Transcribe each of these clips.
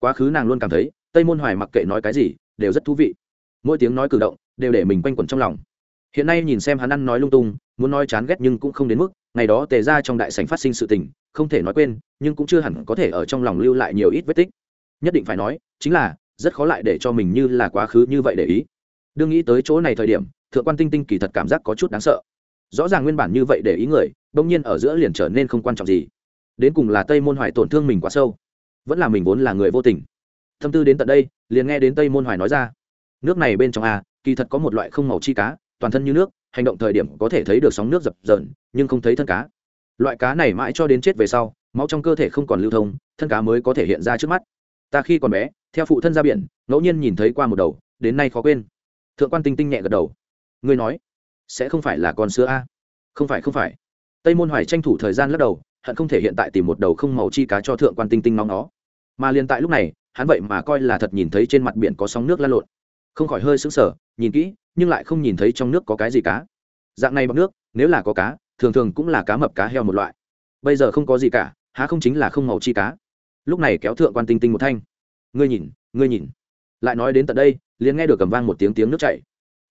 quá khứ nàng luôn cảm thấy, tây môn hoài mặc kệ nói cái gì, đều rất thú vị. Mỗi tiếng nói cử động, đều để mình quanh quẩn trong lòng. Hiện nay nhìn xem hắn ăn nói lung tung, muốn nói chán ghét nhưng cũng không đến mức, ngày đó tề ra trong đại sảnh phát sinh sự tình, không thể nói quên, nhưng cũng chưa hẳn có thể ở trong lòng lưu lại nhiều ít vết tích. Nhất định phải nói, chính là, rất khó lại để cho mình như là quá khứ như vậy để ý. Đương nghĩ tới chỗ này thời điểm, thượng quan tinh tinh kỳ thật cảm giác có chút đáng sợ. Rõ ràng nguyên bản như vậy để ý người đông nhiên ở giữa liền trở nên không quan trọng gì. Đến cùng là tây môn hoài tổn thương mình quá sâu vẫn là mình vốn là người vô tình. Thâm tư đến tận đây, liền nghe đến tây môn hoài nói ra. Nước này bên trong a, kỳ thật có một loại không màu chi cá, toàn thân như nước, hành động thời điểm có thể thấy được sóng nước dập dờn, nhưng không thấy thân cá. Loại cá này mãi cho đến chết về sau, máu trong cơ thể không còn lưu thông, thân cá mới có thể hiện ra trước mắt. Ta khi còn bé, theo phụ thân ra biển, ngẫu nhiên nhìn thấy qua một đầu, đến nay khó quên. Thượng quan tinh tinh nhẹ gật đầu. Ngươi nói, sẽ không phải là con sữa a? Không phải không phải. Tây môn hoài tranh thủ thời gian lắc đầu hận không thể hiện tại tìm một đầu không màu chi cá cho thượng quan tinh tinh nóng nó. Mà liền tại lúc này, hắn vậy mà coi là thật nhìn thấy trên mặt biển có sóng nước lan lộn. Không khỏi hơi sững sờ, nhìn kỹ, nhưng lại không nhìn thấy trong nước có cái gì cá. Dạng này bọc nước, nếu là có cá, thường thường cũng là cá mập cá heo một loại. Bây giờ không có gì cả, há không chính là không màu chi cá. Lúc này kéo thượng quan tinh tinh một thanh. Ngươi nhìn ngươi nhìn. Lại nói đến tận đây, liền nghe được cầm vang một tiếng tiếng nước chảy.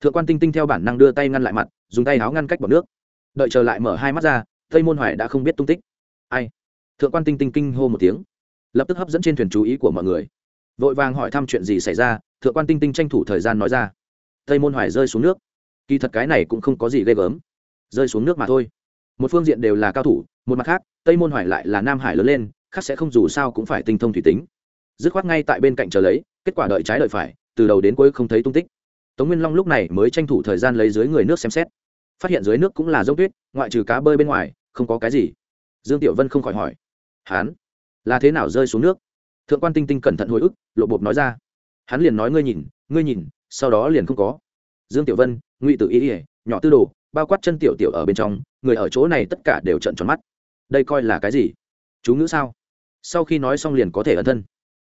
Thượng quan tinh tinh theo bản năng đưa tay ngăn lại mặt, dùng tay áo ngăn cách bọc nước. Đợi trở lại mở hai mắt ra, tây môn hoài đã không biết tung tích ai? Thượng quan tinh tinh kinh hô một tiếng, lập tức hấp dẫn trên thuyền chú ý của mọi người. Vội vàng hỏi thăm chuyện gì xảy ra, thượng quan tinh tinh tranh thủ thời gian nói ra. Tây môn hoài rơi xuống nước. Kỳ thật cái này cũng không có gì ghê gớm. Rơi xuống nước mà thôi. Một phương diện đều là cao thủ, một mặt khác, tây môn hoài lại là nam hải lớn lên, khác sẽ không dù sao cũng phải tinh thông thủy tính. Dứt khoát ngay tại bên cạnh chờ lấy, kết quả đợi trái đợi phải, từ đầu đến cuối không thấy tung tích. Tống nguyên long lúc này mới tranh thủ thời gian lấy dưới người nước xem xét. Phát hiện dưới nước cũng là dốc tuyết, ngoại trừ cá bơi bên ngoài, không có cái gì dương tiểu vân không khỏi hỏi hắn là thế nào rơi xuống nước? Thượng quan tinh tinh cẩn thận hồi ức, lộ bộp nói ra, hắn liền nói ngươi nhìn ngươi nhìn, sau đó liền không có. Dương tiểu vân, ngụy tự ý ỉa nhỏ tư đồ, bao quát chân tiểu tiểu ở bên trong, người ở chỗ này tất cả đều trận tròn mắt. Đây coi là cái gì? Chú ngữ sao? Sau khi nói xong liền có thể ẩn thân.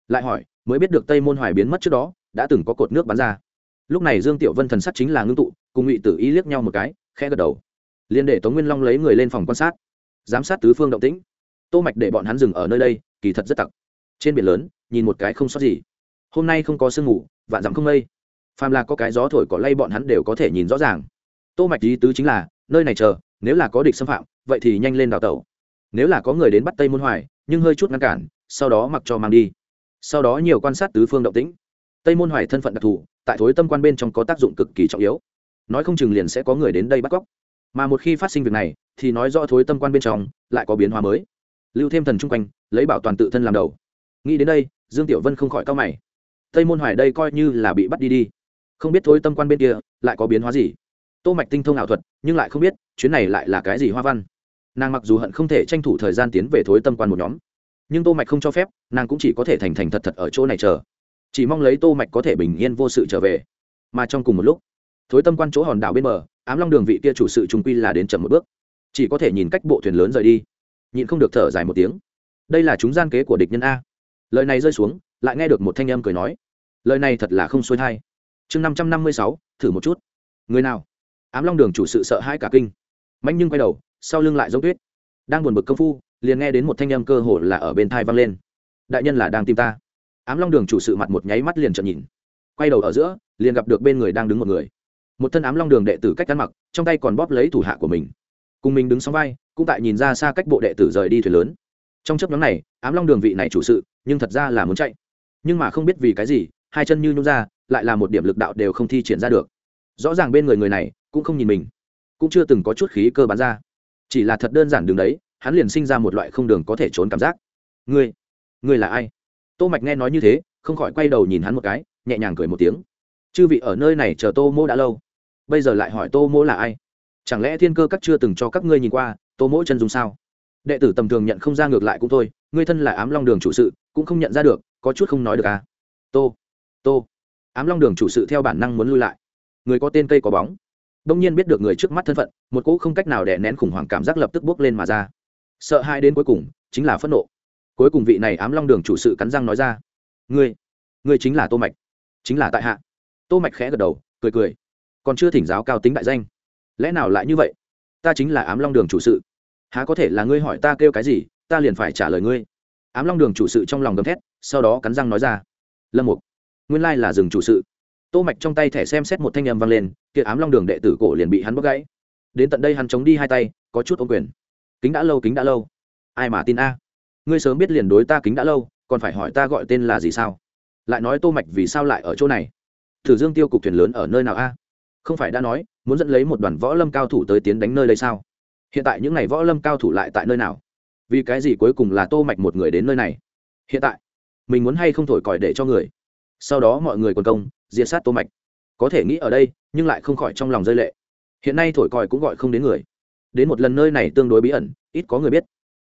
Lại hỏi, mới biết được tây môn hoài biến mất trước đó, đã từng có cột nước bắn ra. Lúc này dương tiểu vân thần sắc chính là ngưng tụ, cùng ngụy tử ý liếc nhau một cái, khẽ gật đầu. Liền để tống nguyên long lấy người lên phòng quan sát giám sát tứ phương động tĩnh. Tô mạch để bọn hắn dừng ở nơi đây, kỳ thật rất tặc. Trên biển lớn, nhìn một cái không sót gì. Hôm nay không có sương mù, vạn dặm không mây. Phàm là có cái gió thổi cỏ lay bọn hắn đều có thể nhìn rõ ràng. Tô mạch ý tứ chính là, nơi này chờ, nếu là có địch xâm phạm, vậy thì nhanh lên đào tẩu. Nếu là có người đến bắt tây môn hoài, nhưng hơi chút ngăn cản, sau đó mặc cho mang đi. Sau đó nhiều quan sát tứ phương động tĩnh. Tây môn hoài thân phận đặc thù, tại thối tâm quan bên trong có tác dụng cực kỳ trọng yếu. Nói không chừng liền sẽ có người đến đây bắt cóc mà một khi phát sinh việc này, thì nói rõ thối tâm quan bên trong, lại có biến hóa mới. Lưu thêm thần chung quanh, lấy bảo toàn tự thân làm đầu. Nghĩ đến đây, dương tiểu vân không khỏi cao mày. Tây môn hoài đây coi như là bị bắt đi đi. Không biết thối tâm quan bên kia, lại có biến hóa gì? Tô mạch tinh thông ảo thuật, nhưng lại không biết, chuyến này lại là cái gì hoa văn. Nàng mặc dù hận không thể tranh thủ thời gian tiến về thối tâm quan một nhóm, nhưng tô mạch không cho phép, nàng cũng chỉ có thể thành thành thật thật ở chỗ này chờ. Chỉ mong lấy tô mạch có thể bình yên vô sự trở về. Mà trong cùng một lúc thối tâm quan chỗ hòn đảo bên bờ, ám long đường vị kia chủ sự trung quy là đến chậm một bước. Chỉ có thể nhìn cách bộ thuyền lớn rời đi. Nhịn không được thở dài một tiếng. Đây là chúng gian kế của địch nhân a. Lời này rơi xuống, lại nghe được một thanh âm cười nói. Lời này thật là không xuôi thai. Chương năm trăm năm mươi sáu, thử một chút. Người nào? Ám long đường chủ sự sợ hãi cả kinh. Mạnh nhưng quay đầu, sau lưng lại giống tuyết. Đang buồn bực công phu, liền nghe đến một thanh âm cơ hồ là ở bên thai vang lên. Đại nhân là đang tìm ta. Ám long đường chủ sự mặt một nháy mắt liền trợn nhìn. Quay đầu ở giữa, liền gặp được bên người đang đứng một người một thân ám long đường đệ tử cách ăn mặc, trong tay còn bóp lấy thủ hạ của mình. Cùng mình đứng sóng vai, cũng tại nhìn ra xa cách bộ đệ tử rời đi thuyền lớn. Trong chấp nhóm này, ám long đường vị này chủ sự, nhưng thật ra là muốn chạy. Nhưng mà không biết vì cái gì, hai chân như nhún ra, lại là một điểm lực đạo đều không thi triển ra được. Rõ ràng bên người người này, cũng không nhìn mình. Cũng chưa từng có chút khí cơ bán ra. Chỉ là thật đơn giản đường đấy, hắn liền sinh ra một loại không đường có thể trốn cảm giác. Ngươi ngươi là ai? Tô mạch nghe nói như thế, không khỏi quay đầu nhìn hắn một cái, nhẹ nhàng cười một tiếng. Chư vị ở nơi này chờ tô mô đã lâu bây giờ lại hỏi tô mỗ là ai? Chẳng lẽ thiên cơ các chưa từng cho các ngươi nhìn qua, tô mỗ chân dung sao? Đệ tử tầm thường nhận không ra ngược lại cũng thôi, ngươi thân là ám long đường chủ sự, cũng không nhận ra được, có chút không nói được à? Tô tô. Ám long đường chủ sự theo bản năng muốn lui lại. Người có tên cây có bóng. Đông nhiên biết được người trước mắt thân phận, một cỗ không cách nào đè nén khủng hoảng cảm giác lập tức bước lên mà ra. Sợ hai đến cuối cùng, chính là phẫn nộ. Cuối cùng vị này ám long đường chủ sự cắn răng nói ra. Ngươi ngươi chính là tô mạch, chính là tại hạ. Tô mạch khẽ gật đầu, cười cười còn chưa thỉnh giáo cao tính đại danh. Lẽ nào lại như vậy? Ta chính là ám long đường chủ sự. Há có thể là ngươi hỏi ta kêu cái gì, ta liền phải trả lời ngươi. Ám long đường chủ sự trong lòng gầm thét, sau đó cắn răng nói ra. Lâm mục, nguyên lai là rừng chủ sự. Tô mạch trong tay thẻ xem xét một thanh âm vang lên, kia ám long đường đệ tử cổ liền bị hắn bóc gãy. Đến tận đây hắn chống đi hai tay, có chút ôm quyền. Kính đã lâu, kính đã lâu. Ai mà tin a? Ngươi sớm biết liền đối ta kính đã lâu, còn phải hỏi ta gọi tên là gì sao? Lại nói tô mạch vì sao lại ở chỗ này? Thử dương tiêu cục thuyền lớn ở nơi nào a? Không phải đã nói, muốn dẫn lấy một đoàn võ lâm cao thủ tới tiến đánh nơi đây sao? Hiện tại những ngày võ lâm cao thủ lại tại nơi nào? Vì cái gì cuối cùng là tô mạch một người đến nơi này? Hiện tại, mình muốn hay không thổi còi để cho người? Sau đó mọi người quần công, diệt sát tô mạch. Có thể nghĩ ở đây, nhưng lại không khỏi trong lòng rơi lệ. Hiện nay thổi còi cũng gọi không đến người. Đến một lần nơi này tương đối bí ẩn, ít có người biết.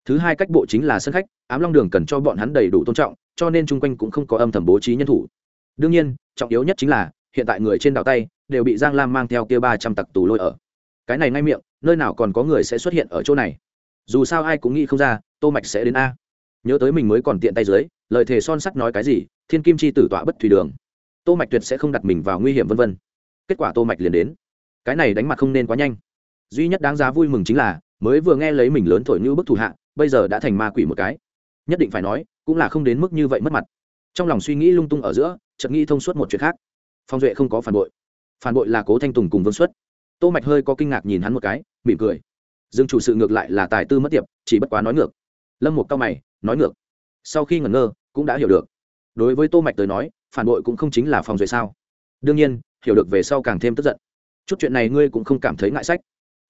Thứ hai cách bộ chính là sân khách, ám long đường cần cho bọn hắn đầy đủ tôn trọng, cho nên chung quanh cũng không có âm thầm bố trí nhân thủ. Đương nhiên, trọng yếu nhất chính là hiện tại người trên đảo tay đều bị giang lam mang theo kia ba trăm tặc tù lôi ở. Cái này ngay miệng, nơi nào còn có người sẽ xuất hiện ở chỗ này? Dù sao ai cũng nghĩ không ra, tô mạch sẽ đến a. Nhớ tới mình mới còn tiện tay dưới, lời thề son sắt nói cái gì, thiên kim chi tử tọa bất thủy đường. Tô mạch tuyệt sẽ không đặt mình vào nguy hiểm vân vân. Kết quả tô mạch liền đến. Cái này đánh mặt không nên quá nhanh. Duy nhất đáng giá vui mừng chính là, mới vừa nghe lấy mình lớn thổi như bức thủ hạ, bây giờ đã thành ma quỷ một cái. Nhất định phải nói, cũng là không đến mức như vậy mất mặt. Trong lòng suy nghĩ lung tung ở giữa, chợt nghĩ thông suốt một chuyện khác phong duệ không có phản bội. Phản bội là cố thanh tùng cùng vương xuất. Tô mạch hơi có kinh ngạc nhìn hắn một cái, mỉm cười. Dương chủ sự ngược lại là tài tư mất tiệp, chỉ bất quá nói ngược. Lâm một cao mày, nói ngược. Sau khi ngẩn ngơ, cũng đã hiểu được. Đối với tô mạch tới nói, phản bội cũng không chính là phòng duệ sao? Đương nhiên, hiểu được về sau càng thêm tức giận. Chút chuyện này ngươi cũng không cảm thấy ngại sách.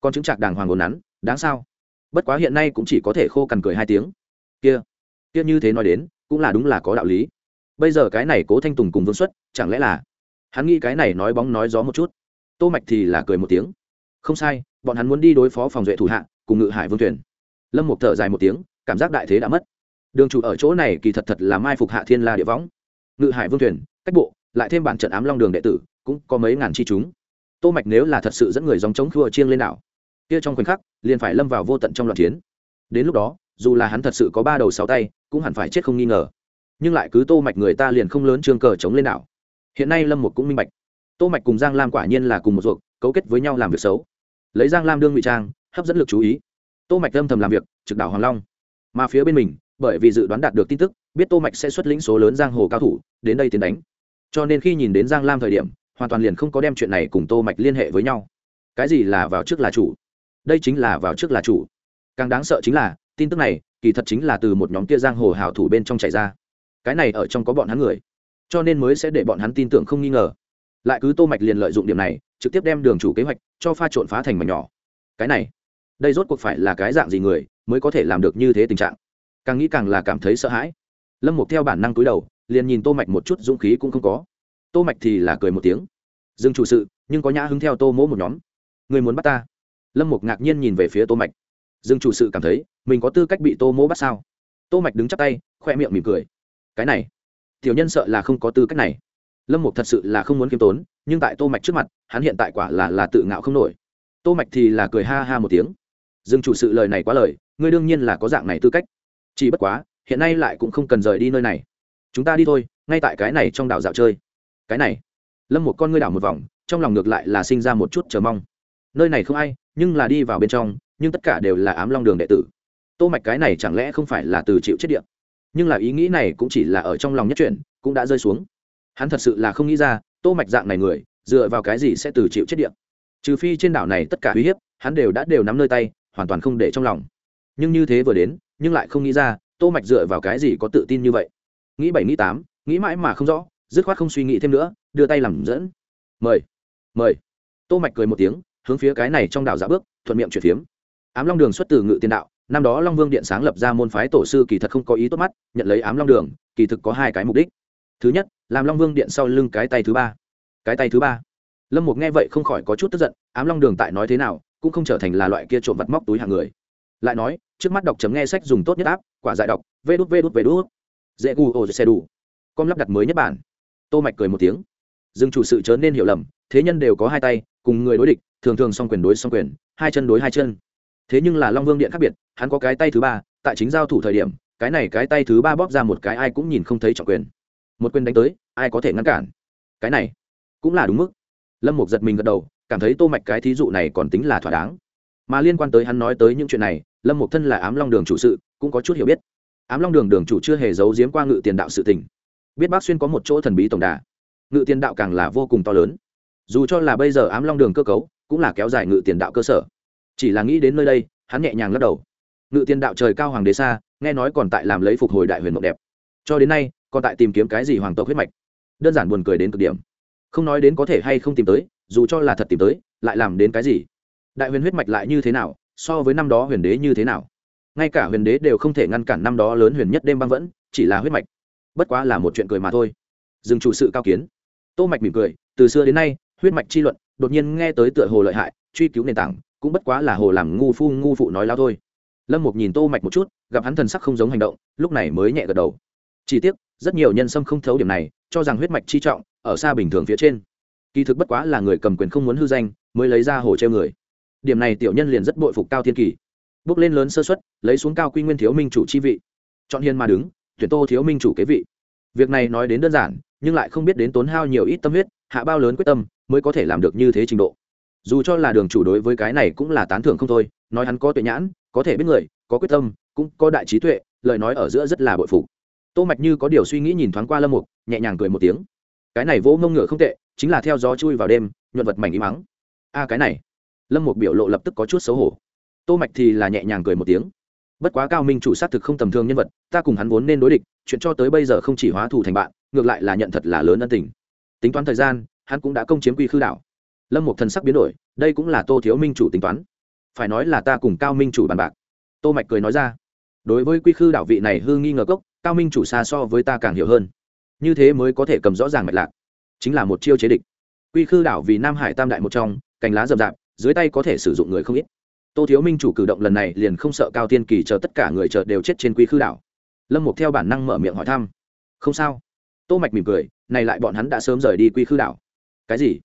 Con chứng trạc đàng hoàng ngồn nắn, đáng sao? Bất quá hiện nay cũng chỉ có thể khô cằn cười hai tiếng. Kia kia như thế nói đến, cũng là đúng là có đạo lý. Bây giờ cái này cố thanh tùng cùng vương xuất, chẳng lẽ là hắn nghĩ cái này nói bóng nói gió một chút. Tô mạch thì là cười một tiếng. Không sai, bọn hắn muốn đi đối phó phòng duệ thủ hạ, cùng ngự hải vương tuyển lâm một thở dài một tiếng, cảm giác đại thế đã mất. Đường chủ ở chỗ này kỳ thật thật là mai phục hạ thiên la địa võng. Ngự hải vương tuyển cách bộ, lại thêm bản trận ám long đường đệ tử, cũng có mấy ngàn chi chúng. Tô mạch nếu là thật sự dẫn người dòng chống khua chiêng lên đảo, kia trong khoảnh khắc, liền phải lâm vào vô tận trong loạn chiến. Đến lúc đó, dù là hắn thật sự có ba đầu sáu tay, cũng hẳn phải chết không nghi ngờ. Nhưng lại cứ tô mạch người ta liền không lớn trương cờ chống lên đảo hiện nay lâm một cũng minh bạch. Tô mạch cùng giang lam quả nhiên là cùng một ruột, cấu kết với nhau làm việc xấu. Lấy giang lam đương ngụy trang, hấp dẫn lực chú ý. Tô mạch âm thầm làm việc, trực đảo hoàng long. Mà phía bên mình, bởi vì dự đoán đạt được tin tức, biết tô mạch sẽ xuất lĩnh số lớn giang hồ cao thủ, đến đây tiến đánh. Cho nên khi nhìn đến giang lam thời điểm, hoàn toàn liền không có đem chuyện này cùng tô mạch liên hệ với nhau. Cái gì là vào trước là chủ? Đây chính là vào trước là chủ. Càng đáng sợ chính là, tin tức này, kỳ thật chính là từ một nhóm kia giang hồ hào thủ bên trong chạy ra. Cái này ở trong có bọn hắn người cho nên mới sẽ để bọn hắn tin tưởng không nghi ngờ. Lại cứ tô mạch liền lợi dụng điểm này, trực tiếp đem đường chủ kế hoạch cho pha trộn phá thành mảnh nhỏ. Cái này, đây rốt cuộc phải là cái dạng gì người mới có thể làm được như thế tình trạng? Càng nghĩ càng là cảm thấy sợ hãi. Lâm mục theo bản năng cúi đầu, liền nhìn tô mạch một chút, dũng khí cũng không có. Tô mạch thì là cười một tiếng. Dừng chủ sự, nhưng có nhã hứng theo tô mỗ một nhóm. Người muốn bắt ta? Lâm mục ngạc nhiên nhìn về phía tô mạch. Dừng chủ sự cảm thấy, mình có tư cách bị tô mỗ bắt sao? Tô mạch đứng chắp tay, khoe miệng mỉm cười. Cái này tiểu nhân sợ là không có tư cách này. Lâm mục thật sự là không muốn kiêm tốn, nhưng tại tô mạch trước mặt, hắn hiện tại quả là là tự ngạo không nổi. Tô mạch thì là cười ha ha một tiếng. Dương chủ sự lời này quá lời, ngươi đương nhiên là có dạng này tư cách. Chỉ bất quá, hiện nay lại cũng không cần rời đi nơi này. Chúng ta đi thôi, ngay tại cái này trong đảo dạo chơi. Cái này. Lâm một con ngươi đảo một vòng, trong lòng ngược lại là sinh ra một chút chờ mong. Nơi này không ai, nhưng là đi vào bên trong, nhưng tất cả đều là ám long đường đệ tử. Tô mạch cái này chẳng lẽ không phải là từ chịu chết điện nhưng là ý nghĩ này cũng chỉ là ở trong lòng nhất chuyện cũng đã rơi xuống. Hắn thật sự là không nghĩ ra, tô mạch dạng này người, dựa vào cái gì sẽ từ chịu chết điện? Trừ phi trên đảo này tất cả uy hiếp, hắn đều đã đều nắm nơi tay, hoàn toàn không để trong lòng. Nhưng như thế vừa đến, nhưng lại không nghĩ ra, tô mạch dựa vào cái gì có tự tin như vậy? Nghĩ bảy, nghĩ tám, nghĩ mãi mà không rõ, dứt khoát không suy nghĩ thêm nữa, đưa tay làm dẫn. Mời mời. Tô mạch cười một tiếng, hướng phía cái này trong đảo giả bước, thuận miệng chuyển phiếm. Ám long đường xuất từ ngự tiên đạo năm đó long vương điện sáng lập ra môn phái tổ sư kỳ thật không có ý tốt mắt, nhận lấy ám long đường, kỳ thực có hai cái mục đích. Thứ nhất, làm long vương điện sau lưng cái tay thứ ba. Cái tay thứ ba. Lâm mục nghe vậy không khỏi có chút tức giận, ám long đường tại nói thế nào, cũng không trở thành là loại kia trộm vặt móc túi hàng người. Lại nói, trước mắt đọc chấm nghe sách dùng tốt nhất áp quả dại đọc, vê đút vê đút vê đút. Dễ gu ô xe đủ. Com lắp đặt mới nhất bản. Tô mạch cười một tiếng. Dừng chủ sự chớ nên hiểu lầm, thế nhân đều có hai tay, cùng người đối địch, thường thường song quyền đối song quyền, hai chân đối hai chân thế nhưng là long vương điện khác biệt, hắn có cái tay thứ ba, tại chính giao thủ thời điểm, cái này cái tay thứ ba bóp ra một cái ai cũng nhìn không thấy trọng quyền. Một quyền đánh tới, ai có thể ngăn cản? Cái này cũng là đúng mức. Lâm mục giật mình gật đầu, cảm thấy tô mạch cái thí dụ này còn tính là thỏa đáng. Mà liên quan tới hắn nói tới những chuyện này, lâm mục thân là ám long đường chủ sự, cũng có chút hiểu biết. Ám long đường đường chủ chưa hề giấu giếm qua ngự tiền đạo sự tình. Biết bác xuyên có một chỗ thần bí tổng đà. Ngự tiền đạo càng là vô cùng to lớn. Dù cho là bây giờ ám long đường cơ cấu, cũng là kéo dài ngự tiền đạo cơ sở chỉ là nghĩ đến nơi đây, hắn nhẹ nhàng lắc đầu. Ngự tiền đạo trời cao hoàng đế xa, nghe nói còn tại làm lấy phục hồi đại huyền mộng đẹp. Cho đến nay, còn tại tìm kiếm cái gì hoàng tộc huyết mạch. Đơn giản buồn cười đến cực điểm. Không nói đến có thể hay không tìm tới, dù cho là thật tìm tới, lại làm đến cái gì? Đại huyền huyết mạch lại như thế nào, so với năm đó huyền đế như thế nào? Ngay cả huyền đế đều không thể ngăn cản năm đó lớn huyền nhất đêm băng vẫn, chỉ là huyết mạch. Bất quá là một chuyện cười mà thôi. Dừng chủ sự cao kiến. Tô mạch mỉm cười, từ xưa đến nay, huyết mạch chi luận, đột nhiên nghe tới tựa hồ lợi hại, truy cứu nền tảng cũng bất quá là hồ làm ngu phu ngu phụ nói lao thôi. Lâm mục nhìn tô mạch một chút gặp hắn thần sắc không giống hành động lúc này mới nhẹ gật đầu. Chỉ tiếc rất nhiều nhân sâm không thấu điểm này cho rằng huyết mạch chi trọng ở xa bình thường phía trên. Kỳ thực bất quá là người cầm quyền không muốn hư danh mới lấy ra hồ treo người. Điểm này tiểu nhân liền rất bội phục cao thiên kỳ. Bước lên lớn sơ suất, lấy xuống cao quy nguyên thiếu minh chủ chi vị. Chọn hiền mà đứng tuyển tô thiếu minh chủ kế vị. Việc này nói đến đơn giản nhưng lại không biết đến tốn hao nhiều ít tâm huyết hạ bao lớn quyết tâm mới có thể làm được như thế trình độ dù cho là đường chủ đối với cái này cũng là tán thưởng không thôi, nói hắn có tuệ nhãn, có thể biết người, có quyết tâm, cũng có đại trí tuệ, lời nói ở giữa rất là bội phục. Tô mạch như có điều suy nghĩ nhìn thoáng qua lâm mục, nhẹ nhàng cười một tiếng. Cái này vỗ mông ngựa không tệ, chính là theo gió chui vào đêm, nhuận vật mảnh ý mắng. A, cái này. Lâm mục biểu lộ lập tức có chút xấu hổ. Tô mạch thì là nhẹ nhàng cười một tiếng. Bất quá cao minh chủ sát thực không tầm thường nhân vật, ta cùng hắn vốn nên đối địch, chuyện cho tới bây giờ không chỉ hóa thù thành bạn, ngược lại là nhận thật là lớn ân tình. Tính toán thời gian, hắn cũng đã công chiếm quy khư đảo lâm một thần sắc biến đổi, đây cũng là tô thiếu minh chủ tính toán. Phải nói là ta cùng cao minh chủ bàn bạc. Tô mạch cười nói ra, đối với quy khư đảo vị này hư nghi ngờ cốc, cao minh chủ xa so với ta càng hiểu hơn. Như thế mới có thể cầm rõ ràng mạch lạc. Chính là một chiêu chế địch. Quy khư đảo vì nam hải tam đại một trong, cành lá rậm rạp, dưới tay có thể sử dụng người không ít. Tô thiếu minh chủ cử động lần này liền không sợ cao tiên kỳ chờ tất cả người chờ đều chết trên quy khư đảo. Lâm mục theo bản năng mở miệng hỏi thăm, không sao. Tô mạch mỉm cười, này lại bọn hắn đã sớm rời đi quy khư đảo. Cái gì?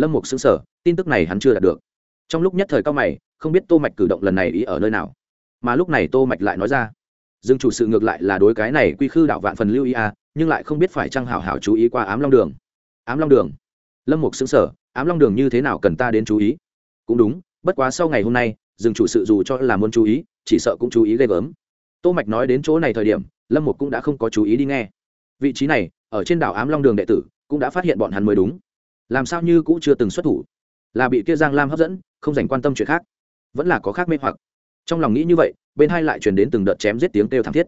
Lâm mục sững sờ, tin tức này hắn chưa đạt được. Trong lúc nhất thời cao mày, không biết tô mạch cử động lần này ý ở nơi nào. Mà lúc này tô mạch lại nói ra, dương chủ sự ngược lại là đối cái này quy khư đảo vạn phần lưu ý à nhưng lại không biết phải trang hảo hảo chú ý qua ám long đường. Ám long đường? Lâm mục sững sờ, ám long đường như thế nào cần ta đến chú ý? Cũng đúng, bất quá sau ngày hôm nay, dương chủ sự dù cho là muốn chú ý, chỉ sợ cũng chú ý ghê gớm. Tô mạch nói đến chỗ này thời điểm, lâm mục cũng đã không có chú ý đi nghe. Vị trí này, ở trên đảo ám long đường đệ tử, cũng đã phát hiện bọn hắn mới đúng làm sao như cũng chưa từng xuất thủ. Là bị kia giang lam hấp dẫn, không dành quan tâm chuyện khác. Vẫn là có khác mê hoặc. Trong lòng nghĩ như vậy, bên hai lại truyền đến từng đợt chém giết tiếng kêu thảm thiết.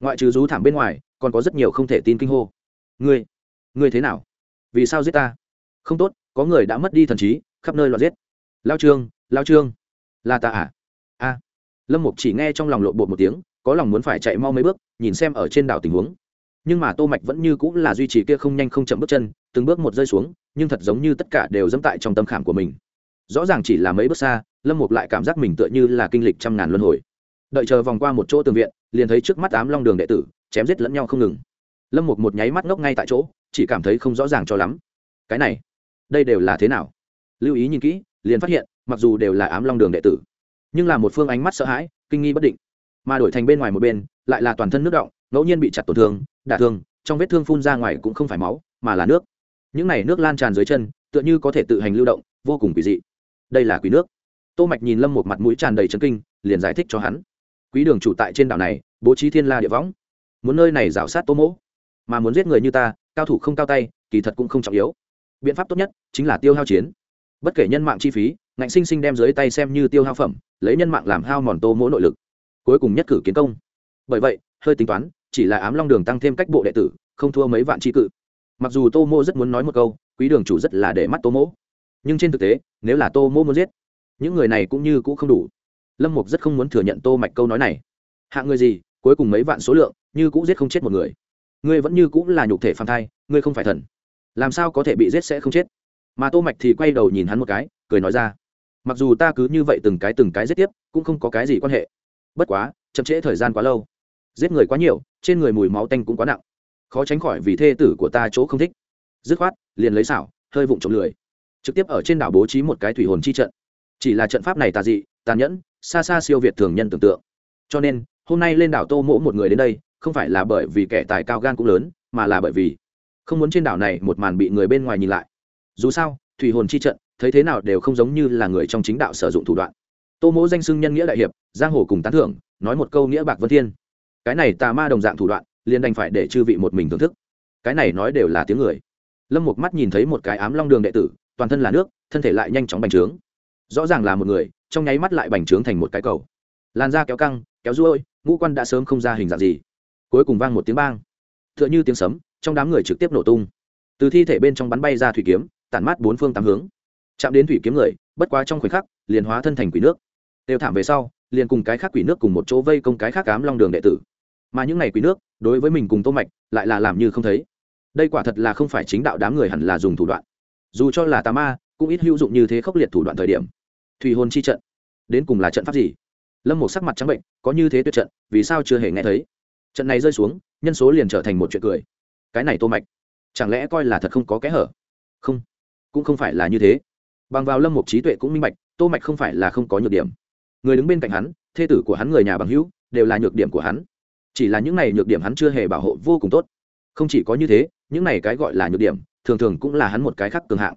Ngoại trừ rú thảm bên ngoài, còn có rất nhiều không thể tin kinh hô. Ngươi ngươi thế nào? Vì sao giết ta? Không tốt, có người đã mất đi thần trí, khắp nơi loạt giết. Lao trương lao trương, là ta à? A. Lâm mục chỉ nghe trong lòng lộ bột một tiếng, có lòng muốn phải chạy mau mấy bước, nhìn xem ở trên đảo tình huống nhưng mà tô mạch vẫn như cũng là duy trì kia không nhanh không chậm bước chân, từng bước một rơi xuống, nhưng thật giống như tất cả đều dẫm tại trong tâm khảm của mình. Rõ ràng chỉ là mấy bước xa, lâm mục lại cảm giác mình tựa như là kinh lịch trăm ngàn luân hồi. Đợi chờ vòng qua một chỗ tường viện, liền thấy trước mắt ám long đường đệ tử, chém giết lẫn nhau không ngừng. Lâm mục một nháy mắt ngốc ngay tại chỗ, chỉ cảm thấy không rõ ràng cho lắm. Cái này, đây đều là thế nào? Lưu ý nhìn kỹ, liền phát hiện, mặc dù đều là ám long đường đệ tử, nhưng là một phương ánh mắt sợ hãi, kinh nghi bất định. Mà đổi thành bên ngoài một bên lại là toàn thân nước động, ngẫu nhiên bị chặt tổn thương, đả thương, trong vết thương phun ra ngoài cũng không phải máu, mà là nước. Những này nước lan tràn dưới chân, tựa như có thể tự hành lưu động, vô cùng quỷ dị. Đây là quý nước. Tô mạch nhìn lâm một mặt mũi tràn đầy chấn kinh, liền giải thích cho hắn. Quý đường chủ tại trên đảo này, bố trí thiên la địa võng. Muốn nơi này rào sát tô mỗ. Mà muốn giết người như ta, cao thủ không cao tay, kỳ thật cũng không trọng yếu. Biện pháp tốt nhất chính là tiêu hao chiến. Bất kể nhân mạng chi phí, ngạnh sinh sinh đem dưới tay xem như tiêu hao phẩm, lấy nhân mạng làm hao mòn tô mỗ nội lực. Cuối cùng nhất cử kiến công bởi vậy, hơi tính toán, chỉ là ám long đường tăng thêm cách bộ đệ tử, không thua mấy vạn tri cự. Mặc dù tô mô rất muốn nói một câu, quý đường chủ rất là để mắt tô mỗ. Nhưng trên thực tế, nếu là tô mô muốn giết, những người này cũng như cũng không đủ. Lâm mục rất không muốn thừa nhận tô mạch câu nói này. Hạng người gì, cuối cùng mấy vạn số lượng, như cũng giết không chết một người. Ngươi vẫn như cũng là nhục thể phàm thai, ngươi không phải thần. Làm sao có thể bị giết sẽ không chết? Mà tô mạch thì quay đầu nhìn hắn một cái, cười nói ra. Mặc dù ta cứ như vậy từng cái từng cái giết tiếp, cũng không có cái gì quan hệ. Bất quá, chậm trễ thời gian quá lâu giết người quá nhiều, trên người mùi máu tanh cũng quá nặng. Khó tránh khỏi vì thê tử của ta chỗ không thích. Dứt khoát, liền lấy xảo, hơi vụng trộm lười. Trực tiếp ở trên đảo bố trí một cái thủy hồn chi trận. Chỉ là trận pháp này tà dị, tàn nhẫn, xa xa siêu việt thường nhân tưởng tượng. Cho nên, hôm nay lên đảo tô mỗ một người đến đây, không phải là bởi vì kẻ tài cao gan cũng lớn, mà là bởi vì không muốn trên đảo này một màn bị người bên ngoài nhìn lại. Dù sao, thủy hồn chi trận, thấy thế nào đều không giống như là người trong chính đạo sử dụng thủ đoạn. Tô mỗ danh xưng nhân nghĩa đại hiệp, giang hồ cùng tán thưởng, nói một câu nghĩa bạc vân thiên cái này tà ma đồng dạng thủ đoạn, liền đành phải để chư vị một mình thưởng thức. Cái này nói đều là tiếng người. Lâm một mắt nhìn thấy một cái ám long đường đệ tử, toàn thân là nước, thân thể lại nhanh chóng bành trướng. Rõ ràng là một người, trong nháy mắt lại bành trướng thành một cái cầu. Làn da kéo căng, kéo ruôi, ngũ quan đã sớm không ra hình dạng gì. Cuối cùng vang một tiếng bang. T h ư ợ n h ư tiếng sấm, trong đám người trực tiếp nổ tung. Từ thi thể bên trong bắn bay ra thủy kiếm, tản mát bốn phương tám hướng. Chạm đến thủy kiếm người, bất quá trong khoảnh khắc, liền hóa thân thành quỷ nước. Đều thảm về sau, liền cùng cái khác quỷ nước cùng một chỗ vây công cái khác cám long đường đệ tử mà những ngày quý nước, đối với mình cùng tô mạch, lại là làm như không thấy. Đây quả thật là không phải chính đạo đám người hẳn là dùng thủ đoạn. Dù cho là tà ma, cũng ít hữu dụng như thế khốc liệt thủ đoạn thời điểm. Thủy hồn chi trận. Đến cùng là trận pháp gì? Lâm một sắc mặt trắng bệnh, có như thế tuyệt trận, vì sao chưa hề nghe thấy? Trận này rơi xuống, nhân số liền trở thành một chuyện cười. Cái này tô mạch, chẳng lẽ coi là thật không có kẽ hở? Không, cũng không phải là như thế. Bằng vào lâm một trí tuệ cũng minh bạch, tô mạch không phải là không có nhược điểm. Người đứng bên cạnh hắn, thê tử của hắn người nhà bằng hữu, đều là nhược điểm của hắn chỉ là những này nhược điểm hắn chưa hề bảo hộ vô cùng tốt. Không chỉ có như thế, những này cái gọi là nhược điểm, thường thường cũng là hắn một cái khác cường hạng.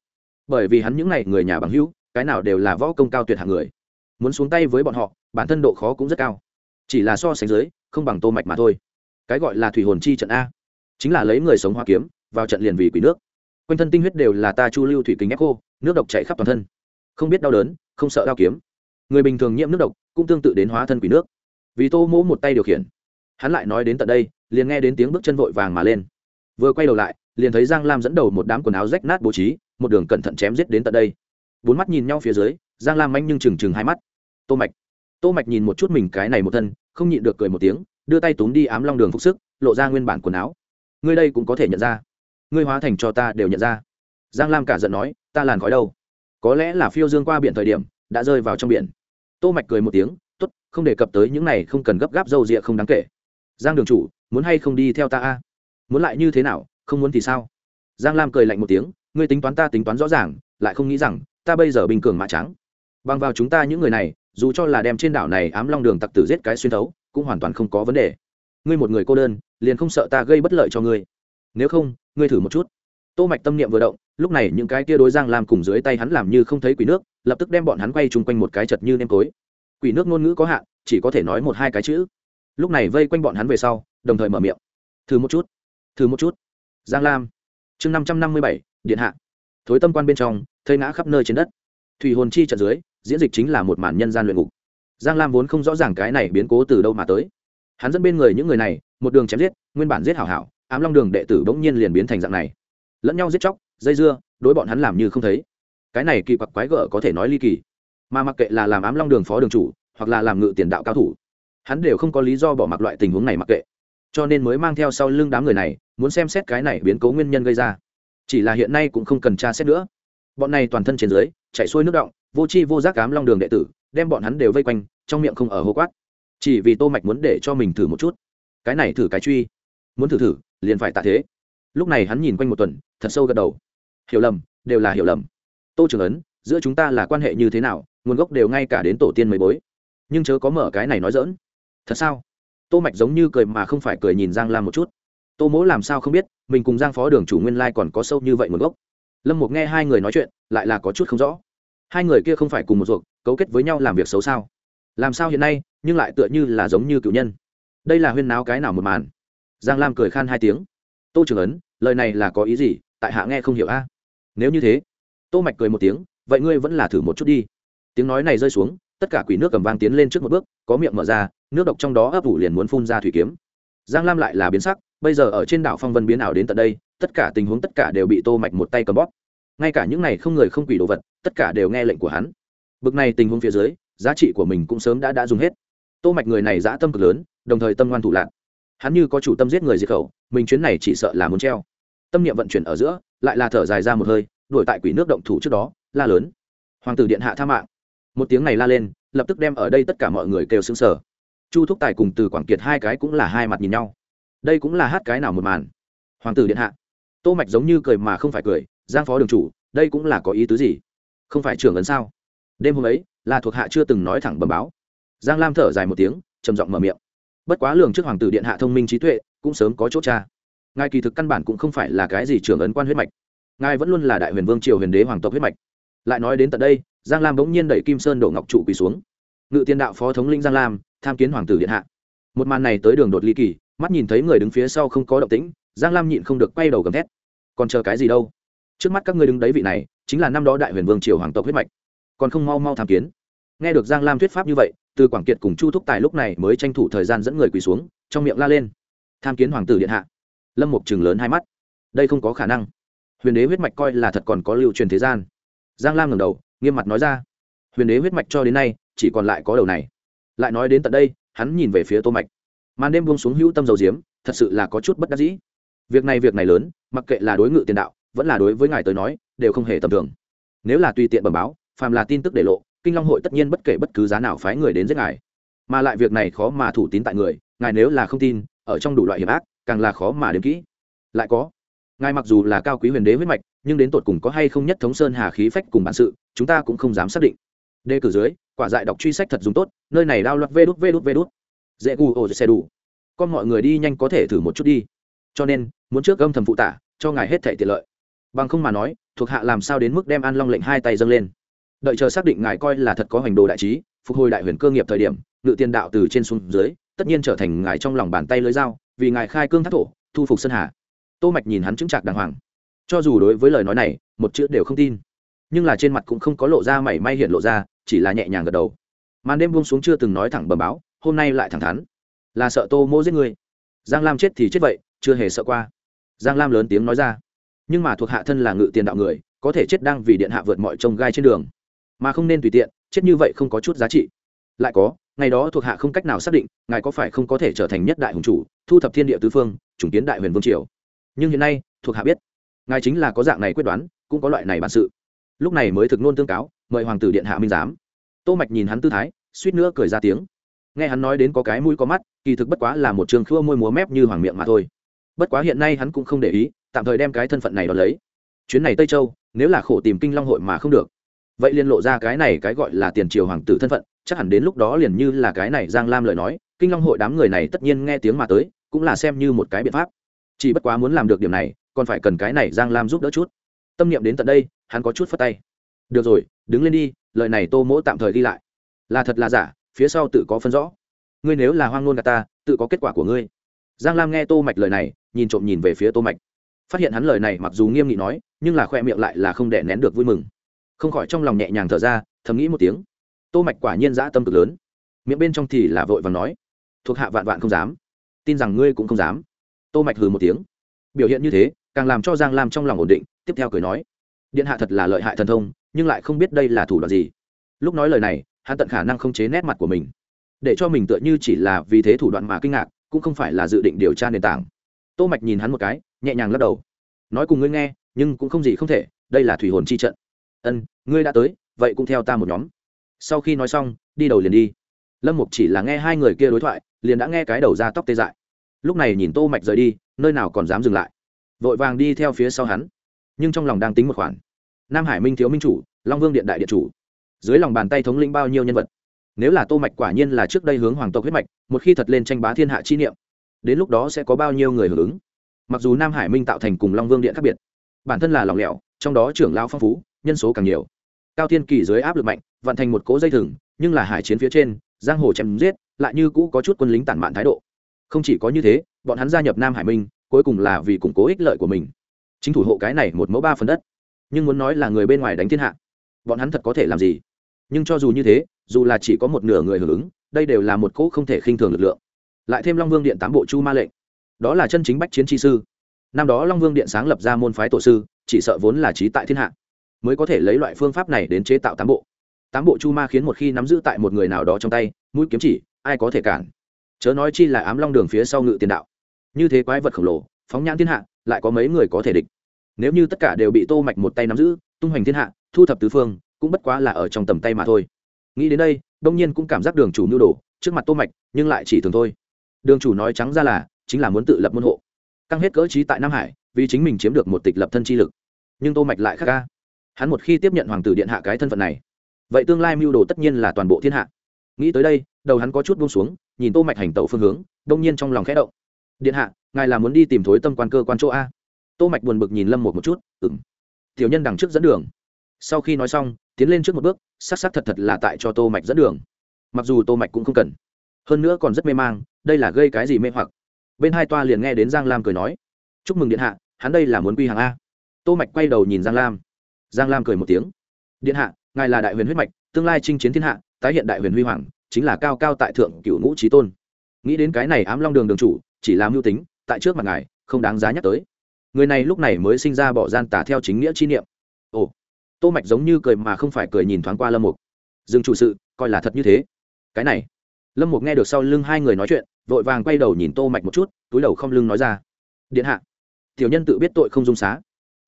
Bởi vì hắn những này người nhà bằng hữu, cái nào đều là võ công cao tuyệt hạng người. Muốn xuống tay với bọn họ, bản thân độ khó cũng rất cao. Chỉ là so sánh dưới, không bằng tô mạch mà thôi. Cái gọi là thủy hồn chi trận a. Chính là lấy người sống hoa kiếm, vào trận liền vì quỷ nước. Quanh thân tinh huyết đều là ta chu lưu thủy kính ép khô, nước độc chảy khắp toàn thân. Không biết đau đớn, không sợ đau kiếm. Người bình thường nhiễm nước độc, cũng tương tự đến hóa thân quỷ nước. Vì tô mỗ một tay điều khiển hắn lại nói đến tận đây, liền nghe đến tiếng bước chân vội vàng mà lên. Vừa quay đầu lại, liền thấy giang lam dẫn đầu một đám quần áo rách nát bố trí, một đường cẩn thận chém giết đến tận đây. Bốn mắt nhìn nhau phía dưới, giang lam manh nhưng chừng chừng hai mắt. Tô mạch tô mạch nhìn một chút mình cái này một thân, không nhịn được cười một tiếng, đưa tay túm đi ám long đường phục sức, lộ ra nguyên bản quần áo. Ngươi đây cũng có thể nhận ra. Ngươi hóa thành cho ta đều nhận ra. Giang lam cả giận nói, ta làn khói đâu? Có lẽ là phiêu dương qua biển thời điểm, đã rơi vào trong biển. Tô mạch cười một tiếng, tốt, không đề cập tới những này không cần gấp gáp dâu dịa không đáng kể giang đường chủ, muốn hay không đi theo ta a? Muốn lại như thế nào, không muốn thì sao? Giang lam cười lạnh một tiếng, ngươi tính toán ta tính toán rõ ràng, lại không nghĩ rằng, ta bây giờ bình cường mã trắng. Bằng vào chúng ta những người này, dù cho là đem trên đảo này ám long đường tặc tử giết cái xuyên thấu, cũng hoàn toàn không có vấn đề. Ngươi một người cô đơn, liền không sợ ta gây bất lợi cho ngươi. Nếu không, ngươi thử một chút. Tô mạch tâm niệm vừa động, lúc này những cái kia đối giang Lam cùng dưới tay hắn làm như không thấy quỷ nước, lập tức đem bọn hắn quay chung quanh một cái chật như nêm tối quỷ nước ngôn ngữ có hạn, chỉ có thể nói một hai cái chữ lúc này vây quanh bọn hắn về sau, đồng thời mở miệng. Thử một chút, thử một chút. Giang lam, chương năm trăm năm mươi bảy, điện hạ. Thối tâm quan bên trong, thây ngã khắp nơi trên đất. Thủy hồn chi trận dưới, diễn dịch chính là một màn nhân gian luyện ngục. Giang lam vốn không rõ ràng cái này biến cố từ đâu mà tới. Hắn dẫn bên người những người này, một đường chém giết, nguyên bản giết hảo hảo, ám long đường đệ tử bỗng nhiên liền biến thành dạng này. Lẫn nhau giết chóc, dây dưa, đối bọn hắn làm như không thấy. Cái này kỳ quặc quái gở có thể nói ly kỳ. Mà mặc kệ là làm ám long đường phó đường chủ, hoặc là làm ngự tiền đạo cao thủ hắn đều không có lý do bỏ mặc loại tình huống này mặc kệ. Cho nên mới mang theo sau lưng đám người này, muốn xem xét cái này biến cố nguyên nhân gây ra. Chỉ là hiện nay cũng không cần tra xét nữa. Bọn này toàn thân trên dưới chạy xuôi nước động, vô chi vô giác cám long đường đệ tử, đem bọn hắn đều vây quanh, trong miệng không ở hô quát. Chỉ vì tô mạch muốn để cho mình thử một chút. Cái này thử cái truy. Muốn thử thử, liền phải tạ thế. Lúc này hắn nhìn quanh một tuần, thật sâu gật đầu. Hiểu lầm, đều là hiểu lầm. Tô trưởng ấn, giữa chúng ta là quan hệ như thế nào, nguồn gốc đều ngay cả đến tổ tiên mấy bối. Nhưng chớ có mở cái này nói dỡn thật sao? Tô mạch giống như cười mà không phải cười nhìn giang lam một chút. Tô mỗ làm sao không biết, mình cùng giang phó đường chủ nguyên lai còn có sâu như vậy nguồn gốc. Lâm mục nghe hai người nói chuyện, lại là có chút không rõ. Hai người kia không phải cùng một ruột, cấu kết với nhau làm việc xấu sao? Làm sao hiện nay, nhưng lại tựa như là giống như cựu nhân? Đây là huyên náo cái nào một màn? Giang lam cười khan hai tiếng. Tô trưởng ấn, lời này là có ý gì? Tại hạ nghe không hiểu a. Nếu như thế, tô mạch cười một tiếng, vậy ngươi vẫn là thử một chút đi. Tiếng nói này rơi xuống tất cả quỷ nước cầm vang tiến lên trước một bước, có miệng mở ra, nước độc trong đó ấp ủ liền muốn phun ra thủy kiếm. Giang lam lại là biến sắc, bây giờ ở trên đảo phong vân biến ảo đến tận đây, tất cả tình huống tất cả đều bị tô mạch một tay cầm bóp. Ngay cả những này không người không quỷ đồ vật, tất cả đều nghe lệnh của hắn. Bực này tình huống phía dưới, giá trị của mình cũng sớm đã đã dùng hết. Tô mạch người này dã tâm cực lớn, đồng thời tâm ngoan thủ lạn. Hắn như có chủ tâm giết người diệt khẩu, mình chuyến này chỉ sợ là muốn treo. Tâm niệm vận chuyển ở giữa, lại là thở dài ra một hơi, đuổi tại quỷ nước động thủ trước đó, la lớn. Hoàng tử điện hạ tha mạng một tiếng này la lên, lập tức đem ở đây tất cả mọi người kêu sững sờ. Chu thúc tài cùng từ quảng kiệt hai cái cũng là hai mặt nhìn nhau. Đây cũng là hát cái nào một màn? Hoàng tử điện hạ. Tô mạch giống như cười mà không phải cười, giang phó đường chủ, đây cũng là có ý tứ gì? Không phải trưởng ấn sao? Đêm hôm ấy là thuộc hạ chưa từng nói thẳng bẩm báo. Giang lam thở dài một tiếng, trầm giọng mở miệng. Bất quá lường trước hoàng tử điện hạ thông minh trí tuệ, cũng sớm có chỗ cha ngài kỳ thực căn bản cũng không phải là cái gì trưởng ấn quan huyết mạch. Ngài vẫn luôn là đại huyền vương triều huyền đế hoàng tộc huyết mạch. Lại nói đến tận đây giang lam bỗng nhiên đẩy kim sơn đổ ngọc trụ quỳ xuống. Ngự tiên đạo phó thống linh giang lam, tham kiến hoàng tử điện hạ. Một màn này tới đường đột ly kỳ, mắt nhìn thấy người đứng phía sau không có động tĩnh, giang lam nhịn không được quay đầu gầm thét. Còn chờ cái gì đâu? Trước mắt các ngươi đứng đấy vị này, chính là năm đó đại huyền vương triều hoàng tộc huyết mạch. Còn không mau mau tham kiến. Nghe được giang lam thuyết pháp như vậy, từ quảng kiệt cùng chu thúc tài lúc này mới tranh thủ thời gian dẫn người quỳ xuống, trong miệng la lên. Tham kiến hoàng tử điện hạ. Lâm mục chừng lớn hai mắt. Đây không có khả năng. Huyền đế huyết mạch coi là thật còn có lưu truyền thế gian. Giang lam ngẩng đầu nghiêm mặt nói ra. Huyền đế huyết mạch cho đến nay, chỉ còn lại có đầu này. Lại nói đến tận đây, hắn nhìn về phía tô mạch. Màn đêm buông xuống hữu tâm dầu diếm, thật sự là có chút bất đắc dĩ. Việc này việc này lớn, mặc kệ là đối ngự tiền đạo, vẫn là đối với ngài tới nói, đều không hề tầm thường. Nếu là tùy tiện bẩm báo, phàm là tin tức để lộ, kinh long hội tất nhiên bất kể bất cứ giá nào phái người đến giết ngài. Mà lại việc này khó mà thủ tín tại người, ngài nếu là không tin, ở trong đủ loại hiểm ác, càng là khó mà đến kỹ. Lại có ngài mặc dù là cao quý huyền đế huyết mạch, nhưng đến tột cùng có hay không nhất thống sơn hà khí phách cùng bản sự, chúng ta cũng không dám xác định. Đề cử dưới, quả dại đọc truy sách thật dùng tốt, nơi này đao loạt vê đút vê đút vê đút. Dễ gu ổ xe đủ. Con mọi người đi nhanh có thể thử một chút đi. Cho nên, muốn trước âm thầm phụ tả, cho ngài hết thể tiện lợi. Bằng không mà nói, thuộc hạ làm sao đến mức đem an long lệnh hai tay dâng lên. Đợi chờ xác định ngài coi là thật có hành đồ đại trí, phục hồi đại huyền cơ nghiệp thời điểm, ngự tiền đạo từ trên xuống dưới, tất nhiên trở thành ngài trong lòng bàn tay lưới dao, vì ngài khai cương thác thổ, thu phục sơn hà tô mạch nhìn hắn chứng chạc đàng hoàng. Cho dù đối với lời nói này, một chữ đều không tin. Nhưng là trên mặt cũng không có lộ ra mảy may hiện lộ ra, chỉ là nhẹ nhàng gật đầu. Màn đêm buông xuống chưa từng nói thẳng bầm báo, hôm nay lại thẳng thắn. Là sợ tô mô giết người. Giang lam chết thì chết vậy, chưa hề sợ qua. Giang lam lớn tiếng nói ra. Nhưng mà thuộc hạ thân là ngự tiền đạo người, có thể chết đang vì điện hạ vượt mọi trông gai trên đường. Mà không nên tùy tiện, chết như vậy không có chút giá trị. Lại có, ngày đó thuộc hạ không cách nào xác định, ngài có phải không có thể trở thành nhất đại hùng chủ, thu thập thiên địa tứ phương, chủng kiến đại huyền vương triều nhưng hiện nay thuộc hạ biết ngài chính là có dạng này quyết đoán cũng có loại này bản sự lúc này mới thực nôn tương cáo mời hoàng tử điện hạ minh giám tô mạch nhìn hắn tư thái suýt nữa cười ra tiếng nghe hắn nói đến có cái mũi có mắt kỳ thực bất quá là một trường khua môi múa mép như hoàng miệng mà thôi bất quá hiện nay hắn cũng không để ý tạm thời đem cái thân phận này đo lấy chuyến này tây châu nếu là khổ tìm kinh long hội mà không được vậy liền lộ ra cái này cái gọi là tiền triều hoàng tử thân phận chắc hẳn đến lúc đó liền như là cái này giang lam lời nói kinh long hội đám người này tất nhiên nghe tiếng mà tới cũng là xem như một cái biện pháp chỉ bất quá muốn làm được điểm này, còn phải cần cái này giang lam giúp đỡ chút. Tâm niệm đến tận đây, hắn có chút phất tay. Được rồi, đứng lên đi, lời này tô mỗ tạm thời ghi lại. Là thật là giả, phía sau tự có phân rõ. Ngươi nếu là hoang ngôn gà ta, tự có kết quả của ngươi. Giang lam nghe tô mạch lời này, nhìn trộm nhìn về phía tô mạch. Phát hiện hắn lời này mặc dù nghiêm nghị nói, nhưng là khoe miệng lại là không đè nén được vui mừng. Không khỏi trong lòng nhẹ nhàng thở ra, thầm nghĩ một tiếng. Tô mạch quả nhiên dã tâm cực lớn. Miệng bên trong thì là vội vàng nói, thuộc hạ vạn vạn không dám. Tin rằng ngươi cũng không dám tô mạch hừ một tiếng. Biểu hiện như thế, càng làm cho giang lam trong lòng ổn định, tiếp theo cười nói, điện hạ thật là lợi hại thần thông, nhưng lại không biết đây là thủ đoạn gì. Lúc nói lời này, hắn tận khả năng không chế nét mặt của mình. Để cho mình tựa như chỉ là vì thế thủ đoạn mà kinh ngạc, cũng không phải là dự định điều tra nền tảng. Tô mạch nhìn hắn một cái, nhẹ nhàng lắc đầu. Nói cùng ngươi nghe, nhưng cũng không gì không thể, đây là thủy hồn chi trận. Ân, ngươi đã tới, vậy cũng theo ta một nhóm. Sau khi nói xong, đi đầu liền đi. Lâm mục chỉ là nghe hai người kia đối thoại, liền đã nghe cái đầu ra tóc tê dại lúc này nhìn tô mạch rời đi, nơi nào còn dám dừng lại. Vội vàng đi theo phía sau hắn. Nhưng trong lòng đang tính một khoản. Nam hải minh thiếu minh chủ, long vương điện đại điện chủ. Dưới lòng bàn tay thống lĩnh bao nhiêu nhân vật? Nếu là tô mạch quả nhiên là trước đây hướng hoàng tộc huyết mạch, một khi thật lên tranh bá thiên hạ chi niệm, đến lúc đó sẽ có bao nhiêu người hưởng ứng? Mặc dù nam hải minh tạo thành cùng long vương điện khác biệt, bản thân là lòng lẻo, trong đó trưởng lao phong phú, nhân số càng nhiều. Cao thiên kỳ dưới áp lực mạnh, vận thành một cố dây thừng, nhưng là hải chiến phía trên, giang hồ chém giết, lại như cũ có chút quân lính tản mạn thái độ không chỉ có như thế, bọn hắn gia nhập nam hải minh, cuối cùng là vì củng cố ích lợi của mình. Chính thủ hộ cái này một mẫu ba phần đất. Nhưng muốn nói là người bên ngoài đánh thiên hạ, bọn hắn thật có thể làm gì? Nhưng cho dù như thế, dù là chỉ có một nửa người hưởng ứng, đây đều là một cỗ không thể khinh thường lực lượng. Lại thêm long vương điện tám bộ chu ma lệnh. Đó là chân chính bách chiến tri sư. Năm đó long vương điện sáng lập ra môn phái tổ sư, chỉ sợ vốn là trí tại thiên hạ, mới có thể lấy loại phương pháp này đến chế tạo tám bộ. Tám bộ chu ma khiến một khi nắm giữ tại một người nào đó trong tay, mũi kiếm chỉ, ai có thể cản? Chớ nói chi là ám long đường phía sau ngự tiền đạo. Như thế quái vật khổng lồ, phóng nhãn thiên hạ, lại có mấy người có thể địch. Nếu như tất cả đều bị tô mạch một tay nắm giữ, tung hoành thiên hạ, thu thập tứ phương, cũng bất quá là ở trong tầm tay mà thôi. Nghĩ đến đây, đông nhiên cũng cảm giác đường chủ nhu đồ, trước mặt tô mạch, nhưng lại chỉ thường thôi. Đường chủ nói trắng ra là, chính là muốn tự lập môn hộ. Căng hết cỡ trí tại nam hải, vì chính mình chiếm được một tịch lập thân chi lực. Nhưng tô mạch lại khác ca hắn một khi tiếp nhận hoàng tử điện hạ cái thân phận này, vậy tương lai mưu đồ tất nhiên là toàn bộ thiên hạ. Nghĩ tới đây, đầu hắn có chút buông xuống nhìn tô mạch hành tẩu phương hướng, đông nhiên trong lòng khẽ động. Điện hạ, ngài là muốn đi tìm thối tâm quan cơ quan chỗ a. Tô mạch buồn bực nhìn lâm một một chút, ừm. Tiểu nhân đằng trước dẫn đường. Sau khi nói xong, tiến lên trước một bước sắc sắc thật thật là tại cho tô mạch dẫn đường. Mặc dù tô mạch cũng không cần, hơn nữa còn rất mê mang, đây là gây cái gì mê hoặc? Bên hai toa liền nghe đến giang lam cười nói, chúc mừng điện hạ, hắn đây là muốn quy hàng a. Tô mạch quay đầu nhìn giang lam. Giang lam cười một tiếng, điện hạ, ngài là đại huyền huyết mạch, tương lai chinh chiến thiên hạ, tái hiện đại huyền huy hoàng chính là cao cao tại thượng cựu ngũ trí tôn. Nghĩ đến cái này ám long đường đường chủ, chỉ làm mưu tính, tại trước mặt ngài, không đáng giá nhắc tới. Người này lúc này mới sinh ra bỏ gian tả theo chính nghĩa chi niệm. Ồ, tô mạch giống như cười mà không phải cười nhìn thoáng qua lâm mục. Dừng chủ sự, coi là thật như thế. Cái này, lâm mục nghe được sau lưng hai người nói chuyện, vội vàng quay đầu nhìn tô mạch một chút, túi đầu không lưng nói ra. Điện hạ, tiểu nhân tự biết tội không dung xá.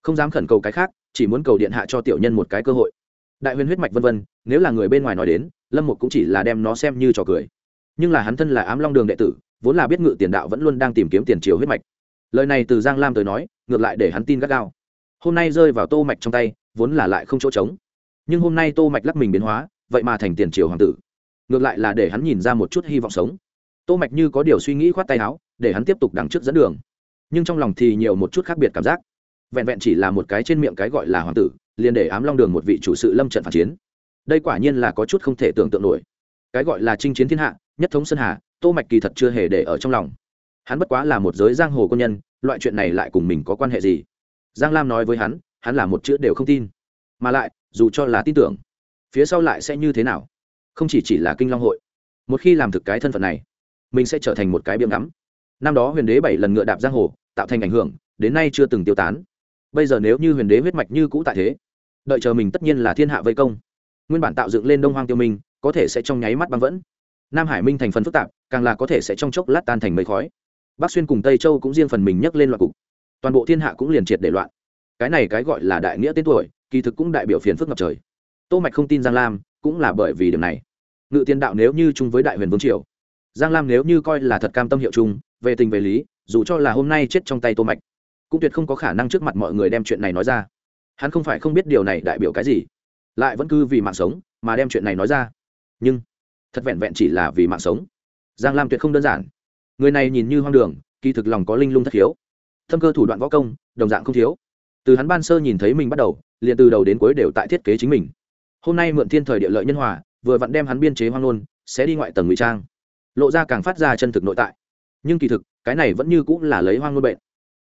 Không dám khẩn cầu cái khác, chỉ muốn cầu điện hạ cho tiểu nhân một cái cơ hội. Đại huyền huyết mạch vân vân, nếu là người bên ngoài nói đến lâm mục cũng chỉ là đem nó xem như trò cười. Nhưng là hắn thân là ám long đường đệ tử, vốn là biết ngự tiền đạo vẫn luôn đang tìm kiếm tiền triều huyết mạch. Lời này từ giang lam tới nói, ngược lại để hắn tin gắt gao. Hôm nay rơi vào tô mạch trong tay, vốn là lại không chỗ trống. Nhưng hôm nay tô mạch lắc mình biến hóa, vậy mà thành tiền triều hoàng tử. Ngược lại là để hắn nhìn ra một chút hy vọng sống. Tô mạch như có điều suy nghĩ khoát tay áo, để hắn tiếp tục đằng trước dẫn đường. Nhưng trong lòng thì nhiều một chút khác biệt cảm giác. Vẹn vẹn chỉ là một cái trên miệng cái gọi là hoàng tử, liền để ám long đường một vị chủ sự lâm trận phản chiến đây quả nhiên là có chút không thể tưởng tượng nổi. Cái gọi là chinh chiến thiên hạ, nhất thống sơn hà, tô mạch kỳ thật chưa hề để ở trong lòng. Hắn bất quá là một giới giang hồ quân nhân, loại chuyện này lại cùng mình có quan hệ gì? Giang lam nói với hắn hắn là một chữ đều không tin. Mà lại, dù cho là tin tưởng, phía sau lại sẽ như thế nào? Không chỉ chỉ là kinh long hội. Một khi làm thực cái thân phận này, mình sẽ trở thành một cái biếm ngắm. Năm đó huyền đế bảy lần ngựa đạp giang hồ, tạo thành ảnh hưởng, đến nay chưa từng tiêu tán. Bây giờ nếu như huyền đế huyết mạch như cũ tại thế, đợi chờ mình tất nhiên là thiên hạ vây công nguyên bản tạo dựng lên đông hoang tiêu minh, có thể sẽ trong nháy mắt băng vẫn. Nam hải minh thành phần phức tạp, càng là có thể sẽ trong chốc lát tan thành mây khói. Bắc xuyên cùng tây châu cũng riêng phần mình nhấc lên loạt cục. Toàn bộ thiên hạ cũng liền triệt để loạn. Cái này cái gọi là đại nghĩa tên tuổi, kỳ thực cũng đại biểu phiền phức ngập trời. Tô mạch không tin giang lam, cũng là bởi vì điểm này. Ngự tiên đạo nếu như chung với đại huyền vương triều, giang lam nếu như coi là thật cam tâm hiệu chung, về tình về lý, dù cho là hôm nay chết trong tay tô mạch, cũng tuyệt không có khả năng trước mặt mọi người đem chuyện này nói ra. Hắn không phải không biết điều này đại biểu cái gì lại vẫn cứ vì mạng sống mà đem chuyện này nói ra. Nhưng, thật vẹn vẹn chỉ là vì mạng sống. Giang lam tuyệt không đơn giản. Người này nhìn như hoang đường, kỳ thực lòng có linh lung thất khiếu. Thâm cơ thủ đoạn võ công, đồng dạng không thiếu. Từ hắn ban sơ nhìn thấy mình bắt đầu, liền từ đầu đến cuối đều tại thiết kế chính mình. Hôm nay mượn thiên thời địa lợi nhân hòa, vừa vặn đem hắn biên chế hoang nôn sẽ đi ngoại tầng ngụy trang. Lộ ra càng phát ra chân thực nội tại. Nhưng kỳ thực, cái này vẫn như cũng là lấy hoang nôn bệnh.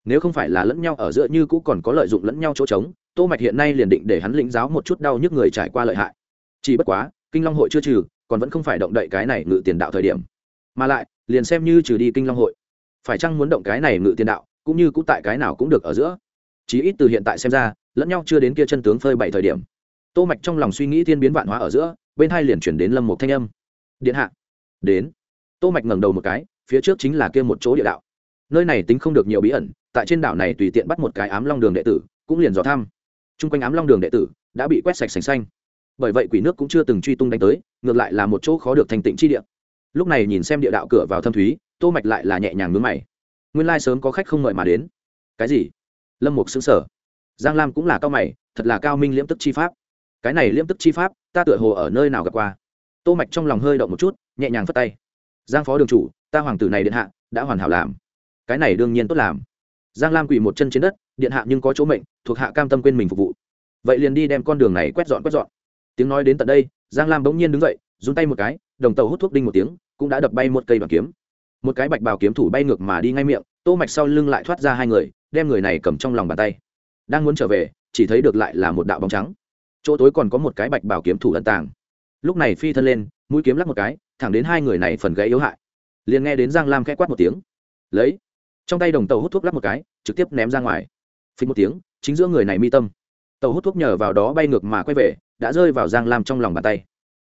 Nếu không phải là lẫn nhau ở giữa như cũ còn có lợi dụng lẫn nhau chỗ trống tô mạch hiện nay liền định để hắn lĩnh giáo một chút đau nhức người trải qua lợi hại. Chỉ bất quá, kinh long hội chưa trừ, còn vẫn không phải động đậy cái này ngự tiền đạo thời điểm. Mà lại, liền xem như trừ đi kinh long hội. Phải chăng muốn động cái này ngự tiền đạo, cũng như cũ tại cái nào cũng được ở giữa. Chí ít từ hiện tại xem ra, lẫn nhau chưa đến kia chân tướng phơi bảy thời điểm. Tô mạch trong lòng suy nghĩ thiên biến vạn hóa ở giữa, bên hai liền chuyển đến lâm một thanh âm. Điện hạ. Đến. Tô mạch ngẩng đầu một cái, phía trước chính là kia một chỗ địa đạo. Nơi này tính không được nhiều bí ẩn, tại trên đảo này tùy tiện bắt một cái ám long đường đệ tử, cũng liền dò thăm chung quanh ám long đường đệ tử đã bị quét sạch sành xanh. Bởi vậy quỷ nước cũng chưa từng truy tung đánh tới, ngược lại là một chỗ khó được thành tịnh chi địa. Lúc này nhìn xem địa đạo cửa vào thâm thúy, tô mạch lại là nhẹ nhàng ngứa mày. Nguyên lai sớm có khách không mời mà đến. Cái gì? Lâm mục sững sở giang lam cũng là cao mày, thật là cao minh liễm tức chi pháp. Cái này liễm tức chi pháp, ta tựa hồ ở nơi nào gặp qua? Tô mạch trong lòng hơi động một chút, nhẹ nhàng phất tay. Giang phó đường chủ, ta hoàng tử này điện hạ, đã hoàn hảo làm. Cái này đương nhiên tốt làm. Giang lam quỳ một chân trên đất, điện hạ nhưng có chỗ mệnh thuộc hạ cam tâm quên mình phục vụ. Vậy liền đi đem con đường này quét dọn quét dọn. Tiếng nói đến tận đây, giang lam bỗng nhiên đứng dậy, run tay một cái, đồng tàu hút thuốc đinh một tiếng, cũng đã đập bay một cây bằng kiếm. Một cái bạch bào kiếm thủ bay ngược mà đi ngay miệng, tô mạch sau lưng lại thoát ra hai người, đem người này cầm trong lòng bàn tay. Đang muốn trở về, chỉ thấy được lại là một đạo bóng trắng. Chỗ tối còn có một cái bạch bào kiếm thủ ẩn tàng. Lúc này phi thân lên, mũi kiếm lắc một cái, thẳng đến hai người này phần gãy yếu hại. Liền nghe đến giang lam khẽ quát một tiếng. Lấy. Trong tay đồng tàu hút thuốc lắc một cái, trực tiếp ném ra ngoài. Phình một tiếng chính giữa người này mi tâm. Tàu hút thuốc nhờ vào đó bay ngược mà quay về, đã rơi vào giang lam trong lòng bàn tay.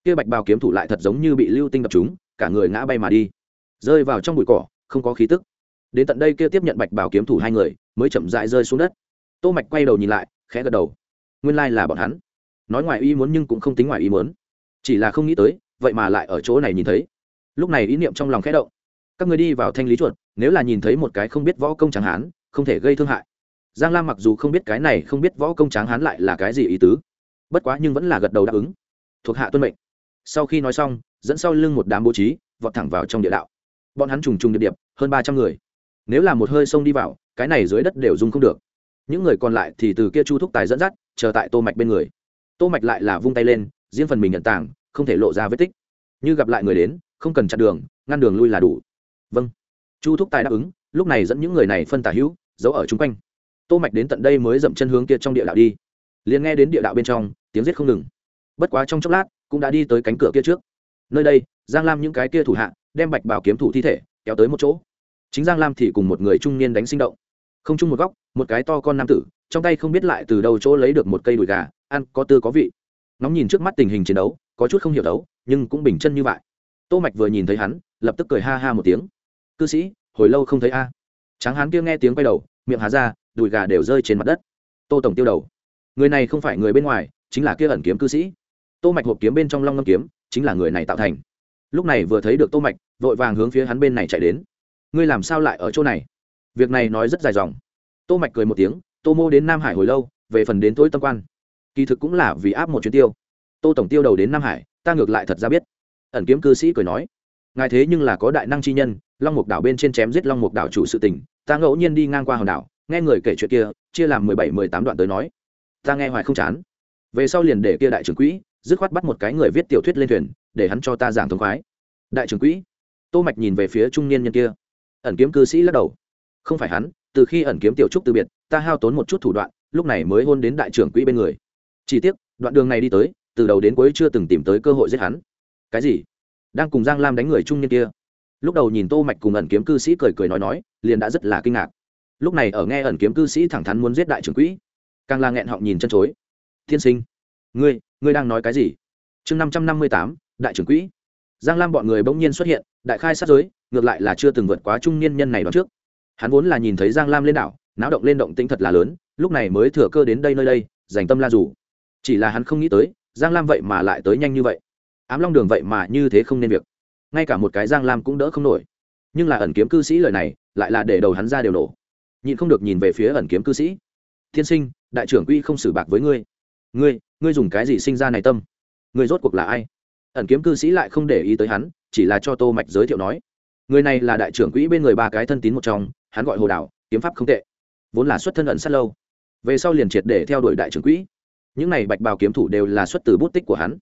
Kia bạch bào kiếm thủ lại thật giống như bị lưu tinh đập chúng cả người ngã bay mà đi. Rơi vào trong bụi cỏ, không có khí tức. Đến tận đây kia tiếp nhận bạch bào kiếm thủ hai người, mới chậm rãi rơi xuống đất. Tô mạch quay đầu nhìn lại, khẽ gật đầu. Nguyên lai là bọn hắn. Nói ngoài ý muốn nhưng cũng không tính ngoài ý muốn. Chỉ là không nghĩ tới, vậy mà lại ở chỗ này nhìn thấy. Lúc này ý niệm trong lòng khẽ động. Các người đi vào thanh lý chuột, nếu là nhìn thấy một cái không biết võ công chẳng hán không thể gây thương hại giang lam mặc dù không biết cái này, không biết võ công tráng hán lại là cái gì ý tứ, bất quá nhưng vẫn là gật đầu đáp ứng. Thuộc hạ tuân mệnh. Sau khi nói xong, dẫn sau lưng một đám bố trí, vọt thẳng vào trong địa đạo. Bọn hắn trùng trùng điệp điệp, hơn ba trăm người. Nếu là một hơi sông đi vào, cái này dưới đất đều dùng không được. Những người còn lại thì từ kia chu thúc tài dẫn dắt, chờ tại tô mạch bên người. Tô mạch lại là vung tay lên, riêng phần mình nhận tảng không thể lộ ra vết tích. Như gặp lại người đến, không cần chặn đường, ngăn đường lui là đủ. Vâng. Chu thúc tài đáp ứng, lúc này dẫn những người này phân tả hữu, giấu ở chung quanh tô mạch đến tận đây mới dậm chân hướng kia trong địa đạo đi. Liền nghe đến địa đạo bên trong, tiếng giết không ngừng. Bất quá trong chốc lát, cũng đã đi tới cánh cửa kia trước. Nơi đây, giang lam những cái kia thủ hạ, đem bạch bảo kiếm thủ thi thể, kéo tới một chỗ. Chính giang lam thì cùng một người trung niên đánh sinh động. Không chung một góc, một cái to con nam tử, trong tay không biết lại từ đâu chỗ lấy được một cây đùi gà, ăn có tư có vị. Nóng nhìn trước mắt tình hình chiến đấu, có chút không hiểu đấu, nhưng cũng bình chân như vậy. Tô mạch vừa nhìn thấy hắn, lập tức cười ha ha một tiếng. Cư sĩ, hồi lâu không thấy a. Tráng hán kia nghe tiếng quay đầu, miệng hà ra đùi gà đều rơi trên mặt đất. Tô tổng tiêu đầu. Người này không phải người bên ngoài, chính là kia ẩn kiếm cư sĩ. Tô mạch hộp kiếm bên trong long ngâm kiếm, chính là người này tạo thành. Lúc này vừa thấy được tô mạch, vội vàng hướng phía hắn bên này chạy đến. Ngươi làm sao lại ở chỗ này? Việc này nói rất dài dòng. Tô mạch cười một tiếng, tô mô đến nam hải hồi lâu, về phần đến tối tâm quan. Kỳ thực cũng là vì áp một chuyến tiêu. Tô tổng tiêu đầu đến nam hải, ta ngược lại thật ra biết. Ẩn kiếm cư sĩ cười nói, ngài thế nhưng là có đại năng chi nhân, long mục đảo bên trên chém giết long mục đảo chủ sự tình, ta ngẫu nhiên đi ngang qua hòn đảo nghe người kể chuyện kia, chia làm mười bảy, mười tám đoạn tới nói, ta nghe hoài không chán. Về sau liền để kia đại trưởng quỹ, dứt khoát bắt một cái người viết tiểu thuyết lên thuyền, để hắn cho ta giảng thống khoái. Đại trưởng quỹ, tô mạch nhìn về phía trung niên nhân kia. Ẩn kiếm cư sĩ lắc đầu. Không phải hắn, từ khi ẩn kiếm tiểu trúc từ biệt, ta hao tốn một chút thủ đoạn, lúc này mới hôn đến đại trưởng quỹ bên người. Chỉ tiếc, đoạn đường này đi tới, từ đầu đến cuối chưa từng tìm tới cơ hội giết hắn. Cái gì? Đang cùng giang lam đánh người trung niên kia. Lúc đầu nhìn tô mạch cùng ẩn kiếm cư sĩ cười cười nói nói, liền đã rất là kinh ngạc lúc này ở nghe ẩn kiếm cư sĩ thẳng thắn muốn giết đại trưởng quỹ, càng là nghẹn họng nhìn chân chối. Thiên sinh, ngươi ngươi đang nói cái gì? Chương năm trăm năm mươi tám, đại trưởng quỹ. Giang lam bọn người bỗng nhiên xuất hiện, đại khai sát giới, ngược lại là chưa từng vượt quá trung niên nhân này đó trước. Hắn vốn là nhìn thấy giang lam lên đảo, náo động lên động tĩnh thật là lớn, lúc này mới thừa cơ đến đây nơi đây, dành tâm la rủ chỉ là hắn không nghĩ tới, giang lam vậy mà lại tới nhanh như vậy. Ám long đường vậy mà như thế không nên việc. Ngay cả một cái giang lam cũng đỡ không nổi. Nhưng là ẩn kiếm cư sĩ lời này, lại là để đầu hắn ra đều nổ nhịn không được nhìn về phía ẩn kiếm cư sĩ. Tiên sinh, đại trưởng quy không xử bạc với ngươi. Ngươi ngươi dùng cái gì sinh ra này tâm? Ngươi rốt cuộc là ai? Ẩn kiếm cư sĩ lại không để ý tới hắn, chỉ là cho tô mạch giới thiệu nói. Người này là đại trưởng quỹ bên người ba cái thân tín một trong, hắn gọi hồ đảo, kiếm pháp không tệ, vốn là xuất thân ẩn sát lâu. Về sau liền triệt để theo đuổi đại trưởng quỹ. Những này bạch bào kiếm thủ đều là xuất từ bút tích của hắn.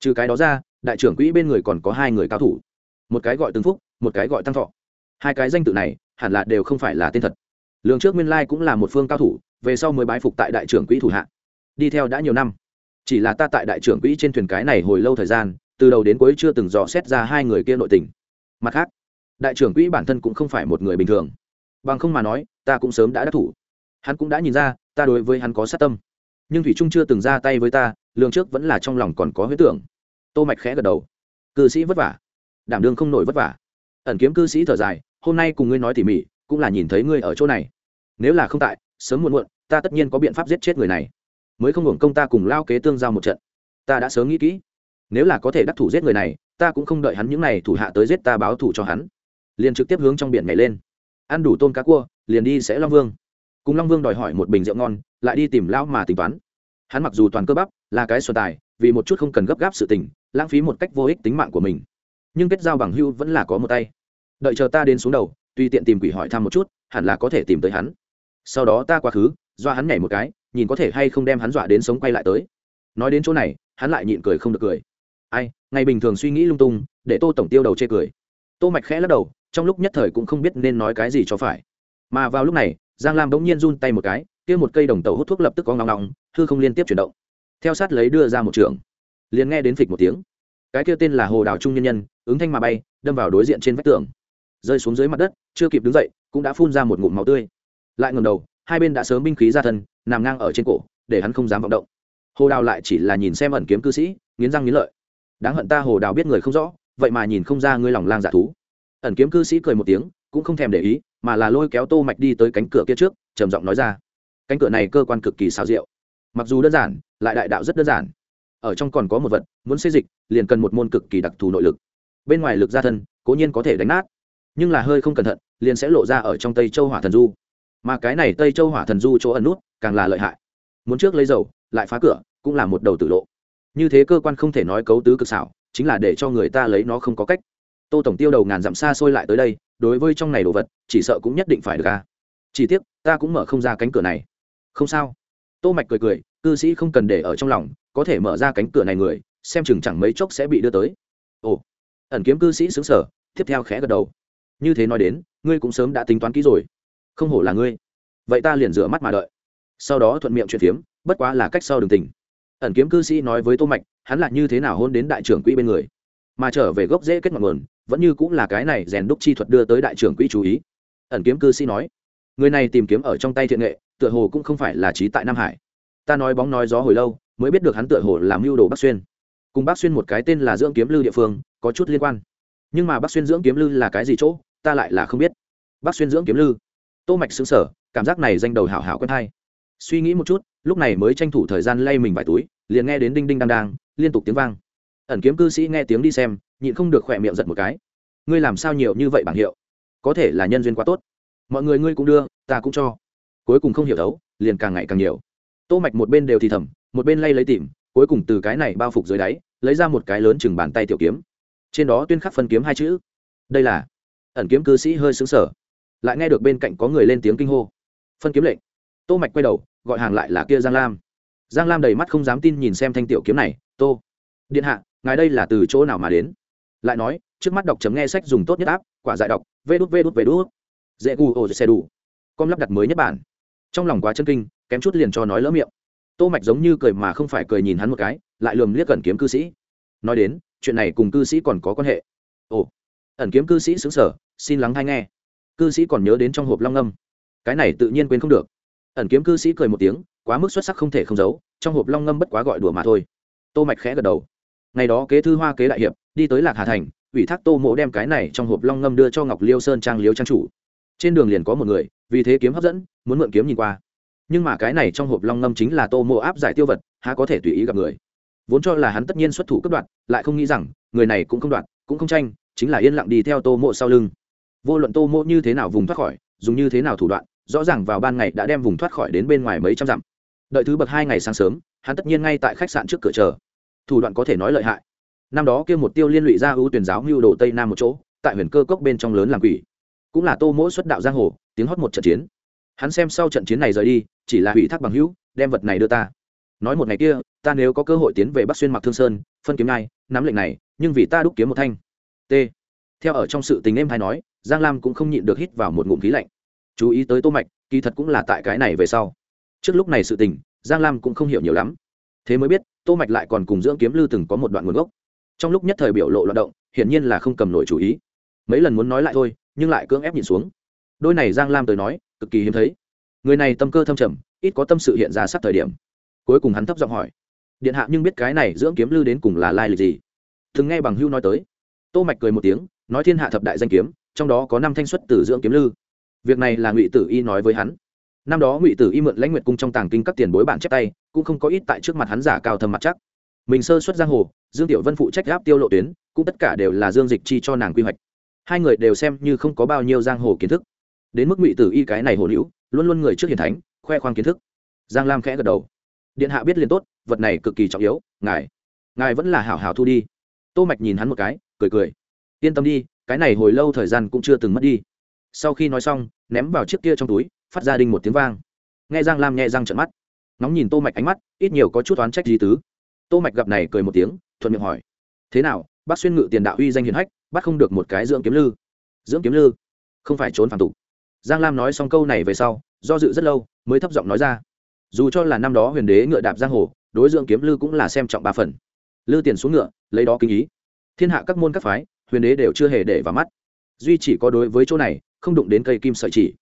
Trừ cái đó ra, đại trưởng quỹ bên người còn có hai người cao thủ. Một cái gọi tương phúc, một cái gọi tăng thọ. Hai cái danh tự này hẳn là đều không phải là tên thật lường trước nguyên lai cũng là một phương cao thủ, về sau mới bái phục tại đại trưởng quỹ thủ hạ. Đi theo đã nhiều năm, chỉ là ta tại đại trưởng quỹ trên thuyền cái này hồi lâu thời gian, từ đầu đến cuối chưa từng dò xét ra hai người kia nội tình. Mặt khác, đại trưởng quỹ bản thân cũng không phải một người bình thường. Bằng không mà nói, ta cũng sớm đã đắc thủ. Hắn cũng đã nhìn ra, ta đối với hắn có sát tâm. Nhưng thủy trung chưa từng ra tay với ta lương trước vẫn là trong lòng còn có huyết tưởng. Tô mạch khẽ gật đầu. Cư sĩ vất vả. Đảm đương không nổi vất vả. Ẩn kiếm cư sĩ thở dài, hôm nay cùng ngươi nói tỉ mỉ cũng là nhìn thấy ngươi ở chỗ này. Nếu là không tại, sớm muộn muộn, ta tất nhiên có biện pháp giết chết người này. Mới không hưởng công ta cùng lao kế tương giao một trận. Ta đã sớm nghĩ kỹ. Nếu là có thể đắc thủ giết người này, ta cũng không đợi hắn những n à y thủ hạ tới giết ta báo thủ cho hắn. Liền trực tiếp hướng trong biển nhảy lên. Ăn đủ tôm cá cua, liền đi sẽ long vương. Cùng long vương đòi hỏi một bình rượu ngon, lại đi tìm lão mà tính toán. Hắn mặc dù toàn cơ bắp, là cái sổ tài, vì một chút không cần gấp gáp sự tình, lãng phí một cách vô ích tính mạng của mình. Nhưng kết giao bằng hưu vẫn là có một tay. Đợi chờ ta đến xuống đầu tùy tiện tìm quỷ hỏi thăm một chút, hẳn là có thể tìm tới hắn. Sau đó ta quá khứ, do hắn nhảy một cái, nhìn có thể hay không đem hắn dọa đến sống quay lại tới. Nói đến chỗ này, hắn lại nhịn cười không được cười. Ai, ngày bình thường suy nghĩ lung tung, để tô tổng tiêu đầu chê cười. Tô mạch khẽ lắc đầu, trong lúc nhất thời cũng không biết nên nói cái gì cho phải. Mà vào lúc này, giang lam bỗng nhiên run tay một cái, kia một cây đồng tàu hút thuốc lập tức có ngóng ngóng hư không liên tiếp chuyển động. Theo sát lấy đưa ra một trường. Liền nghe đến phịch một tiếng. Cái kia tên là hồ đào trung nhân nhân, ứng thanh mà bay, đâm vào đối diện trên vách tường rơi xuống dưới mặt đất chưa kịp đứng dậy cũng đã phun ra một ngụm máu tươi. Lại ngầm đầu hai bên đã sớm binh khí ra thân nằm ngang ở trên cổ để hắn không dám vọng động. Hồ đào lại chỉ là nhìn xem ẩn kiếm cư sĩ nghiến răng nghiến lợi. Đáng hận ta hồ đào biết người không rõ vậy mà nhìn không ra ngươi lòng lang dạ thú. Ẩn kiếm cư sĩ cười một tiếng cũng không thèm để ý mà là lôi kéo tô mạch đi tới cánh cửa kia trước trầm giọng nói ra. Cánh cửa này cơ quan cực kỳ xào diệu, mặc dù đơn giản lại đại đạo rất đơn giản. Ở trong còn có một vật muốn xây dịch liền cần một môn cực kỳ đặc thù nội lực. Bên ngoài lực gia thân cố nhiên có thể đánh nát nhưng là hơi không cẩn thận, liền sẽ lộ ra ở trong tây châu hỏa thần du. Mà cái này tây châu hỏa thần du chỗ ẩn nút, càng là lợi hại. Muốn trước lấy dầu, lại phá cửa, cũng là một đầu tử lộ. Như thế cơ quan không thể nói cấu tứ cực xảo, chính là để cho người ta lấy nó không có cách. Tô tổng tiêu đầu ngàn dặm xa xôi lại tới đây, đối với trong này đồ vật, chỉ sợ cũng nhất định phải được ca chỉ tiếc, ta cũng mở không ra cánh cửa này. Không sao. Tô mạch cười cười, cư sĩ không cần để ở trong lòng, có thể mở ra cánh cửa này người, xem chừng chẳng mấy chốc sẽ bị đưa tới. Ồ. Ẩn kiếm cư sĩ xứng sở tiếp theo khẽ gật đầu như thế nói đến, ngươi cũng sớm đã tính toán kỹ rồi. Không hổ là ngươi. Vậy ta liền rửa mắt mà đợi. Sau đó thuận miệng chuyện phiếm, bất quá là cách sau đường tình. Ẩn kiếm cư sĩ nói với tô mạch, hắn là như thế nào hôn đến đại trưởng quỹ bên người? Mà trở về gốc rễ kết ngọn nguồn, vẫn như cũng là cái này rèn đúc chi thuật đưa tới đại trưởng quỹ chú ý. Ẩn kiếm cư sĩ nói, người này tìm kiếm ở trong tay thiện nghệ, tựa hồ cũng không phải là trí tại nam hải. Ta nói bóng nói gió hồi lâu, mới biết được hắn tựa hồ làm mưu đồ bắc xuyên. Cùng bắc xuyên một cái tên là dưỡng kiếm lư địa phương, có chút liên quan. Nhưng mà bắc xuyên dưỡng kiếm lư là cái gì chỗ? Ta lại là không biết. Bắc xuyên dưỡng kiếm lư. Tô mạch xứng sở cảm giác này danh đầu hảo hảo quen hay. Suy nghĩ một chút, lúc này mới tranh thủ thời gian lay mình vài túi, liền nghe đến đinh đinh đang đang, liên tục tiếng vang. Ẩn kiếm cư sĩ nghe tiếng đi xem, nhịn không được khỏe miệng giật một cái. Ngươi làm sao nhiều như vậy bảng hiệu? Có thể là nhân duyên quá tốt. Mọi người ngươi cũng đưa, ta cũng cho. Cuối cùng không hiểu đấu, liền càng ngày càng nhiều. Tô mạch một bên đều thì thầm, một bên lay lấy tìm, cuối cùng từ cái này bao phục dưới đáy, lấy ra một cái lớn chừng bàn tay tiểu kiếm. Trên đó tuyên khắc phân kiếm hai chữ. Đây là ẩn kiếm cư sĩ hơi sững sờ. Lại nghe được bên cạnh có người lên tiếng kinh hô. Phân kiếm lệnh. Tô mạch quay đầu, gọi hàng lại là kia giang lam. Giang lam đầy mắt không dám tin nhìn xem thanh tiểu kiếm này, tô, điện hạ, ngài đây là từ chỗ nào mà đến? Lại nói, trước mắt đọc chấm nghe sách dùng tốt nhất áp, quả giải đọc, vê đút vê đút vê đút. Dễ gù ổ xe đủ. Com lắp đặt mới nhất bản. Trong lòng quá chân kinh, kém chút liền cho nói lỡ miệng. Tô mạch giống như cười mà không phải cười nhìn hắn một cái, lại lườm liếc gần kiếm cư sĩ. Nói đến, chuyện này cùng cư sĩ còn có quan hệ. Ồ ẩn kiếm cư sĩ xứng sở, xin lắng hay nghe. Cư sĩ còn nhớ đến trong hộp long âm. Cái này tự nhiên quên không được. Ẩn kiếm cư sĩ cười một tiếng, quá mức xuất sắc không thể không giấu, trong hộp long ngâm bất quá gọi đùa mà thôi. Tô mạch khẽ gật đầu. Ngày đó kế thư hoa kế đại hiệp, đi tới lạc hà thành, ủy thác tô mộ đem cái này trong hộp long ngâm đưa cho ngọc liêu sơn trang liêu trang chủ. Trên đường liền có một người, vì thế kiếm hấp dẫn, muốn mượn kiếm nhìn qua. Nhưng mà cái này trong hộp long ngâm chính là tô mộ áp giải tiêu vật, há có thể tùy ý gặp người. Vốn cho là hắn tất nhiên xuất thủ cấp đoạn lại không nghĩ rằng, người này cũng không đoạn cũng không tranh chính là yên lặng đi theo tô mộ sau lưng. Vô luận tô mộ như thế nào vùng thoát khỏi, dùng như thế nào thủ đoạn, rõ ràng vào ban ngày đã đem vùng thoát khỏi đến bên ngoài mấy trăm dặm. Đợi thứ bậc hai ngày sáng sớm, hắn tất nhiên ngay tại khách sạn trước cửa chờ. Thủ đoạn có thể nói lợi hại. Năm đó kia một tiêu liên lụy ra ưu tuyển giáo mưu đồ tây nam một chỗ, tại huyền cơ cốc bên trong lớn làm quỷ. Cũng là tô mỗ xuất đạo giang hồ, tiếng hót một trận chiến. Hắn xem sau trận chiến này rời đi, chỉ là hủy thác bằng hữu, đem vật này đưa ta. Nói một ngày kia, ta nếu có cơ hội tiến về bắc xuyên mặc thương sơn, phân kiếm này nắm lệnh này, nhưng vì ta đúc kiếm một thanh t. Theo ở trong sự tình em hay nói, giang lam cũng không nhịn được hít vào một ngụm khí lạnh. Chú ý tới tô mạch, kỳ thật cũng là tại cái này về sau. Trước lúc này sự tình, giang lam cũng không hiểu nhiều lắm. Thế mới biết, tô mạch lại còn cùng dưỡng kiếm lư từng có một đoạn nguồn gốc. Trong lúc nhất thời biểu lộ loạn động, hiển nhiên là không cầm nổi chủ ý. Mấy lần muốn nói lại thôi, nhưng lại cưỡng ép nhìn xuống. Đôi này giang lam tới nói, cực kỳ hiếm thấy. Người này tâm cơ thâm trầm, ít có tâm sự hiện ra sắp thời điểm. Cuối cùng hắn thấp giọng hỏi, điện hạ nhưng biết cái này dưỡng kiếm lư đến cùng là lai lịch gì? Thường nghe bằng hưu nói tới tô mạch cười một tiếng nói thiên hạ thập đại danh kiếm trong đó có năm thanh xuất tử dưỡng kiếm lư. Việc này là ngụy tử y nói với hắn. Năm đó ngụy tử y mượn lãnh nguyệt cung trong tàng kinh các tiền bối bản chép tay cũng không có ít tại trước mặt hắn giả cao thâm mặt chắc. Mình sơ xuất giang hồ dương tiểu vân phụ trách gáp tiêu lộ tuyến cũng tất cả đều là dương dịch chi cho nàng quy hoạch. Hai người đều xem như không có bao nhiêu giang hồ kiến thức. Đến mức ngụy tử y cái này hồ hữu, luôn luôn người trước hiền thánh khoe khoang kiến thức. Giang lam khẽ gật đầu. Điện hạ biết liền tốt vật này cực kỳ trọng yếu ngài ngài vẫn là hảo hảo thu đi. Tô mạch nhìn hắn một cái cười cười. Yên tâm đi, cái này hồi lâu thời gian cũng chưa từng mất đi. Sau khi nói xong, ném vào chiếc kia trong túi, phát ra đinh một tiếng vang. Nghe giang lam nhẹ răng trợn mắt. Nóng nhìn tô mạch ánh mắt, ít nhiều có chút oán trách gì tứ. Tô mạch gặp này cười một tiếng, thuận miệng hỏi. Thế nào, bác xuyên ngự tiền đạo uy danh hiển hách bắt không được một cái dưỡng kiếm lư? Dưỡng kiếm lư? Không phải trốn phản tục. Giang lam nói xong câu này về sau, do dự rất lâu, mới thấp giọng nói ra. Dù cho là năm đó huyền đế ngựa đạp giang hồ, đối dưỡng kiếm lư cũng là xem trọng ba phần. Lư tiền xuống ngựa, lấy đó kinh ý thiên hạ các môn các phái, huyền đế đều chưa hề để vào mắt. Duy chỉ có đối với chỗ này, không đụng đến cây kim sợi chỉ.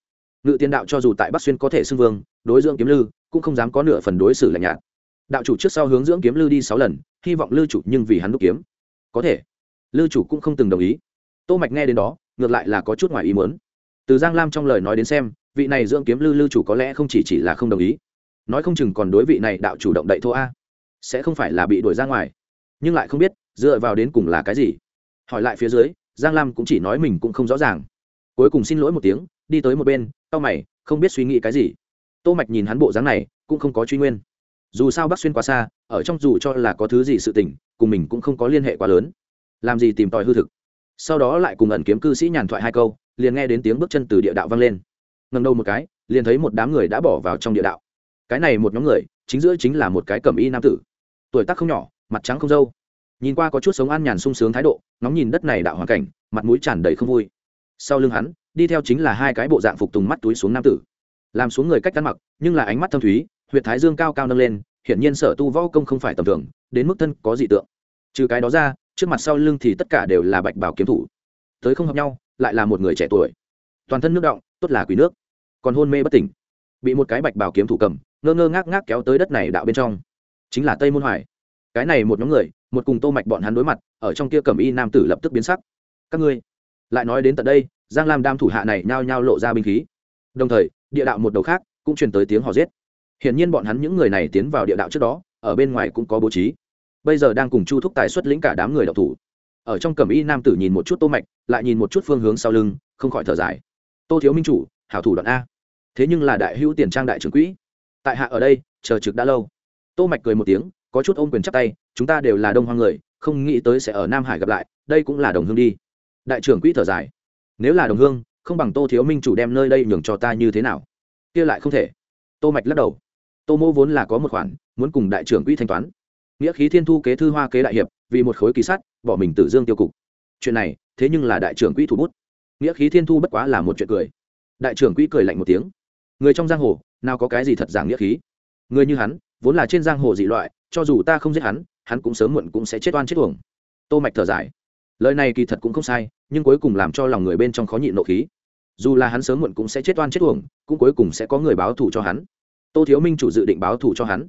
Ngự tiền đạo cho dù tại bắc xuyên có thể xưng vương, đối dưỡng kiếm lư, cũng không dám có nửa phần đối xử lạnh nhạt. Đạo chủ trước sau hướng dưỡng kiếm lư đi sáu lần, hy vọng lư chủ nhưng vì hắn đúc kiếm. Có thể, lư chủ cũng không từng đồng ý. Tô mạch nghe đến đó, ngược lại là có chút ngoài ý muốn. Từ giang lam trong lời nói đến xem, vị này dưỡng kiếm lư lư chủ có lẽ không chỉ chỉ là không đồng ý. Nói không chừng còn đối vị này đạo chủ động đậy thô a. Sẽ không phải là bị đuổi ra ngoài nhưng lại không biết dựa vào đến cùng là cái gì. Hỏi lại phía dưới, giang lam cũng chỉ nói mình cũng không rõ ràng. Cuối cùng xin lỗi một tiếng, đi tới một bên tao mày, không biết suy nghĩ cái gì. Tô mạch nhìn hắn bộ dáng này, cũng không có truy nguyên. Dù sao bắc xuyên quá xa, ở trong dù cho là có thứ gì sự tình, cùng mình cũng không có liên hệ quá lớn. Làm gì tìm tòi hư thực? Sau đó lại cùng ẩn kiếm cư sĩ nhàn thoại hai câu, liền nghe đến tiếng bước chân từ địa đạo vang lên. Ngầm đầu một cái, liền thấy một đám người đã bỏ vào trong địa đạo. Cái này một nhóm người, chính giữa chính là một cái cẩm y nam tử. Tuổi tác không nhỏ mặt trắng không dâu. Nhìn qua có chút sống an nhàn sung sướng thái độ, ngóng nhìn đất này đạo hoàn cảnh, mặt mũi tràn đầy không vui. Sau lưng hắn, đi theo chính là hai cái bộ dạng phục tùng mắt túi xuống nam tử. Làm xuống người cách ăn mặc, nhưng là ánh mắt thâm thúy, huyệt thái dương cao cao nâng lên, hiển nhiên sở tu võ công không phải tầm thường, đến mức thân có dị tượng. Trừ cái đó ra, trước mặt sau lưng thì tất cả đều là bạch bảo kiếm thủ. Tới không hợp nhau, lại là một người trẻ tuổi. Toàn thân nước động tốt là quý nước. Còn hôn mê bất tỉnh. Bị một cái bạch bảo kiếm thủ cầm, ngơ ngơ ngác ngác kéo tới đất này đạo bên trong. Chính là tây môn hoài cái này một nhóm người, một cùng tô mạch bọn hắn đối mặt, ở trong kia cầm y nam tử lập tức biến sắc. Các ngươi, lại nói đến tận đây, giang lam đam thủ hạ này nhao nhao lộ ra binh khí. Đồng thời, địa đạo một đầu khác cũng truyền tới tiếng hò giết. Hiển nhiên bọn hắn những người này tiến vào địa đạo trước đó, ở bên ngoài cũng có bố trí. Bây giờ đang cùng chu thúc tài xuất lĩnh cả đám người đạo thủ. Ở trong cẩm y nam tử nhìn một chút tô mạch, lại nhìn một chút phương hướng sau lưng, không khỏi thở dài. Tô thiếu minh chủ, hảo thủ đoạn a. Thế nhưng là đại hữu tiền trang đại trưởng quỹ. Tại hạ ở đây, chờ trực đã lâu. Tô mạch cười một tiếng có chút ôm quyền chắp tay, chúng ta đều là đông hoang người, không nghĩ tới sẽ ở nam hải gặp lại, đây cũng là đồng hương đi. Đại trưởng quỹ thở dài. Nếu là đồng hương, không bằng tô thiếu minh chủ đem nơi đây nhường cho ta như thế nào? Kia lại không thể. Tô mạch lắc đầu. Tô mô vốn là có một khoản, muốn cùng đại trưởng quỹ thanh toán. Nghĩa khí thiên thu kế thư hoa kế đại hiệp, vì một khối kỳ sắt, bỏ mình tử dương tiêu cục. Chuyện này, thế nhưng là đại trưởng quỹ thủ bút. Nghĩa khí thiên thu bất quá là một chuyện cười. Đại trưởng quỹ cười lạnh một tiếng. Người trong giang hồ, nào có cái gì thật giảng nghĩa khí? Người như hắn vốn là trên giang hồ dị loại, cho dù ta không giết hắn hắn cũng sớm muộn cũng sẽ chết oan chết uổng. Tô mạch thở dài. Lời này kỳ thật cũng không sai, nhưng cuối cùng làm cho lòng người bên trong khó nhịn nộ khí. Dù là hắn sớm muộn cũng sẽ chết oan chết uổng, cũng cuối cùng sẽ có người báo thù cho hắn. Tô thiếu minh chủ dự định báo thù cho hắn.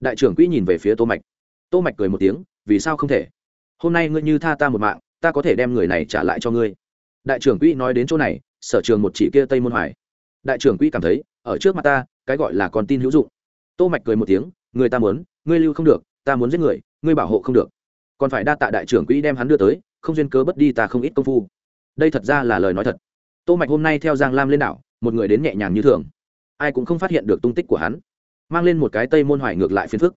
Đại trưởng quỹ nhìn về phía tô mạch. Tô mạch cười một tiếng, vì sao không thể? Hôm nay ngươi như tha ta một mạng, ta có thể đem người này trả lại cho ngươi. Đại trưởng quỹ nói đến chỗ này, sở trường một chỉ kia tây môn hoài. Đại trưởng quỹ cảm thấy, ở trước mặt ta, cái gọi là con tin hữu dụng tô mạch cười một tiếng, người ta muốn, ngươi lưu không được, ta muốn giết người, ngươi bảo hộ không được. Còn phải đa tạ đại trưởng quỹ đem hắn đưa tới, không duyên cớ bất đi ta không ít công phu. Đây thật ra là lời nói thật. Tô mạch hôm nay theo giang lam lên đảo, một người đến nhẹ nhàng như thường. Ai cũng không phát hiện được tung tích của hắn, mang lên một cái tây môn hoài ngược lại phiền phức.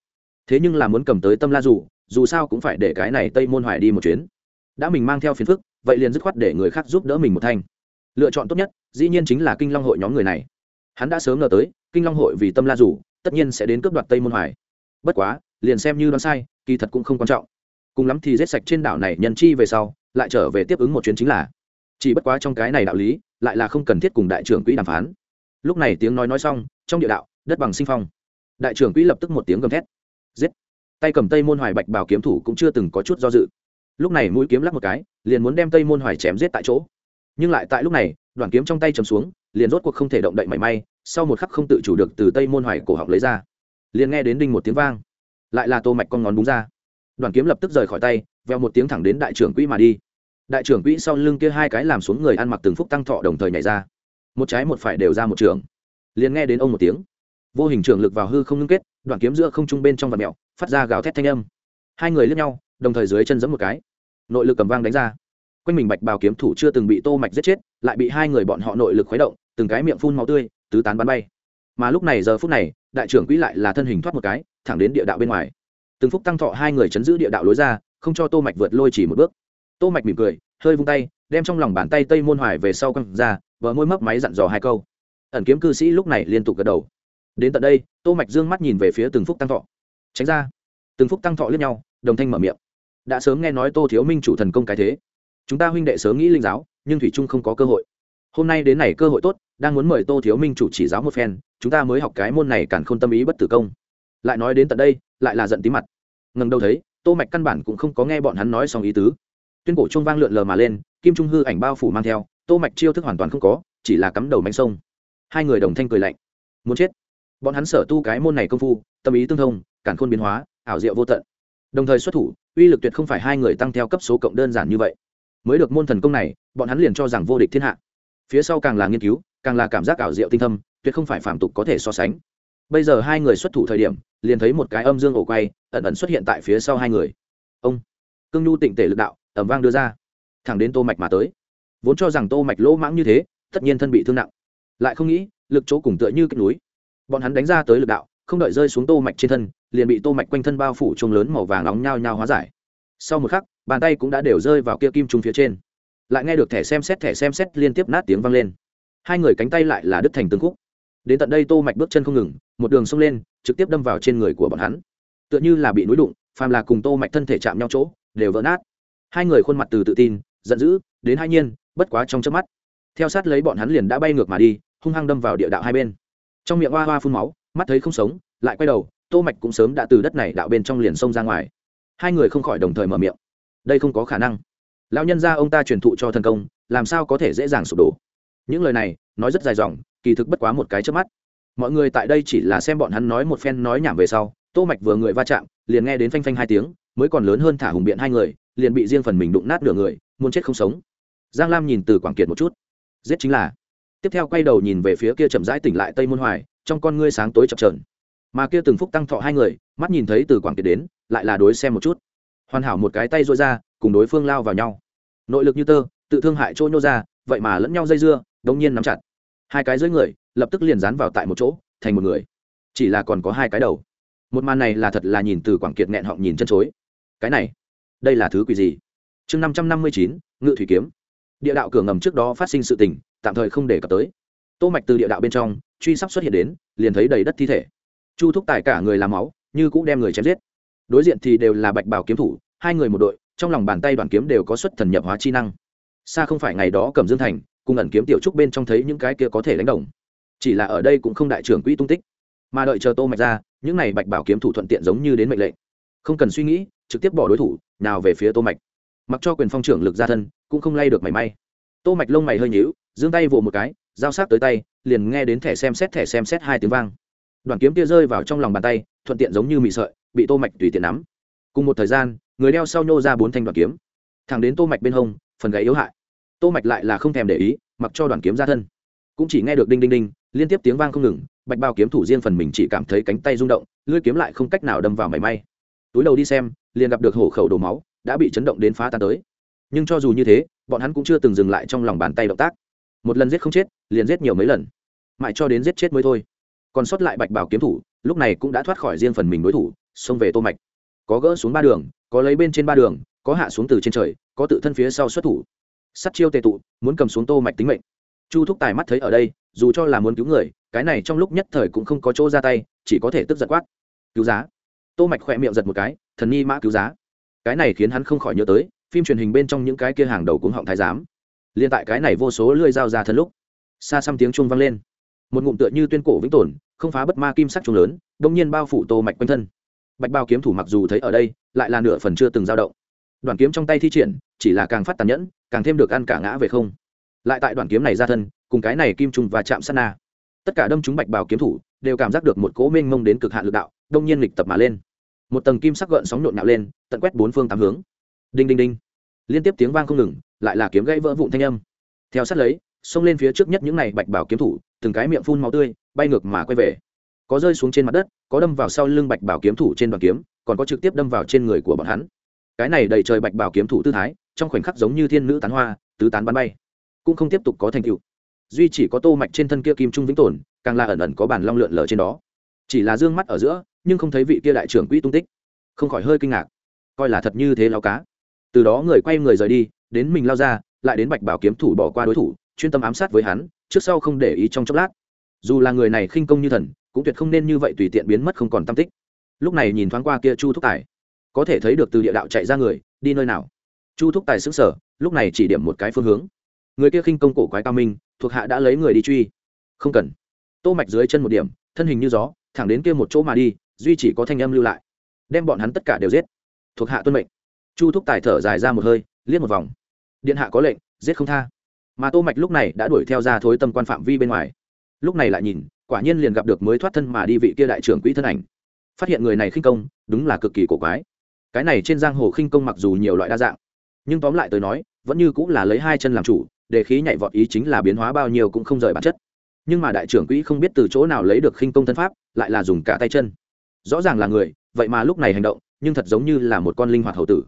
Thế nhưng là muốn cầm tới tâm la dù dù sao cũng phải để cái này tây môn hoài đi một chuyến. Đã mình mang theo phiền phức, vậy liền dứt khoát để người khác giúp đỡ mình một thanh. Lựa chọn tốt nhất, dĩ nhiên chính là kinh long hội nhóm người này. Hắn đã sớm ngờ tới, kinh long hội vì tâm la dù tất nhiên sẽ đến cướp đoạt tây môn hoài. Bất quá, liền xem như đoán sai, kỳ thật cũng không quan trọng. Cùng lắm thì giết sạch trên đảo này nhân chi về sau, lại trở về tiếp ứng một chuyến chính là. Chỉ bất quá trong cái này đạo lý, lại là không cần thiết cùng đại trưởng quỹ đàm phán. Lúc này tiếng nói nói xong, trong địa đạo, đất bằng sinh phong. Đại trưởng quỹ lập tức một tiếng gầm thét. Giết! Tay cầm tây môn hoài bạch bảo kiếm thủ cũng chưa từng có chút do dự. Lúc này mũi kiếm lắc một cái, liền muốn đem tây môn hoài chém giết tại chỗ. Nhưng lại tại lúc này đoàn kiếm trong tay chầm xuống, liền rốt cuộc không thể động đậy mảy may sau một khắc không tự chủ được từ tây môn hoài cổ họng lấy ra liền nghe đến đinh một tiếng vang lại là tô mạch con ngón búng ra đoàn kiếm lập tức rời khỏi tay veo một tiếng thẳng đến đại trưởng quỹ mà đi đại trưởng quỹ sau lưng kia hai cái làm xuống người ăn mặc từng phúc tăng thọ đồng thời nhảy ra một trái một phải đều ra một trường liền nghe đến ông một tiếng vô hình trường lực vào hư không ngưng kết đoạn kiếm giữa không trung bên trong vật mèo phát ra gào thét thanh âm hai người lướt nhau đồng thời dưới chân giẫm một cái nội lực cầm vang đánh ra quanh mình bạch bào kiếm thủ chưa từng bị tô mạch giết chết lại bị hai người bọn họ nội lực khuấy động từng cái miệng phun máu tươi tứ tán bắn bay. Mà lúc này giờ phút này, đại trưởng quỹ lại là thân hình thoát một cái, thẳng đến địa đạo bên ngoài. Từng phúc tăng thọ hai người chấn giữ địa đạo lối ra, không cho tô mạch vượt lôi chỉ một bước. Tô mạch mỉm cười, hơi vung tay, đem trong lòng bàn tay tây môn hoài về sau quăng ra vợ môi mấp máy dặn dò hai câu. Ẩn kiếm cư sĩ lúc này liên tục gật đầu. Đến tận đây, tô mạch dương mắt nhìn về phía từng phúc tăng thọ. Tránh ra. Từng phúc tăng thọ liếc nhau, đồng thanh mở miệng. Đã sớm nghe nói tô thiếu minh chủ thần công cái thế. Chúng ta huynh đệ sớm nghĩ linh giáo, nhưng thủy trung không có cơ hội hôm nay đến này cơ hội tốt, đang muốn mời tô thiếu minh chủ chỉ giáo một phen, chúng ta mới học cái môn này cản không tâm ý bất tử công. Lại nói đến tận đây, lại là giận tí mặt. Ngần đầu thấy, tô mạch căn bản cũng không có nghe bọn hắn nói xong ý tứ. Tuyên cổ trung vang lượn lờ mà lên, kim trung hư ảnh bao phủ mang theo, tô mạch chiêu thức hoàn toàn không có, chỉ là cắm đầu mánh sông. Hai người đồng thanh cười lạnh. Muốn chết. Bọn hắn sở tu cái môn này công phu, tâm ý tương thông cản khôn biến hóa, ảo diệu vô tận. Đồng thời xuất thủ, uy lực tuyệt không phải hai người tăng theo cấp số cộng đơn giản như vậy. Mới được môn thần công này, bọn hắn liền cho rằng vô địch thiên hạ phía sau càng là nghiên cứu, càng là cảm giác ảo diệu tinh thâm, tuyệt không phải phạm tục có thể so sánh. Bây giờ hai người xuất thủ thời điểm, liền thấy một cái âm dương ổ quay ẩn ẩn xuất hiện tại phía sau hai người. Ông, cương nhu tịnh tể lực đạo ẩm vang đưa ra. Thẳng đến tô mạch mà tới. Vốn cho rằng tô mạch lỗ mãng như thế, tất nhiên thân bị thương nặng. Lại không nghĩ, lực chỗ cùng tựa như kết núi. Bọn hắn đánh ra tới lực đạo, không đợi rơi xuống tô mạch trên thân, liền bị tô mạch quanh thân bao phủ trông lớn màu vàng nóng nhao nhao hóa giải. Sau một khắc, bàn tay cũng đã đều rơi vào kia kim trung phía trên lại nghe được thẻ xem xét, thẻ xem xét liên tiếp nát tiếng vang lên. Hai người cánh tay lại là đứt thành từng khúc. Đến tận đây tô mạch bước chân không ngừng, một đường xông lên, trực tiếp đâm vào trên người của bọn hắn. Tựa như là bị núi đụng, phàm là cùng tô mạch thân thể chạm nhau chỗ, đều vỡ nát. Hai người khuôn mặt từ tự tin, giận dữ, đến hai nhiên, bất quá trong chớp mắt, theo sát lấy bọn hắn liền đã bay ngược mà đi, hung hăng đâm vào địa đạo hai bên. Trong miệng hoa hoa phun máu, mắt thấy không sống, lại quay đầu, tô mạch cũng sớm đã từ đất này đạo bên trong liền xông ra ngoài. Hai người không khỏi đồng thời mở miệng. Đây không có khả năng lão nhân gia ông ta truyền thụ cho thần công, làm sao có thể dễ dàng sụp đổ? Những lời này, nói rất dài dòng, kỳ thực bất quá một cái trước mắt. Mọi người tại đây chỉ là xem bọn hắn nói một phen nói nhảm về sau, tô mạch vừa người va chạm, liền nghe đến phanh phanh hai tiếng, mới còn lớn hơn thả hùng biện hai người, liền bị riêng phần mình đụng nát nửa người, muốn chết không sống. Giang lam nhìn từ quảng kiệt một chút. Giết chính là. Tiếp theo quay đầu nhìn về phía kia chậm rãi tỉnh lại tây môn hoài, trong con ngươi sáng tối chập trờn mà kia từng phúc tăng thọ hai người, mắt nhìn thấy từ quảng kiệt đến, lại là đối xem một chút. Hoàn hảo một cái tay rối ra, cùng đối phương lao vào nhau nội lực như tơ, tự thương hại trôi nhô ra, vậy mà lẫn nhau dây dưa, đống nhiên nắm chặt. Hai cái dưới người, lập tức liền dán vào tại một chỗ, thành một người. Chỉ là còn có hai cái đầu. Một màn này là thật là nhìn từ quảng kiệt nghẹn họng nhìn chân chối. Cái này, đây là thứ quỷ gì? Chương năm trăm năm mươi chín, ngự thủy kiếm. Địa đạo cửa ngầm trước đó phát sinh sự tình, tạm thời không để cập tới. Tô mạch từ địa đạo bên trong, truy sắp xuất hiện đến, liền thấy đầy đất thi thể. Chu thúc tài cả người làm máu, như cũng đem người chém giết. Đối diện thì đều là bạch bảo kiếm thủ, hai người một đội trong lòng bàn tay đoàn kiếm đều có xuất thần nhập hóa chi năng. Xa không phải ngày đó cầm dương thành, cùng ẩn kiếm tiểu trúc bên trong thấy những cái kia có thể đánh đồng. Chỉ là ở đây cũng không đại trưởng quỹ tung tích. Mà đợi chờ tô mạch ra, những này bạch bảo kiếm thủ thuận tiện giống như đến mệnh lệnh. Không cần suy nghĩ, trực tiếp bỏ đối thủ, nào về phía tô mạch. Mặc cho quyền phong trưởng lực ra thân, cũng không lay được mảy may. Tô mạch lông mày hơi nhíu, giương tay vồ một cái, giao sát tới tay, liền nghe đến thẻ xem xét, thẻ xem xét hai tiếng vang. Đoàn kiếm kia rơi vào trong lòng bàn tay, thuận tiện giống như mị sợi, bị tô mạch tùy tiện nắm. Cùng một thời gian người đeo sau nhô ra bốn thanh đoàn kiếm. Thẳng đến tô mạch bên hông, phần gáy yếu hại. Tô mạch lại là không thèm để ý, mặc cho đoàn kiếm ra thân. Cũng chỉ nghe được đinh đinh đinh, liên tiếp tiếng vang không ngừng, bạch bao kiếm thủ riêng phần mình chỉ cảm thấy cánh tay rung động, lưỡi kiếm lại không cách nào đâm vào mảy may. Túi đầu đi xem, liền gặp được hổ khẩu đổ máu, đã bị chấn động đến phá tan tới. Nhưng cho dù như thế, bọn hắn cũng chưa từng dừng lại trong lòng bàn tay động tác. Một lần giết không chết, liền giết nhiều mấy lần. Mãi cho đến giết chết mới thôi. Còn sót lại bạch bảo kiếm thủ, lúc này cũng đã thoát khỏi riêng phần mình đối thủ, xông về tô mạch. Có gỡ xuống ba đường có lấy bên trên ba đường, có hạ xuống từ trên trời, có tự thân phía sau xuất thủ. Sắt chiêu tề tụ, muốn cầm xuống tô mạch tính mệnh. Chu thúc tài mắt thấy ở đây, dù cho là muốn cứu người, cái này trong lúc nhất thời cũng không có chỗ ra tay, chỉ có thể tức giận quát. Cứu giá. Tô mạch khỏe miệng giật một cái, thần ni mã cứu giá. Cái này khiến hắn không khỏi nhớ tới, phim truyền hình bên trong những cái kia hàng đầu cũng họng thái giám. Liên tại cái này vô số lưỡi dao ra thân lúc, xa xăm tiếng chuông vang lên. Một ngụm tựa như tuyên cổ vĩnh tồn, không phá bất ma kim sắc chuông lớn đông nhiên bao phủ tô mạch quanh thân bạch bao kiếm thủ mặc dù thấy ở đây, lại là nửa phần chưa từng dao động. Đoàn kiếm trong tay thi triển, chỉ là càng phát tàn nhẫn, càng thêm được ăn cả ngã về không. Lại tại đoàn kiếm này ra thân, cùng cái này kim trùng và chạm sát na. Tất cả đâm chúng bạch bào kiếm thủ, đều cảm giác được một cỗ mênh mông đến cực hạn lực đạo, đông nhiên lịch tập mà lên. Một tầng kim sắc gợn sóng nhộn nhạo lên, tận quét bốn phương tám hướng. Đinh đinh đinh. Liên tiếp tiếng vang không ngừng, lại là kiếm gãy vỡ vụn thanh âm. Theo sát lấy, xông lên phía trước nhất những này bạch bảo kiếm thủ, từng cái miệng phun máu tươi, bay ngược mà quay về có rơi xuống trên mặt đất, có đâm vào sau lưng bạch bảo kiếm thủ trên đoàn kiếm, còn có trực tiếp đâm vào trên người của bọn hắn. Cái này đầy trời bạch bảo kiếm thủ tư thái, trong khoảnh khắc giống như thiên nữ tán hoa, tứ tán bắn bay. Cũng không tiếp tục có thành tựu. Duy chỉ có tô mạch trên thân kia kim trung vĩnh tồn, càng là ẩn ẩn có bản long lượn lờ trên đó. Chỉ là dương mắt ở giữa, nhưng không thấy vị kia đại trưởng quỹ tung tích. Không khỏi hơi kinh ngạc. Coi là thật như thế lao cá. Từ đó người quay người rời đi, đến mình lao ra, lại đến bạch bảo kiếm thủ bỏ qua đối thủ, chuyên tâm ám sát với hắn, trước sau không để ý trong chốc lát. Dù là người này khinh công như thần cũng tuyệt không nên như vậy tùy tiện biến mất không còn tâm tích. Lúc này nhìn thoáng qua kia chu thúc tài, có thể thấy được từ địa đạo chạy ra người, đi nơi nào. Chu thúc tài xứng sở lúc này chỉ điểm một cái phương hướng. Người kia khinh công cổ quái cao minh, thuộc hạ đã lấy người đi truy. Không cần. Tô mạch dưới chân một điểm, thân hình như gió, thẳng đến kia một chỗ mà đi, duy chỉ có thanh âm lưu lại. Đem bọn hắn tất cả đều giết. Thuộc hạ tuân mệnh. Chu thúc tài thở dài ra một hơi, liếc một vòng. Điện hạ có lệnh, giết không tha. Mà tô mạch lúc này đã đuổi theo ra thối tâm quan phạm vi bên ngoài. Lúc này lại nhìn quả nhiên liền gặp được mới thoát thân mà đi vị kia đại trưởng quỹ thân ảnh. Phát hiện người này khinh công, đúng là cực kỳ cổ quái. Cái này trên giang hồ khinh công mặc dù nhiều loại đa dạng, nhưng tóm lại tới nói, vẫn như cũng là lấy hai chân làm chủ, để khí nhảy vọt ý chính là biến hóa bao nhiêu cũng không rời bản chất. Nhưng mà đại trưởng quỹ không biết từ chỗ nào lấy được khinh công thân pháp, lại là dùng cả tay chân. Rõ ràng là người, vậy mà lúc này hành động, nhưng thật giống như là một con linh hoạt hầu tử.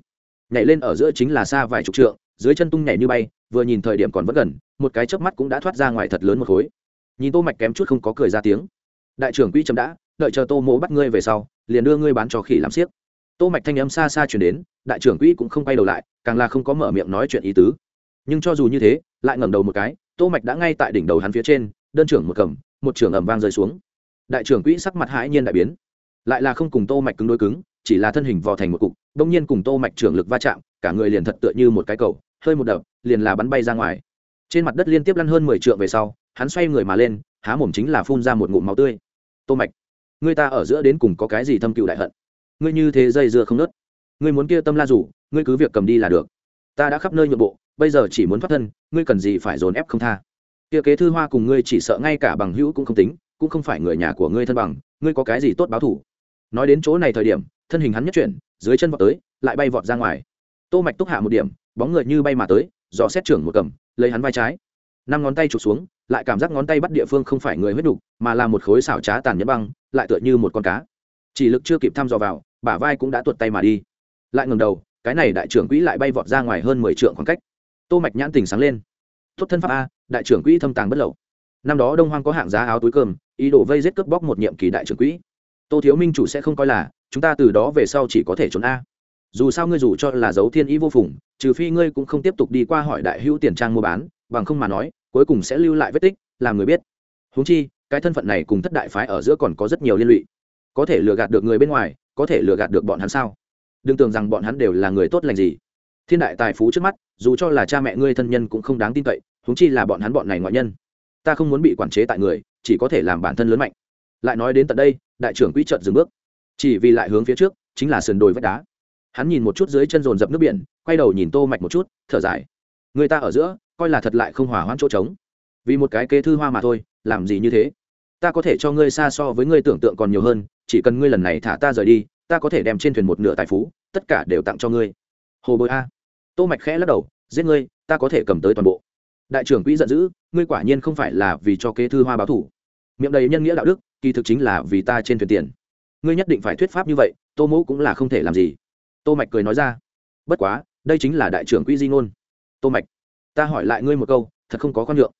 Nhảy lên ở giữa chính là xa vài chục trượng, dưới chân tung nhảy như bay, vừa nhìn thời điểm còn vẫn gần, một cái chớp mắt cũng đã thoát ra ngoài thật lớn một khối nhìn tô mạch kém chút không có cười ra tiếng. Đại trưởng quỹ chấm đã, đợi chờ tô mỗ bắt ngươi về sau, liền đưa ngươi bán cho khỉ làm xiếc tô mạch thanh âm xa xa truyền đến, đại trưởng quỹ cũng không quay đầu lại, càng là không có mở miệng nói chuyện ý tứ. Nhưng cho dù như thế, lại ngẩng đầu một cái, tô mạch đã ngay tại đỉnh đầu hắn phía trên, đơn trưởng một cầm, một trưởng ầm vang rơi xuống. Đại trưởng quỹ sắc mặt hãi nhiên đại biến. Lại là không cùng tô mạch cứng đối cứng, chỉ là thân hình vò thành một cục đông nhiên cùng tô mạch trưởng lực va chạm, cả người liền thật tựa như một cái cầu, hơi một đập, liền là bắn bay ra ngoài. Trên mặt đất liên tiếp lăn hơn mười trượng về sau hắn xoay người mà lên, há mồm chính là phun ra một ngụm máu tươi. Tô mạch ngươi ta ở giữa đến cùng có cái gì thâm cựu đại hận? Ngươi như thế dây dưa không nớt. Ngươi muốn kia tâm la rủ, ngươi cứ việc cầm đi là được. Ta đã khắp nơi nhượng bộ, bây giờ chỉ muốn thoát thân, ngươi cần gì phải dồn ép không tha? Kia kế thư hoa cùng ngươi chỉ sợ ngay cả bằng hữu cũng không tính, cũng không phải người nhà của ngươi thân bằng, ngươi có cái gì tốt báo thủ? Nói đến chỗ này thời điểm, thân hình hắn nhất chuyển, dưới chân vọt tới, lại bay vọt ra ngoài. Tô mạch túc hạ một điểm, bóng người như bay mà tới, dò xét trưởng một cầm, lấy hắn vai trái. Năm ngón tay chụp xuống lại cảm giác ngón tay bắt địa phương không phải người huyết đục, mà là một khối xảo trá tàn nhẫn băng, lại tựa như một con cá. Chỉ lực chưa kịp thăm dò vào, bả vai cũng đã tuột tay mà đi. Lại ngừng đầu, cái này đại trưởng quỹ lại bay vọt ra ngoài hơn mười trượng khoảng cách. Tô mạch nhãn tình sáng lên. Tốt thân pháp a, đại trưởng quỹ thâm tàng bất lậu. Năm đó đông hoang có hạng giá áo túi cơm, ý đồ vây giết cướp bóc một nhiệm kỳ đại trưởng quỹ. Tô thiếu minh chủ sẽ không coi là, chúng ta từ đó về sau chỉ có thể trốn a. Dù sao ngươi dù cho là dấu thiên ý vô phùng, trừ phi ngươi cũng không tiếp tục đi qua hỏi đại hữu tiền trang mua bán, bằng không mà nói cuối cùng sẽ lưu lại vết tích, làm người biết. Huống chi, cái thân phận này cùng thất đại phái ở giữa còn có rất nhiều liên lụy. Có thể lừa gạt được người bên ngoài, có thể lừa gạt được bọn hắn sao? Đừng tưởng rằng bọn hắn đều là người tốt lành gì. Thiên đại tài phú trước mắt, dù cho là cha mẹ ngươi thân nhân cũng không đáng tin cậy, huống chi là bọn hắn bọn này ngoại nhân. Ta không muốn bị quản chế tại người, chỉ có thể làm bản thân lớn mạnh. Lại nói đến tận đây, đại trưởng quỹ trợt dừng bước. Chỉ vì lại hướng phía trước, chính là sườn đồi vách đá. Hắn nhìn một chút dưới chân dồn dập nước biển, quay đầu nhìn tô mạch một chút, thở dài. Người ta ở giữa coi là thật lại không hòa hoãn chỗ trống. Vì một cái kế thư hoa mà thôi, làm gì như thế? Ta có thể cho ngươi xa so với ngươi tưởng tượng còn nhiều hơn, chỉ cần ngươi lần này thả ta rời đi, ta có thể đem trên thuyền một nửa tài phú, tất cả đều tặng cho ngươi. Hồ bội a. Tô mạch khẽ lắc đầu, giết ngươi, ta có thể cầm tới toàn bộ. Đại trưởng quỹ giận dữ, ngươi quả nhiên không phải là vì cho kế thư hoa báo thủ. Miệng đầy nhân nghĩa đạo đức, kỳ thực chính là vì ta trên thuyền tiền. Ngươi nhất định phải thuyết pháp như vậy, tô mẫu cũng là không thể làm gì. Tô mạch cười nói ra, bất quá, đây chính là đại trưởng quỹ di ngôn. Tô mạch ta hỏi lại ngươi một câu, thật không có con nhượng.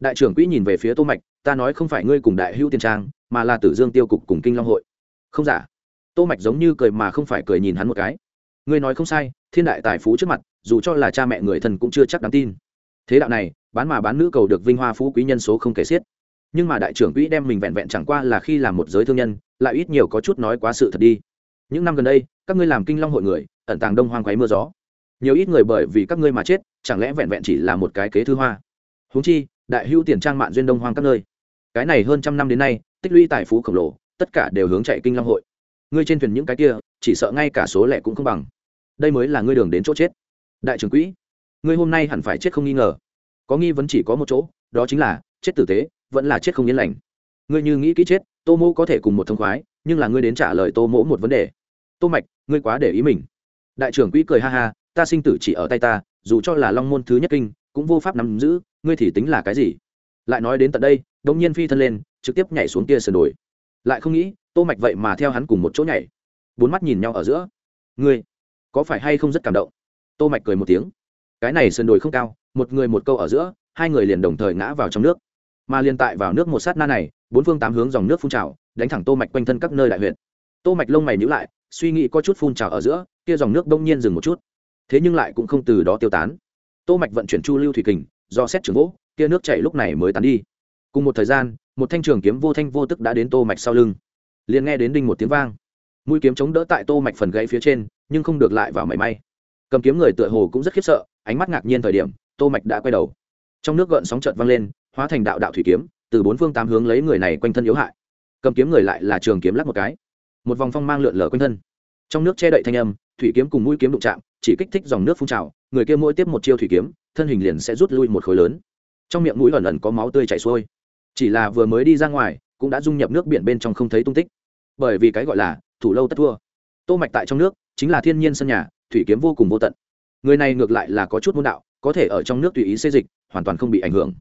Đại trưởng quỹ nhìn về phía tô mạch, ta nói không phải ngươi cùng đại hữu tiền trang, mà là tử dương tiêu cục cùng kinh long hội. Không giả. Tô mạch giống như cười mà không phải cười nhìn hắn một cái. Ngươi nói không sai, thiên đại tài phú trước mặt, dù cho là cha mẹ người thân cũng chưa chắc đáng tin. Thế đạo này, bán mà bán nữ cầu được vinh hoa phú quý nhân số không kể xiết. Nhưng mà đại trưởng quỹ đem mình vẹn vẹn chẳng qua là khi làm một giới thương nhân, lại ít nhiều có chút nói quá sự thật đi. Những năm gần đây, các ngươi làm kinh long hội người, ẩn tàng đông hoang quấy mưa gió nhiều ít người bởi vì các ngươi mà chết, chẳng lẽ vẹn vẹn chỉ là một cái kế thư hoa? Húng chi, đại hữu tiền trang mạn duyên đông hoang các nơi. Cái này hơn trăm năm đến nay, tích lũy tài phú khổng lồ, tất cả đều hướng chạy kinh long hội. Ngươi trên thuyền những cái kia, chỉ sợ ngay cả số lẻ cũng không bằng. Đây mới là ngươi đường đến chỗ chết. Đại trưởng quỹ, ngươi hôm nay hẳn phải chết không nghi ngờ. Có nghi vấn chỉ có một chỗ, đó chính là, chết tử tế, vẫn là chết không yên lành. Ngươi như nghĩ kỹ chết, tô mỗ có thể cùng một thông khoái, nhưng là ngươi đến trả lời tô mỗ một vấn đề. Tô mạch, ngươi quá để ý mình. Đại trưởng quỹ cười ha ha ta sinh tử chỉ ở tay ta, dù cho là long môn thứ nhất kinh, cũng vô pháp nắm giữ, ngươi thì tính là cái gì? Lại nói đến tận đây, đống nhiên phi thân lên, trực tiếp nhảy xuống kia sườn đồi. Lại không nghĩ, tô mạch vậy mà theo hắn cùng một chỗ nhảy. Bốn mắt nhìn nhau ở giữa. Ngươi, có phải hay không rất cảm động? Tô mạch cười một tiếng. Cái này sườn đồi không cao, một người một câu ở giữa, hai người liền đồng thời ngã vào trong nước. Mà liên tại vào nước một sát na này, bốn phương tám hướng dòng nước phun trào, đánh thẳng tô mạch quanh thân các nơi đại huyện tô mạch lông mày nhíu lại, suy nghĩ có chút phun trào ở giữa, kia dòng nước đông nhiên dừng một chút thế nhưng lại cũng không từ đó tiêu tán. Tô mạch vận chuyển chu lưu thủy kình, do xét trường gỗ kia nước chảy lúc này mới tán đi. Cùng một thời gian, một thanh trường kiếm vô thanh vô tức đã đến tô mạch sau lưng. Liền nghe đến đinh một tiếng vang. Mũi kiếm chống đỡ tại tô mạch phần gãy phía trên, nhưng không được lại vào mảy may. Cầm kiếm người tựa hồ cũng rất khiếp sợ, ánh mắt ngạc nhiên thời điểm, tô mạch đã quay đầu. Trong nước gợn sóng chợt vang lên, hóa thành đạo đạo thủy kiếm, từ bốn phương tám hướng lấy người này quanh thân yếu hại. Cầm kiếm người lại là trường kiếm lắc một cái. Một vòng phong mang lượn lờ quanh thân. Trong nước che đậy thanh âm, thủy kiếm cùng mũi kiếm đụng chạm chỉ kích thích dòng nước phun trào, người kia mỗi tiếp một chiêu thủy kiếm, thân hình liền sẽ rút lui một khối lớn. Trong miệng mũi ẩn ẩn có máu tươi chảy xuôi. Chỉ là vừa mới đi ra ngoài, cũng đã dung nhập nước biển bên trong không thấy tung tích. Bởi vì cái gọi là thủ lâu tất thua. Tô mạch tại trong nước, chính là thiên nhiên sân nhà, thủy kiếm vô cùng vô tận. Người này ngược lại là có chút môn đạo, có thể ở trong nước tùy ý xây dịch, hoàn toàn không bị ảnh hưởng.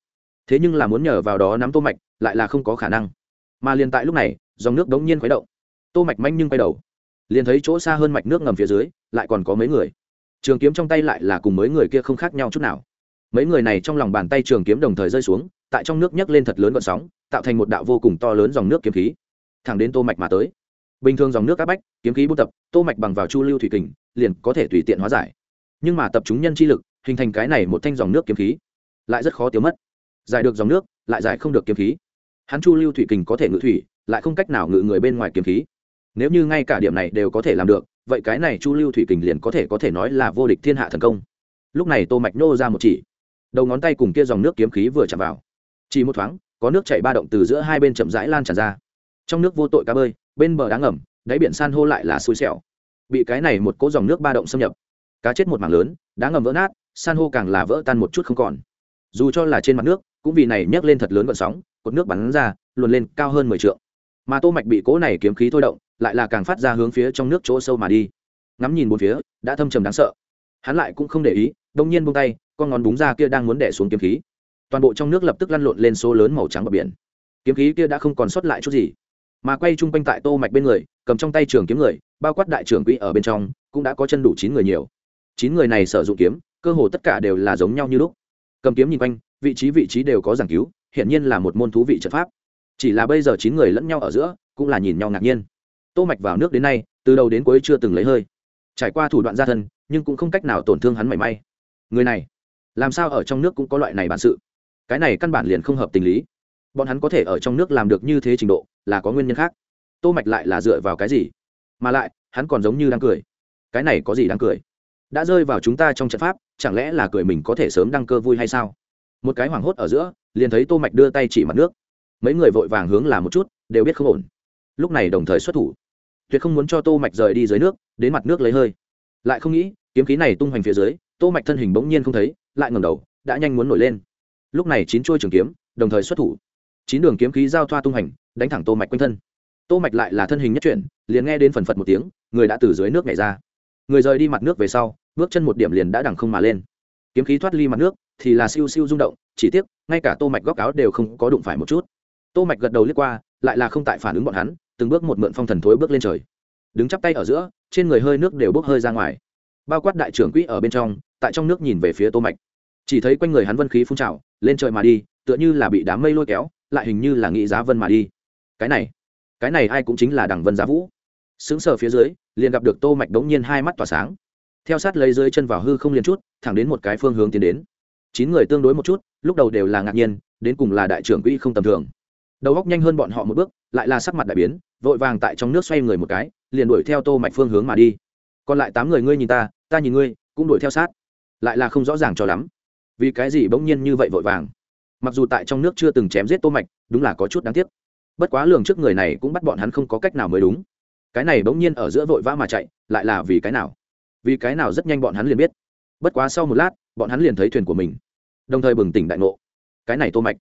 Thế nhưng là muốn nhờ vào đó nắm tô mạch, lại là không có khả năng. Mà liền tại lúc này, dòng nước đống nhiên khuấy động. Tô mạch manh nhưng quay đầu. Liền thấy chỗ xa hơn mạch nước ngầm phía dưới, lại còn có mấy người trường kiếm trong tay lại là cùng mấy người kia không khác nhau chút nào. Mấy người này trong lòng bàn tay trường kiếm đồng thời rơi xuống, tại trong nước nhấc lên thật lớn gọn sóng, tạo thành một đạo vô cùng to lớn dòng nước kiếm khí. Thẳng đến tô mạch mà tới. Bình thường dòng nước áp bách, kiếm khí buôn tập, tô mạch bằng vào chu lưu thủy kình, liền có thể tùy tiện hóa giải. Nhưng mà tập chúng nhân chi lực, hình thành cái này một thanh dòng nước kiếm khí, lại rất khó tiêu mất. Giải được dòng nước, lại giải không được kiếm khí. Hắn chu lưu thủy kình có thể ngự thủy, lại không cách nào ngự người bên ngoài kiếm khí. Nếu như ngay cả điểm này đều có thể làm được vậy cái này chu lưu thủy kình liền có thể có thể nói là vô địch thiên hạ thần công. Lúc này tô mạch nô ra một chỉ. Đầu ngón tay cùng kia dòng nước kiếm khí vừa chạm vào. Chỉ một thoáng, có nước chảy ba động từ giữa hai bên chậm rãi lan tràn ra. Trong nước vô tội cá bơi, bên bờ đá ngầm, đáy biển san hô lại là xui xẻo. Bị cái này một cỗ dòng nước ba động xâm nhập. Cá chết một mảng lớn, đá ngầm vỡ nát, san hô càng là vỡ tan một chút không còn. Dù cho là trên mặt nước, cũng vì này nhấc lên thật lớn vận sóng, cột nước bắn ra, luồn lên cao hơn mười trượng. Mà tô mạch bị cỗ này kiếm khí thôi động lại là càng phát ra hướng phía trong nước chỗ sâu mà đi. Ngắm nhìn bốn phía, đã thâm trầm đáng sợ. Hắn lại cũng không để ý, đông nhiên buông tay, con ngón búng ra kia đang muốn đẻ xuống kiếm khí. Toàn bộ trong nước lập tức lăn lộn lên số lớn màu trắng bờ biển. Kiếm khí kia đã không còn sót lại chút gì, mà quay chung quanh tại tô mạch bên người, cầm trong tay trường kiếm người, bao quát đại trưởng quỹ ở bên trong, cũng đã có chân đủ chín người nhiều. Chín người này sử dụng kiếm, cơ hồ tất cả đều là giống nhau như lúc. Cầm kiếm nhìn quanh, vị trí vị trí đều có giảng cứu hiện nhiên là một môn thú vị trận pháp. Chỉ là bây giờ chín người lẫn nhau ở giữa, cũng là nhìn nhau ngạc nhiên tô mạch vào nước đến nay, từ đầu đến cuối chưa từng lấy hơi. Trải qua thủ đoạn gia thân, nhưng cũng không cách nào tổn thương hắn mảy may. Người này, làm sao ở trong nước cũng có loại này bản sự? Cái này căn bản liền không hợp tình lý. Bọn hắn có thể ở trong nước làm được như thế trình độ, là có nguyên nhân khác. Tô mạch lại là dựa vào cái gì? Mà lại, hắn còn giống như đang cười. Cái này có gì đang cười? Đã rơi vào chúng ta trong trận pháp, chẳng lẽ là cười mình có thể sớm đăng cơ vui hay sao? Một cái hoảng hốt ở giữa, liền thấy tô mạch đưa tay chỉ mặt nước. Mấy người vội vàng hướng là một chút, đều biết không ổn. Lúc này đồng thời xuất thủ tuyệt không muốn cho tô mạch rời đi dưới nước, đến mặt nước lấy hơi. Lại không nghĩ, kiếm khí này tung hoành phía dưới, tô mạch thân hình bỗng nhiên không thấy, lại ngẩng đầu, đã nhanh muốn nổi lên. Lúc này chín chuôi trường kiếm, đồng thời xuất thủ. Chín đường kiếm khí giao thoa tung hành đánh thẳng tô mạch quanh thân. Tô mạch lại là thân hình nhất chuyển, liền nghe đến phần phật một tiếng, người đã từ dưới nước nhảy ra. Người rời đi mặt nước về sau, bước chân một điểm liền đã đằng không mà lên. Kiếm khí thoát ly mặt nước, thì là siêu siêu rung động, chỉ tiếc, ngay cả tô mạch góc áo đều không có đụng phải một chút. Tô mạch gật đầu liếc qua, lại là không tại phản ứng bọn hắn từng bước một mượn phong thần thối bước lên trời. Đứng chắp tay ở giữa, trên người hơi nước đều bốc hơi ra ngoài. Bao quát đại trưởng quỹ ở bên trong, tại trong nước nhìn về phía tô mạch. Chỉ thấy quanh người hắn vân khí phun trào, lên trời mà đi, tựa như là bị đám mây lôi kéo, lại hình như là nghĩ giá vân mà đi. Cái này cái này ai cũng chính là đằng vân giá vũ. Sững sờ phía dưới, liền gặp được tô mạch đống nhiên hai mắt tỏa sáng. Theo sát lấy dưới chân vào hư không liền chút, thẳng đến một cái phương hướng tiến đến. Chín người tương đối một chút, lúc đầu đều là ngạc nhiên, đến cùng là đại trưởng quỹ không tầm thường đầu góc nhanh hơn bọn họ một bước, lại là sắc mặt đại biến, vội vàng tại trong nước xoay người một cái, liền đuổi theo tô mạch phương hướng mà đi. Còn lại tám người ngươi nhìn ta ta nhìn ngươi, cũng đuổi theo sát. Lại là không rõ ràng cho lắm. Vì cái gì bỗng nhiên như vậy vội vàng? Mặc dù tại trong nước chưa từng chém giết tô mạch, đúng là có chút đáng tiếc. Bất quá lường trước người này cũng bắt bọn hắn không có cách nào mới đúng. Cái này bỗng nhiên ở giữa vội vã mà chạy, lại là vì cái nào? Vì cái nào rất nhanh bọn hắn liền biết. Bất quá sau một lát, bọn hắn liền thấy thuyền của mình. Đồng thời bừng tỉnh đại ngộ. Cái này tô mạch.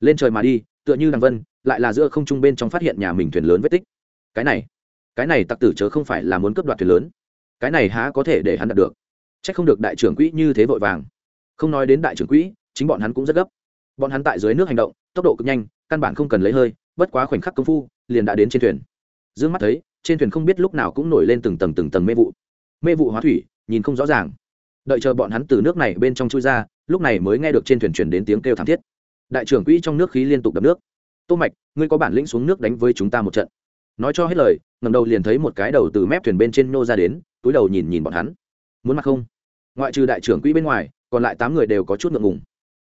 Lên trời mà đi tựa như đằng vân, lại là giữa không trung bên trong phát hiện nhà mình thuyền lớn vết tích. Cái này cái này tặc tử chớ không phải là muốn cướp đoạt thuyền lớn. Cái này há có thể để hắn đạt được? Chắc không được đại trưởng quỹ như thế vội vàng. Không nói đến đại trưởng quỹ, chính bọn hắn cũng rất gấp. Bọn hắn tại dưới nước hành động, tốc độ cực nhanh, căn bản không cần lấy hơi, bất quá khoảnh khắc công phu, liền đã đến trên thuyền. D ư ơ n g mắt thấy, trên thuyền không biết lúc nào cũng nổi lên từng tầng từng tầng mê vụ. Mê vụ hóa thủy, nhìn không rõ ràng. Đợi chờ bọn hắn từ nước này bên trong chui ra, lúc này mới nghe được trên thuyền chuyển đến tiếng kêu thảm thiết đại trưởng quỹ trong nước khí liên tục đập nước. Tô mạch, ngươi có bản lĩnh xuống nước đánh với chúng ta một trận. Nói cho hết lời ngầm đầu liền thấy một cái đầu từ mép thuyền bên trên nô ra đến, túi đầu nhìn nhìn bọn hắn. Muốn mặt không? Ngoại trừ đại trưởng quỹ bên ngoài, còn lại tám người đều có chút ngượng ngùng.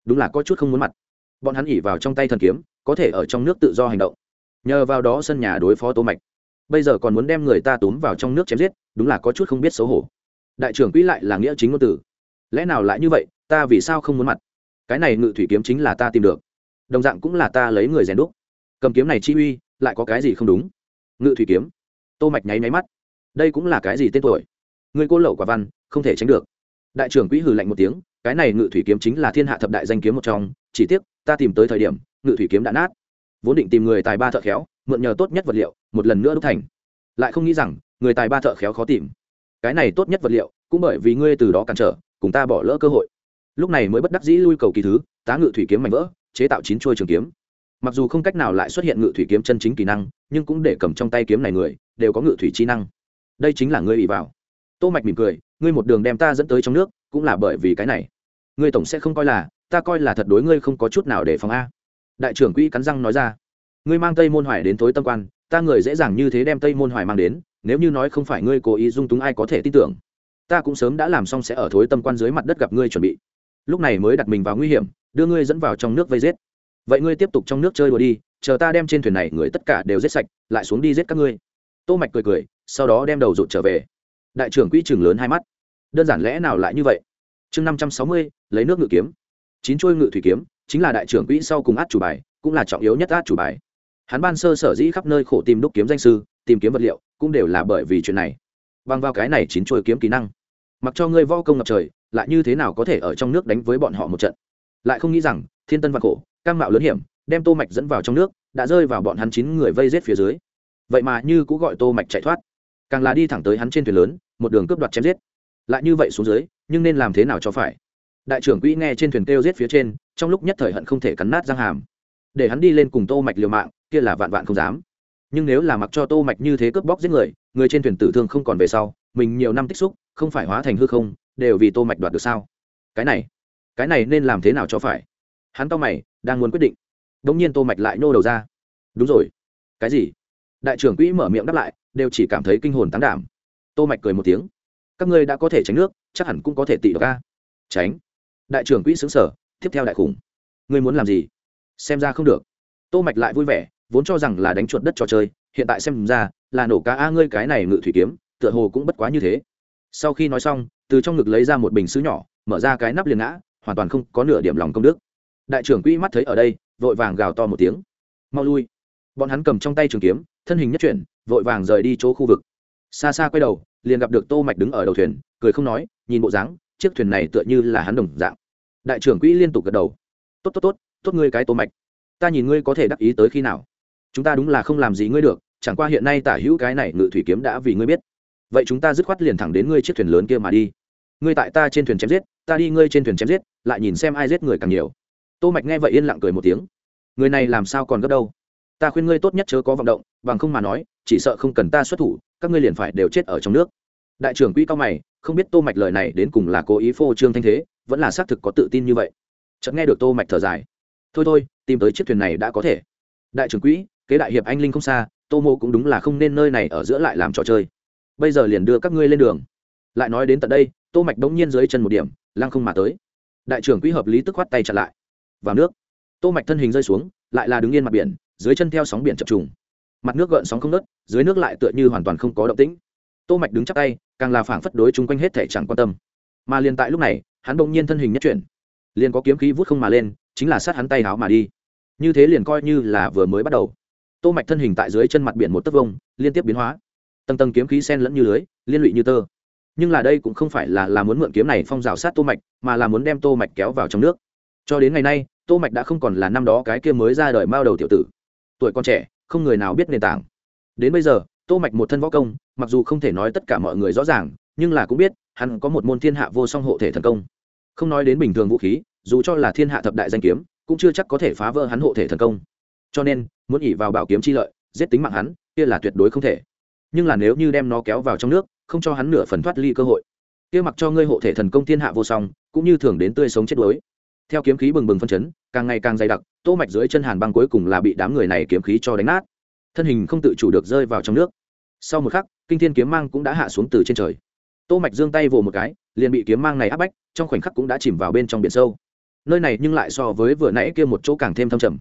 Đúng là có chút không muốn mặt. Bọn hắn ỉ vào trong tay thần kiếm, có thể ở trong nước tự do hành động. Nhờ vào đó sân nhà đối phó tô mạch. Bây giờ còn muốn đem người ta túm vào trong nước chém giết, đúng là có chút không biết xấu hổ. Đại trưởng quỹ lại là nghĩa chính ngôn tử. Lẽ nào lại như vậy, ta vì sao không muốn mặt? Cái này ngự thủy kiếm chính là ta tìm được. Đồng dạng cũng là ta lấy người rèn đúc. Cầm kiếm này chi uy, lại có cái gì không đúng? Ngự thủy kiếm. Tô mạch nháy máy mắt. Đây cũng là cái gì tên tuổi? Người cô lậu quả văn, không thể tránh được. Đại trưởng quỹ hừ lạnh một tiếng, cái này ngự thủy kiếm chính là thiên hạ thập đại danh kiếm một trong, chỉ tiếc, ta tìm tới thời điểm, ngự thủy kiếm đã nát. Vốn định tìm người tài ba thợ khéo, mượn nhờ tốt nhất vật liệu, một lần nữa đúc thành. Lại không nghĩ rằng, người tài ba thợ khéo khó tìm. Cái này tốt nhất vật liệu, cũng bởi vì ngươi từ đó cản trở, cùng ta bỏ lỡ cơ hội lúc này mới bất đắc dĩ lui cầu kỳ thứ, tá ngự thủy kiếm mạnh vỡ, chế tạo chín chuôi trường kiếm. Mặc dù không cách nào lại xuất hiện ngự thủy kiếm chân chính kỹ năng, nhưng cũng để cầm trong tay kiếm này người, đều có ngự thủy trí năng. Đây chính là ngươi ủy vào. Tô mạch mỉm cười, ngươi một đường đem ta dẫn tới trong nước, cũng là bởi vì cái này. Ngươi tổng sẽ không coi là, ta coi là thật đối ngươi không có chút nào để phòng a. Đại trưởng quỹ cắn răng nói ra. Ngươi mang tây môn hoài đến tối tâm quan, ta người dễ dàng như thế đem tây môn hoài mang đến, nếu như nói không phải ngươi cố ý dung túng ai có thể tin tưởng. Ta cũng sớm đã làm xong sẽ ở thối tâm quan dưới mặt đất gặp ngươi chuẩn bị lúc này mới đặt mình vào nguy hiểm, đưa ngươi dẫn vào trong nước vây giết. Vậy ngươi tiếp tục trong nước chơi đùa đi, chờ ta đem trên thuyền này người tất cả đều giết sạch, lại xuống đi giết các ngươi. Tô mạch cười cười, sau đó đem đầu rụt trở về. Đại trưởng quỹ trường lớn hai mắt. Đơn giản lẽ nào lại như vậy? Chương năm trăm sáu mươi, lấy nước ngự kiếm. Chín chuôi ngự thủy kiếm, chính là đại trưởng quỹ sau cùng át chủ bài, cũng là trọng yếu nhất át chủ bài. Hắn ban sơ sở dĩ khắp nơi khổ tìm đúc kiếm danh sư, tìm kiếm vật liệu, cũng đều là bởi vì chuyện này. Bằng vào cái này chín chuôi kiếm kỹ năng, mặc cho ngươi vo công ngập trời lại như thế nào có thể ở trong nước đánh với bọn họ một trận? Lại không nghĩ rằng, thiên tân văn khổ cam mạo lớn hiểm, đem tô mạch dẫn vào trong nước, đã rơi vào bọn hắn chín người vây rết phía dưới. Vậy mà như cũng gọi tô mạch chạy thoát. Càng là đi thẳng tới hắn trên thuyền lớn, một đường cướp đoạt chém giết. Lại như vậy xuống dưới, nhưng nên làm thế nào cho phải? Đại trưởng quỹ nghe trên thuyền kêu giết phía trên, trong lúc nhất thời hận không thể cắn nát răng hàm. Để hắn đi lên cùng tô mạch liều mạng, kia là vạn vạn không dám. Nhưng nếu là mặc cho tô mạch như thế cướp bóc giết người người trên thuyền tử thương không còn về sau, mình nhiều năm tích xúc, không phải hóa thành hư không đều vì tô mạch đoạt được sao? Cái này cái này nên làm thế nào cho phải? Hắn to mày, đang muốn quyết định. Đống nhiên tô mạch lại nô đầu ra. Đúng rồi. Cái gì? Đại trưởng quỹ mở miệng đáp lại, đều chỉ cảm thấy kinh hồn tán đảm. Tô mạch cười một tiếng. Các ngươi đã có thể tránh nước, chắc hẳn cũng có thể tị được ca tránh. Đại trưởng quỹ xứng sở tiếp theo đại khủng. Ngươi muốn làm gì? Xem ra không được. Tô mạch lại vui vẻ, vốn cho rằng là đánh chuột đất trò chơi, hiện tại xem ra, là nổ cá a, ngươi cái này ngự thủy kiếm, tựa hồ cũng bất quá như thế sau khi nói xong, từ trong ngực lấy ra một bình sứ nhỏ, mở ra cái nắp liền ngã, hoàn toàn không có nửa điểm lòng công đức. Đại trưởng quỹ mắt thấy ở đây, vội vàng gào to một tiếng. Mau lui. Bọn hắn cầm trong tay trường kiếm, thân hình nhất chuyển, vội vàng rời đi chỗ khu vực. Xa xa quay đầu, liền gặp được tô mạch đứng ở đầu thuyền, cười không nói, nhìn bộ dáng, chiếc thuyền này tựa như là hắn đồng dạng. Đại trưởng quỹ liên tục gật đầu. Tốt tốt tốt tốt ngươi cái tô mạch. Ta nhìn ngươi có thể đắc ý tới khi nào. Chúng ta đúng là không làm gì ngươi được, chẳng qua hiện nay tả hữu cái này ngự thủy kiếm đã vì ngươi biết vậy chúng ta dứt khoát liền thẳng đến ngươi chiếc thuyền lớn kia mà đi. Ngươi tại ta trên thuyền chém giết, ta đi ngươi trên thuyền chém giết, lại nhìn xem ai giết người càng nhiều. Tô mạch nghe vậy yên lặng cười một tiếng. Người này làm sao còn gấp đâu? Ta khuyên ngươi tốt nhất chớ có vọng động, bằng không mà nói, chỉ sợ không cần ta xuất thủ, các ngươi liền phải đều chết ở trong nước. Đại trưởng quỹ cao mày, không biết tô mạch lời này đến cùng là cố ý phô trương thanh thế, vẫn là xác thực có tự tin như vậy. Chợt nghe được tô mạch thở dài. Thôi thôi, tìm tới chiếc thuyền này đã có thể. Đại trưởng quỹ, kế đại hiệp anh linh không xa, tô mô cũng đúng là không nên nơi này ở giữa lại làm trò chơi bây giờ liền đưa các ngươi lên đường. Lại nói đến tận đây tô mạch đống nhiên dưới chân một điểm lăng không mà tới. Đại trưởng quỹ hợp lý tức khoát tay chặn lại. Vào nước. Tô mạch thân hình rơi xuống lại là đứng yên mặt biển dưới chân theo sóng biển chập trùng. Mặt nước gợn sóng không nứt, dưới nước lại tựa như hoàn toàn không có động tĩnh. Tô mạch đứng chắp tay càng là phảng phất đối chung quanh hết thể chẳng quan tâm. Mà liền tại lúc này hắn bỗng nhiên thân hình nhất chuyển. Liền có kiếm khí vút không mà lên chính là sát hắn tay háo mà đi. Như thế liền coi như là vừa mới bắt đầu. Tô mạch thân hình tại dưới chân mặt biển một tấc vông liên tiếp biến hóa tầng tầng kiếm khí sen lẫn như lưới, liên lụy như tơ. Nhưng là đây cũng không phải là là muốn mượn kiếm này phong rào sát tô mạch, mà là muốn đem tô mạch kéo vào trong nước. Cho đến ngày nay, tô mạch đã không còn là năm đó cái kia mới ra đời mao đầu tiểu tử. Tuổi còn trẻ, không người nào biết nền tảng. Đến bây giờ, tô mạch một thân võ công, mặc dù không thể nói tất cả mọi người rõ ràng, nhưng là cũng biết, hắn có một môn thiên hạ vô song hộ thể thần công. Không nói đến bình thường vũ khí, dù cho là thiên hạ thập đại danh kiếm, cũng chưa chắc có thể phá vỡ hắn hộ thể thần công. Cho nên, muốn ỉ vào bảo kiếm chi lợi, giết tính mạng hắn, kia là tuyệt đối không thể nhưng là nếu như đem nó kéo vào trong nước, không cho hắn nửa phần thoát ly cơ hội. Kia mặc cho ngươi hộ thể thần công thiên hạ vô song, cũng như thường đến tươi sống chết đuối. Theo kiếm khí bừng bừng phân chấn, càng ngày càng dày đặc, tô mạch dưới chân hàn băng cuối cùng là bị đám người này kiếm khí cho đánh nát. Thân hình không tự chủ được rơi vào trong nước. Sau một khắc, kinh thiên kiếm mang cũng đã hạ xuống từ trên trời. Tô mạch giương tay vồ một cái, liền bị kiếm mang này áp bách, trong khoảnh khắc cũng đã chìm vào bên trong biển sâu. Nơi này nhưng lại so với vừa nãy kia một chỗ càng thêm thâm trầm.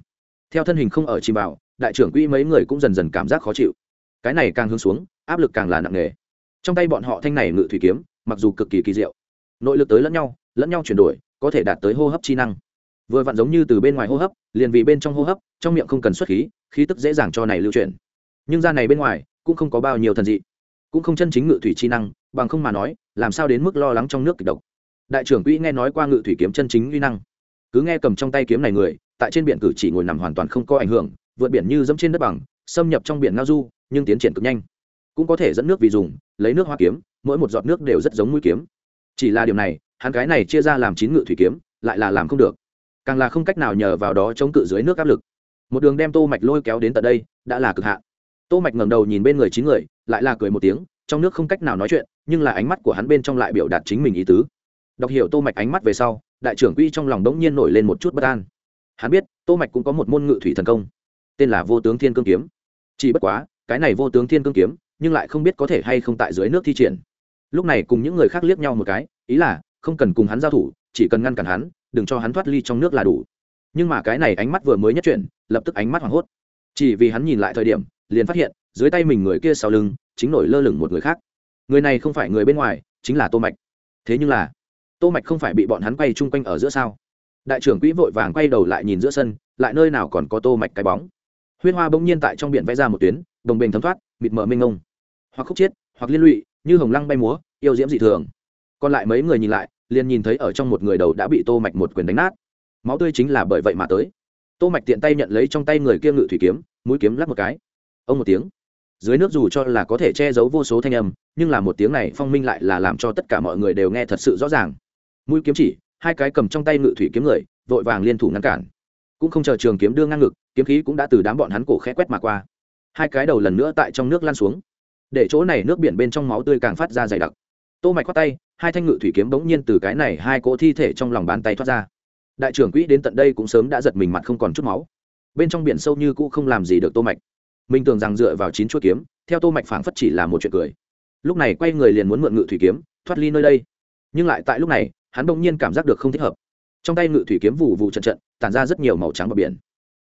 Theo thân hình không ở chìm vào, đại trưởng quỹ mấy người cũng dần dần cảm giác khó chịu cái này càng hướng xuống, áp lực càng là nặng nề. Trong tay bọn họ thanh này ngự thủy kiếm, mặc dù cực kỳ kỳ diệu, nội lực tới lẫn nhau lẫn nhau chuyển đổi, có thể đạt tới hô hấp chi năng. Vừa vặn giống như từ bên ngoài hô hấp, liền vì bên trong hô hấp, trong miệng không cần xuất khí khí tức dễ dàng cho này lưu chuyển. Nhưng ra này bên ngoài, cũng không có bao nhiêu thần dị, cũng không chân chính ngự thủy chi năng, bằng không mà nói, làm sao đến mức lo lắng trong nước kịch độc. Đại trưởng quỹ nghe nói qua ngự thủy kiếm chân chính uy năng, cứ nghe cầm trong tay kiếm này người, tại trên biển cử chỉ ngồi nằm hoàn toàn không có ảnh hưởng, vượt biển như dẫm trên đất bằng, xâm nhập trong biển ngao du nhưng tiến triển cực nhanh. Cũng có thể dẫn nước vì dùng, lấy nước hoa kiếm, mỗi một giọt nước đều rất giống mũi kiếm. Chỉ là điều này, hắn cái này chia ra làm chín ngự thủy kiếm, lại là làm không được. Càng là không cách nào nhờ vào đó chống cự dưới nước áp lực. Một đường đem tô mạch lôi kéo đến tận đây, đã là cực hạn. Tô mạch ngẩng đầu nhìn bên người chín người, lại là cười một tiếng, trong nước không cách nào nói chuyện, nhưng là ánh mắt của hắn bên trong lại biểu đạt chính mình ý tứ. Đọc hiểu tô mạch ánh mắt về sau, đại trưởng quy trong lòng đống nhiên nổi lên một chút bất an. Hắn biết, tô mạch cũng có một môn ngự thủy thần công, tên là vô tướng thiên cương kiếm. Chỉ bất quá cái này vô tướng thiên cương kiếm, nhưng lại không biết có thể hay không tại dưới nước thi triển. Lúc này cùng những người khác liếc nhau một cái, ý là, không cần cùng hắn giao thủ, chỉ cần ngăn cản hắn, đừng cho hắn thoát ly trong nước là đủ. Nhưng mà cái này ánh mắt vừa mới nhất chuyển, lập tức ánh mắt hoảng hốt. Chỉ vì hắn nhìn lại thời điểm, liền phát hiện, dưới tay mình người kia sau lưng, chính nổi lơ lửng một người khác. Người này không phải người bên ngoài, chính là tô mạch. Thế nhưng là, tô mạch không phải bị bọn hắn quay chung quanh ở giữa sao? Đại trưởng quỹ vội vàng quay đầu lại nhìn giữa sân, lại nơi nào còn có tô mạch cái bóng. Huyên hoa bỗng nhiên tại trong biển vẽ ra một tuyến đồng bền thấm thoát, mịt mờ mênh ngông hoặc khúc chiết, hoặc liên lụy, như hồng lăng bay múa, yêu diễm dị thường. Còn lại mấy người nhìn lại, liền nhìn thấy ở trong một người đầu đã bị tô mạch một quyền đánh nát. Máu tươi chính là bởi vậy mà tới. Tô mạch tiện tay nhận lấy trong tay người kia ngự thủy kiếm, mũi kiếm lắp một cái. Ông một tiếng. Dưới nước dù cho là có thể che giấu vô số thanh âm, nhưng là một tiếng này phong minh lại là làm cho tất cả mọi người đều nghe thật sự rõ ràng. Mũi kiếm chỉ, hai cái cầm trong tay ngự thủy kiếm người, vội vàng liên thủ ngăn cản. Cũng không chờ trường kiếm đưa ngang ngực, kiếm khí cũng đã từ đám bọn hắn cổ khẽ quét mà qua hai cái đầu lần nữa tại trong nước lan xuống. Để chỗ này nước biển bên trong máu tươi càng phát ra dày đặc. Tô mạch khoát tay, hai thanh ngự thủy kiếm bỗng nhiên từ cái này hai cỗ thi thể trong lòng bàn tay thoát ra. Đại trưởng quỹ đến tận đây cũng sớm đã giật mình mặt không còn chút máu. Bên trong biển sâu như cũ không làm gì được tô mạch. Mình tưởng rằng dựa vào chín chuôi kiếm, theo tô mạch phảng phất chỉ là một chuyện cười. Lúc này quay người liền muốn mượn ngự thủy kiếm, thoát ly nơi đây. Nhưng lại tại lúc này, hắn bỗng nhiên cảm giác được không thích hợp. Trong tay ngự thủy kiếm vụ vụ trận trận, tản ra rất nhiều màu trắng bờ biển.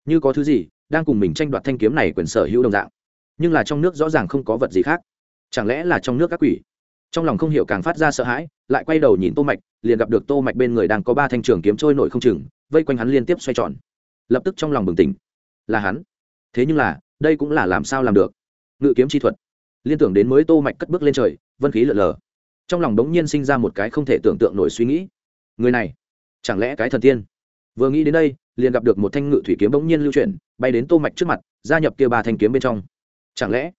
Như có thứ gì đang cùng mình tranh đoạt thanh kiếm này quyền sở hữu đồng dạng. Nhưng là trong nước rõ ràng không có vật gì khác. Chẳng lẽ là trong nước các quỷ? Trong lòng không hiểu càng phát ra sợ hãi, lại quay đầu nhìn tô mạch, liền gặp được tô mạch bên người đang có ba thanh trường kiếm trôi nổi không chừng, vây quanh hắn liên tiếp xoay tròn. Lập tức trong lòng bừng tỉnh. Là hắn. Thế nhưng là, đây cũng là làm sao làm được? Ngự kiếm chi thuật. Liên tưởng đến mới tô mạch cất bước lên trời, vân khí lượn lờ. Trong lòng đống nhiên sinh ra một cái không thể tưởng tượng nổi suy nghĩ. Người này, chẳng lẽ cái thần tiên? Vừa nghĩ đến đây liền gặp được một thanh ngự thủy kiếm bỗng nhiên lưu chuyển, bay đến tô mạch trước mặt, gia nhập kia ba thanh kiếm bên trong. Chẳng lẽ,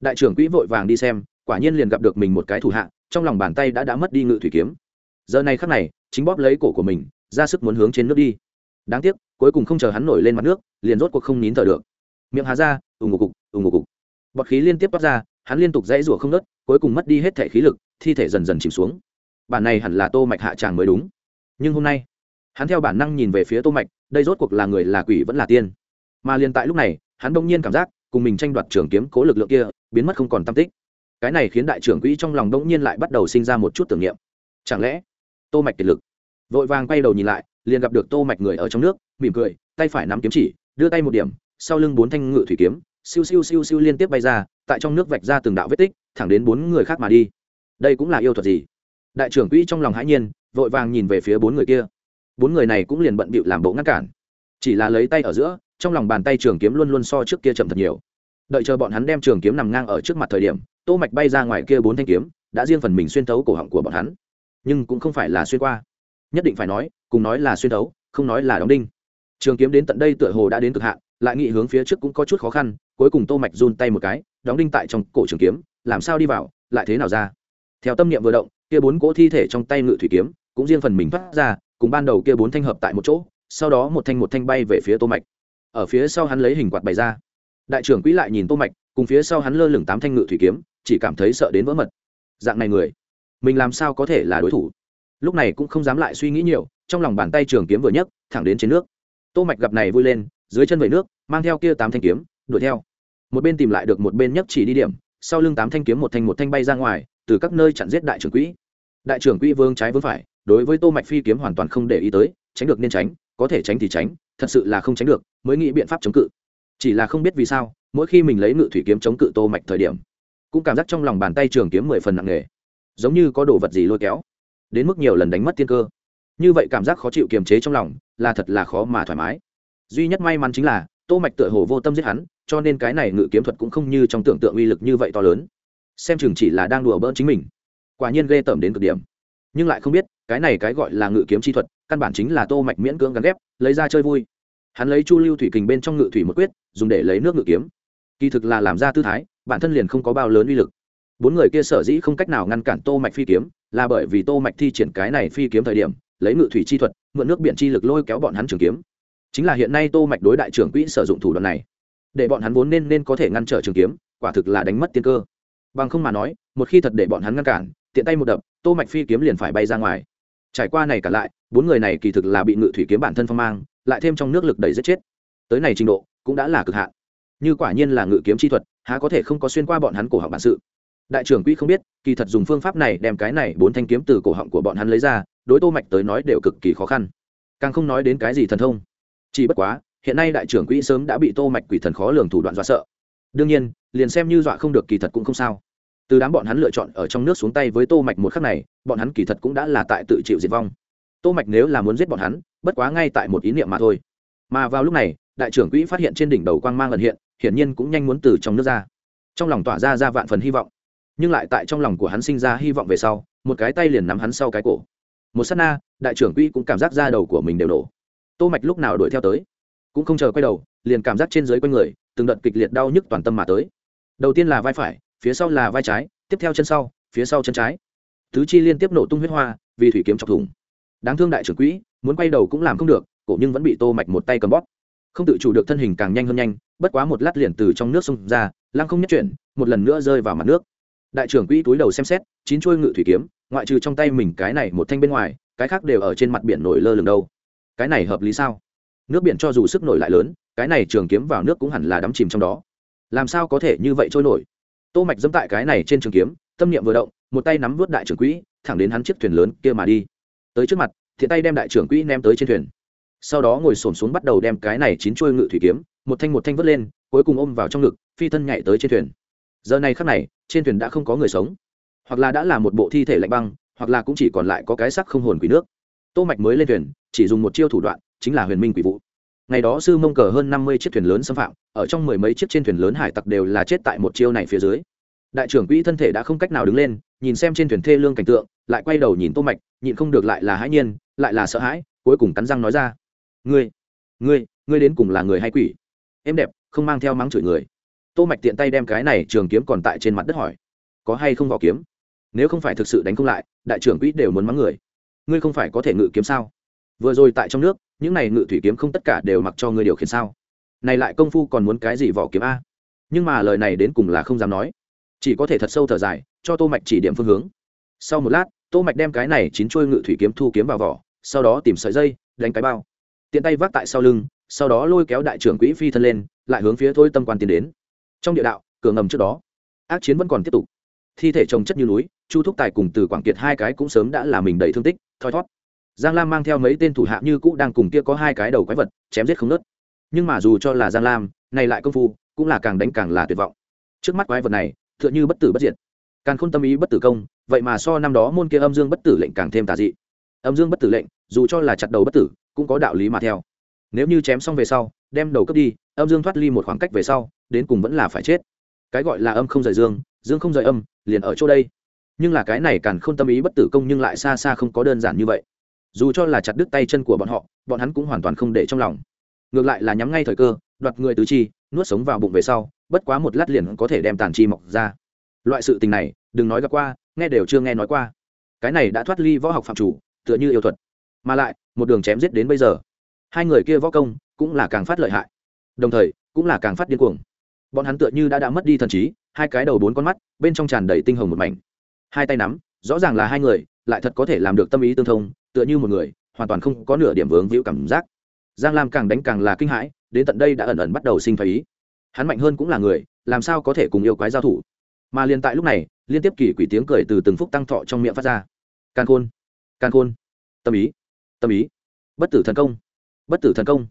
đại trưởng quỹ vội vàng đi xem, quả nhiên liền gặp được mình một cái thủ hạ, trong lòng bàn tay đã đã mất đi ngự thủy kiếm. Giờ này khắc này, chính bóp lấy cổ của mình, ra sức muốn hướng trên nước đi. Đáng tiếc, cuối cùng không chờ hắn nổi lên mặt nước, liền rốt cuộc không nín thở được. Miệng há ra, ù ngục cục, ù ngục cục. Bọt khí liên tiếp toát ra, hắn liên tục dãy rủa không nớt cuối cùng mất đi hết thể khí lực, thi thể dần dần chìm xuống. Bản này hẳn là tô mạch hạ tràng mới đúng. Nhưng hôm nay, hắn theo bản năng nhìn về phía tô mạch đây rốt cuộc là người là quỷ vẫn là tiên. Mà liền tại lúc này, hắn đông nhiên cảm giác, cùng mình tranh đoạt trường kiếm cố lực lượng kia, biến mất không còn tâm tích. Cái này khiến đại trưởng quỹ trong lòng đông nhiên lại bắt đầu sinh ra một chút tưởng niệm. Chẳng lẽ, tô mạch kiệt lực? Vội vàng quay đầu nhìn lại, liền gặp được tô mạch người ở trong nước, mỉm cười, tay phải nắm kiếm chỉ, đưa tay một điểm, sau lưng bốn thanh ngự thủy kiếm, siêu siêu siêu siêu liên tiếp bay ra, tại trong nước vạch ra từng đạo vết tích, thẳng đến bốn người khác mà đi. Đây cũng là yêu thuật gì? Đại trưởng quỹ trong lòng hãi nhiên, vội vàng nhìn về phía bốn người kia bốn người này cũng liền bận bịu làm bộ ngăn cản. Chỉ là lấy tay ở giữa, trong lòng bàn tay trường kiếm luôn luôn so trước kia chậm thật nhiều. Đợi chờ bọn hắn đem trường kiếm nằm ngang ở trước mặt thời điểm, tô mạch bay ra ngoài kia bốn thanh kiếm, đã riêng phần mình xuyên thấu cổ họng của bọn hắn. Nhưng cũng không phải là xuyên qua. Nhất định phải nói, cùng nói là xuyên thấu, không nói là đóng đinh. Trường kiếm đến tận đây tựa hồ đã đến cực hạn, lại nghị hướng phía trước cũng có chút khó khăn, cuối cùng tô mạch run tay một cái, đóng đinh tại trong cổ trường kiếm, làm sao đi vào, lại thế nào ra? Theo tâm niệm vừa động, kia bốn cỗ thi thể trong tay ngự thủy kiếm, cũng riêng phần mình thoát ra cùng ban đầu kia bốn thanh hợp tại một chỗ, sau đó một thanh một thanh bay về phía tô mạch. Ở phía sau hắn lấy hình quạt bày ra. Đại trưởng quỹ lại nhìn tô mạch, cùng phía sau hắn lơ lửng tám thanh ngự thủy kiếm, chỉ cảm thấy sợ đến vỡ mật. Dạng này người, mình làm sao có thể là đối thủ? Lúc này cũng không dám lại suy nghĩ nhiều, trong lòng bàn tay trường kiếm vừa nhấc, thẳng đến trên nước. Tô mạch gặp này vui lên, dưới chân vẩy nước, mang theo kia tám thanh kiếm, đuổi theo. Một bên tìm lại được một bên nhấc chỉ đi điểm, sau lưng tám thanh kiếm một thanh một thanh bay ra ngoài, từ các nơi chặn giết đại trưởng quỹ. Đại trưởng quỹ vương trái vương phải đối với tô mạch phi kiếm hoàn toàn không để ý tới, tránh được nên tránh, có thể tránh thì tránh, thật sự là không tránh được, mới nghĩ biện pháp chống cự. Chỉ là không biết vì sao, mỗi khi mình lấy ngự thủy kiếm chống cự tô mạch thời điểm, cũng cảm giác trong lòng bàn tay trường kiếm mười phần nặng nề, giống như có đồ vật gì lôi kéo, đến mức nhiều lần đánh mất tiên cơ. Như vậy cảm giác khó chịu kiềm chế trong lòng, là thật là khó mà thoải mái. Duy nhất may mắn chính là, tô mạch tựa hồ vô tâm giết hắn, cho nên cái này ngự kiếm thuật cũng không như trong tưởng tượng uy lực như vậy to lớn. Xem chừng chỉ là đang đùa bỡn chính mình. Quả nhiên ghê tởm đến cực điểm. Nhưng lại không biết cái này cái gọi là ngự kiếm chi thuật, căn bản chính là tô mạch miễn cưỡng gắn ghép, lấy ra chơi vui. Hắn lấy chu lưu thủy kình bên trong ngự thủy một quyết, dùng để lấy nước ngự kiếm. Kỳ thực là làm ra tư thái, bản thân liền không có bao lớn uy lực. Bốn người kia sở dĩ không cách nào ngăn cản tô mạch phi kiếm, là bởi vì tô mạch thi triển cái này phi kiếm thời điểm, lấy ngự thủy chi thuật, mượn nước biển chi lực lôi kéo bọn hắn trường kiếm. Chính là hiện nay tô mạch đối đại trưởng quỹ sử dụng thủ đoạn này, để bọn hắn vốn nên nên có thể ngăn trở trường kiếm, quả thực là đánh mất tiên cơ. Bằng không mà nói, một khi thật để bọn hắn ngăn cản, tiện tay một đập, tô mạch phi kiếm liền phải bay ra ngoài trải qua này cả lại, bốn người này kỳ thực là bị ngự thủy kiếm bản thân phong mang, lại thêm trong nước lực đẩy giết chết. Tới này trình độ, cũng đã là cực hạn. Như quả nhiên là ngự kiếm chi thuật, há có thể không có xuyên qua bọn hắn cổ họng bản sự. Đại trưởng quỹ không biết, kỳ thật dùng phương pháp này đem cái này bốn thanh kiếm từ cổ họng của bọn hắn lấy ra, đối tô mạch tới nói đều cực kỳ khó khăn. Càng không nói đến cái gì thần thông. Chỉ bất quá, hiện nay đại trưởng quỹ sớm đã bị tô mạch quỷ thần khó lường thủ đoạn dọa sợ. Đương nhiên, liền xem như dọa không được kỳ thật cũng không sao từ đám bọn hắn lựa chọn ở trong nước xuống tay với tô mạch một khắc này, bọn hắn kỳ thật cũng đã là tại tự chịu diệt vong. Tô mạch nếu là muốn giết bọn hắn, bất quá ngay tại một ý niệm mà thôi. Mà vào lúc này, đại trưởng quỹ phát hiện trên đỉnh đầu quang mang lần hiện, hiển nhiên cũng nhanh muốn từ trong nước ra. Trong lòng tỏa ra ra vạn phần hy vọng. Nhưng lại tại trong lòng của hắn sinh ra hy vọng về sau, một cái tay liền nắm hắn sau cái cổ. Một sát na, đại trưởng quỹ cũng cảm giác da đầu của mình đều đổ. Tô mạch lúc nào đuổi theo tới, cũng không chờ quay đầu, liền cảm giác trên dưới quanh người, từng đợt kịch liệt đau nhức toàn tâm mà tới. Đầu tiên là vai phải phía sau là vai trái, tiếp theo chân sau, phía sau chân trái. Tứ chi liên tiếp nổ tung huyết hoa, vì thủy kiếm chọc thủng. Đáng thương đại trưởng quỹ, muốn quay đầu cũng làm không được, cổ nhưng vẫn bị tô mạch một tay cầm bóp. Không tự chủ được thân hình càng nhanh hơn nhanh, bất quá một lát liền từ trong nước xông ra, lăng không nhất chuyển, một lần nữa rơi vào mặt nước. Đại trưởng quỹ túi đầu xem xét, chín chuôi ngự thủy kiếm, ngoại trừ trong tay mình cái này một thanh bên ngoài, cái khác đều ở trên mặt biển nổi lơ lửng đâu. Cái này hợp lý sao? Nước biển cho dù sức nổi lại lớn, cái này trường kiếm vào nước cũng hẳn là đắm chìm trong đó. Làm sao có thể như vậy trôi nổi? Tô mạch dẫm tại cái này trên trường kiếm, tâm niệm vừa động, một tay nắm vút đại trưởng quỹ, thẳng đến hắn chiếc thuyền lớn kia mà đi. Tới trước mặt, thiện tay đem đại trưởng quỹ ném tới trên thuyền. Sau đó ngồi xổm xuống bắt đầu đem cái này chín chuôi ngự thủy kiếm, một thanh một thanh vớt lên, cuối cùng ôm vào trong ngực, phi thân nhảy tới trên thuyền. Giờ này khắc này, trên thuyền đã không có người sống. Hoặc là đã là một bộ thi thể lạnh băng, hoặc là cũng chỉ còn lại có cái sắc không hồn quỷ nước. Tô mạch mới lên thuyền, chỉ dùng một chiêu thủ đoạn, chính là huyền minh quỷ vụ ngày đó sư mông cờ hơn năm mươi chiếc thuyền lớn xâm phạm, ở trong mười mấy chiếc trên thuyền lớn hải tặc đều là chết tại một chiêu này phía dưới. Đại trưởng quỹ thân thể đã không cách nào đứng lên, nhìn xem trên thuyền thê lương cảnh tượng, lại quay đầu nhìn tô mạch, nhịn không được lại là hãi nhiên, lại là sợ hãi, cuối cùng cắn răng nói ra. Ngươi ngươi ngươi đến cùng là người hay quỷ? Em đẹp, không mang theo mắng chửi người. Tô mạch tiện tay đem cái này trường kiếm còn tại trên mặt đất hỏi. Có hay không vỏ kiếm? Nếu không phải thực sự đánh không lại, đại trưởng quỹ đều muốn mắng người. Ngươi không phải có thể ngự kiếm sao? Vừa rồi tại trong nước những này ngự thủy kiếm không tất cả đều mặc cho ngươi điều khiển sao? Này lại công phu còn muốn cái gì vỏ kiếm a? Nhưng mà lời này đến cùng là không dám nói. Chỉ có thể thật sâu thở dài, cho tô mạch chỉ điểm phương hướng. Sau một lát, tô mạch đem cái này chín chuôi ngự thủy kiếm thu kiếm vào vỏ, sau đó tìm sợi dây, đánh cái bao. Tiện tay vác tại sau lưng, sau đó lôi kéo đại trưởng quỹ phi thân lên, lại hướng phía thôi tâm quan tiến đến. Trong địa đạo, cửa ngầm trước đó, ác chiến vẫn còn tiếp tục. Thi thể trồng chất như núi, chu thúc tài cùng từ quảng kiệt hai cái cũng sớm đã là mình đầy thương tích, thoi thót giang lam mang theo mấy tên thủ hạ như cũ đang cùng kia có hai cái đầu quái vật chém giết không nớt. Nhưng mà dù cho là giang lam, này lại công phu, cũng là càng đánh càng là tuyệt vọng. Trước mắt quái vật này, tựa như bất tử bất diệt. Càng không tâm ý bất tử công, vậy mà so năm đó môn kia âm dương bất tử lệnh càng thêm tà dị. Âm dương bất tử lệnh, dù cho là chặt đầu bất tử, cũng có đạo lý mà theo. Nếu như chém xong về sau, đem đầu cướp đi, âm dương thoát ly một khoảng cách về sau, đến cùng vẫn là phải chết. Cái gọi là âm không rời dương dương không rời âm, liền ở chỗ đây. Nhưng là cái này càng không tâm ý bất tử công nhưng lại xa xa không có đơn giản như vậy dù cho là chặt đứt tay chân của bọn họ, bọn hắn cũng hoàn toàn không để trong lòng. Ngược lại là nhắm ngay thời cơ, đoạt người tứ chi, nuốt sống vào bụng về sau, bất quá một lát liền có thể đem tàn chi mọc ra. Loại sự tình này, đừng nói gặp qua, nghe đều chưa nghe nói qua. Cái này đã thoát ly võ học phạm chủ, tựa như yêu thuật. Mà lại, một đường chém giết đến bây giờ, hai người kia võ công cũng là càng phát lợi hại. Đồng thời, cũng là càng phát điên cuồng. Bọn hắn tựa như đã đã mất đi thần trí, hai cái đầu bốn con mắt, bên trong tràn đầy tinh hồng một mảnh. Hai tay nắm, rõ ràng là hai người lại thật có thể làm được tâm ý tương thông, tựa như một người, hoàn toàn không có nửa điểm vướng víu cảm giác. Giang lam càng đánh càng là kinh hãi, đến tận đây đã ẩn ẩn bắt đầu sinh phải ý. Hắn mạnh hơn cũng là người, làm sao có thể cùng yêu quái giao thủ? Mà liền tại lúc này, liên tiếp kỳ quỷ tiếng cười từ từng phút tăng thọ trong miệng phát ra. Can khôn can khôn. Tâm ý tâm ý. Bất tử thần công, bất tử thần công.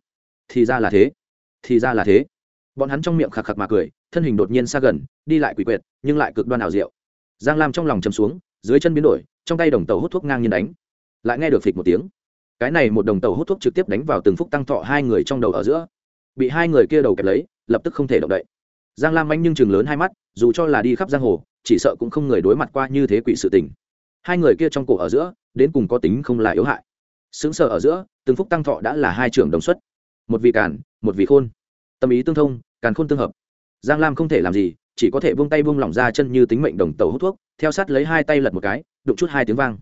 Thì ra là thế, thì ra là thế. Bọn hắn trong miệng khạc khạc mà cười, thân hình đột nhiên xa gần, đi lại quỷ quyệt, nhưng lại cực đoan ảo diệu. Giang lam trong lòng chầm xuống, dưới chân biến đổi trong tay đồng tàu hút thuốc ngang nhiên đánh. Lại nghe được phịch một tiếng. Cái này một đồng tàu hút thuốc trực tiếp đánh vào từng phúc tăng thọ hai người trong đầu ở giữa. Bị hai người kia đầu kẹp lấy, lập tức không thể động đậy. Giang lam anh nhưng chừng lớn hai mắt, dù cho là đi khắp giang hồ, chỉ sợ cũng không người đối mặt qua như thế quỷ sự tình. Hai người kia trong cổ ở giữa, đến cùng có tính không là yếu hại. Xứng sở ở giữa, từng phúc tăng thọ đã là hai trưởng đồng xuất. Một vị càn, một vị khôn. Tâm ý tương thông, càn khôn tương hợp. Giang lam không thể làm gì, chỉ có thể buông tay buông lỏng ra chân như tính mệnh đồng tàu hút thuốc, theo sát lấy hai tay lật một cái đụng chút hai tiếng vang.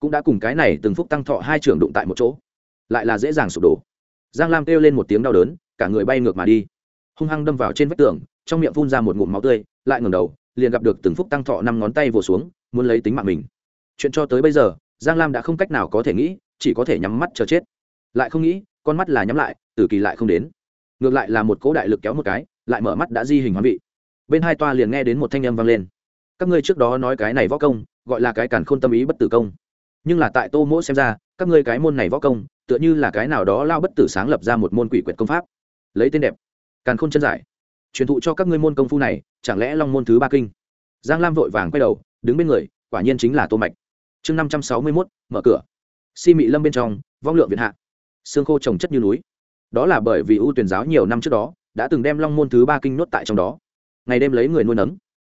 Cũng đã cùng cái này từng phúc tăng thọ hai trưởng đụng tại một chỗ. Lại là dễ dàng sụp đổ. Giang lam kêu lên một tiếng đau đớn, cả người bay ngược mà đi. Hung hăng đâm vào trên vách tường, trong miệng phun ra một ngụm máu tươi, lại ngẩng đầu, liền gặp được từng phúc tăng thọ năm ngón tay vồ xuống, muốn lấy tính mạng mình. Chuyện cho tới bây giờ, giang lam đã không cách nào có thể nghĩ, chỉ có thể nhắm mắt chờ chết. Lại không nghĩ, con mắt là nhắm lại, tử kỳ lại không đến. Ngược lại là một cỗ đại lực kéo một cái, lại mở mắt đã di hình hoán vị. Bên hai toa liền nghe đến một thanh âm vang lên. Các ngươi trước đó nói cái này võ công gọi là cái càn khôn tâm ý bất tử công. Nhưng là tại tô mỗ xem ra, các ngươi cái môn này võ công, tựa như là cái nào đó lao bất tử sáng lập ra một môn quỷ quyệt công pháp. Lấy tên đẹp, càn khôn chân giải. Truyền thụ cho các ngươi môn công phu này, chẳng lẽ long môn thứ ba kinh? Giang lam vội vàng quay đầu, đứng bên người, quả nhiên chính là tô mạch. Chương năm trăm sáu mươi mốt, mở cửa. Si mị lâm bên trong, vong lượng viện hạ. Xương khô trồng chất như núi. Đó là bởi vì ưu tuyển giáo nhiều năm trước đó, đã từng đem long môn thứ ba kinh nốt tại trong đó. Ngày đêm lấy người nuôi nấng.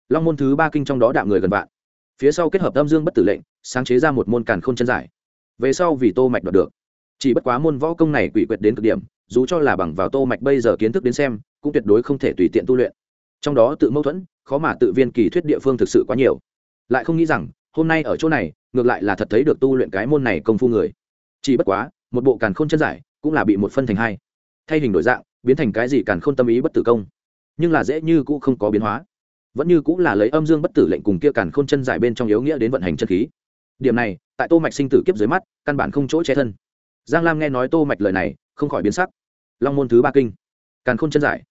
Long môn thứ ba kinh trong đó đạm người gần vạn phía sau kết hợp âm dương bất tử lệnh, sáng chế ra một môn càn k h ô n chân giải. Về sau vì tô mạch đoạt được. Chỉ bất quá môn võ công này quỷ quyệt đến cực điểm, dù cho là bằng vào tô mạch bây giờ kiến thức đến xem, cũng tuyệt đối không thể tùy tiện tu luyện. Trong đó tự mâu thuẫn, khó mà tự viên kỳ thuyết địa phương thực sự quá nhiều. Lại không nghĩ rằng, hôm nay ở chỗ này, ngược lại là thật thấy được tu luyện cái môn này công phu người. Chỉ bất quá, một bộ càn khôn chân giải cũng là bị một phân thành hai. Thay hình đổi dạng, biến thành cái gì càn khôn tâm ý bất tử công. Nhưng là dễ như cũ không có biến hóa vẫn như cũng là lấy âm dương bất tử lệnh cùng kia càn khôn chân giải bên trong yếu nghĩa đến vận hành chân khí. Điểm này, tại tô mạch sinh tử kiếp dưới mắt, căn bản không chỗ che thân. Giang lam nghe nói tô mạch lời này, không khỏi biến sắc. Long môn thứ ba kinh. Càn khôn chân giải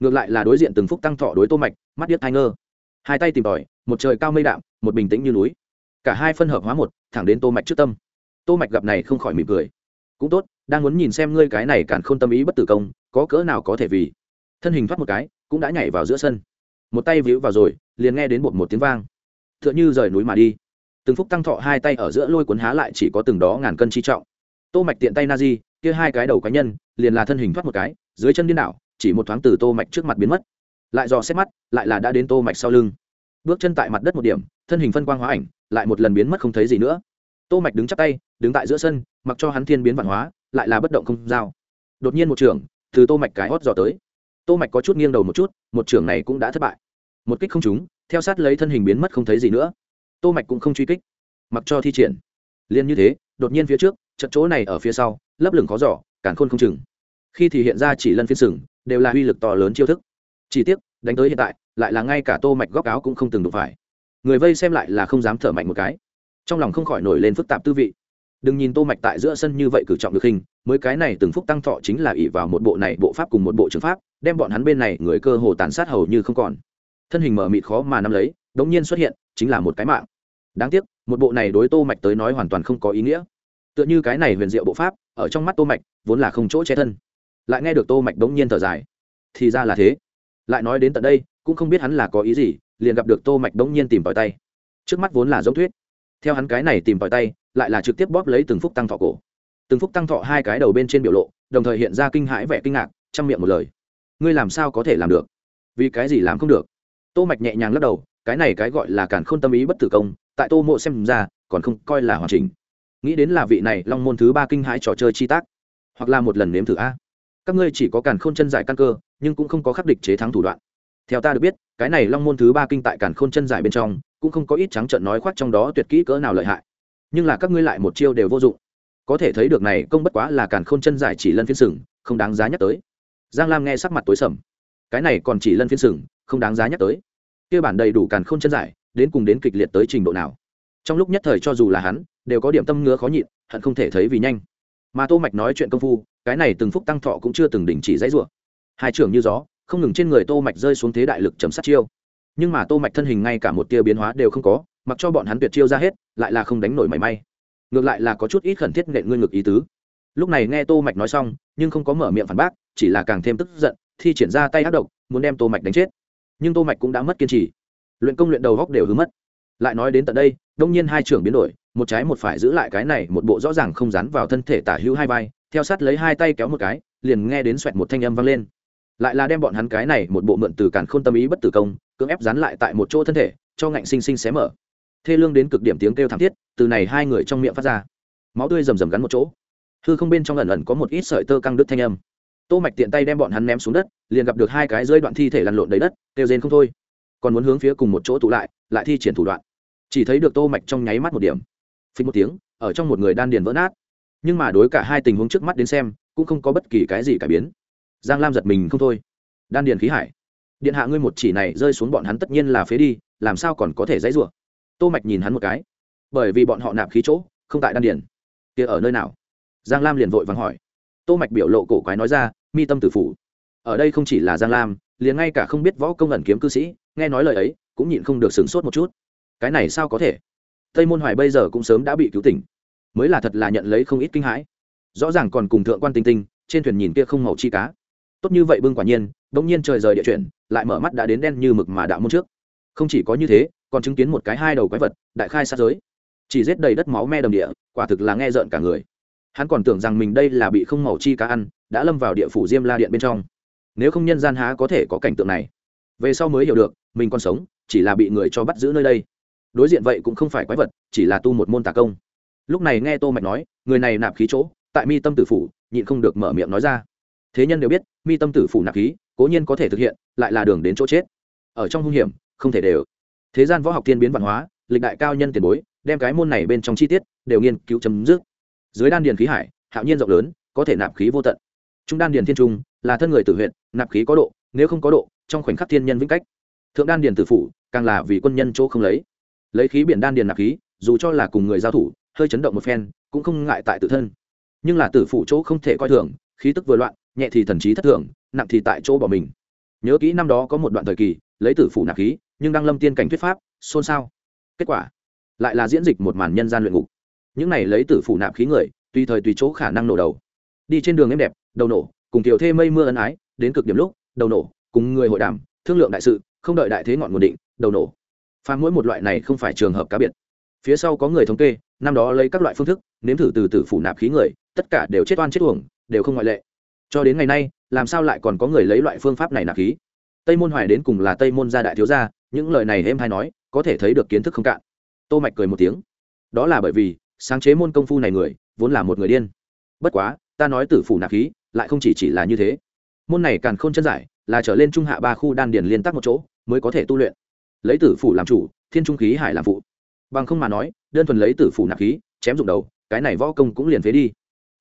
ngược lại là đối diện từng phúc tăng thọ đối tô mạch, mắt điếc thai ngơ. Hai tay tìm tòi, một trời cao mây đạm, một bình tĩnh như núi. Cả hai phân hợp hóa một, thẳng đến tô mạch trước tâm. Tô mạch gặp này không khỏi mỉm cười. Cũng tốt, đang muốn nhìn xem ngươi cái này càn khôn tâm ý bất tử công, có cỡ nào có thể vì thân hình thoát một cái, cũng đã nhảy vào giữa sân một tay víu vào rồi, liền nghe đến bột một tiếng vang. T h ư ợ n h ư rời núi mà đi. Từng phúc tăng thọ hai tay ở giữa lôi cuốn há lại chỉ có từng đó ngàn cân chi trọng. Tô mạch tiện tay na di, kia hai cái đầu cá nhân, liền là thân hình thoát một cái, dưới chân điên đảo, chỉ một thoáng từ tô mạch trước mặt biến mất. Lại dò xét mắt, lại là đã đến tô mạch sau lưng. Bước chân tại mặt đất một điểm, thân hình phân quang hóa ảnh, lại một lần biến mất không thấy gì nữa. Tô mạch đứng chắp tay, đứng tại giữa sân, mặc cho hắn thiên biến văn hóa, lại là bất động không giao. Đột nhiên một trường, từ tô mạch cái hót dò tới tô mạch có chút nghiêng đầu một chút, một trưởng này cũng đã thất bại. Một kích không trúng, theo sát lấy thân hình biến mất không thấy gì nữa. Tô mạch cũng không truy kích, mặc cho thi triển. Liên như thế, đột nhiên phía trước, trận chỗ này ở phía sau, lấp lửng khó giỏ cản khôn không chừng. Khi thì hiện ra chỉ lân phiên sừng, đều là uy lực to lớn chiêu thức. Chỉ tiếc, đánh tới hiện tại, lại là ngay cả tô mạch góc áo cũng không từng đụng phải. Người vây xem lại là không dám thở mạnh một cái. Trong lòng không khỏi nổi lên phức tạp tư vị. Đừng nhìn tô mạch tại giữa sân như vậy cử trọng được hình, mới cái này từng phúc tăng thọ chính là ỷ vào một bộ này bộ pháp cùng một bộ trường pháp đem bọn hắn bên này người cơ hồ tàn sát hầu như không còn. Thân hình mở mịt khó mà nắm lấy, đống nhiên xuất hiện, chính là một cái mạng. Đáng tiếc, một bộ này đối tô mạch tới nói hoàn toàn không có ý nghĩa. Tựa như cái này huyền diệu bộ pháp, ở trong mắt tô mạch, vốn là không chỗ che thân. Lại nghe được tô mạch đống nhiên thở dài. Thì ra là thế. Lại nói đến tận đây, cũng không biết hắn là có ý gì, liền gặp được tô mạch đống nhiên tìm tòi tay. Trước mắt vốn là giống thuyết. Theo hắn cái này tìm tòi tay, lại là trực tiếp bóp lấy từng phúc tăng thọ cổ. Từng phúc tăng thọ hai cái đầu bên trên biểu lộ, đồng thời hiện ra kinh hãi vẻ kinh ngạc trong miệng một lời ngươi làm sao có thể làm được? Vì cái gì làm không được? Tô mạch nhẹ nhàng lắc đầu, cái này cái gọi là cản khôn tâm ý bất tử công, tại tô mộ xem ra, còn không coi là hoàn chỉnh. Nghĩ đến là vị này long môn thứ ba kinh hãi trò chơi chi tác, hoặc là một lần nếm thử a. Các ngươi chỉ có cản khôn chân giải căn cơ, nhưng cũng không có khắc địch chế thắng thủ đoạn. Theo ta được biết, cái này long môn thứ ba kinh tại cản khôn chân giải bên trong, cũng không có ít trắng trợn nói khoác trong đó tuyệt kỹ cỡ nào lợi hại. Nhưng là các ngươi lại một chiêu đều vô dụng. Có thể thấy được này, công bất quá là cản khôn chân giải chỉ lân phiên sừng, không đáng giá nhắc tới giang lam nghe sắc mặt tối sầm. Cái này còn chỉ lân phiên sừng, không đáng giá nhắc tới. Kia bản đầy đủ càn khôn chân giải, đến cùng đến kịch liệt tới trình độ nào? Trong lúc nhất thời cho dù là hắn, đều có điểm tâm ngứa khó nhịn, hận không thể thấy vì nhanh. Mà tô mạch nói chuyện công phu, cái này từng phúc tăng thọ cũng chưa từng đình chỉ dãy rủa. Hai trưởng như gió, không ngừng trên người tô mạch rơi xuống thế đại lực chấm sát chiêu. Nhưng mà tô mạch thân hình ngay cả một tia biến hóa đều không có, mặc cho bọn hắn tuyệt chiêu ra hết, lại là không đánh nổi mảy may. Ngược lại là có chút ít khẩn thiết nện ngươi ngực ý tứ. Lúc này nghe tô mạch nói xong, nhưng không có mở miệng phản bác chỉ là càng thêm tức giận, thi triển ra tay ác độc, muốn đem tô mạch đánh chết. Nhưng tô mạch cũng đã mất kiên trì. Luyện công luyện đầu góc đều hứa mất. Lại nói đến tận đây, đông nhiên hai trưởng biến đổi, một trái một phải giữ lại cái này, một bộ rõ ràng không dán vào thân thể tả hữu hai vai, theo sát lấy hai tay kéo một cái, liền nghe đến xoẹt một thanh âm vang lên. Lại là đem bọn hắn cái này, một bộ mượn từ càn khôn tâm ý bất tử công, cưỡng ép dán lại tại một chỗ thân thể, cho ngạnh sinh sinh xé mở. Thê lương đến cực điểm tiếng kêu thảm thiết, từ này hai người trong miệng phát ra. Máu tươi rầm rầm gắn một chỗ. Hư không bên trong ẩn ẩn có một ít sợi tơ căng đứt thanh âm tô mạch tiện tay đem bọn hắn ném xuống đất, liền gặp được hai cái rơi đoạn thi thể lăn lộn đầy đất, kêu rên không thôi. Còn muốn hướng phía cùng một chỗ tụ lại lại thi triển thủ đoạn. Chỉ thấy được tô mạch trong nháy mắt một điểm. Phình một tiếng, ở trong một người đan điền vỡ nát. Nhưng mà đối cả hai tình huống trước mắt đến xem, cũng không có bất kỳ cái gì cải biến. Giang lam giật mình không thôi. Đan điền khí hải. Điện hạ ngươi một chỉ này rơi xuống bọn hắn tất nhiên là phế đi, làm sao còn có thể dãy rủa? Tô mạch nhìn hắn một cái. Bởi vì bọn họ nạp khí chỗ, không tại đan điền. Kia ở nơi nào? Giang lam liền vội vàng hỏi. Tô mạch biểu lộ cổ quái nói ra mi tâm tử phủ. Ở đây không chỉ là giang lam, liền ngay cả không biết võ công ẩn kiếm cư sĩ, nghe nói lời ấy, cũng nhịn không được sửng sốt một chút. Cái này sao có thể? Tây môn hoài bây giờ cũng sớm đã bị cứu tỉnh. Mới là thật là nhận lấy không ít kinh hãi. Rõ ràng còn cùng thượng quan tinh tinh, trên thuyền nhìn kia không màu chi cá. Tốt như vậy bưng quả nhiên bỗng nhiên trời rời địa chuyển, lại mở mắt đã đến đen như mực mà đạo môn trước. Không chỉ có như thế, còn chứng kiến một cái hai đầu quái vật, đại khai sát giới. Chỉ giết đầy đất máu me đầm địa, quả thực là nghe rợn cả người hắn còn tưởng rằng mình đây là bị không màu chi cá ăn, đã lâm vào địa phủ diêm la điện bên trong. Nếu không nhân gian há có thể có cảnh tượng này? Về sau mới hiểu được, mình còn sống, chỉ là bị người cho bắt giữ nơi đây. Đối diện vậy cũng không phải quái vật, chỉ là tu một môn tà công. Lúc này nghe tô mạch nói, người này nạp khí chỗ, tại mi tâm tử phủ, nhịn không được mở miệng nói ra. Thế nhân đều biết, mi tâm tử phủ nạp khí, cố nhiên có thể thực hiện, lại là đường đến chỗ chết. Ở trong hung hiểm, không thể đều. Thế gian võ học tiên biến văn hóa, lịch đại cao nhân tiền bối, đem cái môn này bên trong chi tiết, đều nghiên cứu chấm dứt dưới đan điền khí hải, hạo nhiên rộng lớn, có thể nạp khí vô tận. Trung đan điền thiên trung là thân người tử huyện nạp khí có độ, nếu không có độ, trong khoảnh khắc thiên nhân vĩnh cách. Thượng đan điền tử phủ, càng là vì quân nhân chỗ không lấy. Lấy khí biển đan điền nạp khí, dù cho là cùng người giao thủ, hơi chấn động một phen, cũng không ngại tại tự thân. Nhưng là tử phủ chỗ không thể coi thường, khí tức vừa loạn, nhẹ thì thần trí thất thường, nặng thì tại chỗ bỏ mình. Nhớ kỹ năm đó có một đoạn thời kỳ, lấy tử phủ nạp khí, nhưng đang lâm tiên cảnh thuyết pháp, xôn xao. Kết quả, lại là diễn dịch một màn nhân gian luyện ngục những này lấy tử phủ nạp khí người, tùy thời tùy chỗ khả năng nổ đầu. Đi trên đường em đẹp, đầu nổ, cùng tiểu thê mây mưa ân ái, đến cực điểm lúc, đầu nổ, cùng người hội đàm, thương lượng đại sự, không đợi đại thế ngọn nguồn định, đầu nổ. Phá mỗi một loại này không phải trường hợp cá biệt. Phía sau có người thống kê, năm đó lấy các loại phương thức, nếm thử từ tử phủ nạp khí người, tất cả đều chết oan chết uổng, đều không ngoại lệ. Cho đến ngày nay, làm sao lại còn có người lấy loại phương pháp này nạp khí? Tây môn hoài đến cùng là tây môn gia đại thiếu gia, những lời này em hay nói, có thể thấy được kiến thức không cạn. Tô mạch cười một tiếng. Đó là bởi vì sáng chế môn công phu này người, vốn là một người điên. Bất quá, ta nói tử phủ nạp khí, lại không chỉ chỉ là như thế. Môn này càng khôn chân giải, là trở lên trung hạ ba khu đan điền liên tác một chỗ, mới có thể tu luyện. Lấy tử phủ làm chủ, thiên trung khí hải làm phụ. Bằng không mà nói, đơn thuần lấy tử phủ nạp khí, chém dụng đầu, cái này võ công cũng liền phế đi.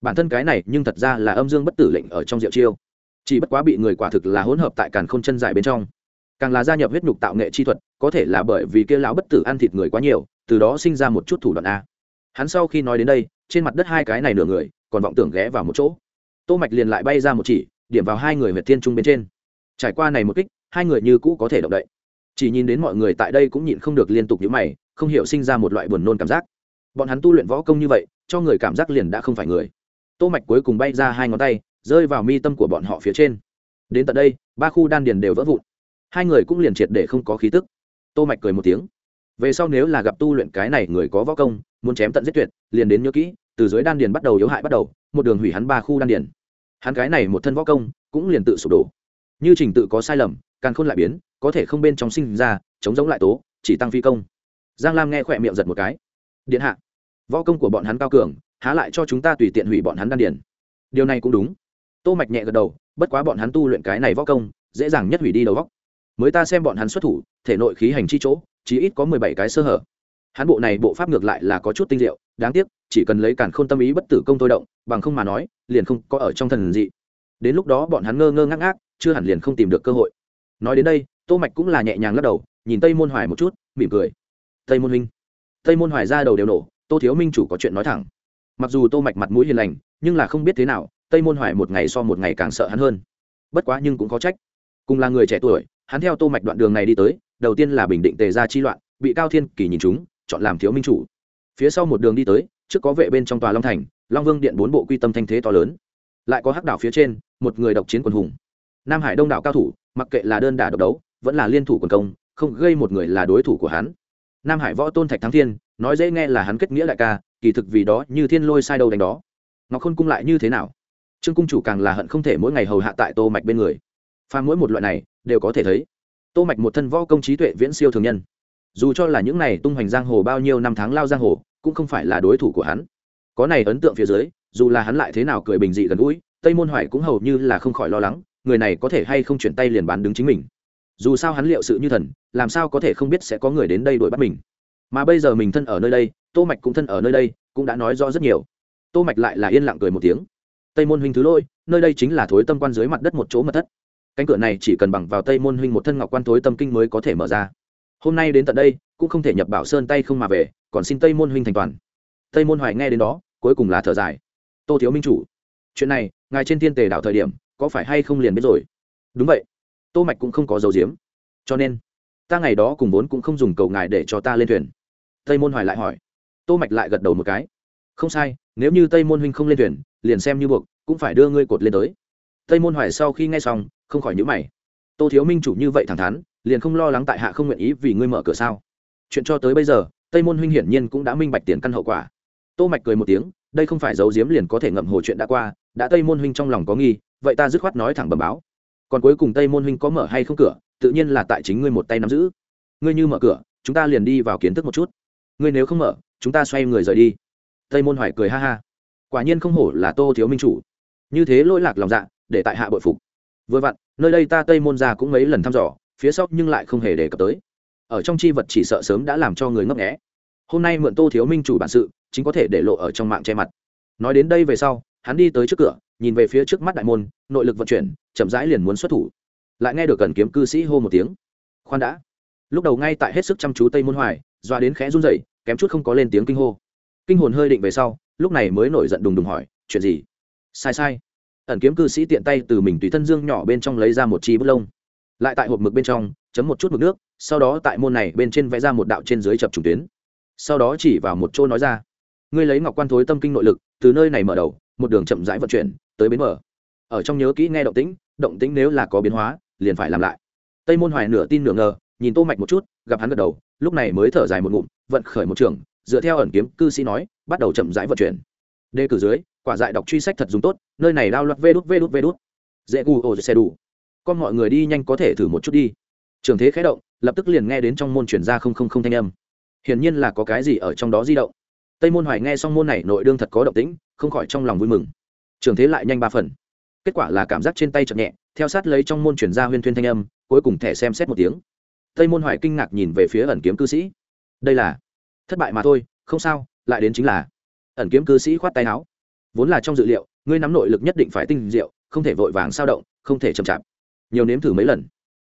Bản thân cái này nhưng thật ra là âm dương bất tử lệnh ở trong diệu chiêu. Chỉ bất quá bị người quả thực là hỗn hợp tại càn khôn chân dài bên trong. Càng là gia nhập huyết nhục tạo nghệ chi thuật, có thể là bởi vì kia lão bất tử ăn thịt người quá nhiều, từ đó sinh ra một chút thủ đoạn a hắn sau khi nói đến đây, trên mặt đất hai cái này nửa người, còn vọng tưởng ghé vào một chỗ. Tô mạch liền lại bay ra một chỉ, điểm vào hai người huyệt thiên trung bên trên. Trải qua này một kích, hai người như cũ có thể động đậy. Chỉ nhìn đến mọi người tại đây cũng nhịn không được liên tục nhíu mày, không hiểu sinh ra một loại buồn nôn cảm giác. Bọn hắn tu luyện võ công như vậy, cho người cảm giác liền đã không phải người. Tô mạch cuối cùng bay ra hai ngón tay, rơi vào mi tâm của bọn họ phía trên. Đến tận đây, ba khu đan điền đều vỡ vụn. Hai người cũng liền triệt để không có khí tức. Tô mạch cười một tiếng về sau nếu là gặp tu luyện cái này người có võ công, muốn chém tận giết tuyệt, liền đến nhớ kỹ, từ dưới đan điền bắt đầu yếu hại bắt đầu, một đường hủy hắn ba khu đan điền. Hắn cái này một thân võ công, cũng liền tự sụp đổ. Như trình tự có sai lầm, càng khôn lại biến, có thể không bên trong sinh ra, chống giống lại tố, chỉ tăng phi công. Giang lam nghe khỏe miệng giật một cái. Điện hạ, võ công của bọn hắn cao cường, há lại cho chúng ta tùy tiện hủy bọn hắn đan điền. Điều này cũng đúng. Tô mạch nhẹ gật đầu, bất quá bọn hắn tu luyện cái này võ công, dễ dàng nhất hủy đi đầu vóc mới ta xem bọn hắn xuất thủ, thể nội khí hành chi chỗ chỉ ít có mười bảy cái sơ hở. Hắn bộ này bộ pháp ngược lại là có chút tinh diệu, đáng tiếc, chỉ cần lấy cản khôn tâm ý bất tử công thôi động, bằng không mà nói, liền không có ở trong thần dị. Đến lúc đó bọn hắn ngơ ngơ ngác ngác, chưa hẳn liền không tìm được cơ hội. Nói đến đây, tô mạch cũng là nhẹ nhàng lắc đầu, nhìn tây môn hoài một chút, mỉm cười. Tây môn huynh. Tây môn hoài ra đầu đều nổ, tô thiếu minh chủ có chuyện nói thẳng. Mặc dù tô mạch mặt mũi hiền lành, nhưng là không biết thế nào, tây môn hoài một ngày so một ngày càng sợ hắn hơn. Bất quá nhưng cũng có trách. Cùng là người trẻ tuổi, hắn theo tô mạch đoạn đường này đi tới đầu tiên là bình định tề gia chi loạn, bị cao thiên kỳ nhìn chúng chọn làm thiếu minh chủ. Phía sau một đường đi tới, trước có vệ bên trong tòa long thành, long vương điện bốn bộ quy tâm thanh thế to lớn. Lại có hắc đảo phía trên, một người độc chiến quần hùng. Nam hải đông đảo cao thủ, mặc kệ là đơn đả độc đấu, vẫn là liên thủ quần công, không gây một người là đối thủ của hắn. Nam hải võ tôn thạch thắng thiên, nói dễ nghe là hắn kết nghĩa đại ca, kỳ thực vì đó như thiên lôi sai đâu đánh đó. Ngọc khôn cung lại như thế nào? Trương cung chủ càng là hận không thể mỗi ngày hầu hạ tại tô mạch bên người. Pha mỗi một loại này, đều có thể thấy tô mạch một thân võ công trí tuệ viễn siêu thường nhân. Dù cho là những này tung hoành giang hồ bao nhiêu năm tháng lao giang hồ, cũng không phải là đối thủ của hắn. Có này ấn tượng phía dưới, dù là hắn lại thế nào cười bình dị gần gũi, tây môn hoài cũng hầu như là không khỏi lo lắng, người này có thể hay không chuyển tay liền bán đứng chính mình. Dù sao hắn liệu sự như thần, làm sao có thể không biết sẽ có người đến đây đuổi bắt mình. Mà bây giờ mình thân ở nơi đây, tô mạch cũng thân ở nơi đây, cũng đã nói rõ rất nhiều. Tô mạch lại là yên lặng cười một tiếng. Tây môn huynh thứ lôi nơi đây chính là thối tâm quan dưới mặt đất một chỗ mật thất cánh cửa này chỉ cần bằng vào tây môn huynh một thân ngọc quan thối tâm kinh mới có thể mở ra. Hôm nay đến tận đây, cũng không thể nhập bảo sơn tay không mà về, còn xin tây môn huynh thành toàn. Tây môn hoài nghe đến đó, cuối cùng là thở dài. Tô thiếu minh chủ, chuyện này, ngài trên thiên tề đảo thời điểm, có phải hay không liền biết rồi? Đúng vậy. Tô mạch cũng không có dấu diếm cho nên, ta ngày đó cùng vốn cũng không dùng cầu ngài để cho ta lên thuyền. Tây môn hoài lại hỏi. Tô mạch lại gật đầu một cái. Không sai, nếu như tây môn huynh không lên thuyền, liền xem như buộc, cũng phải đưa ngươi cột lên tới. Tây môn hoài sau khi nghe xong không khỏi nhíu mày. Tô thiếu minh chủ như vậy thẳng thắn, liền không lo lắng tại hạ không nguyện ý vì ngươi mở cửa sao? Chuyện cho tới bây giờ, tây môn huynh hiển nhiên cũng đã minh bạch tiền căn hậu quả. Tô mạch cười một tiếng, đây không phải giấu giếm liền có thể ngậm hồ chuyện đã qua, đã tây môn huynh trong lòng có nghi, vậy ta dứt khoát nói thẳng bẩm báo. Còn cuối cùng tây môn huynh có mở hay không cửa, tự nhiên là tại chính ngươi một tay nắm giữ. Ngươi như mở cửa, chúng ta liền đi vào kiến thức một chút. Ngươi nếu không mở, chúng ta xoay người rời đi. Tây môn hoài cười ha ha. Quả nhiên không hổ là tô thiếu minh chủ. Như thế lỗi lạc lòng dạ để tại hạ bội phục vừa vặn, nơi đây ta tây môn ra cũng mấy lần thăm dò, phía sau nhưng lại không hề đề cập tới. Ở trong chi vật chỉ sợ sớm đã làm cho người ngấp nghé. Hôm nay mượn tô thiếu minh chủ bản sự, chính có thể để lộ ở trong mạng che mặt. Nói đến đây về sau, hắn đi tới trước cửa, nhìn về phía trước mắt đại môn, nội lực vận chuyển, chậm rãi liền muốn xuất thủ. Lại nghe được cần kiếm cư sĩ hô một tiếng. Khoan đã. Lúc đầu ngay tại hết sức chăm chú tây môn hoài doa đến khẽ run rẩy, kém chút không có lên tiếng kinh hô. Kinh hồn hơi định về sau, lúc này mới nổi giận đùng đùng hỏi, chuyện gì? Sai sai ẩn kiếm cư sĩ tiện tay từ mình tùy thân dương nhỏ bên trong lấy ra một chi bút lông. Lại tại hộp mực bên trong, chấm một chút mực nước, sau đó tại môn này bên trên vẽ ra một đạo trên dưới chập trùng tuyến. Sau đó chỉ vào một chỗ nói ra, ngươi lấy ngọc quan thối tâm kinh nội lực, từ nơi này mở đầu, một đường chậm rãi vận chuyển, tới bến mở. Ở trong nhớ kỹ nghe động tĩnh động tĩnh nếu là có biến hóa, liền phải làm lại. Tây môn hoài nửa tin nửa ngờ, nhìn tô mạch một chút, gặp hắn gật đầu, lúc này mới thở dài một ngụm, vận khởi một trường, dựa theo ẩn kiếm cư sĩ nói, bắt đầu chậm rãi vận chuyển. Đề cử dưới quả dại đọc truy sách thật dùng tốt, nơi này lao loạt vê đút vê đút vê đút. Dễ gù ồ xe đủ. Con mọi người đi nhanh có thể thử một chút đi. Trường thế khé động, lập tức liền nghe đến trong môn chuyển ra không không không thanh âm. Hiển nhiên là có cái gì ở trong đó di động. Tây môn hoài nghe xong môn này nội đương thật có động tĩnh, không khỏi trong lòng vui mừng. Trường thế lại nhanh ba phần. Kết quả là cảm giác trên tay chậm nhẹ, theo sát lấy trong môn chuyển ra huyên thuyên thanh âm, cuối cùng thẻ xem xét một tiếng. Tây môn hoài kinh ngạc nhìn về phía ẩn kiếm cư sĩ. Đây là, thất bại mà thôi, không sao, lại đến chính là. Ẩn kiếm cư sĩ khoát tay áo vốn là trong dự liệu, ngươi nắm nội lực nhất định phải tinh diệu, không thể vội vàng sao động, không thể chậm chạp. Nhiều nếm thử mấy lần.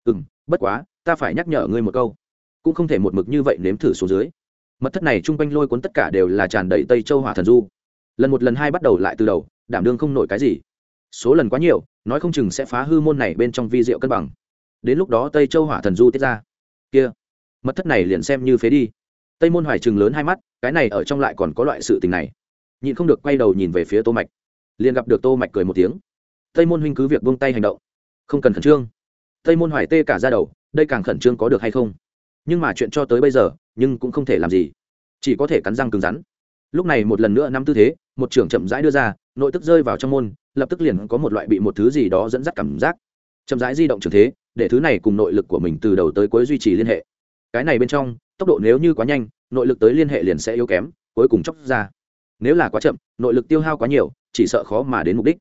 Ừ m bất quá, ta phải nhắc nhở ngươi một câu. Cũng không thể một mực như vậy nếm thử xuống dưới. Mật thất này chung quanh lôi cuốn tất cả đều là tràn đầy tây châu hỏa thần du. Lần một lần hai bắt đầu lại từ đầu, đảm đương không nổi cái gì. Số lần quá nhiều, nói không chừng sẽ phá hư môn này bên trong vi diệu cân bằng. Đến lúc đó tây châu hỏa thần du tiết ra. Kia, mật thất này liền xem như phế đi. Tây môn hoài chừng lớn hai mắt, cái này ở trong lại còn có loại sự tình này nhịn không được quay đầu nhìn về phía tô mạch. Liền gặp được tô mạch cười một tiếng. Tây môn huynh cứ việc buông tay hành động. Không cần khẩn trương. Tây môn hoài tê cả ra đầu, đây càng khẩn trương có được hay không? Nhưng mà chuyện cho tới bây giờ, nhưng cũng không thể làm gì. Chỉ có thể cắn răng cứng rắn. Lúc này một lần nữa năm tư thế, một trưởng chậm rãi đưa ra, nội tức rơi vào trong môn, lập tức liền có một loại bị một thứ gì đó dẫn dắt cảm giác. Chậm rãi di động trường thế, để thứ này cùng nội lực của mình từ đầu tới cuối duy trì liên hệ. Cái này bên trong, tốc độ nếu như quá nhanh, nội lực tới liên hệ liền sẽ yếu kém, cuối cùng chóc ra nếu là quá chậm, nội lực tiêu hao quá nhiều, chỉ sợ khó mà đến mục đích.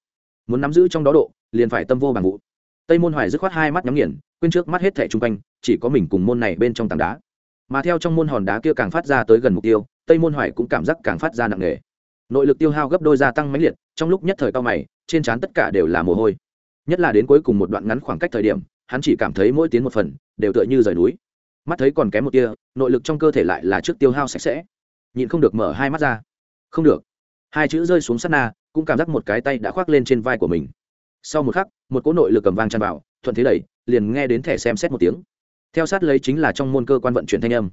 Muốn nắm giữ trong đó độ, liền phải tâm vô bằng vụ. Tây môn hoài dứt khoát hai mắt nhắm nghiền, quên trước mắt hết thẻ chung quanh, chỉ có mình cùng môn này bên trong tảng đá. Mà theo trong môn hòn đá kia càng phát ra tới gần mục tiêu, tây môn hoài cũng cảm giác càng phát ra nặng nề. Nội lực tiêu hao gấp đôi gia tăng mãnh liệt, trong lúc nhất thời cao mày, trên trán tất cả đều là mồ hôi. Nhất là đến cuối cùng một đoạn ngắn khoảng cách thời điểm, hắn chỉ cảm thấy mỗi tiến một phần, đều tựa như rời núi. Mắt thấy còn kém một tia, nội lực trong cơ thể lại là trước tiêu hao sạch sẽ. Nhịn không được mở hai mắt ra không được. Hai chữ rơi xuống sát na, cũng cảm giác một cái tay đã khoác lên trên vai của mình. Sau một khắc, một cỗ nội lực cầm vang tràn vào, thuận thế đẩy, liền nghe đến thẻ xem xét một tiếng. Theo sát lấy chính là trong môn cơ quan vận chuyển thanh âm.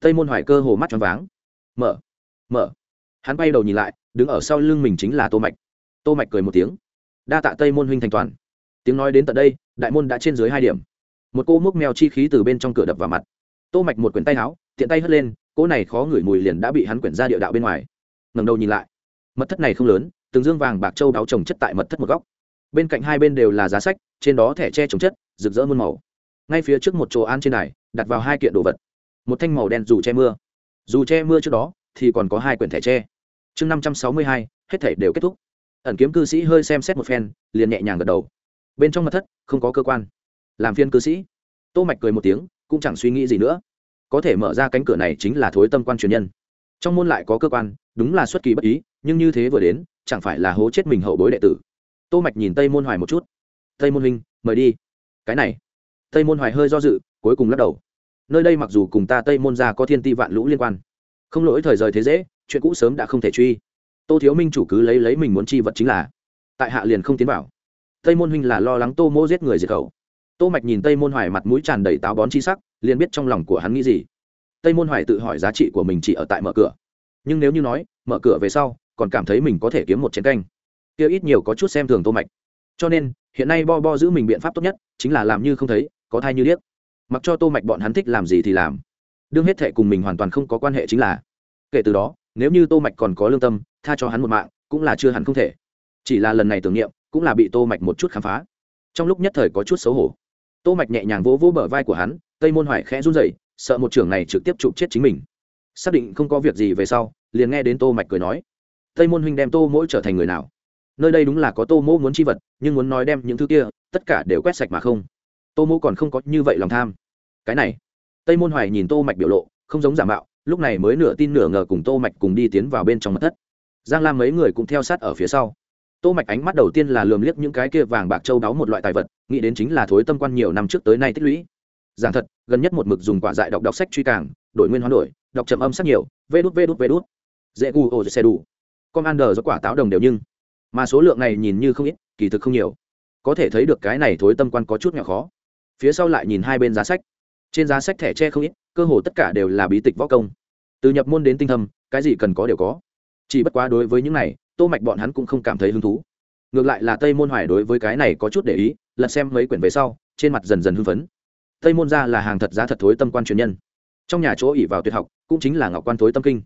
Tây môn hoài cơ hồ mắt tròn váng. Mở. Mở. Hắn bay đầu nhìn lại, đứng ở sau lưng mình chính là tô mạch. Tô mạch cười một tiếng. Đa tạ tây môn huynh thành toàn. Tiếng nói đến tận đây, đại môn đã trên dưới hai điểm. Một cô múc mèo chi khí từ bên trong cửa đập vào mặt. Tô mạch một quyển tay áo tiện tay hất lên, cỗ này khó ngửi mùi liền đã bị hắn quyển ra địa đạo bên ngoài ngẩng đầu nhìn lại. Mật thất này không lớn, từng dương vàng bạc châu đáo trồng chất tại mật thất một góc. Bên cạnh hai bên đều là giá sách, trên đó thẻ tre trồng chất, rực rỡ muôn màu. Ngay phía trước một chỗ an trên này đặt vào hai kiện đồ vật. Một thanh màu đen dù che mưa. Dù che mưa trước đó, thì còn có hai quyển thẻ tre. Chương năm trăm sáu mươi hai, hết thẻ đều kết thúc. Ẩn kiếm cư sĩ hơi xem xét một phen, liền nhẹ nhàng gật đầu. Bên trong mật thất, không có cơ quan. Làm phiên cư sĩ. Tô mạch cười một tiếng, cũng chẳng suy nghĩ gì nữa. Có thể mở ra cánh cửa này chính là thối tâm quan truyền nhân trong môn lại có cơ quan, đúng là xuất kỳ bất ý, nhưng như thế vừa đến, chẳng phải là hố chết mình hậu bối đệ tử. Tô mạch nhìn tây môn hoài một chút. Tây môn huynh, mời đi. Cái này? Tây môn hoài hơi do dự, cuối cùng lắc đầu. Nơi đây mặc dù cùng ta tây môn gia có thiên ti vạn lũ liên quan, không lỗi thời rời thế dễ, chuyện cũ sớm đã không thể truy. Tô thiếu minh chủ cứ lấy lấy mình muốn chi vật chính là, tại hạ liền không tiến vào. Tây môn huynh là lo lắng tô mô giết người diệt khẩu. Tô mạch nhìn tây môn hoài mặt mũi tràn đầy táo bón chi sắc, liền biết trong lòng của hắn nghĩ gì tây môn hoài tự hỏi giá trị của mình chỉ ở tại mở cửa. Nhưng nếu như nói, mở cửa về sau, còn cảm thấy mình có thể kiếm một chén canh. Kia ít nhiều có chút xem thường tô mạch. Cho nên, hiện nay bo bo giữ mình biện pháp tốt nhất chính là làm như không thấy, có thai như điếc. Mặc cho tô mạch bọn hắn thích làm gì thì làm. Đương hết thệ cùng mình hoàn toàn không có quan hệ chính là. Kể từ đó, nếu như tô mạch còn có lương tâm, tha cho hắn một mạng, cũng là chưa hẳn không thể. Chỉ là lần này tưởng niệm, cũng là bị tô mạch một chút khám phá. Trong lúc nhất thời có chút xấu hổ. Tô mạch nhẹ nhàng vỗ vỗ bờ vai của hắn, tây môn hoài khẽ run rẩy sợ một trưởng này trực tiếp chụp chết chính mình. Xác định không có việc gì về sau, liền nghe đến tô mạch cười nói, tây môn huynh đem tô mỗi trở thành người nào? Nơi đây đúng là có tô mỗ muốn chi vật, nhưng muốn nói đem những thứ kia, tất cả đều quét sạch mà không. Tô mỗ còn không có như vậy lòng tham. Cái này, tây môn hoài nhìn tô mạch biểu lộ, không giống giả mạo, lúc này mới nửa tin nửa ngờ cùng tô mạch cùng đi tiến vào bên trong mật thất. Giang lam mấy người cũng theo sát ở phía sau. Tô mạch ánh mắt đầu tiên là lườm liếc những cái kia vàng bạc châu đáo một loại tài vật, nghĩ đến chính là thối tâm quan nhiều năm trước tới nay tích lũy giảng thật, gần nhất một mực dùng quả dại đọc đọc sách truy càng, đổi nguyên hoán đổi, đọc chậm âm sắc nhiều, vê đút vê đút vê đút. Dễ gu ô xe đủ. Commander do quả táo đồng đều nhưng, mà số lượng này nhìn như không ít, kỳ thực không nhiều. Có thể thấy được cái này thối tâm quan có chút nhỏ khó. Phía sau lại nhìn hai bên giá sách. Trên giá sách thẻ tre không ít, cơ hồ tất cả đều là bí tịch võ công. Từ nhập môn đến tinh thâm, cái gì cần có đều có. Chỉ bất quá đối với những này, tô mạch bọn hắn cũng không cảm thấy hứng thú. Ngược lại là tây môn hoài đối với cái này có chút để ý, lật xem mấy quyển về sau, trên mặt dần dần hưng phấn tây môn ra là hàng thật giá thật thối tâm quan truyền nhân. Trong nhà chỗ ỉ vào tuyệt học, cũng chính là ngọc quan thối tâm kinh.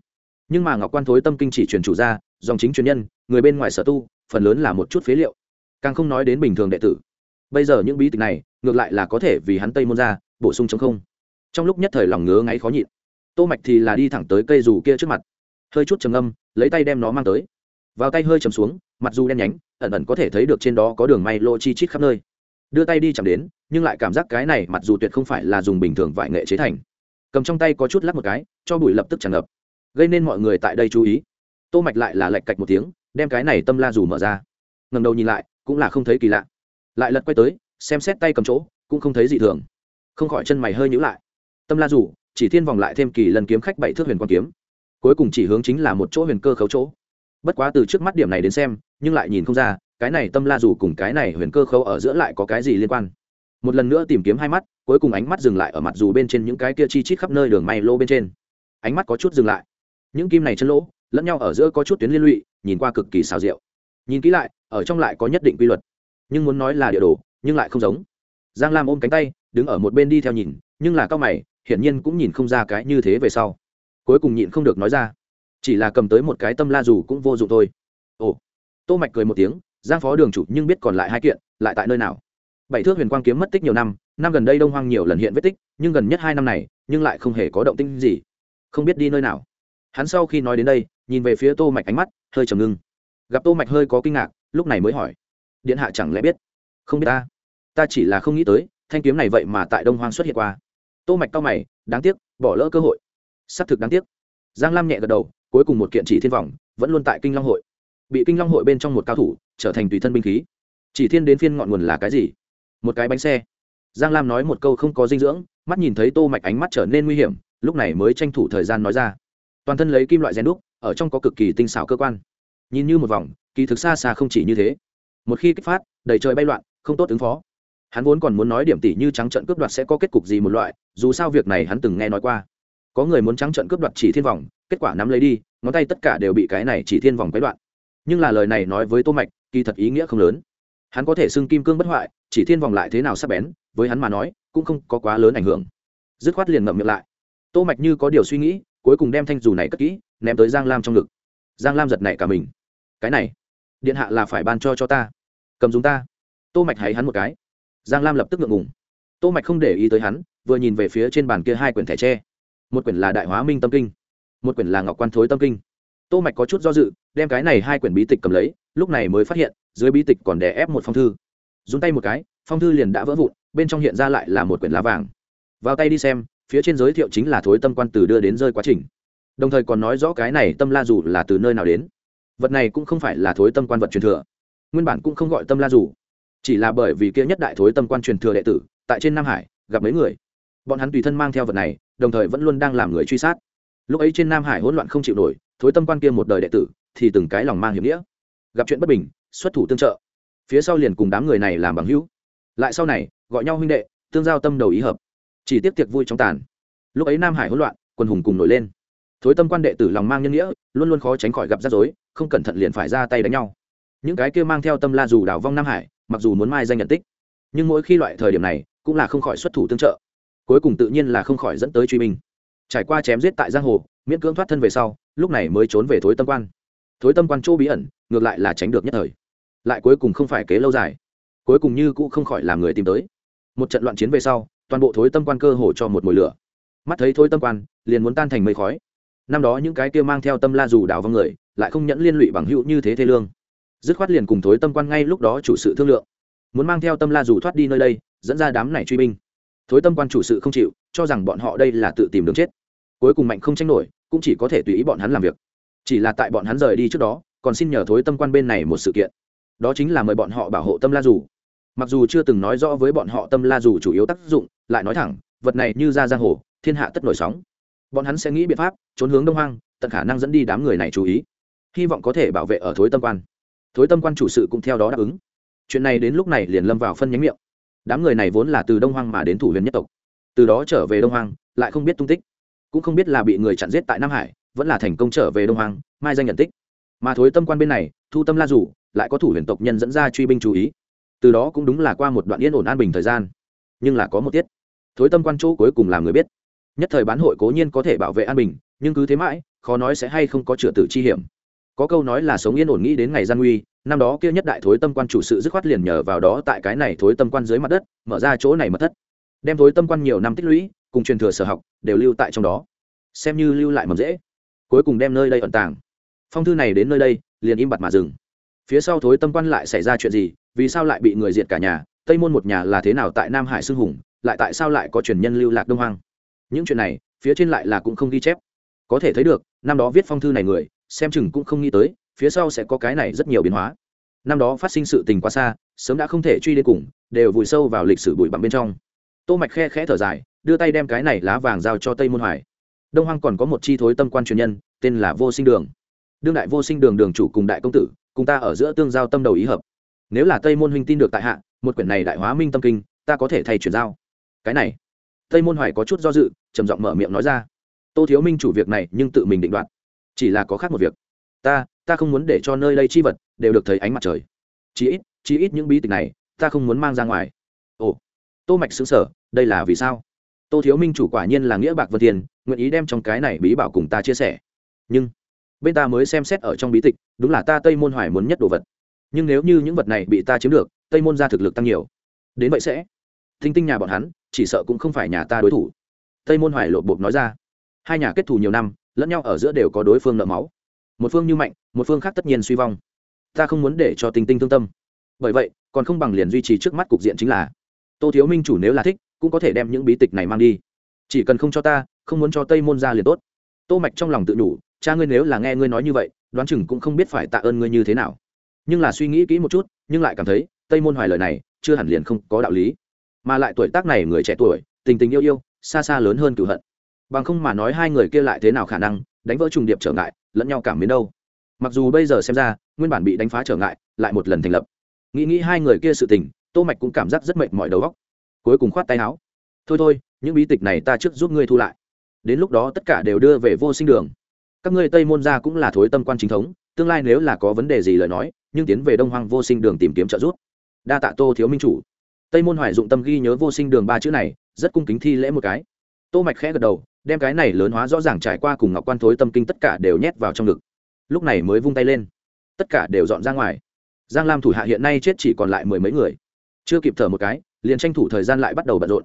Nhưng mà ngọc quan thối tâm kinh chỉ truyền chủ ra dòng chính truyền nhân, người bên ngoài sở tu, phần lớn là một chút phế liệu. Càng không nói đến bình thường đệ tử. Bây giờ những bí tịch này, ngược lại là có thể vì hắn tây môn ra bổ sung chống không. Trong lúc nhất thời lòng ngứa ngáy khó nhịn, tô mạch thì là đi thẳng tới cây dù kia trước mặt. Hơi chút trầm âm lấy tay đem nó mang tới. Vào tay hơi trầm xuống, mặt dù đen nhánh, ẩn ẩn có thể thấy được trên đó có đường may lô chi chít khắp nơi đưa tay đi chạm đến, nhưng lại cảm giác cái này mặc dù tuyệt không phải là dùng bình thường vải nghệ chế thành. Cầm trong tay có chút lắc một cái, cho bụi lập tức tràn ngập. Gây nên mọi người tại đây chú ý. Tô mạch lại là lệch cạch một tiếng, đem cái này tâm la dù mở ra. Ngẩng đầu nhìn lại, cũng là không thấy kỳ lạ. Lại lật quay tới, xem xét tay cầm chỗ, cũng không thấy gì thường. Không khỏi chân mày hơi nhíu lại. Tâm la dù, chỉ thiên vòng lại thêm kỳ lần kiếm khách bảy thước huyền quan kiếm. Cuối cùng chỉ hướng chính là một chỗ huyền cơ khấu chỗ. Bất quá từ trước mắt điểm này đến xem, nhưng lại nhìn không ra cái này tâm la dù cùng cái này huyền cơ khâu ở giữa lại có cái gì liên quan? Một lần nữa tìm kiếm hai mắt, cuối cùng ánh mắt dừng lại ở mặt dù bên trên những cái kia chi chít khắp nơi đường may lô bên trên. Ánh mắt có chút dừng lại. Những kim này chân lỗ, lẫn nhau ở giữa có chút tuyến liên lụy, nhìn qua cực kỳ xào rượu nhìn kỹ lại, ở trong lại có nhất định quy luật. Nhưng muốn nói là địa đồ, nhưng lại không giống. Giang lam ôm cánh tay, đứng ở một bên đi theo nhìn, nhưng là cao mày, hiển nhiên cũng nhìn không ra cái như thế về sau. Cuối cùng nhịn không được nói ra. Chỉ là cầm tới một cái tâm la dù cũng vô dụng thôi. Ồ. Tô mạch cười một tiếng giang phó đường chủ nhưng biết còn lại hai kiện, lại tại nơi nào? Bảy thước huyền quang kiếm mất tích nhiều năm năm gần đây đông hoang nhiều lần hiện vết tích, nhưng gần nhất hai năm này, nhưng lại không hề có động tĩnh gì. Không biết đi nơi nào. Hắn sau khi nói đến đây, nhìn về phía tô mạch ánh mắt, hơi trầm ngưng. Gặp tô mạch hơi có kinh ngạc, lúc này mới hỏi. Điện hạ chẳng lẽ biết? Không biết ta. Ta chỉ là không nghĩ tới, thanh kiếm này vậy mà tại đông hoang xuất hiện qua. Tô mạch cao mày, đáng tiếc, bỏ lỡ cơ hội. Xác thực đáng tiếc. Giang lam nhẹ gật đầu, cuối cùng một kiện chỉ thiên vọng, vẫn luôn tại kinh long hội. Bị kinh long hội bên trong một cao thủ trở thành tùy thân binh khí. Chỉ thiên đến phiên ngọn nguồn là cái gì? Một cái bánh xe. Giang lam nói một câu không có dinh dưỡng, mắt nhìn thấy tô mạch ánh mắt trở nên nguy hiểm, lúc này mới tranh thủ thời gian nói ra. Toàn thân lấy kim loại rèn đúc, ở trong có cực kỳ tinh xảo cơ quan. Nhìn như một vòng, kỳ thực xa xa không chỉ như thế. Một khi kích phát, đầy trời bay loạn, không tốt ứng phó. Hắn vốn còn muốn nói điểm tỷ như trắng trận cướp đoạt sẽ có kết cục gì một loại, dù sao việc này hắn từng nghe nói qua. Có người muốn trắng trận cướp đoạt chỉ thiên vòng, kết quả nắm lấy đi, ngón tay tất cả đều bị cái này chỉ thiên vòng quấy đoạn nhưng là lời này nói với tô mạch, kỳ thật ý nghĩa không lớn. Hắn có thể xưng kim cương bất hoại, chỉ thiên vòng lại thế nào sắp bén, với hắn mà nói, cũng không có quá lớn ảnh hưởng. Dứt khoát liền ngậm miệng lại. Tô mạch như có điều suy nghĩ, cuối cùng đem thanh dù này cất kỹ, ném tới giang lam trong ngực. Giang lam giật nảy cả mình. Cái này, điện hạ là phải ban cho cho ta. Cầm dùng ta. Tô mạch hãy hắn một cái. Giang lam lập tức ngượng ngùng. Tô mạch không để ý tới hắn, vừa nhìn về phía trên bàn kia hai quyển thẻ tre. Một quyển là đại hóa minh tâm kinh, một quyển là ngọc quan thối tâm kinh tô mạch có chút do dự, đem cái này hai quyển bí tịch cầm lấy, lúc này mới phát hiện, dưới bí tịch còn đè ép một phong thư. Dùng tay một cái, phong thư liền đã vỡ vụn, bên trong hiện ra lại là một quyển lá vàng. Vào tay đi xem, phía trên giới thiệu chính là thối tâm quan từ đưa đến rơi quá trình. Đồng thời còn nói rõ cái này tâm la dù là từ nơi nào đến. Vật này cũng không phải là thối tâm quan vật truyền thừa. Nguyên bản cũng không gọi tâm la dù. Chỉ là bởi vì kia nhất đại thối tâm quan truyền thừa đệ tử, tại trên nam hải, gặp mấy người. Bọn hắn tùy thân mang theo vật này, đồng thời vẫn luôn đang làm người truy sát. Lúc ấy trên nam hải hỗn loạn không chịu nổi thối tâm quan kia một đời đệ tử, thì từng cái lòng mang hiểm nghĩa. Gặp chuyện bất bình, xuất thủ tương trợ. Phía sau liền cùng đám người này làm bằng hữu. Lại sau này, gọi nhau huynh đệ, tương giao tâm đầu ý hợp. Chỉ tiếp tiệc vui trong tàn. Lúc ấy nam hải hỗn loạn, quân hùng cùng nổi lên. Thối tâm quan đệ tử lòng mang nhân nghĩa, luôn luôn khó tránh khỏi gặp rắc rối, không cẩn thận liền phải ra tay đánh nhau. Những cái kia mang theo tâm la dù đào vong nam hải, mặc dù muốn mai danh nhận tích, nhưng mỗi khi loại thời điểm này, cũng là không khỏi xuất thủ tương trợ. Cuối cùng tự nhiên là không khỏi dẫn tới truy binh trải qua chém giết tại giang hồ, miễn cưỡng thoát thân về sau, lúc này mới trốn về thối tâm quan. Thối tâm quan chỗ bí ẩn, ngược lại là tránh được nhất thời. Lại cuối cùng không phải kế lâu dài. Cuối cùng như cũ không khỏi làm người tìm tới. Một trận loạn chiến về sau, toàn bộ thối tâm quan cơ hồ cho một mồi lửa. Mắt thấy thối tâm quan, liền muốn tan thành mây khói. Năm đó những cái kia mang theo tâm la dù đào vong người, lại không nhẫn liên lụy bằng hữu như thế thế lương. Dứt khoát liền cùng thối tâm quan ngay lúc đó chủ sự thương lượng. Muốn mang theo tâm la dù thoát đi nơi đây, dẫn ra đám này truy binh thối tâm quan chủ sự không chịu, cho rằng bọn họ đây là tự tìm đường chết. Cuối cùng mạnh không tranh nổi, cũng chỉ có thể tùy ý bọn hắn làm việc. Chỉ là tại bọn hắn rời đi trước đó, còn xin nhờ thối tâm quan bên này một sự kiện. Đó chính là mời bọn họ bảo hộ tâm la dù. Mặc dù chưa từng nói rõ với bọn họ tâm la dù chủ yếu tác dụng, lại nói thẳng, vật này như ra giang hồ, thiên hạ tất nổi sóng. Bọn hắn sẽ nghĩ biện pháp, trốn hướng đông hoang, tận khả năng dẫn đi đám người này chú ý. Hy vọng có thể bảo vệ ở thối tâm quan. Thối tâm quan chủ sự cũng theo đó đáp ứng. Chuyện này đến lúc này liền lâm vào phân nhánh miệng đám người này vốn là từ đông hoang mà đến thủ huyền nhất tộc từ đó trở về đông hoang lại không biết tung tích cũng không biết là bị người chặn giết tại nam hải vẫn là thành công trở về đông hoang mai danh nhận tích mà thối tâm quan bên này thu tâm la rủ lại có thủ huyền tộc nhân dẫn ra truy binh chú ý từ đó cũng đúng là qua một đoạn yên ổn an bình thời gian nhưng là có một tiết thối tâm quan chỗ cuối cùng làm người biết nhất thời bán hội cố nhiên có thể bảo vệ an bình nhưng cứ thế mãi khó nói sẽ hay không có chữa tử chi hiểm có câu nói là sống yên ổn nghĩ đến ngày gian nguy, năm đó kia nhất đại thối tâm quan chủ sự dứt khoát liền nhờ vào đó tại cái này thối tâm quan dưới mặt đất, mở ra chỗ này mật thất. Đem thối tâm quan nhiều năm tích lũy, cùng truyền thừa sở học, đều lưu tại trong đó. Xem như lưu lại mầm dễ cuối cùng đem nơi đây ẩn tàng. Phong thư này đến nơi đây, liền im bặt mà dừng. Phía sau thối tâm quan lại xảy ra chuyện gì, vì sao lại bị người diệt cả nhà, tây môn một nhà là thế nào tại nam hải xưng hùng, lại tại sao lại có truyền nhân lưu lạc đông hoang? Những chuyện này, phía trên lại là cũng không ghi chép. Có thể thấy được, năm đó viết phong thư này người xem chừng cũng không nghĩ tới, phía sau sẽ có cái này rất nhiều biến hóa. Năm đó phát sinh sự tình quá xa, sớm đã không thể truy đến cùng, đều vùi sâu vào lịch sử bụi bặm bên trong. Tô mạch khe khẽ thở dài, đưa tay đem cái này lá vàng giao cho tây môn hoài. Đông hoang còn có một chi thối tâm quan truyền nhân, tên là vô sinh đường. Đương đại vô sinh đường đường chủ cùng đại công tử, cùng ta ở giữa tương giao tâm đầu ý hợp. Nếu là tây môn huynh tin được tại hạ, một quyển này đại hóa minh tâm kinh, ta có thể thay chuyển giao. Cái này, tây môn hoài có chút do dự, trầm giọng mở miệng nói ra. Tô thiếu minh chủ việc này nhưng tự mình định đoạt chỉ là có khác một việc. Ta ta không muốn để cho nơi đây chi vật đều được thấy ánh mặt trời. Chí ít chí ít những bí tịch này, ta không muốn mang ra ngoài. Ồ, tô mạch xứng sở đây là vì sao? Tô thiếu minh chủ quả nhiên là nghĩa bạc vân tiền, nguyện ý đem trong cái này bí bảo cùng ta chia sẻ. Nhưng, bên ta mới xem xét ở trong bí tịch, đúng là ta tây môn hoài muốn nhất đồ vật. Nhưng nếu như những vật này bị ta chiếm được, tây môn ra thực lực tăng nhiều. Đến vậy sẽ, thinh tinh nhà bọn hắn, chỉ sợ cũng không phải nhà ta đối thủ. Tây môn hoài lộ bột nói ra. Hai nhà kết thù nhiều năm lẫn nhau ở giữa đều có đối phương nợ máu. Một phương như mạnh, một phương khác tất nhiên suy vong. Ta không muốn để cho tinh tinh thương tâm. Bởi vậy, còn không bằng liền duy trì trước mắt cục diện chính là, tô thiếu minh chủ nếu là thích, cũng có thể đem những bí tịch này mang đi. Chỉ cần không cho ta, không muốn cho tây môn ra liền tốt. Tô mạch trong lòng tự nhủ, cha ngươi nếu là nghe ngươi nói như vậy, đoán chừng cũng không biết phải tạ ơn ngươi như thế nào. Nhưng là suy nghĩ kỹ một chút, nhưng lại cảm thấy, tây môn hoài lời này, chưa hẳn liền không có đạo lý. Mà lại tuổi tác này người trẻ tuổi, tình tình yêu yêu, xa xa lớn hơn cửu hận bằng không mà nói hai người kia lại thế nào khả năng đánh vỡ trùng điệp trở ngại, lẫn nhau cảm biến đâu. Mặc dù bây giờ xem ra, nguyên bản bị đánh phá trở ngại, lại một lần thành lập. Nghĩ nghĩ hai người kia sự tình, tô mạch cũng cảm giác rất mệt mỏi đầu óc. Cuối cùng khoát tay áo. Thôi thôi, những bí tịch này ta trước giúp ngươi thu lại. Đến lúc đó tất cả đều đưa về vô sinh đường. Các ngươi tây môn gia cũng là thối tâm quan chính thống, tương lai nếu là có vấn đề gì lời nói, nhưng tiến về đông hoang vô sinh đường tìm kiếm trợ giúp. Đa tạ tô thiếu minh chủ. Tây môn hoài dụng tâm ghi nhớ vô sinh đường ba chữ này, rất cung kính thi lễ một cái tô mạch khẽ gật đầu, đem cái này lớn hóa rõ ràng trải qua cùng ngọc quan thối tâm kinh tất cả đều nhét vào trong ngực. Lúc này mới vung tay lên. Tất cả đều dọn ra ngoài. Giang lam thủ hạ hiện nay chết chỉ còn lại mười mấy người. Chưa kịp thở một cái, liền tranh thủ thời gian lại bắt đầu bận rộn.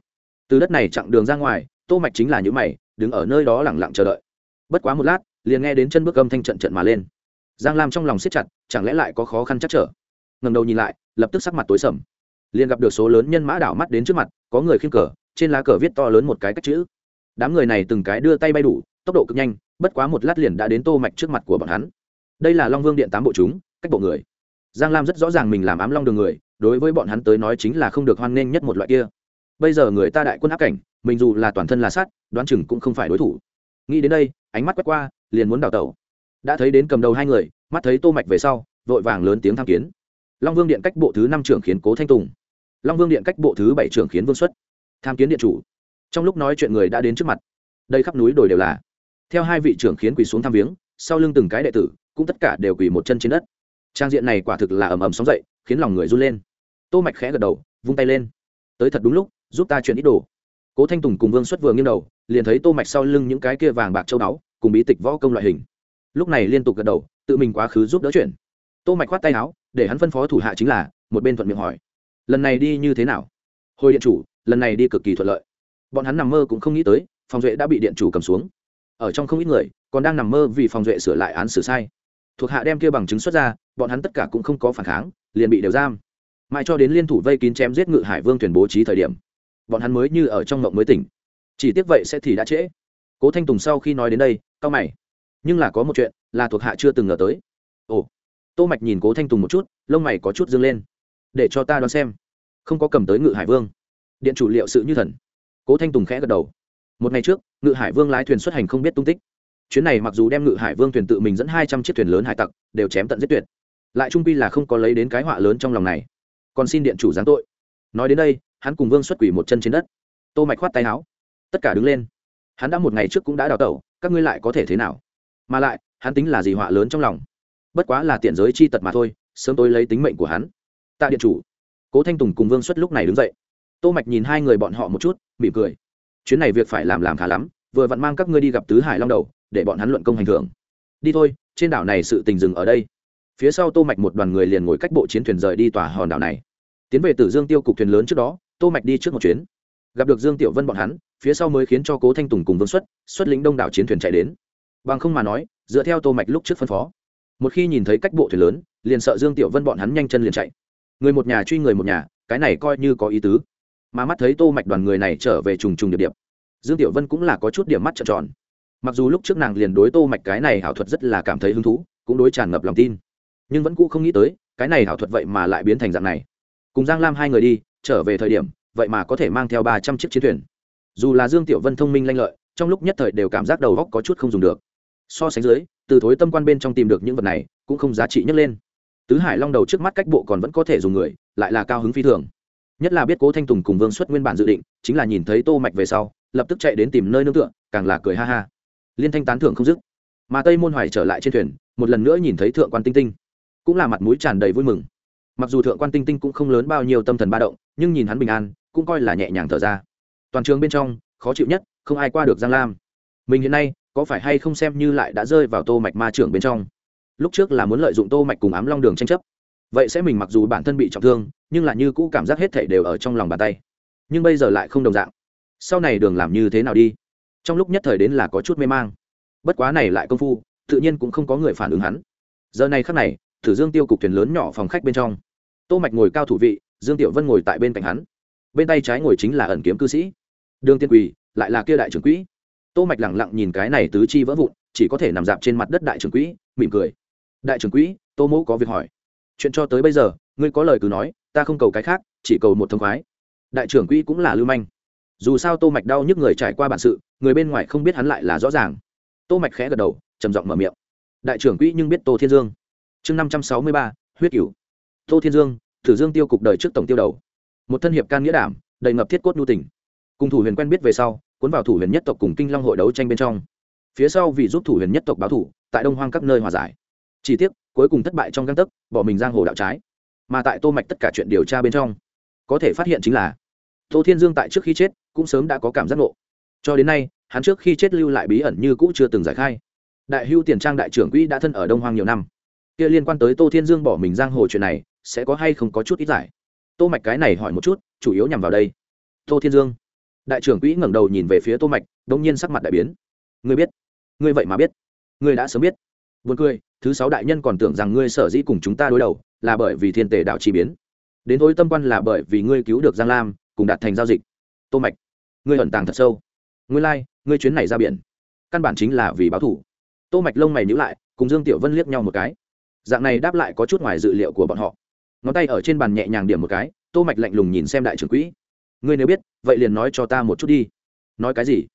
Từ đất này chặng đường ra ngoài, tô mạch chính là những mày, đứng ở nơi đó lặng lặng chờ đợi. Bất quá một lát, liền nghe đến chân bước âm thanh trận trận mà lên. Giang lam trong lòng siết chặt, chẳng lẽ lại có khó khăn chắc trở? Ngầm đầu nhìn lại, lập tức sắc mặt tối sầm. Liền gặp được số lớn nhân mã đảo mắt đến trước mặt, có người khiêng cờ, trên lá cờ viết to lớn một cái cách chữ đám người này từng cái đưa tay bay đủ, tốc độ cực nhanh, bất quá một lát liền đã đến tô mạch trước mặt của bọn hắn. Đây là long vương điện tám bộ chúng, cách bộ người. Giang lam rất rõ ràng mình làm ám long đường người, đối với bọn hắn tới nói chính là không được hoan nghênh nhất một loại kia. Bây giờ người ta đại quân áp cảnh, mình dù là toàn thân là sát, đoán chừng cũng không phải đối thủ. Nghĩ đến đây, ánh mắt quét qua, liền muốn đào tẩu. Đã thấy đến cầm đầu hai người, mắt thấy tô mạch về sau, vội vàng lớn tiếng tham kiến. Long vương điện cách bộ thứ năm trưởng khiến cố thanh tùng. Long vương điện cách bộ thứ bảy trưởng khiến vương xuất. Tham kiến điện chủ trong lúc nói chuyện người đã đến trước mặt. Đây khắp núi đồi đều là. Theo hai vị trưởng khiến quỳ xuống thăm viếng, sau lưng từng cái đệ tử, cũng tất cả đều quỳ một chân trên đất. Trang diện này quả thực là ầm ầm sóng dậy, khiến lòng người run lên. Tô mạch khẽ gật đầu, vung tay lên. Tới thật đúng lúc, giúp ta chuyện ít đồ. Cố thanh tùng cùng vương xuất vừa nghiêng đầu, liền thấy tô mạch sau lưng những cái kia vàng bạc châu báu, cùng bí tịch võ công loại hình. Lúc này liên tục gật đầu, tự mình quá khứ giúp đỡ chuyện. Tô mạch khoát tay áo, để hắn phân phó thủ hạ chính là, một bên thuận miệng hỏi. Lần này đi như thế nào? Hồi điện chủ, lần này đi cực kỳ thuận lợi bọn hắn nằm mơ cũng không nghĩ tới, phòng duệ đã bị điện chủ cầm xuống. Ở trong không ít người, còn đang nằm mơ vì phòng duệ sửa lại án xử sai. Thuộc hạ đem kia bằng chứng xuất ra, bọn hắn tất cả cũng không có phản kháng, liền bị đều giam. Mãi cho đến liên thủ vây kín chém giết ngự hải vương thuyền bố trí thời điểm, bọn hắn mới như ở trong mộng mới tỉnh. Chỉ tiếc vậy sẽ thì đã trễ. Cố thanh tùng sau khi nói đến đây cao mày. Nhưng là có một chuyện, là thuộc hạ chưa từng ngờ tới. Ồ, tô mạch nhìn cố thanh tùng một chút, lông mày có chút dương lên. Để cho ta đoán xem. Không có cầm tới ngự hải vương. Điện chủ liệu sự như thần cố thanh tùng khẽ gật đầu. Một ngày trước, ngự hải vương lái thuyền xuất hành không biết tung tích. Chuyến này mặc dù đem ngự hải vương thuyền tự mình dẫn hai trăm chiếc thuyền lớn hải tặc, đều chém tận giết tuyệt. Lại trung pi là không có lấy đến cái họa lớn trong lòng này. Còn xin điện chủ giáng tội. Nói đến đây, hắn cùng vương xuất quỷ một chân trên đất. Tô mạch khoát tay áo. Tất cả đứng lên. Hắn đã một ngày trước cũng đã đào tẩu, các ngươi lại có thể thế nào? Mà lại, hắn tính là gì họa lớn trong lòng? Bất quá là tiện giới chi tật mà thôi, sớm tôi lấy tính mệnh của hắn. Tạ điện chủ. Cố thanh tùng cùng vương xuất lúc này đứng dậy tô mạch nhìn hai người bọn họ một chút, mỉm cười. Chuyến này việc phải làm làm khá lắm, vừa vặn mang các ngươi đi gặp tứ hải long đầu, để bọn hắn luận công hành thưởng. Đi thôi, trên đảo này sự tình dừng ở đây. Phía sau tô mạch một đoàn người liền ngồi cách bộ chiến thuyền rời đi tòa hòn đảo này. Tiến về tử dương tiêu cục thuyền lớn trước đó, tô mạch đi trước một chuyến. Gặp được dương tiểu vân bọn hắn, phía sau mới khiến cho cố thanh tùng cùng vương xuất xuất lĩnh đông đảo chiến thuyền chạy đến. Bằng không mà nói, dựa theo tô mạch lúc trước phân phó. Một khi nhìn thấy cách bộ thuyền lớn, liền sợ dương tiểu vân bọn hắn nhanh chân liền chạy. Người một nhà truy người một nhà, cái này coi như có ý tứ mà mắt thấy tô mạch đoàn người này trở về trùng trùng điệp điệp. Dương tiểu vân cũng là có chút điểm mắt trợn tròn. Mặc dù lúc trước nàng liền đối tô mạch cái này hảo thuật rất là cảm thấy hứng thú, cũng đối tràn ngập lòng tin. Nhưng vẫn cũ không nghĩ tới, cái này hảo thuật vậy mà lại biến thành dạng này. Cùng giang lam hai người đi, trở về thời điểm, vậy mà có thể mang theo ba trăm chiếc chiến thuyền. Dù là dương tiểu vân thông minh lanh lợi, trong lúc nhất thời đều cảm giác đầu góc có chút không dùng được. So sánh dưới, từ thối tâm quan bên trong tìm được những vật này, cũng không giá trị nhất lên. Tứ hải long đầu trước mắt cách bộ còn vẫn có thể dùng người, lại là cao hứng phi thường nhất là biết cố thanh tùng cùng vương xuất nguyên bản dự định, chính là nhìn thấy tô mạch về sau, lập tức chạy đến tìm nơi nương tựa, càng là cười ha ha. Liên thanh tán thưởng không dứt. Mà tây môn hoài trở lại trên thuyền, một lần nữa nhìn thấy thượng quan tinh tinh. Cũng là mặt mũi tràn đầy vui mừng. Mặc dù thượng quan tinh tinh cũng không lớn bao nhiêu tâm thần ba động, nhưng nhìn hắn bình an, cũng coi là nhẹ nhàng thở ra. Toàn trường bên trong, khó chịu nhất, không ai qua được giang lam. Mình hiện nay, có phải hay không xem như lại đã rơi vào tô mạch ma trưởng bên trong? Lúc trước là muốn lợi dụng tô mạch cùng ám long đường tranh chấp. Vậy sẽ mình mặc dù bản thân bị trọng thương nhưng là như cũ cảm giác hết thảy đều ở trong lòng bàn tay. Nhưng bây giờ lại không đồng dạng. Sau này đường làm như thế nào đi? Trong lúc nhất thời đến là có chút mê mang. Bất quá này lại công phu, tự nhiên cũng không có người phản ứng hắn. Giờ này khắc này, thử dương tiêu cục thuyền lớn nhỏ phòng khách bên trong. Tô mạch ngồi cao thủ vị, dương tiểu vân ngồi tại bên cạnh hắn. Bên tay trái ngồi chính là ẩn kiếm cư sĩ. Đường tiên quỳ, lại là kia đại trưởng quỹ. Tô mạch lẳng lặng nhìn cái này tứ chi vỡ vụn, chỉ có thể nằm dạp trên mặt đất đại trưởng quỹ, mỉm cười. Đại trưởng quỹ, tô mỗ có việc hỏi. Chuyện cho tới bây giờ, ngươi có lời cứ nói ta không cầu cái khác, chỉ cầu một thông khoái. Đại trưởng quỹ cũng là lưu manh. Dù sao tô mạch đau nhức người trải qua bản sự, người bên ngoài không biết hắn lại là rõ ràng. Tô mạch khẽ gật đầu, trầm giọng mở miệng. Đại trưởng quỹ nhưng biết tô thiên dương. Chương năm trăm sáu mươi ba, huyết cửu. Tô thiên dương, thử dương tiêu cục đời trước tổng tiêu đầu. Một thân hiệp can nghĩa đảm, đầy ngập thiết cốt nhu tình. Cùng thủ huyền quen biết về sau, cuốn vào thủ huyền nhất tộc cùng kinh long hội đấu tranh bên trong. Phía sau vì giúp thủ huyền nhất tộc báo thủ, tại đông hoang các nơi hòa giải. Chỉ tiếc, cuối cùng thất bại trong găng tấc, bỏ mình giang hồ đạo trái mà tại tô mạch tất cả chuyện điều tra bên trong, có thể phát hiện chính là tô thiên dương tại trước khi chết cũng sớm đã có cảm giác ngộ. Cho đến nay, hắn trước khi chết lưu lại bí ẩn như cũ chưa từng giải khai. Đại hưu tiền trang đại trưởng quỹ đã thân ở đông hoang nhiều năm. Kia liên quan tới tô thiên dương bỏ mình giang hồ chuyện này, sẽ có hay không có chút ít giải? Tô mạch cái này hỏi một chút, chủ yếu nhằm vào đây. Tô thiên dương. Đại trưởng quỹ ngẩng đầu nhìn về phía tô mạch, đông nhiên sắc mặt đại biến. Ngươi biết. Ngươi vậy mà biết. Ngươi đã sớm biết. Buồn cười, thứ sáu đại nhân còn tưởng rằng ngươi sở dĩ cùng chúng ta đối đầu là bởi vì thiên tề đạo chi biến. Đến tối tâm quan là bởi vì ngươi cứu được giang lam cùng đạt thành giao dịch. Tô mạch ngươi ẩn tàng thật sâu. Ngươi lai like, ngươi chuyến này ra biển căn bản chính là vì báo thủ. Tô mạch lông mày nhíu lại cùng dương tiểu vân liếc nhau một cái. Dạng này đáp lại có chút ngoài dự liệu của bọn họ. Ngón tay ở trên bàn nhẹ nhàng điểm một cái tô mạch lạnh lùng nhìn xem đại trưởng quỹ. Ngươi nếu biết vậy liền nói cho ta một chút đi. Nói cái gì?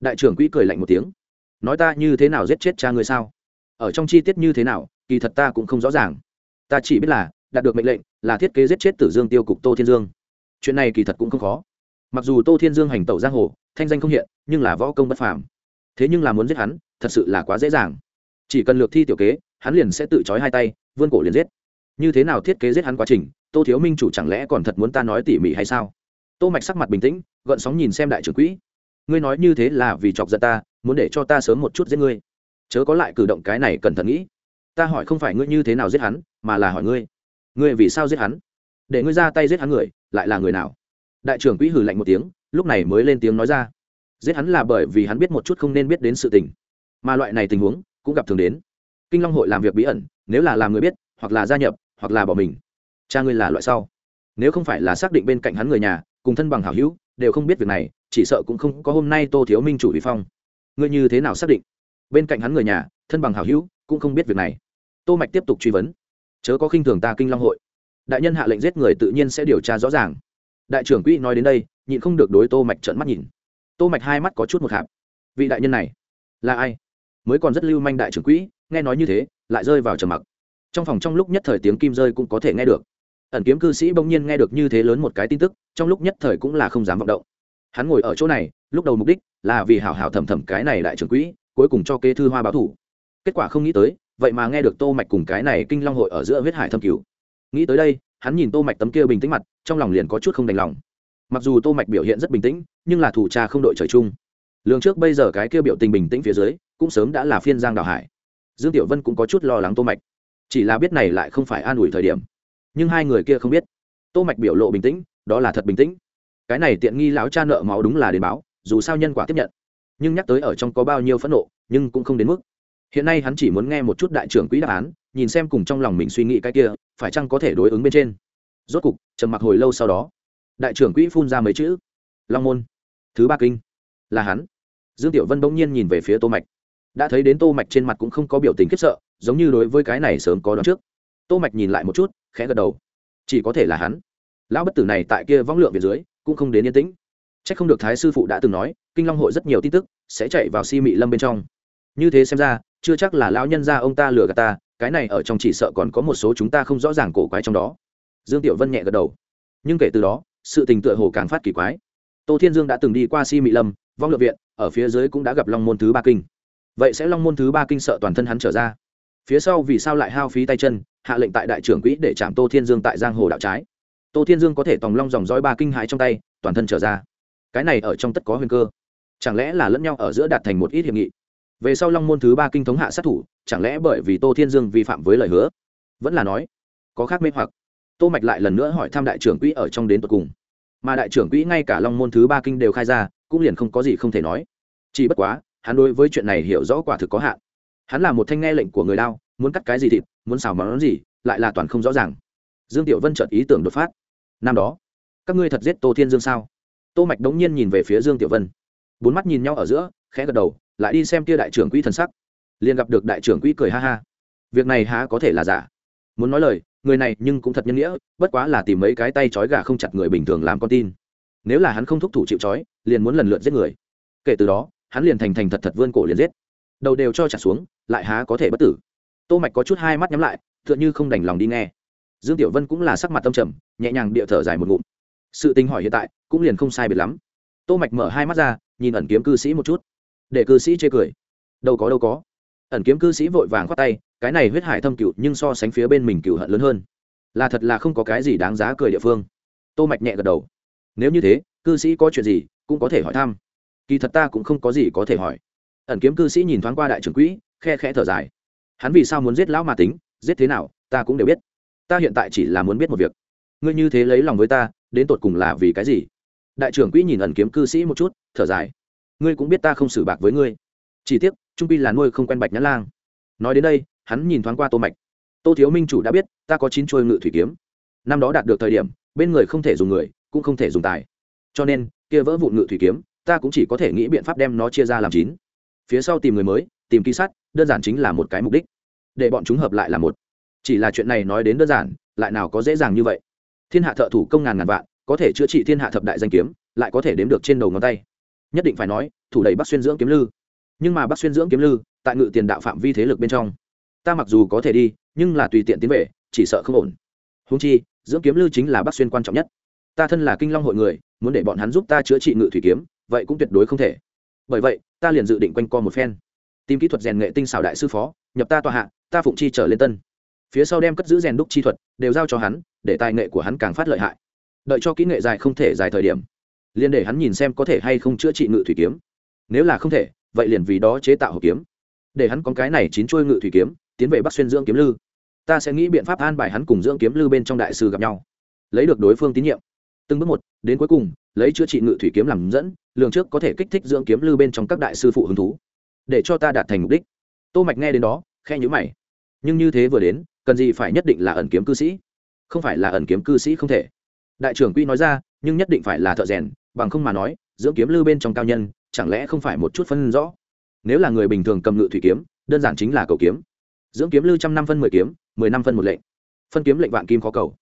Đại trưởng quỹ cười lạnh một tiếng. Nói ta như thế nào giết chết cha ngươi sao? Ở trong chi tiết như thế nào kỳ thật ta cũng không rõ ràng ta chỉ biết là, đạt được mệnh lệnh là thiết kế giết chết tử dương tiêu cục tô thiên dương. Chuyện này kỳ thật cũng không khó. Mặc dù tô thiên dương hành tẩu giang hồ, thanh danh không hiện, nhưng là võ công bất phàm. Thế nhưng là muốn giết hắn, thật sự là quá dễ dàng. Chỉ cần lược thi tiểu kế, hắn liền sẽ tự trói hai tay, vươn cổ liền giết. Như thế nào thiết kế giết hắn quá trình, tô thiếu minh chủ chẳng lẽ còn thật muốn ta nói tỉ mỉ hay sao? Tô mạch sắc mặt bình tĩnh, gợn sóng nhìn xem đại trưởng quỹ. Ngươi nói như thế là vì chọc giận ta, muốn để cho ta sớm một chút giết ngươi. Chớ có lại cử động cái này cẩn thận nghĩ ta hỏi không phải ngươi như thế nào giết hắn, mà là hỏi ngươi. Ngươi vì sao giết hắn? Để ngươi ra tay giết hắn người, lại là người nào? Đại trưởng quỹ hử lạnh một tiếng, lúc này mới lên tiếng nói ra. Giết hắn là bởi vì hắn biết một chút không nên biết đến sự tình. Mà loại này tình huống cũng gặp thường đến. Kinh long hội làm việc bí ẩn, nếu là làm người biết, hoặc là gia nhập, hoặc là bỏ mình. Cha ngươi là loại sau. Nếu không phải là xác định bên cạnh hắn người nhà, cùng thân bằng hảo hữu, đều không biết việc này, chỉ sợ cũng không có hôm nay tô thiếu minh chủ bị phong. Ngươi như thế nào xác định? Bên cạnh hắn người nhà, thân bằng hảo hữu, cũng không biết việc này tô mạch tiếp tục truy vấn. Chớ có khinh thường ta kinh long hội. Đại nhân hạ lệnh giết người tự nhiên sẽ điều tra rõ ràng. Đại trưởng quỹ nói đến đây, nhịn không được đối tô mạch trợn mắt nhìn. Tô mạch hai mắt có chút một hạp. Vị đại nhân này, là ai? Mới còn rất lưu manh đại trưởng quỹ, nghe nói như thế, lại rơi vào trầm mặc. Trong phòng trong lúc nhất thời tiếng kim rơi cũng có thể nghe được. Ẩn kiếm cư sĩ bỗng nhiên nghe được như thế lớn một cái tin tức, trong lúc nhất thời cũng là không dám vọng động. Hắn ngồi ở chỗ này, lúc đầu mục đích là vì hảo hảo thầm thầm cái này đại trưởng quỹ, cuối cùng cho kê thư hoa báo thủ. Kết quả không nghĩ tới vậy mà nghe được tô mạch cùng cái này kinh long hội ở giữa huyết hải thâm cứu nghĩ tới đây, hắn nhìn tô mạch tấm kia bình tĩnh mặt, trong lòng liền có chút không đành lòng. Mặc dù tô mạch biểu hiện rất bình tĩnh, nhưng là thủ cha không đội trời chung. Lường trước bây giờ cái kia biểu tình bình tĩnh phía dưới, cũng sớm đã là phiên giang đào hải. Dương tiểu vân cũng có chút lo lắng tô mạch. Chỉ là biết này lại không phải an ủi thời điểm. Nhưng hai người kia không biết. Tô mạch biểu lộ bình tĩnh, đó là thật bình tĩnh. Cái này tiện nghi lão cha nợ máu đúng là đến báo, dù sao nhân quả tiếp nhận. Nhưng nhắc tới ở trong có bao nhiêu phẫn nộ, nhưng cũng không đến mức hiện nay hắn chỉ muốn nghe một chút đại trưởng quỹ đáp án, nhìn xem cùng trong lòng mình suy nghĩ cái kia, phải chăng có thể đối ứng bên trên. Rốt cục, trầm mặc hồi lâu sau đó, đại trưởng quỹ phun ra mấy chữ. Long môn, thứ ba kinh, là hắn. Dương tiểu vân bỗng nhiên nhìn về phía tô mạch. Đã thấy đến tô mạch trên mặt cũng không có biểu tình khiếp sợ, giống như đối với cái này sớm có đoán trước. Tô mạch nhìn lại một chút, khẽ gật đầu. Chỉ có thể là hắn. Lão bất tử này tại kia vong lượng về dưới, cũng không đến yên tĩnh. Chắc không được thái sư phụ đã từng nói, kinh long hội rất nhiều tin tức, sẽ chạy vào si mị lâm bên trong như thế xem ra, chưa chắc là lão nhân gia ông ta lừa gạt ta, cái này ở trong chỉ sợ còn có một số chúng ta không rõ ràng cổ quái trong đó. Dương tiểu vân nhẹ gật đầu. Nhưng kể từ đó, sự tình tựa hồ càng phát kỳ quái. Tô thiên dương đã từng đi qua si mị lâm, vong lượng viện, ở phía dưới cũng đã gặp long môn thứ ba kinh. Vậy sẽ long môn thứ ba kinh sợ toàn thân hắn trở ra. Phía sau vì sao lại hao phí tay chân, hạ lệnh tại đại trưởng quỹ để chạm tô thiên dương tại giang hồ đạo trái. Tô thiên dương có thể tòng long dòng dõi ba kinh hãi trong tay, toàn thân trở ra. Cái này ở trong tất có huyền cơ. Chẳng lẽ là lẫn nhau ở giữa đạt thành một ít hiệp nghị? Về sau long môn thứ ba kinh thống hạ sát thủ, chẳng lẽ bởi vì tô thiên dương vi phạm với lời hứa? Vẫn là nói, có khác mê hoặc. Tô mạch lại lần nữa hỏi thăm đại trưởng quỹ ở trong đến tận cùng. Mà đại trưởng quỹ ngay cả long môn thứ ba kinh đều khai ra, cũng liền không có gì không thể nói. Chỉ bất quá, hắn đối với chuyện này hiểu rõ quả thực có hạn. Hắn là một thanh nghe lệnh của người đao muốn cắt cái gì thịt, muốn xào món gì, lại là toàn không rõ ràng. Dương tiểu vân chợt ý tưởng đột phát. Năm đó, các ngươi thật giết tô thiên dương sao? Tô mạch đống nhiên nhìn về phía dương tiểu vân. Bốn mắt nhìn nhau ở giữa, khẽ gật đầu lại đi xem kia đại trưởng quỹ thần sắc. Liền gặp được đại trưởng quỹ cười ha ha. Việc này há có thể là giả? Muốn nói lời, người này nhưng cũng thật nhân nghĩa, bất quá là tìm mấy cái tay trói gà không chặt người bình thường làm con tin. Nếu là hắn không thúc thủ chịu trói, liền muốn lần lượt giết người. Kể từ đó, hắn liền thành thành thật thật vươn cổ liền giết. Đầu đều cho trả xuống, lại há có thể bất tử. Tô mạch có chút hai mắt nhắm lại, tựa như không đành lòng đi nghe. Dương tiểu vân cũng là sắc mặt tâm trầm, nhẹ nhàng địa thở dài một ngụm. Sự tình hỏi hiện tại, cũng liền không sai biệt lắm. Tô mạch mở hai mắt ra, nhìn ẩn kiếm cư sĩ một chút để cư sĩ chê cười. Đâu có đâu có. Ẩn kiếm cư sĩ vội vàng khoát tay, cái này huyết hải thâm cựu nhưng so sánh phía bên mình cựu hận lớn hơn. Là thật là không có cái gì đáng giá cười địa phương. Tô mạch nhẹ gật đầu. Nếu như thế, cư sĩ có chuyện gì cũng có thể hỏi thăm. Kỳ thật ta cũng không có gì có thể hỏi. Ẩn kiếm cư sĩ nhìn thoáng qua đại trưởng quỹ, khe khẽ thở dài. Hắn vì sao muốn giết lão mà tính, giết thế nào, ta cũng đều biết. Ta hiện tại chỉ là muốn biết một việc. Ngươi như thế lấy lòng với ta, đến tột cùng là vì cái gì? Đại trưởng quỹ nhìn ẩn kiếm cư sĩ một chút, thở dài ngươi cũng biết ta không xử bạc với ngươi. Chỉ tiếc, trung pi là nuôi không quen bạch nhã lang. Nói đến đây, hắn nhìn thoáng qua tô mạch. Tô thiếu minh chủ đã biết, ta có chín chuôi ngự thủy kiếm. Năm đó đạt được thời điểm, bên người không thể dùng người, cũng không thể dùng tài. Cho nên, kia vỡ vụn ngự thủy kiếm, ta cũng chỉ có thể nghĩ biện pháp đem nó chia ra làm chín. Phía sau tìm người mới, tìm ký sắt đơn giản chính là một cái mục đích. Để bọn chúng hợp lại là một. Chỉ là chuyện này nói đến đơn giản, lại nào có dễ dàng như vậy. Thiên hạ thợ thủ công ngàn ngàn vạn, có thể chữa trị thiên hạ thập đại danh kiếm, lại có thể đếm được trên đầu ngón tay nhất định phải nói, thủ đẩy bắc xuyên dưỡng kiếm lư. Nhưng mà bắc xuyên dưỡng kiếm lư, tại ngự tiền đạo phạm vi thế lực bên trong, ta mặc dù có thể đi, nhưng là tùy tiện tiến về, chỉ sợ không ổn. Húng chi, dưỡng kiếm lư chính là bắc xuyên quan trọng nhất. Ta thân là kinh long hội người, muốn để bọn hắn giúp ta chữa trị ngự thủy kiếm, vậy cũng tuyệt đối không thể. Bởi vậy, ta liền dự định quanh co một phen. Tìm kỹ thuật rèn nghệ tinh xảo đại sư phó, nhập ta tòa hạ, ta phụng chi trở lên tân. Phía sau đem cất giữ rèn đúc chi thuật, đều giao cho hắn, để tài nghệ của hắn càng phát lợi hại. Đợi cho kỹ nghệ dài không thể dài thời điểm liền để hắn nhìn xem có thể hay không chữa trị ngự thủy kiếm. Nếu là không thể, vậy liền vì đó chế tạo hộp kiếm. Để hắn có cái này chín chuôi ngự thủy kiếm, tiến về bắc xuyên dưỡng kiếm lư. Ta sẽ nghĩ biện pháp an bài hắn cùng dưỡng kiếm lư bên trong đại sư gặp nhau. Lấy được đối phương tín nhiệm. Từng bước một, đến cuối cùng, lấy chữa trị ngự thủy kiếm làm dẫn, lường trước có thể kích thích dưỡng kiếm lư bên trong các đại sư phụ hứng thú. Để cho ta đạt thành mục đích. Tô mạch nghe đến đó khe nhíu mày. Nhưng như thế vừa đến, cần gì phải nhất định là ẩn kiếm cư sĩ? Không phải là ẩn kiếm cư sĩ không thể. Đại trưởng quy nói ra, nhưng nhất định phải là thợ rèn bằng không mà nói, dưỡng kiếm lư bên trong cao nhân, chẳng lẽ không phải một chút phân rõ? Nếu là người bình thường cầm ngự thủy kiếm, đơn giản chính là cầu kiếm. Dưỡng kiếm lư trăm năm phân mười kiếm, mười năm phân một lệnh. Phân kiếm lệnh vạn kim khó cầu.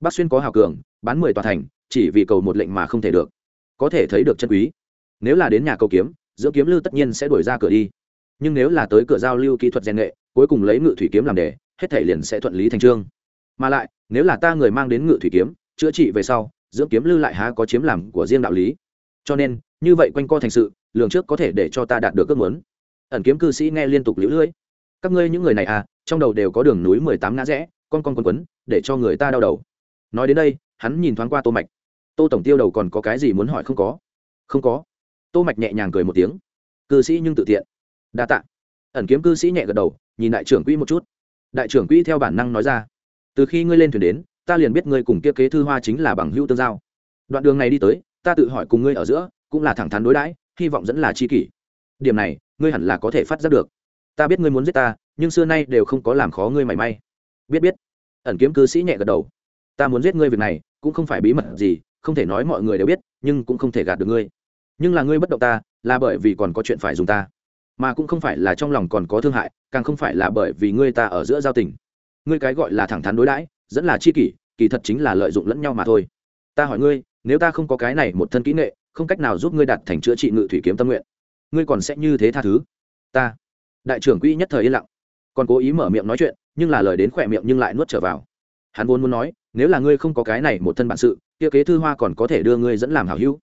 Bác xuyên có hào cường, bán mười tòa thành, chỉ vì cầu một lệnh mà không thể được. Có thể thấy được chân quý. Nếu là đến nhà cầu kiếm, dưỡng kiếm lư tất nhiên sẽ đuổi ra cửa đi. Nhưng nếu là tới cửa giao lưu kỹ thuật rèn nghệ, cuối cùng lấy ngự thủy kiếm làm đề, hết thể liền sẽ thuận lý thành trương. Mà lại, nếu là ta người mang đến ngự thủy kiếm, chữa trị về sau dưỡng kiếm lư lại há có chiếm làm của riêng đạo lý. Cho nên, như vậy quanh co thành sự, lường trước có thể để cho ta đạt được ước muốn. Ẩn kiếm cư sĩ nghe liên tục lũ lưỡi. Các ngươi những người này à trong đầu đều có đường núi mười tám ngã rẽ, con con quấn quấn, để cho người ta đau đầu. Nói đến đây, hắn nhìn thoáng qua tô mạch. Tô tổng tiêu đầu còn có cái gì muốn hỏi không có? Không có. Tô mạch nhẹ nhàng cười một tiếng. Cư sĩ nhưng tự tiện. Đa tạ. Ẩn kiếm cư sĩ nhẹ gật đầu, nhìn đại trưởng quỹ một chút. Đại trưởng quỹ theo bản năng nói ra. Từ khi ngươi lên thuyền đến ta liền biết ngươi cùng kia kế thư hoa chính là bằng hữu tương giao. Đoạn đường này đi tới, ta tự hỏi cùng ngươi ở giữa, cũng là thẳng thắn đối đãi, hy vọng dẫn là chi kỷ. Điểm này, ngươi hẳn là có thể phát giác được. Ta biết ngươi muốn giết ta, nhưng xưa nay đều không có làm khó ngươi mảy may. Biết biết. Ẩn kiếm cư sĩ nhẹ gật đầu. Ta muốn giết ngươi việc này, cũng không phải bí mật gì, không thể nói mọi người đều biết, nhưng cũng không thể gạt được ngươi. Nhưng là ngươi bất động ta, là bởi vì còn có chuyện phải dùng ta. Mà cũng không phải là trong lòng còn có thương hại, càng không phải là bởi vì ngươi ta ở giữa giao tình. Ngươi cái gọi là thẳng thắn đối đãi, dẫn là chi kỷ kỳ thật chính là lợi dụng lẫn nhau mà thôi. Ta hỏi ngươi, nếu ta không có cái này một thân kỹ nghệ, không cách nào giúp ngươi đạt thành chữa trị ngự thủy kiếm tâm nguyện, ngươi còn sẽ như thế tha thứ? Ta. Đại trưởng quỹ nhất thời yên lặng. Còn cố ý mở miệng nói chuyện, nhưng là lời đến khỏe miệng nhưng lại nuốt trở vào. Hắn vốn muốn nói, nếu là ngươi không có cái này một thân bản sự, kia kế thư hoa còn có thể đưa ngươi dẫn làm hảo hữu.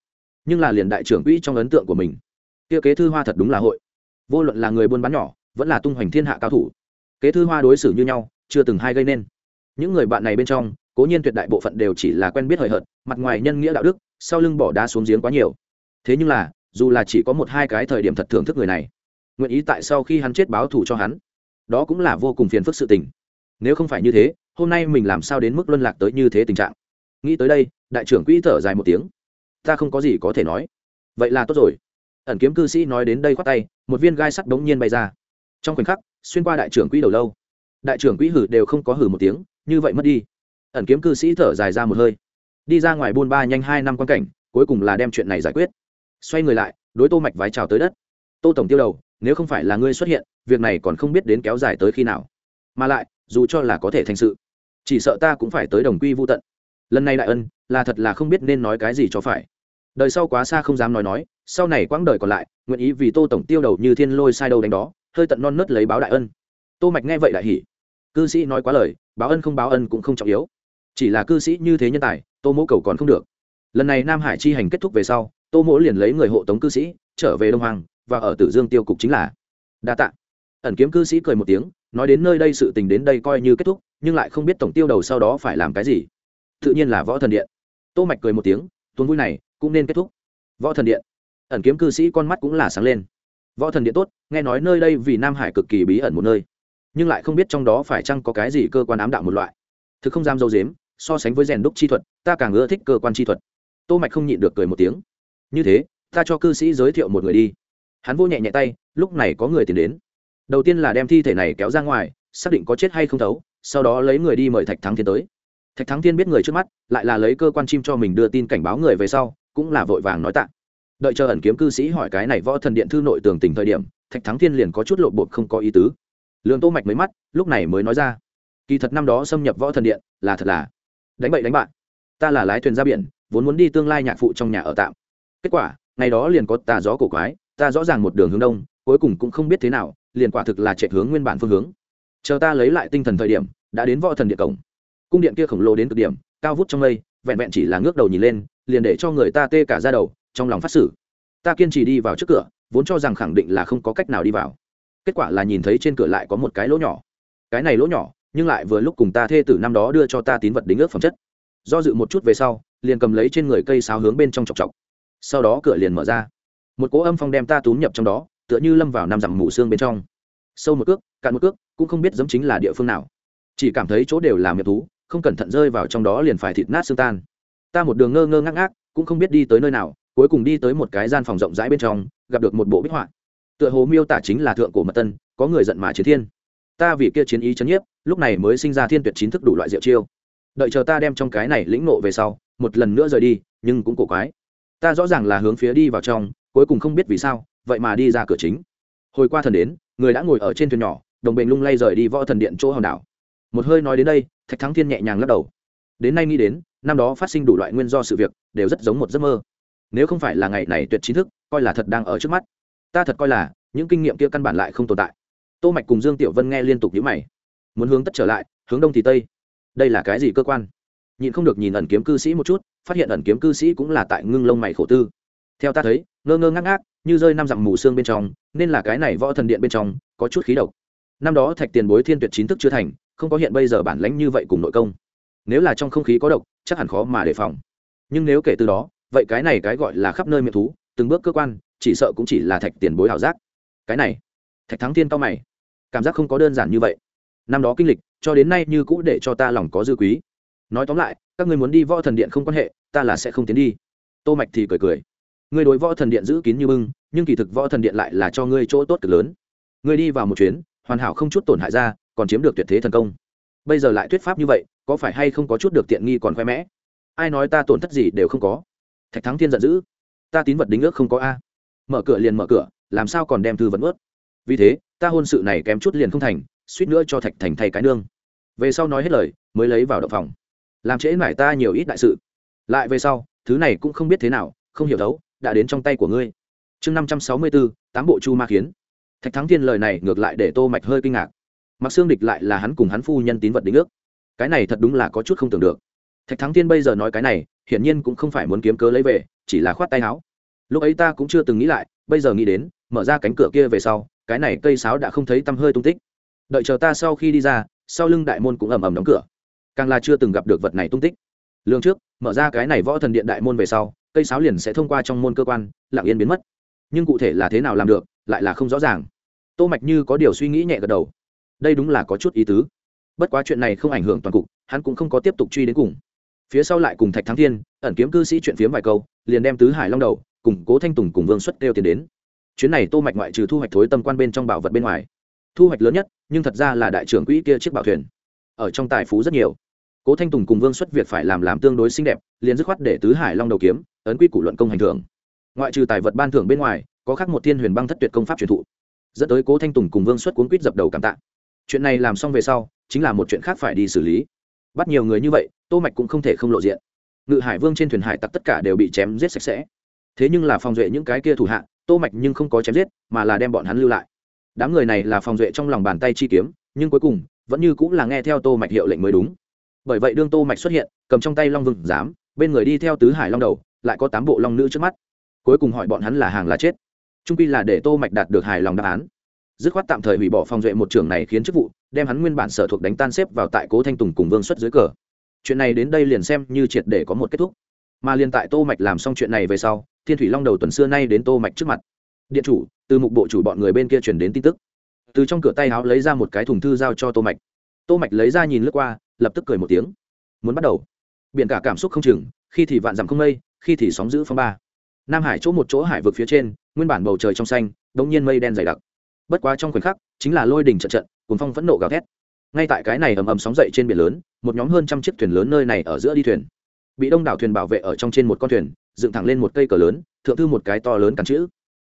Nhưng là liền đại trưởng quỹ trong ấn tượng của mình, kia kế thư hoa thật đúng là hội. Vô luận là người buôn bán nhỏ, vẫn là tung hoành thiên hạ cao thủ, kế thư hoa đối xử như nhau, chưa từng hai gây nên. Những người bạn này bên trong cố nhiên tuyệt đại bộ phận đều chỉ là quen biết hời hợt, mặt ngoài nhân nghĩa đạo đức, sau lưng bỏ đá xuống giếng quá nhiều. Thế nhưng là, dù là chỉ có một hai cái thời điểm thật thưởng thức người này, nguyện ý tại sau khi hắn chết báo thù cho hắn, đó cũng là vô cùng phiền phức sự tình. Nếu không phải như thế, hôm nay mình làm sao đến mức luân lạc tới như thế tình trạng? Nghĩ tới đây, đại trưởng quỹ thở dài một tiếng. Ta không có gì có thể nói. Vậy là tốt rồi. Ẩn kiếm cư sĩ nói đến đây khoát tay, một viên gai sắt đống nhiên bay ra. Trong khoảnh khắc, xuyên qua đại trưởng quỹ đầu lâu, đại trưởng quỹ hử đều không có hử một tiếng, như vậy mất đi ẩn kiếm cư sĩ thở dài ra một hơi. Đi ra ngoài buôn ba nhanh hai năm quan cảnh, cuối cùng là đem chuyện này giải quyết. Xoay người lại, đối tô mạch vái chào tới đất. Tô tổng tiêu đầu, nếu không phải là ngươi xuất hiện, việc này còn không biết đến kéo dài tới khi nào. Mà lại, dù cho là có thể thành sự, chỉ sợ ta cũng phải tới đồng quy vô tận. Lần này đại ân, là thật là không biết nên nói cái gì cho phải. Đời sau quá xa không dám nói nói, sau này quãng đời còn lại, nguyện ý vì tô tổng tiêu đầu như thiên lôi sai đầu đánh đó, hơi tận non nớt lấy báo đại ân. Tô mạch nghe vậy đại hỉ. Cư sĩ nói quá lời, báo ân không báo ân cũng không trọng yếu chỉ là cư sĩ như thế nhân tài, tô mỗ cầu còn không được. Lần này nam hải chi hành kết thúc về sau, tô mỗ liền lấy người hộ tống cư sĩ, trở về đông hoàng và ở tử dương tiêu cục chính là đa tạ. Ẩn kiếm cư sĩ cười một tiếng, nói đến nơi đây sự tình đến đây coi như kết thúc, nhưng lại không biết tổng tiêu đầu sau đó phải làm cái gì. Tự nhiên là võ thần điện. Tô mạch cười một tiếng tuôn vui này cũng nên kết thúc. Võ thần điện. Ẩn kiếm cư sĩ con mắt cũng là sáng lên. Võ thần điện tốt, nghe nói nơi đây vì nam hải cực kỳ bí ẩn một nơi, nhưng lại không biết trong đó phải chăng có cái gì cơ quan ám đạo một loại. Thực không dám dâu dếm so sánh với rèn đúc chi thuật, ta càng ưa thích cơ quan chi thuật. Tô mạch không nhịn được cười một tiếng. Như thế, ta cho cư sĩ giới thiệu một người đi. Hắn vô nhẹ nhẹ tay, lúc này có người tìm đến. Đầu tiên là đem thi thể này kéo ra ngoài, xác định có chết hay không thấu, sau đó lấy người đi mời thạch thắng thiên tới. Thạch thắng thiên biết người trước mắt, lại là lấy cơ quan chim cho mình đưa tin cảnh báo người về sau, cũng là vội vàng nói tạ. Đợi chờ ẩn kiếm cư sĩ hỏi cái này võ thần điện thư nội tường tình thời điểm, thạch thắng thiên liền có chút lộ bột không có ý tứ. Lương tô mạch mới mắt, lúc này mới nói ra. Kỳ thật năm đó xâm nhập võ thần điện là thật là đánh bậy đánh bạn. Ta là lái thuyền ra biển, vốn muốn đi tương lai nhạc phụ trong nhà ở tạm. Kết quả, ngày đó liền có tà gió cổ quái, ta rõ ràng một đường hướng đông, cuối cùng cũng không biết thế nào, liền quả thực là chạy hướng nguyên bản phương hướng. Chờ ta lấy lại tinh thần thời điểm, đã đến võ thần điện cổng. Cung điện kia khổng lồ đến cực điểm, cao vút trong mây, vẹn vẹn chỉ là ngước đầu nhìn lên, liền để cho người ta tê cả ra đầu, trong lòng phát xử ta kiên trì đi vào trước cửa, vốn cho rằng khẳng định là không có cách nào đi vào. Kết quả là nhìn thấy trên cửa lại có một cái lỗ nhỏ. Cái này lỗ nhỏ nhưng lại vừa lúc cùng ta thê tử năm đó đưa cho ta tín vật đính ước phẩm chất. Do dự một chút về sau, liền cầm lấy trên người cây sáo hướng bên trong chọc chọc. Sau đó cửa liền mở ra. Một cỗ âm phong đem ta túm nhập trong đó, tựa như lâm vào năm dặm mù xương bên trong. Sâu một cước, cạn một cước, cũng không biết giống chính là địa phương nào. Chỉ cảm thấy chỗ đều là miệng thú, không cẩn thận rơi vào trong đó liền phải thịt nát xương tan. Ta một đường ngơ ngơ ngác ngác, cũng không biết đi tới nơi nào, cuối cùng đi tới một cái gian phòng rộng rãi bên trong, gặp được một bộ bích họa. Tựa hồ miêu tả chính là thượng cổ mật tân, có người giận mà chiến thiên ta vì kia chiến ý chấn nhiếp, lúc này mới sinh ra thiên tuyệt chín thức đủ loại diệu chiêu. Đợi chờ ta đem trong cái này lĩnh nộ về sau, một lần nữa rời đi, nhưng cũng cổ quái. Ta rõ ràng là hướng phía đi vào trong, cuối cùng không biết vì sao, vậy mà đi ra cửa chính. Hồi qua thần đến, người đã ngồi ở trên thuyền nhỏ, đồng bệnh lung lay rời đi võ thần điện chỗ hòn đảo. Một hơi nói đến đây, thạch thắng thiên nhẹ nhàng lắc đầu. Đến nay nghĩ đến, năm đó phát sinh đủ loại nguyên do sự việc, đều rất giống một giấc mơ. Nếu không phải là ngày này tuyệt chính thức, coi là thật đang ở trước mắt. Ta thật coi là, những kinh nghiệm kia căn bản lại không tồn tại tô mạch cùng dương tiểu vân nghe liên tục nhíu mày. Muốn hướng tất trở lại, hướng đông thì tây. Đây là cái gì cơ quan? Nhịn không được nhìn ẩn kiếm cư sĩ một chút, phát hiện ẩn kiếm cư sĩ cũng là tại ngưng lông mày khổ tư. Theo ta thấy, ngơ ngơ ngác ngác, như rơi năm dặm mù xương bên trong, nên là cái này võ thần điện bên trong, có chút khí độc. Năm đó thạch tiền bối thiên tuyệt chín thức chưa thành, không có hiện bây giờ bản lãnh như vậy cùng nội công. Nếu là trong không khí có độc, chắc hẳn khó mà đề phòng. Nhưng nếu kể từ đó, vậy cái này cái gọi là khắp nơi miệng thú, từng bước cơ quan, chỉ sợ cũng chỉ là thạch tiền bối ảo giác. Cái này thạch thắng thiên cao mày, cảm giác không có đơn giản như vậy. Năm đó kinh lịch, cho đến nay như cũ để cho ta lòng có dư quý. Nói tóm lại, các người muốn đi võ thần điện không quan hệ, ta là sẽ không tiến đi. Tô mạch thì cười cười. Ngươi đối võ thần điện giữ kín như bưng, nhưng kỳ thực võ thần điện lại là cho ngươi chỗ tốt cực lớn. Ngươi đi vào một chuyến, hoàn hảo không chút tổn hại ra, còn chiếm được tuyệt thế thần công. Bây giờ lại thuyết pháp như vậy, có phải hay không có chút được tiện nghi còn khoe mẽ? Ai nói ta tổn thất gì đều không có. Thạch thắng thiên giận dữ. Ta tín vật đính ước không có a. Mở cửa liền mở cửa, làm sao còn đem thư vẫn ướt? Vì thế, ta hôn sự này kém chút liền không thành, suýt nữa cho thạch thành thay cái nương. Về sau nói hết lời, mới lấy vào động phòng. Làm trễ mải ta nhiều ít đại sự. Lại về sau, thứ này cũng không biết thế nào, không hiểu đấu đã đến trong tay của ngươi. Chương năm trăm sáu mươi bốn tám bộ chu ma khiến thạch thắng thiên lời này ngược lại để tô mạch hơi kinh ngạc. Mặc xương địch lại là hắn cùng hắn phu nhân tín vật đính ước. Cái này thật đúng là có chút không tưởng được. Thạch thắng thiên bây giờ nói cái này, hiển nhiên cũng không phải muốn kiếm cớ lấy về, chỉ là khoát tay áo. Lúc ấy ta cũng chưa từng nghĩ lại, bây giờ nghĩ đến, mở ra cánh cửa kia về sau cái này cây sáo đã không thấy tăm hơi tung tích. Đợi chờ ta sau khi đi ra, sau lưng đại môn cũng ầm ầm đóng cửa. Càng là chưa từng gặp được vật này tung tích. Lương trước, mở ra cái này võ thần điện đại môn về sau, cây sáo liền sẽ thông qua trong môn cơ quan, lặng yên biến mất. Nhưng cụ thể là thế nào làm được, lại là không rõ ràng. Tô mạch như có điều suy nghĩ nhẹ gật đầu. Đây đúng là có chút ý tứ. Bất quá chuyện này không ảnh hưởng toàn cục, hắn cũng không có tiếp tục truy đến cùng. Phía sau lại cùng thạch thắng thiên, ẩn kiếm cư sĩ chuyện phiếm vài câu, liền đem tứ hải long đầu, cùng cố thanh tùng cùng vương xuất kêu tiền đến chuyến này tô mạch ngoại trừ thu hoạch thối tâm quan bên trong bảo vật bên ngoài. Thu hoạch lớn nhất, nhưng thật ra là đại trưởng quỹ kia chiếc bảo thuyền. Ở trong tài phú rất nhiều. Cố thanh tùng cùng vương xuất việc phải làm làm tương đối xinh đẹp, liền dứt khoát để tứ hải long đầu kiếm, ấn quy củ luận công hành thưởng. Ngoại trừ tài vật ban thưởng bên ngoài, có khác một thiên huyền băng thất tuyệt công pháp truyền thụ. Dẫn tới cố thanh tùng cùng vương xuất cuốn quýt dập đầu cảm tạ. Chuyện này làm xong về sau, chính là một chuyện khác phải đi xử lý. Bắt nhiều người như vậy, tô mạch cũng không thể không lộ diện. Ngự hải vương trên thuyền hải tặc tất cả đều bị chém giết sạch sẽ. Thế nhưng là phòng duệ những cái kia thủ hạ tô mạch nhưng không có chém giết mà là đem bọn hắn lưu lại. Đám người này là phòng duệ trong lòng bàn tay chi kiếm nhưng cuối cùng vẫn như cũng là nghe theo tô mạch hiệu lệnh mới đúng. Bởi vậy đương tô mạch xuất hiện cầm trong tay long vương Dám, bên người đi theo tứ hải long đầu lại có tám bộ long nữ trước mắt. Cuối cùng hỏi bọn hắn là hàng là chết. Trung quy là để tô mạch đạt được hài lòng đáp án. Dứt khoát tạm thời hủy bỏ phòng duệ một trưởng này khiến chức vụ đem hắn nguyên bản sở thuộc đánh tan xếp vào tại cố thanh tùng cùng vương xuất dưới cờ. Chuyện này đến đây liền xem như triệt để có một kết thúc. Mà liền tại tô mạch làm xong chuyện này về sau thiên thủy long đầu tuần xưa nay đến tô mạch trước mặt. Điện chủ, từ mục bộ chủ bọn người bên kia chuyển đến tin tức. Từ trong cửa tay áo lấy ra một cái thùng thư giao cho tô mạch. Tô mạch lấy ra nhìn lướt qua, lập tức cười một tiếng. Muốn bắt đầu. Biển cả cảm xúc không chừng, khi thì vạn dặm không mây, khi thì sóng giữ phong ba. Nam hải chỗ một chỗ hải vực phía trên, nguyên bản bầu trời trong xanh, đống nhiên mây đen dày đặc. Bất quá trong khoảnh khắc, chính là lôi đỉnh trận trận cuốn phong phẫn nộ gào thét. Ngay tại cái này ầm ầm sóng dậy trên biển lớn, một nhóm hơn trăm chiếc thuyền lớn nơi này ở giữa đi thuyền. Bị đông đảo thuyền bảo vệ ở trong trên một con thuyền dựng thẳng lên một cây cờ lớn, thượng thư một cái to lớn cắn chữ.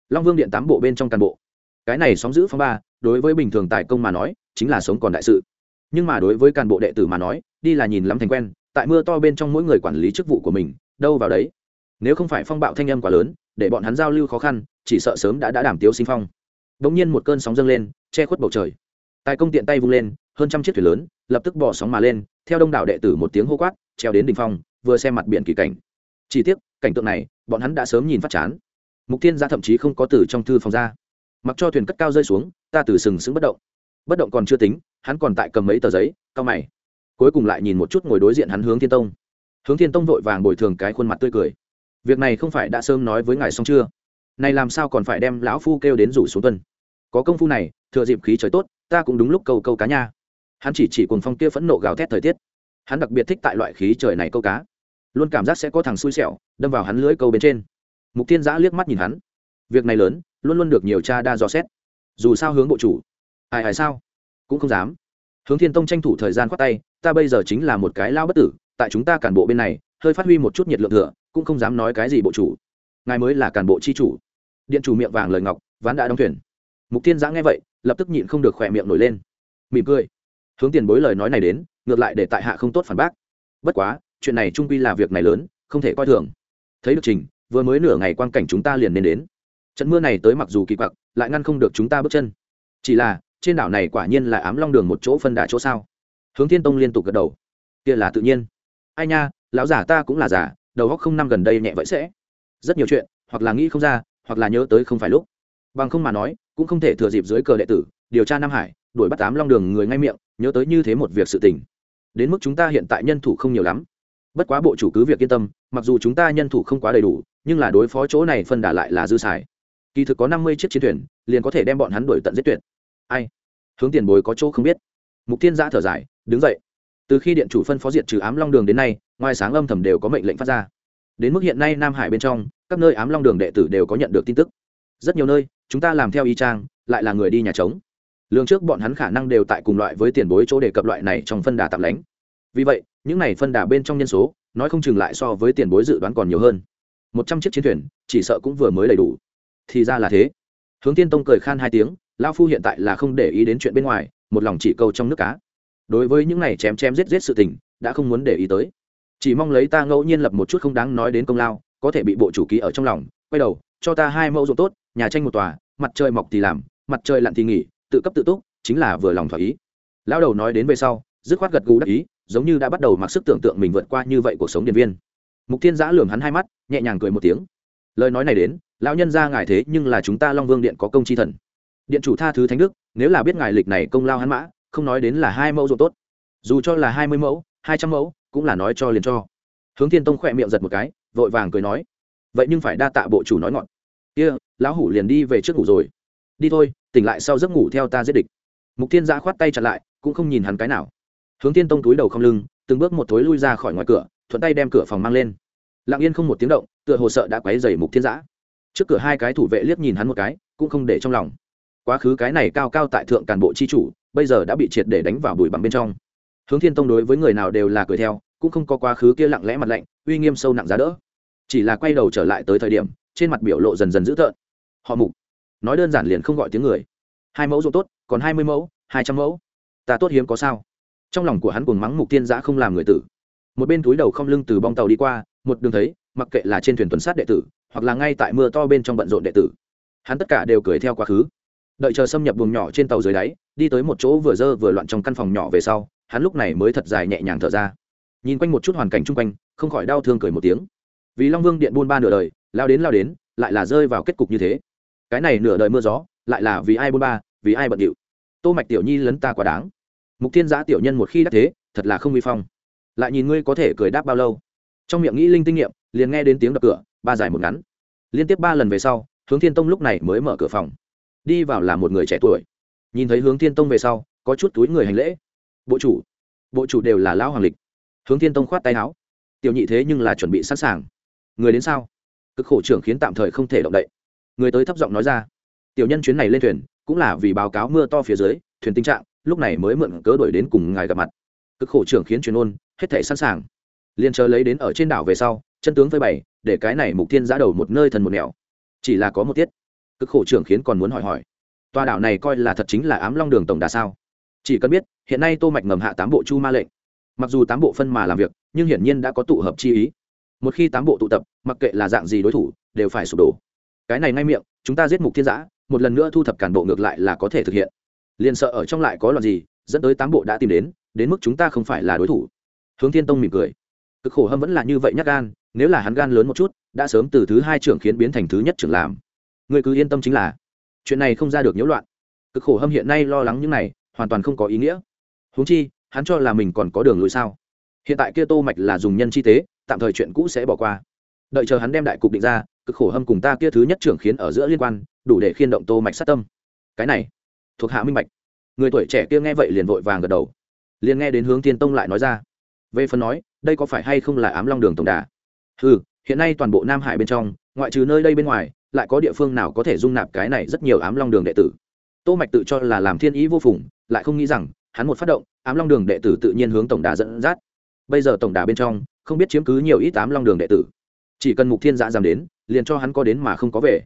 Long vương điện tám bộ bên trong cán bộ. Cái này sóng giữ phong ba, đối với bình thường tài công mà nói, chính là sống còn đại sự. Nhưng mà đối với cán bộ đệ tử mà nói, đi là nhìn lắm thành quen, tại mưa to bên trong mỗi người quản lý chức vụ của mình, đâu vào đấy. Nếu không phải phong bạo thanh âm quá lớn, để bọn hắn giao lưu khó khăn, chỉ sợ sớm đã đã đảm tiếu sinh phong. Bỗng nhiên một cơn sóng dâng lên, che khuất bầu trời. Tài công tiện tay vung lên, hơn trăm chiếc thuyền lớn, lập tức bỏ sóng mà lên, theo đông đảo đệ tử một tiếng hô quát, treo đến đ ỉ n h phong, vừa xem mặt biển kỳ cảnh chỉ tiếc, cảnh tượng này, bọn hắn đã sớm nhìn phát chán. Mục tiên ra thậm chí không có từ trong thư phòng ra. Mặc cho thuyền cất cao rơi xuống, ta từ sừng sững bất động. Bất động còn chưa tính, hắn còn tại cầm mấy tờ giấy, cao mày. Cuối cùng lại nhìn một chút ngồi đối diện hắn hướng thiên tông. Hướng thiên tông vội vàng bồi thường cái khuôn mặt tươi cười. Việc này không phải đã sớm nói với ngài xong chưa? Này làm sao còn phải đem lão phu kêu đến rủ xuống tuần? Có công phu này, thừa dịp khí trời tốt, ta cũng đúng lúc câu câu cá nha. Hắn chỉ chỉ cùng phong kia phẫn nộ gào thét thời tiết. Hắn đặc biệt thích tại loại khí trời này câu cá luôn cảm giác sẽ có thằng xui xẻo, đâm vào hắn lưới câu bên trên. Mục tiên giã liếc mắt nhìn hắn. Việc này lớn, luôn luôn được nhiều cha đa dò xét. Dù sao hướng bộ chủ. Ai ai sao? Cũng không dám. Hướng thiên tông tranh thủ thời gian khoát tay, ta bây giờ chính là một cái lao bất tử, tại chúng ta cản bộ bên này, hơi phát huy một chút nhiệt lượng thừa, cũng không dám nói cái gì bộ chủ. Ngài mới là cản bộ chi chủ. Điện chủ miệng vàng lời ngọc, ván đã đóng thuyền. Mục tiên giã nghe vậy, lập tức nhịn không được khỏe miệng nổi lên. Mỉm cười. Hướng tiền bối lời nói này đến, ngược lại để tại hạ không tốt phản bác. Bất quá chuyện này trung quy là việc này lớn, không thể coi thường. Thấy được trình, vừa mới nửa ngày quan cảnh chúng ta liền nên đến. Trận mưa này tới mặc dù kỳ quặc, lại ngăn không được chúng ta bước chân. Chỉ là, trên đảo này quả nhiên là ám long đường một chỗ phân đà chỗ sao. Hướng thiên tông liên tục gật đầu. Kia là tự nhiên. Ai nha, lão giả ta cũng là giả, đầu góc không năm gần đây nhẹ vậy sẽ. Rất nhiều chuyện, hoặc là nghĩ không ra, hoặc là nhớ tới không phải lúc. Bằng không mà nói, cũng không thể thừa dịp dưới cờ đệ tử, điều tra nam hải, đuổi bắt ám long đường người ngay miệng, nhớ tới như thế một việc sự tình. Đến mức chúng ta hiện tại nhân thủ không nhiều lắm bất quá bộ chủ cứ việc yên tâm, mặc dù chúng ta nhân thủ không quá đầy đủ, nhưng là đối phó chỗ này phân đà lại là dư xài. Kỳ thực có năm mươi chiếc chiến thuyền, liền có thể đem bọn hắn đuổi tận giết tuyệt. Ai? Hướng tiền bối có chỗ không biết. Mục tiên giã thở dài, đứng dậy. Từ khi điện chủ phân phó diệt trừ ám long đường đến nay, ngoài sáng âm thầm đều có mệnh lệnh phát ra. Đến mức hiện nay nam hải bên trong, các nơi ám long đường đệ tử đều có nhận được tin tức. Rất nhiều nơi, chúng ta làm theo y trang lại là người đi nhà trống. Lương trước bọn hắn khả năng đều tại cùng loại với tiền bối chỗ đề cập loại này trong phân đà tạm lánh. Vì vậy những này phân đà bên trong nhân số, nói không chừng lại so với tiền bối dự đoán còn nhiều hơn. Một trăm chiếc chiến thuyền, chỉ sợ cũng vừa mới đầy đủ. Thì ra là thế. Hướng tiên tông cười khan hai tiếng lao phu hiện tại là không để ý đến chuyện bên ngoài, một lòng chỉ câu trong nước cá. Đối với những này chém chém giết giết sự tình, đã không muốn để ý tới. Chỉ mong lấy ta ngẫu nhiên lập một chút không đáng nói đến công lao, có thể bị bộ chủ ký ở trong lòng, quay đầu, cho ta hai mẫu ruộng tốt, nhà tranh một tòa, mặt trời mọc thì làm, mặt trời lặn thì nghỉ, tự cấp tự túc, chính là vừa lòng thỏa ý. Lão đầu nói đến về sau, dứt khoát gật gù đắc ý giống như đã bắt đầu mặc sức tưởng tượng mình vượt qua như vậy cuộc sống điện viên. Mục thiên giã lường hắn hai mắt nhẹ nhàng cười một tiếng. Lời nói này đến lão nhân ra ngài thế nhưng là chúng ta long vương điện có công chi thần. Điện chủ tha thứ thánh đức nếu là biết ngài lịch này công lao hắn mã không nói đến là hai mẫu ruộng tốt. Dù cho là hai mươi mẫu hai trăm mẫu cũng là nói cho liền cho. Hướng thiên tông khỏe miệng giật một cái vội vàng cười nói. Vậy nhưng phải đa tạ bộ chủ nói ngọn. Kia、yeah, lão hủ liền đi về trước ngủ rồi. Đi thôi tỉnh lại sau giấc ngủ theo ta giết địch. Mục thiên giã khoát tay chặt lại cũng không nhìn hắn cái nào hướng thiên tông túi đầu không lưng, từng bước một thối lui ra khỏi ngoài cửa, thuận tay đem cửa phòng mang lên. Lặng yên không một tiếng động, tựa hồ sợ đã quấy dày mục thiên giã. Trước cửa hai cái thủ vệ liếc nhìn hắn một cái, cũng không để trong lòng. Quá khứ cái này cao cao tại thượng càn bộ chi chủ, bây giờ đã bị triệt để đánh vào bụi bằng bên trong. Hướng thiên tông đối với người nào đều là cười theo, cũng không có quá khứ kia lặng lẽ mặt lạnh, uy nghiêm sâu nặng giá đỡ. Chỉ là quay đầu trở lại tới thời điểm, trên mặt biểu lộ dần dần dữ tợn. Họ mục, nói đơn giản liền không gọi tiếng người. Hai mẫu ruộng tốt, còn hai mươi mẫu, hai trăm mẫu. Ta tốt hiếm có sao? Trong lòng của hắn cuồng mắng mục tiên giã không làm người tử. Một bên túi đầu không lưng từ bong tàu đi qua, một đường thấy, mặc kệ là trên thuyền tuần sát đệ tử, hoặc là ngay tại mưa to bên trong bận rộn đệ tử, hắn tất cả đều cười theo quá khứ. Đợi chờ xâm nhập buồng nhỏ trên tàu dưới đáy, đi tới một chỗ vừa dơ vừa loạn trong căn phòng nhỏ về sau, hắn lúc này mới thật dài nhẹ nhàng thở ra. Nhìn quanh một chút hoàn cảnh chung quanh, không khỏi đau thương cười một tiếng. Vì long vương điện buôn ba nửa đời, lao đến lao đến, lại là rơi vào kết cục như thế. Cái này nửa đời mưa gió, lại là vì ai buôn ba, vì ai bận điệu. Tô mạch tiểu nhi lấn ta quá đáng mục thiên giã tiểu nhân một khi đắc thế, thật là không vi phong. Lại nhìn ngươi có thể cười đáp bao lâu. Trong miệng nghĩ linh tinh nghiệm, liền nghe đến tiếng đập cửa, ba dài một ngắn. Liên tiếp ba lần về sau, hướng thiên tông lúc này mới mở cửa phòng. Đi vào là một người trẻ tuổi. Nhìn thấy hướng thiên tông về sau, có chút túi người hành lễ. Bộ chủ bộ chủ đều là lão hoàng lịch. Hướng thiên tông khoát tay áo. Tiểu nhị thế nhưng là chuẩn bị sẵn sàng. Người đến sao? Cực khổ trưởng khiến tạm thời không thể động đậy. Người tới thấp giọng nói ra. Tiểu nhân chuyến này lên thuyền, cũng là vì báo cáo mưa to phía dưới, thuyền tình trạng lúc này mới mượn cớ đổi đến cùng ngài gặp mặt. Cực khổ trưởng khiến truyền ôn, hết thể sẵn sàng. Liền chờ lấy đến ở trên đảo về sau, chân tướng phơi bày, để cái này mục thiên giã đầu một nơi thần một nẻo. Chỉ là có một tiết. Cực khổ trưởng khiến còn muốn hỏi hỏi. Tòa đảo này coi là thật chính là ám long đường tổng đà sao? Chỉ cần biết, hiện nay tô mạch ngầm hạ tám bộ chu ma lệnh. Mặc dù tám bộ phân mà làm việc, nhưng hiển nhiên đã có tụ hợp chi ý. Một khi tám bộ tụ tập, mặc kệ là dạng gì đối thủ, đều phải sụp đổ. Cái này ngay miệng, chúng ta giết mục thiên giã, một lần nữa thu thập cản bộ ngược lại là có thể thực hiện liền sợ ở trong lại có loạn gì, dẫn tới tám bộ đã tìm đến đến mức chúng ta không phải là đối thủ. Hướng thiên tông mỉm cười. Cực khổ hâm vẫn là như vậy nhắc gan, nếu là hắn gan lớn một chút, đã sớm từ thứ hai trưởng khiến biến thành thứ nhất trưởng làm. Người cứ yên tâm chính là, chuyện này không ra được nhiễu loạn. Cực khổ hâm hiện nay lo lắng những này, hoàn toàn không có ý nghĩa. Huống chi, hắn cho là mình còn có đường lối sao? Hiện tại kia tô mạch là dùng nhân chi tế, tạm thời chuyện cũ sẽ bỏ qua. Đợi chờ hắn đem đại cục định ra, cực khổ hâm cùng ta kia thứ nhất trưởng khiến ở giữa liên quan, đủ để khiên động tô mạch sát tâm. Cái này thuộc hạ minh bạch. Người tuổi trẻ kia nghe vậy liền vội vàng gật đầu. Liền nghe đến hướng thiên tông lại nói ra. Về phần nói, đây có phải hay không là ám long đường tổng đà? Ừ hiện nay toàn bộ nam hải bên trong, ngoại trừ nơi đây bên ngoài, lại có địa phương nào có thể dung nạp cái này rất nhiều ám long đường đệ tử? Tô mạch tự cho là làm thiên ý vô phùng, lại không nghĩ rằng, hắn một phát động, ám long đường đệ tử tự nhiên hướng tổng đà dẫn dắt. Bây giờ tổng đà bên trong, không biết chiếm cứ nhiều ít ám long đường đệ tử. Chỉ cần mục thiên Giả dám đến, liền cho hắn có đến mà không có về.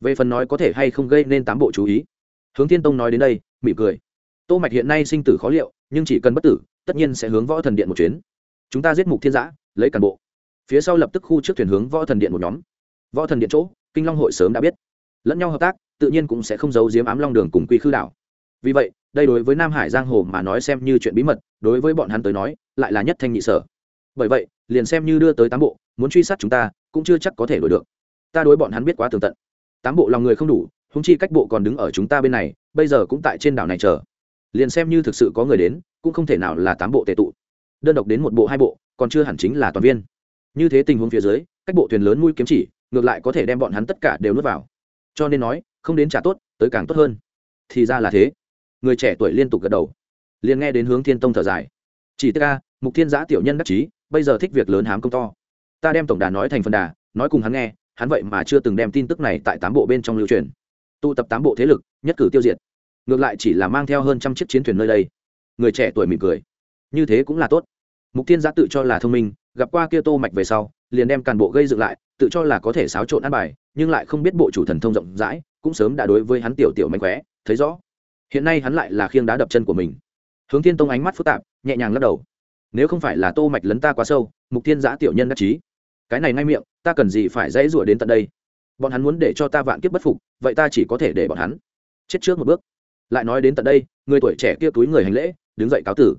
Về phần nói có thể hay không gây nên tám bộ chú ý hướng thiên tông nói đến đây, mỉm cười. Tô mạch hiện nay sinh tử khó liệu, nhưng chỉ cần bất tử, tất nhiên sẽ hướng võ thần điện một chuyến. Chúng ta giết mục thiên giã, lấy cản bộ. Phía sau lập tức khu trước thuyền hướng võ thần điện một nhóm. Võ thần điện chỗ, kinh long hội sớm đã biết. Lẫn nhau hợp tác, tự nhiên cũng sẽ không giấu giếm ám long đường cùng quy khư đảo. Vì vậy, đây đối với nam hải giang hồ mà nói xem như chuyện bí mật, đối với bọn hắn tới nói, lại là nhất thanh nhị sở. Bởi vậy, liền xem như đưa tới tám bộ, muốn truy sát chúng ta, cũng chưa chắc có thể đổi được. Ta đối bọn hắn biết quá tường tận. Tám bộ lòng người không đủ húng chi cách bộ còn đứng ở chúng ta bên này, bây giờ cũng tại trên đảo này chờ. Liền xem như thực sự có người đến, cũng không thể nào là tám bộ tệ tụ. Đơn độc đến một bộ hai bộ, còn chưa hẳn chính là toàn viên. Như thế tình huống phía dưới, cách bộ thuyền lớn mũi kiếm chỉ, ngược lại có thể đem bọn hắn tất cả đều nuốt vào. Cho nên nói, không đến trả tốt, tới càng tốt hơn. Thì ra là thế. Người trẻ tuổi liên tục gật đầu. Liền nghe đến hướng thiên tông thở dài. Chỉ tức ca mục thiên giã tiểu nhân đắc chí, bây giờ thích việc lớn hám công to. Ta đem tổng đà nói thành phần đà, nói cùng hắn nghe, hắn vậy mà chưa từng đem tin tức này tại tám bộ bên trong lưu truyền tụ tập tám bộ thế lực, nhất cử tiêu diệt. Ngược lại chỉ là mang theo hơn trăm chiếc chiến thuyền nơi đây. Người trẻ tuổi mỉm cười. Như thế cũng là tốt. Mục tiên giã tự cho là thông minh, gặp qua kia tô mạch về sau, liền đem càn bộ gây dựng lại, tự cho là có thể xáo trộn ăn bài, nhưng lại không biết bộ chủ thần thông rộng rãi, cũng sớm đã đối với hắn tiểu tiểu mạnh khỏe, thấy rõ. Hiện nay hắn lại là khiêng đá đập chân của mình. Hướng thiên tông ánh mắt phức tạp, nhẹ nhàng lắc đầu. Nếu không phải là tô mạch lấn ta quá sâu, mục thiên giã tiểu nhân đắc chí. Cái này ngay miệng, ta cần gì phải dãy rủa đến tận đây? Bọn hắn muốn để cho ta vạn kiếp bất phục, vậy ta chỉ có thể để bọn hắn chết trước một bước. Lại nói đến tận đây, người tuổi trẻ kia túi người hành lễ, đứng dậy cáo tử.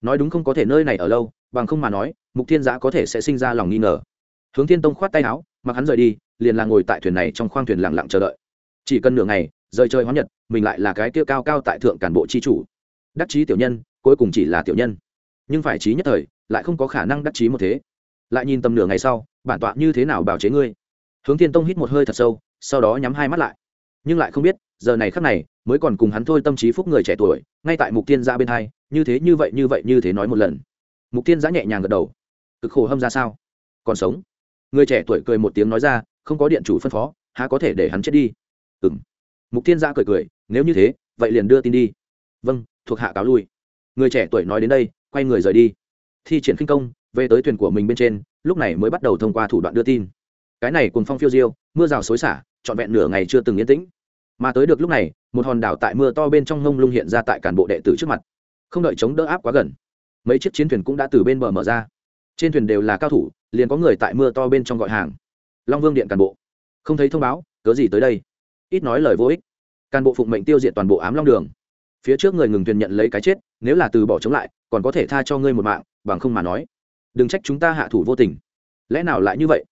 Nói đúng không có thể nơi này ở lâu, bằng không mà nói, mục thiên giã có thể sẽ sinh ra lòng nghi ngờ. Hướng thiên tông khoát tay áo, mặc hắn rời đi, liền là ngồi tại thuyền này trong khoang thuyền lặng lặng chờ đợi. Chỉ cần nửa ngày, rời chơi hóa nhật, mình lại là cái kia cao cao tại thượng cản bộ chi chủ. Đắc chí tiểu nhân, cuối cùng chỉ là tiểu nhân. Nhưng phải trí nhất thời, lại không có khả năng đắc chí một thế. Lại nhìn tầm nửa ngày sau, bản tọa như thế nào bào chế ngươi? Hướng thiên tông hít một hơi thật sâu, sau đó nhắm hai mắt lại. Nhưng lại không biết, giờ này khắc này, mới còn cùng hắn thôi tâm trí phúc người trẻ tuổi, ngay tại mục tiên ra bên hai, như thế, như vậy như vậy, như thế nói một lần. Mục tiên giã nhẹ nhàng gật đầu. Cực khổ hâm ra sao? Còn sống? Người trẻ tuổi cười một tiếng nói ra, không có điện chủ phân phó, há có thể để hắn chết đi? Ừ m mục tiên giã cười cười, nếu như thế, vậy liền đưa tin đi. Vâng thuộc hạ cáo lui. Người trẻ tuổi nói đến đây, quay người rời đi. Thi triển khinh công, về tới thuyền của mình bên trên, lúc này mới bắt đầu thông qua thủ đoạn đưa tin cái này cùng phong phiêu diêu, mưa rào xối xả, trọn vẹn nửa ngày chưa từng yên tĩnh. Mà tới được lúc này, một hòn đảo tại mưa to bên trong ngông lung hiện ra tại cản bộ đệ tử trước mặt. Không đợi chống đỡ áp quá gần, mấy chiếc chiến thuyền cũng đã từ bên bờ mở ra. Trên thuyền đều là cao thủ, liền có người tại mưa to bên trong gọi hàng. Long vương điện cản bộ. Không thấy thông báo, cớ gì tới đây? Ít nói lời vô ích. Cản bộ phụng mệnh tiêu diệt toàn bộ ám long đường. Phía trước người ngừng thuyền nhận lấy cái chết, nếu là từ bỏ chống lại, còn có thể tha cho ngươi một mạng, bằng không mà nói. Đừng trách chúng ta hạ thủ vô tình. Lẽ nào lại như vậy?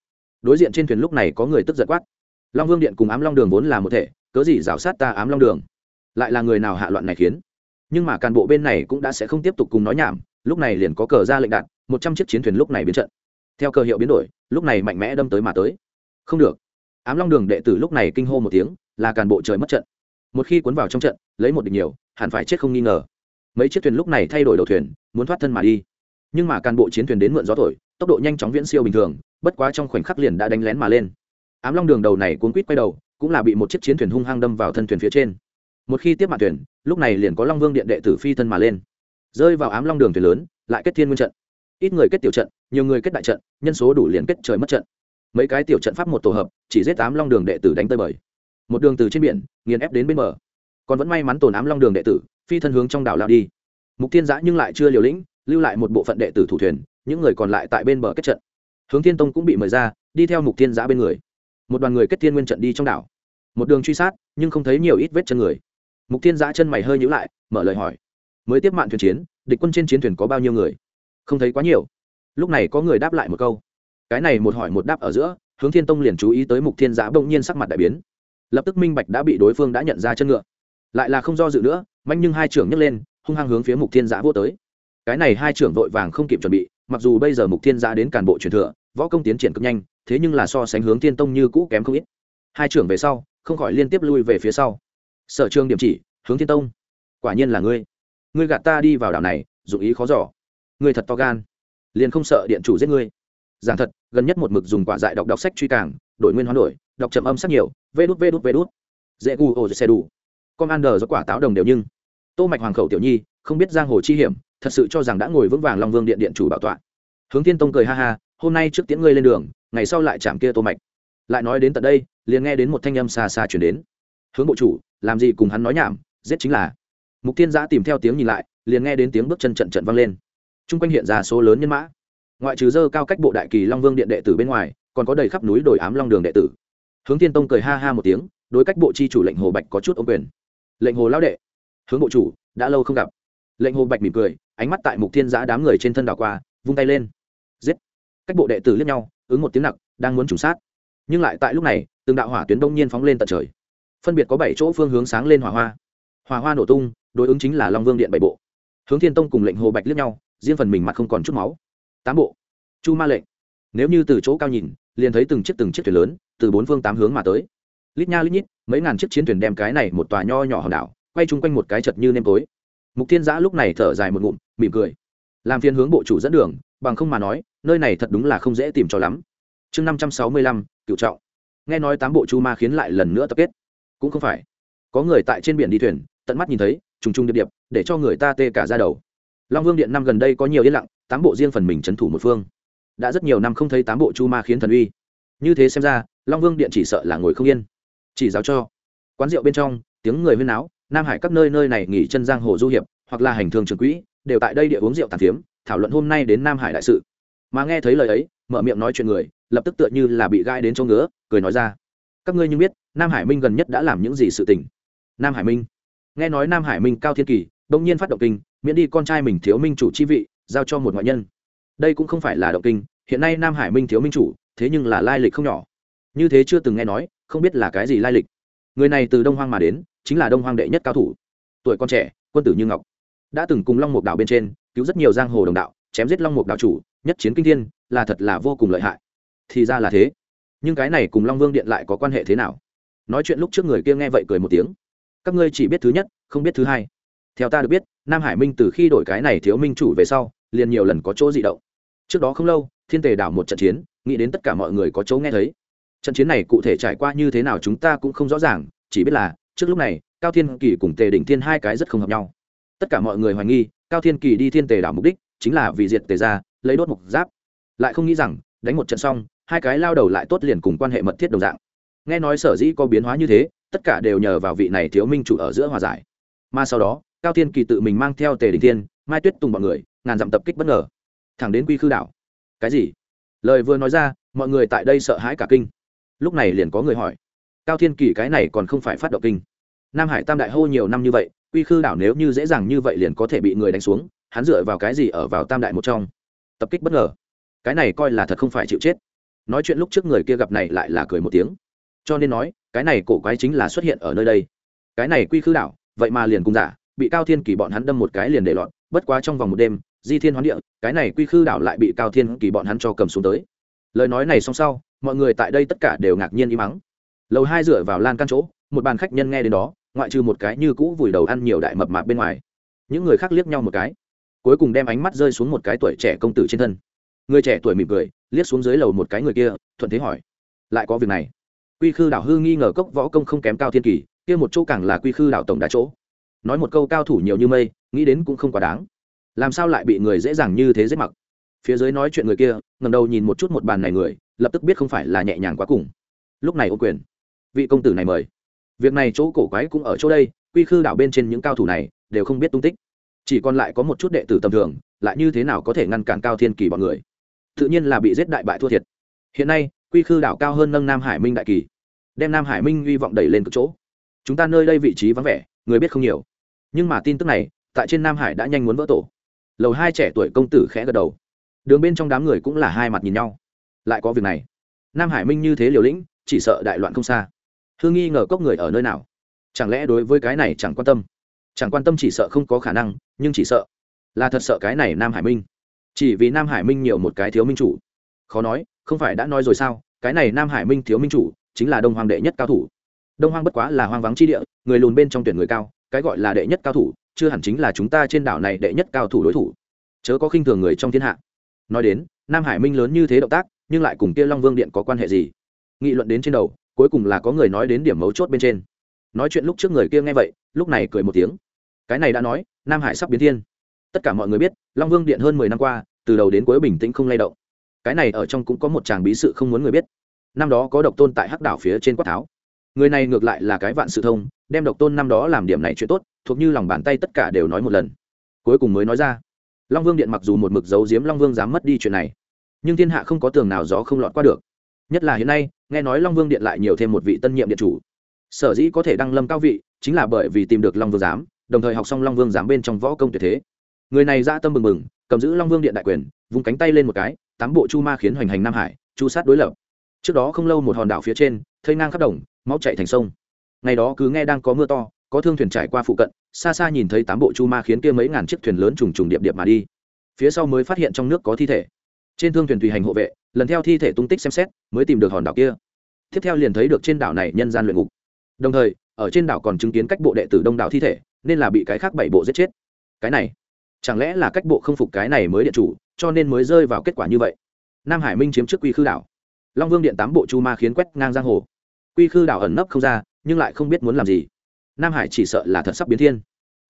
Đối diện trên thuyền lúc này có người tức giận quát. Long vương điện cùng ám long đường vốn là một thể, cớ gì rào sát ta ám long đường? Lại là người nào hạ loạn này khiến? Nhưng mà cán bộ bên này cũng đã sẽ không tiếp tục cùng nói nhảm, lúc này liền có cờ ra lệnh đạn, một trăm chiếc chiến thuyền lúc này biến trận. Theo cờ hiệu biến đổi, lúc này mạnh mẽ đâm tới mà tới. Không được. Ám long đường đệ tử lúc này kinh hô một tiếng, là cán bộ trời mất trận. Một khi cuốn vào trong trận, lấy một địch nhiều, hẳn phải chết không nghi ngờ. Mấy chiếc thuyền lúc này thay đổi đầu thuyền, muốn thoát thân mà đi. Nhưng mà cán bộ chiến thuyền đến mượn gió thổi, tốc độ nhanh chóng viễn siêu bình thường bất quá trong khoảnh khắc liền đã đánh lén mà lên. Ám long đường đầu này cuốn quýt quay đầu, cũng là bị một chiếc chiến thuyền hung hăng đâm vào thân thuyền phía trên. Một khi tiếp mặt thuyền, lúc này liền có long vương điện đệ tử phi thân mà lên. Rơi vào ám long đường thuyền lớn, lại kết thiên nguyên trận. Ít người kết tiểu trận, nhiều người kết đại trận, nhân số đủ liền kết trời mất trận. Mấy cái tiểu trận pháp một tổ hợp, chỉ giết tám long đường đệ tử đánh tơi bời. Một đường từ trên biển, nghiền ép đến bên bờ. Còn vẫn may mắn tồn ám long đường đệ tử, phi thân hướng trong đảo lao đi. Mục tiên giã nhưng lại chưa liều lĩnh, lưu lại một bộ phận đệ tử thủ thuyền, những người còn lại tại bên bờ kết trận hướng thiên tông cũng bị mời ra, đi theo mục Thiên giã bên người. Một đoàn người kết thiên nguyên trận đi trong đảo. Một đường truy sát, nhưng không thấy nhiều ít vết chân người. Mục Thiên giã chân mày hơi nhữ lại, mở lời hỏi. Mới tiếp mạng thuyền chiến, địch quân trên chiến thuyền có bao nhiêu người? Không thấy quá nhiều. Lúc này có người đáp lại một câu. Cái này một hỏi một đáp ở giữa, hướng thiên tông liền chú ý tới mục thiên giã bỗng nhiên sắc mặt đại biến. Lập tức minh bạch đã bị đối phương đã nhận ra chân ngựa. Lại là không do dự nữa, manh nhưng hai trưởng nhấc lên, hung hăng hướng phía mục thiên giã vô tới. Cái này hai trưởng vội vàng không kịp chuẩn bị mặc dù bây giờ mục thiên giã đến cản bộ truyền thừa, võ công tiến triển cực nhanh, thế nhưng là so sánh hướng thiên tông như cũ kém không ít. Hai trưởng về sau, không khỏi liên tiếp lui về phía sau. Sở trường điểm chỉ, hướng thiên tông. Quả nhiên là ngươi. Ngươi gạt ta đi vào đảo này, dụng ý khó giỏ ngươi thật to gan. Liền không sợ điện chủ giết ngươi. Giảng thật, gần nhất một mực dùng quả dại đọc đọc sách truy càng, đổi nguyên hoán đổi, đọc chậm âm sắc nhiều, vê đút vê đút vê đút. Dễ gu ô xe đủ. Commander do quả táo đồng đều nhưng. Tô mạch hoàng khẩu tiểu nhi, không biết giang hồ chi hiểm thật sự cho rằng đã ngồi vững vàng long vương điện điện chủ bảo tọa. Hướng tiên tông cười ha ha, hôm nay trước tiễn ngươi lên đường, ngày sau lại chạm kia tô mạch. Lại nói đến tận đây, liền nghe đến một thanh âm xa xa chuyển đến. Hướng bộ chủ, làm gì cùng hắn nói nhảm, giết chính là. Mục tiên giã tìm theo tiếng nhìn lại, liền nghe đến tiếng bước chân trận trận vang lên. Trung quanh hiện ra số lớn nhân mã. Ngoại trừ dơ cao cách bộ đại kỳ long vương điện đệ tử bên ngoài, còn có đầy khắp núi đồi ám long đường đệ tử. Hướng tiên tông cười ha ha một tiếng, đối cách bộ chi chủ lệnh hồ bạch có chút ô quyền. Lệnh hồ lão đệ, hướng bộ chủ, đã lâu không gặp. Lệnh hồ bạch mỉm cười ánh mắt tại mục thiên giã đám người trên thân đảo qua, vung tay lên. Giết. Cách bộ đệ tử liếc nhau, ứng một tiếng nặc, đang muốn trùng sát. Nhưng lại tại lúc này, từng đạo hỏa tuyến đông nhiên phóng lên tận trời. Phân biệt có bảy chỗ phương hướng sáng lên hỏa hoa. Hỏa hoa nổ tung, đối ứng chính là long vương điện bảy bộ. Hướng thiên tông cùng lệnh hồ bạch liếc nhau, riêng phần mình mặt không còn chút máu. Tám bộ. Chu ma lệnh. Nếu như từ chỗ cao nhìn, liền thấy từng chiếc từng chiếc thuyền lớn, từ bốn phương tám hướng mà tới. Lít nha lít nhít, mấy ngàn chiếc chiến thuyền đem cái này một tòa nho nhỏ hòn đảo, quay chung quanh một cái chật như nêm tối mục thiên giã lúc này thở dài một ngụm, mỉm cười. Làm phiên hướng bộ chủ dẫn đường, bằng không mà nói, nơi này thật đúng là không dễ tìm cho lắm. Chương năm trăm sáu mươi lăm cựu trọng. Nghe nói tám bộ chu ma khiến lại lần nữa tập kết. Cũng không phải. Có người tại trên biển đi thuyền, tận mắt nhìn thấy, trùng trùng điệp điệp, để cho người ta tê cả ra đầu. Long vương điện năm gần đây có nhiều yên lặng, tám bộ riêng phần mình trấn thủ một phương. Đã rất nhiều năm không thấy tám bộ chu ma khiến thần uy. Như thế xem ra, long vương điện chỉ sợ là ngồi không yên. Chỉ giáo cho. Quán rượu bên trong, tiếng người huyên náo nam hải các nơi nơi này nghỉ chân giang hồ du hiệp, hoặc là hành thương trường quỹ, đều tại đây địa uống rượu tàn phiếm, thảo luận hôm nay đến nam hải đại sự. Mà nghe thấy lời ấy, mở miệng nói chuyện người, lập tức tựa như là bị gai đến chỗ ngứa, cười nói ra. Các ngươi như biết, nam hải minh gần nhất đã làm những gì sự tình? Nam hải minh. Nghe nói nam hải minh cao thiên kỳ, bỗng nhiên phát động kinh, miễn đi con trai mình thiếu minh chủ chi vị, giao cho một ngoại nhân. Đây cũng không phải là động kinh, hiện nay nam hải minh thiếu minh chủ, thế nhưng là lai lịch không nhỏ. Như thế chưa từng nghe nói, không biết là cái gì lai lịch. Người này từ đông hoang mà đến chính là đông hoang đệ nhất cao thủ. Tuổi con trẻ, quân tử như ngọc, đã từng cùng long mục đảo bên trên cứu rất nhiều giang hồ đồng đạo, chém giết long mục đảo chủ, nhất chiến kinh thiên, là thật là vô cùng lợi hại. Thì ra là thế. Nhưng cái này cùng long vương điện lại có quan hệ thế nào? Nói chuyện lúc trước người kia nghe vậy cười một tiếng. Các ngươi chỉ biết thứ nhất, không biết thứ hai. Theo ta được biết, nam hải minh từ khi đổi cái này thiếu minh chủ về sau, liền nhiều lần có chỗ dị động. Trước đó không lâu, thiên tề đảo một trận chiến, nghĩ đến tất cả mọi người có chỗ nghe thấy. Trận chiến này cụ thể trải qua như thế nào chúng ta cũng không rõ ràng, chỉ biết là trước lúc này, cao thiên kỳ cùng tề đỉnh thiên hai cái rất không hợp nhau. Tất cả mọi người hoài nghi, cao thiên kỳ đi thiên tề đảo mục đích chính là vì diệt tề ra lấy đốt mục giáp. Lại không nghĩ rằng, đánh một trận xong, hai cái lao đầu lại tốt liền cùng quan hệ mật thiết đồng dạng. Nghe nói sở dĩ có biến hóa như thế, tất cả đều nhờ vào vị này thiếu minh chủ ở giữa hòa giải. Mà sau đó, cao thiên kỳ tự mình mang theo tề đình thiên, mai tuyết tùng b ọ n người, ngàn dặm tập kích bất ngờ. Thẳng đến quy khư đảo. Cái gì? Lời vừa nói ra, mọi người tại đây sợ hãi cả kinh. Lúc này liền có người hỏi cao thiên kỳ cái này còn không phải phát động kinh. Nam hải tam đại hô nhiều năm như vậy, quy khư đảo nếu như dễ dàng như vậy liền có thể bị người đánh xuống, hắn dựa vào cái gì ở vào tam đại một trong? Tập kích bất ngờ. Cái này coi là thật không phải chịu chết. Nói chuyện lúc trước người kia gặp này lại là cười một tiếng. Cho nên nói, cái này cổ quái chính là xuất hiện ở nơi đây. Cái này quy khư đảo, vậy mà liền cùng giả, bị cao thiên kỳ bọn hắn đâm một cái liền để lọt, bất quá trong vòng một đêm, di thiên hoán địa, cái này quy khư đảo lại bị cao thiên kỳ bọn hắn cho cầm xuống tới. Lời nói này xong sau, mọi người tại đây tất cả đều ngạc nhiên im mắng lầu hai dựa vào lan căn chỗ, một bàn khách nhân nghe đến đó, ngoại trừ một cái như cũ vùi đầu ăn nhiều đại mập mạp bên ngoài. Những người khác liếc nhau một cái. Cuối cùng đem ánh mắt rơi xuống một cái tuổi trẻ công tử trên thân. Người trẻ tuổi mỉm cười, liếc xuống dưới lầu một cái người kia, thuận thế hỏi, lại có việc này? Quy khư đảo hư nghi ngờ cốc võ công không kém cao thiên kỳ, kia một chỗ càng là quy khư đảo tổng đá chỗ. Nói một câu cao thủ nhiều như mây, nghĩ đến cũng không quá đáng. Làm sao lại bị người dễ dàng như thế dễ mặc? Phía dưới nói chuyện người kia ngầm đầu nhìn một chút một bàn này người, lập tức biết không phải là nhẹ nhàng quá cùng. Lúc này ô quyền vị công tử này mời. Việc này chỗ cổ quái cũng ở chỗ đây, quy khư đảo bên trên những cao thủ này đều không biết tung tích. Chỉ còn lại có một chút đệ tử tầm thường, lại như thế nào có thể ngăn cản cao thiên kỳ bọn người? Tự nhiên là bị giết đại bại thua thiệt. Hiện nay, quy khư đảo cao hơn nâng nam hải minh đại kỳ, đem nam hải minh hy vọng đẩy lên cực chỗ. Chúng ta nơi đây vị trí vắng vẻ, người biết không nhiều. Nhưng mà tin tức này, tại trên nam hải đã nhanh muốn vỡ tổ. Lầu hai trẻ tuổi công tử khẽ gật đầu. Đường bên trong đám người cũng là hai mặt nhìn nhau. Lại có việc này. Nam hải minh như thế liều lĩnh, chỉ sợ đại loạn không xa hương nghi ngờ cốc người ở nơi nào? Chẳng lẽ đối với cái này chẳng quan tâm? Chẳng quan tâm chỉ sợ không có khả năng, nhưng chỉ sợ là thật sợ cái này nam hải minh. Chỉ vì nam hải minh nhiều một cái thiếu minh chủ. Khó nói, không phải đã nói rồi sao? Cái này nam hải minh thiếu minh chủ chính là đông hoàng đệ nhất cao thủ. Đông hoang bất quá là hoang vắng chi địa, người lùn bên trong tuyển người cao, cái gọi là đệ nhất cao thủ, chưa hẳn chính là chúng ta trên đảo này đệ nhất cao thủ đối thủ. Chớ có khinh thường người trong thiên hạ. Nói đến, nam hải minh lớn như thế động tác, nhưng lại cùng kia long vương điện có quan hệ gì? Nghị luận đến trên đầu cuối cùng là có người nói đến điểm mấu chốt bên trên. Nói chuyện lúc trước người kia nghe vậy, lúc này cười một tiếng. Cái này đã nói, nam hải sắp biến thiên. Tất cả mọi người biết, long vương điện hơn mười năm qua, từ đầu đến cuối bình tĩnh không lay động. Cái này ở trong cũng có một chàng bí sự không muốn người biết. Năm đó có độc tôn tại hắc đảo phía trên quát tháo. Người này ngược lại là cái vạn sự thông, đem độc tôn năm đó làm điểm này chuyện tốt, thuộc như lòng bàn tay tất cả đều nói một lần. Cuối cùng mới nói ra. Long vương điện mặc dù một mực giấu giếm long vương dám mất đi chuyện này, nhưng thiên hạ không có tường nào gió không lọt qua được nhất là hiện nay, nghe nói long vương điện lại nhiều thêm một vị tân nhiệm điện chủ. Sở dĩ có thể đăng lâm cao vị, chính là bởi vì tìm được long vương giám, đồng thời học xong long vương giám bên trong võ công tuyệt thế. Người này ra tâm mừng mừng cầm giữ long vương điện đại quyền vùng cánh tay lên một cái, tám bộ chu ma khiến hoành hành nam hải, chu sát đối lập. Trước đó không lâu một hòn đảo phía trên, thây ngang khắp đồng, máu chạy thành sông. Ngày đó cứ nghe đang có mưa to, có thương thuyền trải qua phụ cận, xa xa nhìn thấy tám bộ chu ma khiến kia mấy ngàn chiếc thuyền lớn trùng trùng điệp điệp mà đi. Phía sau mới phát hiện trong nước có thi thể. Trên thương thuyền tùy hành hộ vệ lần theo thi thể tung tích xem xét, mới tìm được hòn đảo kia. Tiếp theo liền thấy được trên đảo này nhân gian luyện ngục. Đồng thời, ở trên đảo còn chứng kiến cách bộ đệ tử đông đảo thi thể, nên là bị cái khác bảy bộ giết chết. Cái này, chẳng lẽ là cách bộ không phục cái này mới điện chủ, cho nên mới rơi vào kết quả như vậy? Nam hải minh chiếm trước quy khư đảo. Long vương điện tám bộ chu ma khiến quét ngang giang hồ. Quy khư đảo ẩn nấp không ra, nhưng lại không biết muốn làm gì. Nam hải chỉ sợ là thật sắp biến thiên.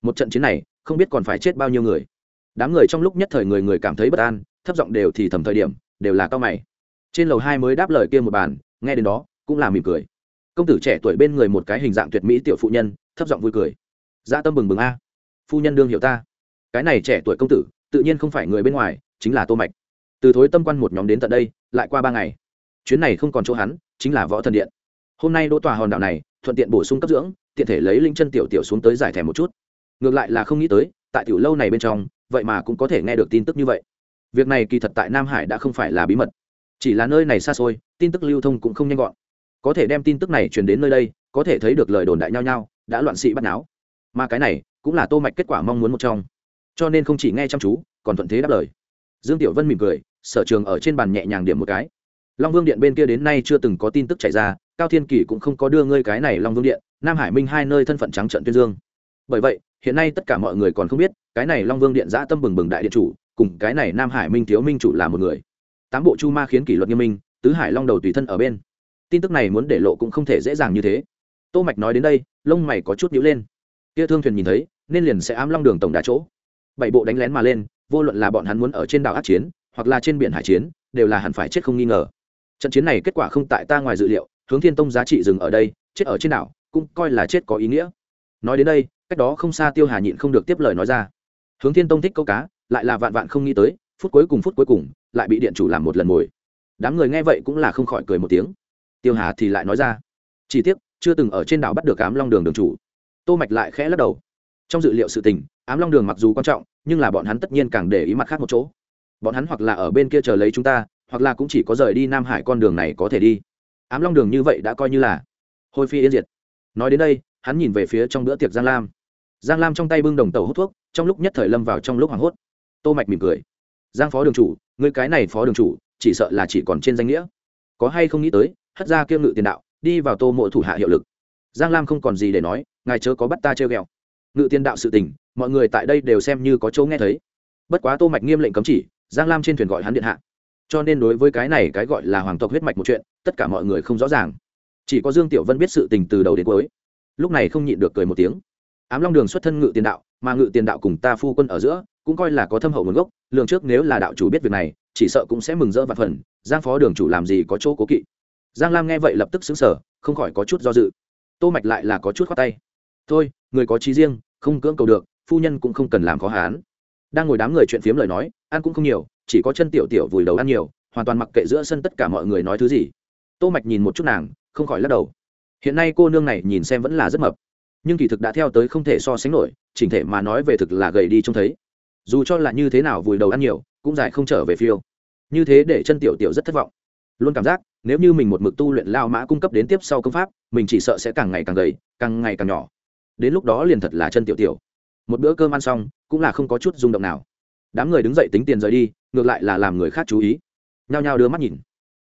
Một trận chiến này, không biết còn phải chết bao nhiêu người. Đám người trong lúc nhất thời người người cảm thấy bất an, thấp giọng đều thì thầm thời điểm đều là cao mày. Trên lầu hai mới đáp lời kia một bàn, nghe đến đó, cũng là mỉm cười. Công tử trẻ tuổi bên người một cái hình dạng tuyệt mỹ tiểu phụ nhân, thấp giọng vui cười. Dã tâm bừng bừng a. Phu nhân đương hiểu ta. Cái này trẻ tuổi công tử, tự nhiên không phải người bên ngoài, chính là tô mạch. Từ thối tâm quan một nhóm đến tận đây, lại qua ba ngày. Chuyến này không còn chỗ hắn, chính là võ thần điện. Hôm nay đỗ tòa hòn đảo này, thuận tiện bổ sung cấp dưỡng, tiện thể lấy linh chân tiểu tiểu xuống tới giải thèm một chút. Ngược lại là không nghĩ tới, tại tiểu lâu này bên trong, vậy mà cũng có thể nghe được tin tức như vậy việc này kỳ thật tại nam hải đã không phải là bí mật. Chỉ là nơi này xa xôi, tin tức lưu thông cũng không nhanh gọn. Có thể đem tin tức này truyền đến nơi đây, có thể thấy được lời đồn đại nhau nhau đã loạn sĩ bắt náo. Mà cái này, cũng là tô mạch kết quả mong muốn một trong. Cho nên không chỉ nghe chăm chú, còn thuận thế đáp lời. Dương tiểu vân mỉm cười, sở trường ở trên bàn nhẹ nhàng điểm một cái. Long vương điện bên kia đến nay chưa từng có tin tức chạy ra, cao thiên kỳ cũng không có đưa ngươi cái này long vương điện, nam hải minh hai nơi thân phận trắng trận tuyên dương. Bởi vậy, hiện nay tất cả mọi người còn không biết, cái này long vương điện giã tâm bừng bừng đại điện chủ cùng cái này nam hải minh thiếu minh chủ là một người. Tám bộ chu ma khiến kỷ luật nghiêm minh, tứ hải long đầu tùy thân ở bên. Tin tức này muốn để lộ cũng không thể dễ dàng như thế. Tô mạch nói đến đây, lông mày có chút nhíu lên. Kia thương thuyền nhìn thấy, nên liền sẽ ám long đường tổng đà chỗ. Bảy bộ đánh lén mà lên, vô luận là bọn hắn muốn ở trên đảo ác chiến, hoặc là trên biển hải chiến, đều là hẳn phải chết không nghi ngờ. Trận chiến này kết quả không tại ta ngoài dự liệu, hướng thiên tông giá trị dừng ở đây, chết ở trên đảo, cũng coi là chết có ý nghĩa. Nói đến đây, cách đó không xa tiêu hà nhịn không được tiếp lời nói ra. Hướng thiên tông thích câu cá lại là vạn vạn không nghĩ tới, phút cuối cùng phút cuối cùng, lại bị điện chủ làm một lần mồi. Đám người nghe vậy cũng là không khỏi cười một tiếng. Tiêu hà thì lại nói ra, chỉ tiếc, chưa từng ở trên đảo bắt được ám long đường đường chủ. Tô mạch lại khẽ lắc đầu. Trong dự liệu sự tình, ám long đường mặc dù quan trọng, nhưng là bọn hắn tất nhiên càng để ý mặt khác một chỗ. Bọn hắn hoặc là ở bên kia chờ lấy chúng ta, hoặc là cũng chỉ có rời đi nam hải con đường này có thể đi. Ám long đường như vậy đã coi như là hôi phi yên diệt. Nói đến đây, hắn nhìn về phía trong bữa tiệc giang lam. Giang lam trong tay bưng đồng tàu hút thuốc, trong lúc nhất thời lâm vào trong lúc hoảng hốt tô mạch mỉm cười. Giang phó đường chủ người cái này phó đường chủ, chỉ sợ là chỉ còn trên danh nghĩa. Có hay không nghĩ tới, hất ra kiêm ngự tiền đạo, đi vào tô mộ thủ hạ hiệu lực. Giang lam không còn gì để nói, ngài chớ có bắt ta treo ghẹo. Ngự tiền đạo sự tình, mọi người tại đây đều xem như có chỗ nghe thấy. Bất quá tô mạch nghiêm lệnh cấm chỉ, giang lam trên thuyền gọi hắn điện hạ. Cho nên đối với cái này cái gọi là hoàng tộc huyết mạch một chuyện, tất cả mọi người không rõ ràng. Chỉ có dương tiểu vân biết sự tình từ đầu đến cuối. Lúc này không nhịn được cười một tiếng. Ám long đường xuất thân ngự tiền đạo, mà ngự tiền đạo cùng ta phu quân ở giữa cũng coi là có thâm hậu nguồn gốc, lường trước nếu là đạo chủ biết việc này, chỉ sợ cũng sẽ mừng rỡ vạn phần, giang phó đường chủ làm gì có chỗ cố kỵ. Giang lam nghe vậy lập tức xứng sở không khỏi có chút do dự. Tô mạch lại là có chút khoát tay. Thôi, người có trí riêng, không cưỡng cầu được, phu nhân cũng không cần làm khó hán đang ngồi đám người chuyện phiếm lời nói, ăn cũng không nhiều, chỉ có chân tiểu tiểu vùi đầu ăn nhiều, hoàn toàn mặc kệ giữa sân tất cả mọi người nói thứ gì. Tô mạch nhìn một chút nàng, không khỏi lắc đầu. Hiện nay cô nương này nhìn xem vẫn là rất mập, nhưng kỳ thực đã theo tới không thể so sánh nổi, chỉnh thể mà nói về thực là gầy đi trông thấy dù cho là như thế nào vùi đầu ăn nhiều, cũng dài không trở về phiêu. Như thế để chân tiểu tiểu rất thất vọng. Luôn cảm giác, nếu như mình một mực tu luyện lao mã cung cấp đến tiếp sau công pháp, mình chỉ sợ sẽ càng ngày càng gầy, càng ngày càng nhỏ. Đến lúc đó liền thật là chân tiểu tiểu. Một bữa cơm ăn xong, cũng là không có chút rung động nào. Đám người đứng dậy tính tiền rời đi, ngược lại là làm người khác chú ý. Nhao nhao đưa mắt nhìn.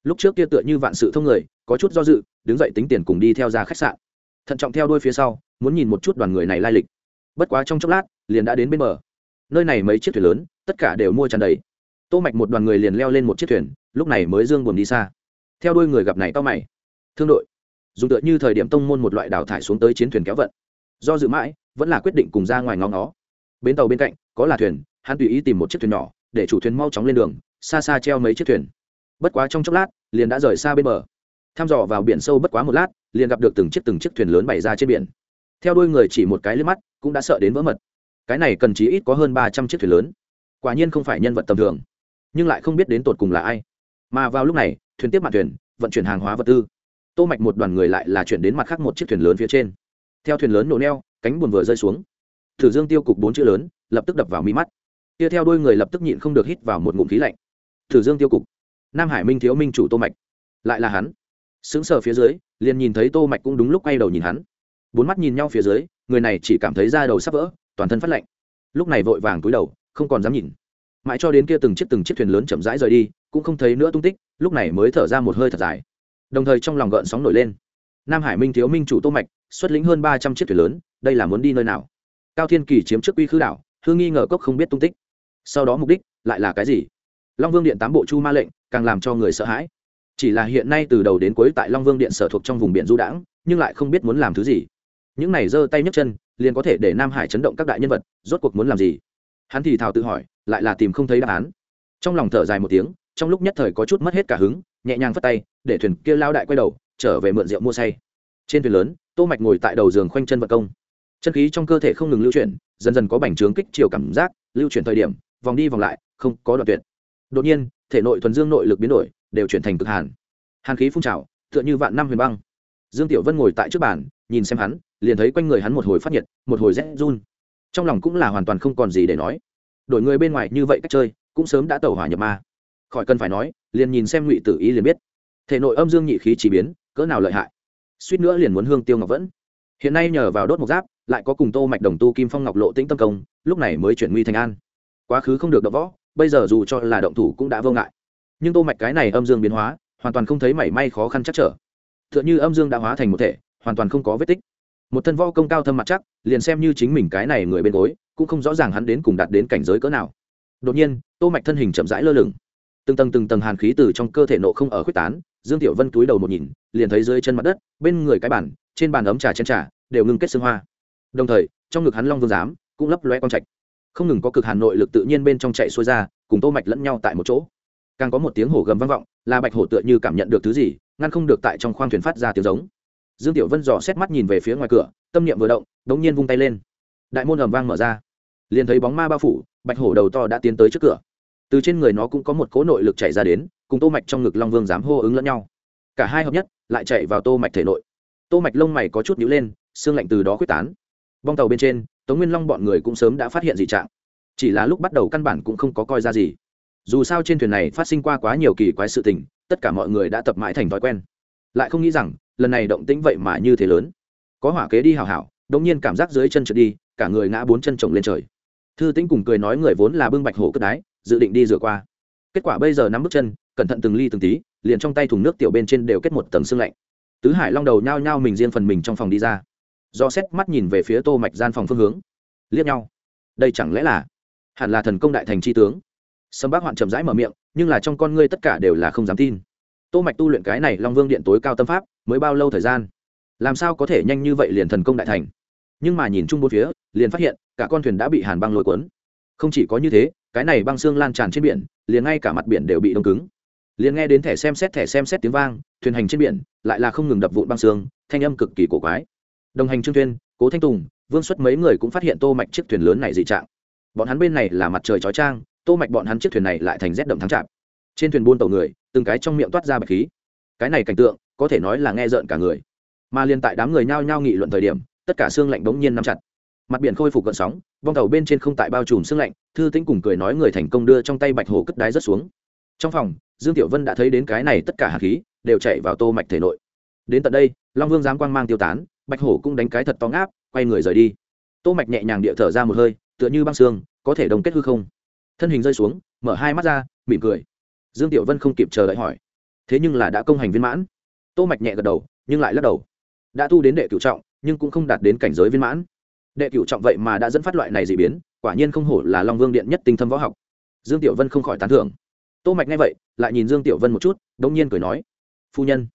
Lúc trước kia tựa như vạn sự thông người, có chút do dự, đứng dậy tính tiền cùng đi theo ra khách sạn. Thận trọng theo đuôi phía sau, muốn nhìn một chút đoàn người này lai lịch. Bất quá trong chốc lát, liền đã đến bên bờ nơi này mấy chiếc thuyền lớn, tất cả đều mua tràn đầy. Tô mạch một đoàn người liền leo lên một chiếc thuyền, lúc này mới dương buồm đi xa. Theo đôi người gặp này to mày. Thương đội. Dùng tựa như thời điểm tông môn một loại đào thải xuống tới chiến thuyền kéo vận. Do dự mãi, vẫn là quyết định cùng ra ngoài ngóng nó bến tàu bên cạnh, có là thuyền, hắn tùy ý tìm một chiếc thuyền nhỏ, để chủ thuyền mau chóng lên đường, xa xa treo mấy chiếc thuyền. Bất quá trong chốc lát, liền đã rời xa bên bờ. Thăm dò vào biển sâu bất quá một lát, liền gặp được từng chiếc từng chiếc thuyền lớn bày ra trên biển. Theo đôi người chỉ một cái liếc mắt, cũng đã sợ đến vỡ mật cái này cần chí ít có hơn ba trăm chiếc thuyền lớn. Quả nhiên không phải nhân vật tầm thường, nhưng lại không biết đến tột cùng là ai. Mà vào lúc này, thuyền tiếp mặt thuyền, vận chuyển hàng hóa vật tư. Tô mạch một đoàn người lại là chuyển đến mặt khác một chiếc thuyền lớn phía trên. Theo thuyền lớn nổ neo, cánh buồm vừa rơi xuống. Thử dương tiêu cục bốn chữ lớn, lập tức đập vào mi mắt. Kia theo đôi người lập tức nhịn không được hít vào một ngụm khí lạnh. Thử dương tiêu cục. Nam hải minh thiếu minh chủ tô mạch. Lại là hắn. Sững sờ phía dưới, liền nhìn thấy tô mạch cũng đúng lúc quay đầu nhìn hắn. Bốn mắt nhìn nhau phía dưới, người này chỉ cảm thấy da đầu sắp vỡ toàn thân phát lạnh. Lúc này vội vàng túi đầu, không còn dám nhìn. Mãi cho đến kia từng chiếc từng chiếc thuyền lớn chậm rãi rời đi, cũng không thấy nữa tung tích, lúc này mới thở ra một hơi thật dài. Đồng thời trong lòng gợn sóng nổi lên. Nam hải minh thiếu minh chủ tô mạch, xuất lĩnh hơn ba trăm chiếc thuyền lớn, đây là muốn đi nơi nào? Cao thiên kỳ chiếm trước uy khư đảo hương nghi ngờ cốc không biết tung tích. Sau đó mục đích lại là cái gì? Long vương điện tám bộ chu ma lệnh, càng làm cho người sợ hãi. Chỉ là hiện nay từ đầu đến cuối tại long vương điện sở thuộc trong vùng biển du đãng, nhưng lại không biết muốn làm thứ gì. Những này giơ tay nhấc chân liền có thể để nam hải chấn động các đại nhân vật, rốt cuộc muốn làm gì? Hắn thì thào tự hỏi, lại là tìm không thấy đáp án. Trong lòng thở dài một tiếng, trong lúc nhất thời có chút mất hết cả hứng, nhẹ nhàng phất tay, để thuyền kia lao đại quay đầu, trở về mượn rượu mua say. Trên thuyền lớn, tô mạch ngồi tại đầu giường khoanh chân vật công. Chân khí trong cơ thể không ngừng lưu chuyển, dần dần có bành trướng kích chiều cảm giác, lưu chuyển thời điểm, vòng đi vòng lại, không có đoạn tuyệt. Đột nhiên, thể nội thuần dương nội lực biến đổi, đều chuyển thành cực hàn. Hàn khí phun trào, tựa như vạn năm huyền băng. Dương tiểu vân ngồi tại trước bàn, nhìn xem hắn liền thấy quanh người hắn một hồi phát nhiệt, một hồi rét run. Trong lòng cũng là hoàn toàn không còn gì để nói. Đổi người bên ngoài như vậy cách chơi, cũng sớm đã tẩu hỏa nhập ma. Khỏi cần phải nói, liền nhìn xem ngụy tử ý liền biết. Thể nội âm dương nhị khí chỉ biến, cỡ nào lợi hại. Suýt nữa liền muốn hương tiêu ngọc vẫn. Hiện nay nhờ vào đốt một giáp, lại có cùng tô mạch đồng tu kim phong ngọc lộ tĩnh tâm công, lúc này mới chuyển nguy thành an. Quá khứ không được đọ võ, bây giờ dù cho là động thủ cũng đã vô ngại. Nhưng tô mạch cái này âm dương biến hóa, hoàn toàn không thấy mảy may khó khăn chắc trở. Tựa như âm dương đã hóa thành một thể, hoàn toàn không có vết tích một thân võ công cao thâm mặt chắc, liền xem như chính mình cái này người bên gối, cũng không rõ ràng hắn đến cùng đạt đến cảnh giới cỡ nào. Đột nhiên, tô mạch thân hình chậm rãi lơ lửng. Từng tầng từng tầng hàn khí từ trong cơ thể nộ không ở khuếch tán, dương tiểu vân túi đầu một nhìn, liền thấy dưới chân mặt đất, bên người cái bàn, trên bàn ấm trà chén trà, đều ngưng kết xương hoa. Đồng thời, trong ngực hắn long vương giám cũng lấp loe con trạch. Không ngừng có cực hàn nội lực tự nhiên bên trong chạy xuôi ra, cùng tô mạch lẫn nhau tại một chỗ. Càng có một tiếng hổ gầm vang vọng, là bạch hổ tựa như cảm nhận được thứ gì, ngăn không được tại trong khoang thuyền phát ra tiếng giống dương tiểu vân dò xét mắt nhìn về phía ngoài cửa, tâm niệm vừa động, đống nhiên vung tay lên. Đại môn ầm vang mở ra. Liền thấy bóng ma bao phủ, bạch hổ đầu to đã tiến tới trước cửa. Từ trên người nó cũng có một cỗ nội lực chạy ra đến, cùng tô mạch trong ngực long vương dám hô ứng lẫn nhau. Cả hai hợp nhất, lại chạy vào tô mạch thể nội. Tô mạch lông mày có chút nhíu lên, xương lạnh từ đó quyết tán. Bong tàu bên trên, tống nguyên long bọn người cũng sớm đã phát hiện dị trạng. Chỉ là lúc bắt đầu căn bản cũng không có coi ra gì. Dù sao trên thuyền này phát sinh qua quá nhiều kỳ quái sự tình, tất cả mọi người đã tập mãi thành thói quen. Lại không nghĩ rằng lần này động tĩnh vậy mà như thế lớn. Có hỏa kế đi hào hảo đống nhiên cảm giác dưới chân trượt đi, cả người ngã bốn chân trồng lên trời. Thư tĩnh cùng cười nói người vốn là bưng bạch hổ cất đái, dự định đi rửa qua. Kết quả bây giờ nắm bước chân, cẩn thận từng ly từng tí, liền trong tay thùng nước tiểu bên trên đều kết một tầng xương lạnh. Tứ hải long đầu nhao nhao mình riêng phần mình trong phòng đi ra. Do xét mắt nhìn về phía tô mạch gian phòng phương hướng. Liếc nhau. Đây chẳng lẽ là hẳn là thần công đại thành chi tướng? Sâm bác hoạn chậm rãi mở miệng, nhưng là trong con ngươi tất cả đều là không dám tin. Tô mạch tu luyện cái này long vương điện tối cao tâm pháp mới bao lâu thời gian? Làm sao có thể nhanh như vậy liền thần công đại thành? Nhưng mà nhìn chung bốn phía, liền phát hiện, cả con thuyền đã bị hàn băng lôi cuốn. Không chỉ có như thế, cái này băng xương lan tràn trên biển, liền ngay cả mặt biển đều bị đông cứng. Liền nghe đến thẻ xem xét, thẻ xem xét tiếng vang, thuyền hành trên biển, lại là không ngừng đập vụn băng xương, thanh âm cực kỳ cổ quái. Đồng hành trương thuyên cố thanh tùng, vương xuất mấy người cũng phát hiện tô mạch chiếc thuyền lớn này dị trạng. Bọn hắn bên này là mặt trời chói trang tô mạch bọn hắn chiếc thuyền này lại thành rét đậm thắng trạng. trên thuyền buôn tàu người, từng cái trong miệng toát ra bạch khí. Cái này cảnh tượng có thể nói là nghe rợn cả người. Mà liên tại đám người nhao nhao nghị luận thời điểm, tất cả xương lạnh bỗng nhiên nắm chặt. Mặt biển khôi phục gợn sóng, vong tàu bên trên không tại bao trùm xương lạnh, thư tĩnh cùng cười nói người thành công đưa trong tay bạch hồ cất đái rất xuống. Trong phòng, dương tiểu vân đã thấy đến cái này tất cả hạt khí, đều chạy vào tô mạch thể nội. Đến tận đây, long vương dám quang mang tiêu tán, bạch hổ cũng đánh cái thật to ngáp, quay người rời đi. Tô mạch nhẹ nhàng địa thở ra một hơi, tựa như băng xương, có thể đồng kết hư không. Thân hình rơi xuống, mở hai mắt ra, mỉm cười. Dương tiểu vân không kịp chờ đợi hỏi, thế nhưng là đã công hành viên mãn? Tô mạch nhẹ gật đầu, nhưng lại lắc đầu. Đã tu đến đệ cửu trọng, nhưng cũng không đạt đến cảnh giới viên mãn. Đệ cửu trọng vậy mà đã dẫn phát loại này dị biến, quả nhiên không hổ là long vương điện nhất tinh thâm võ học. Dương tiểu vân không khỏi tán thưởng. Tô mạch nghe vậy, lại nhìn dương tiểu vân một chút, đống nhiên cười nói, phu nhân,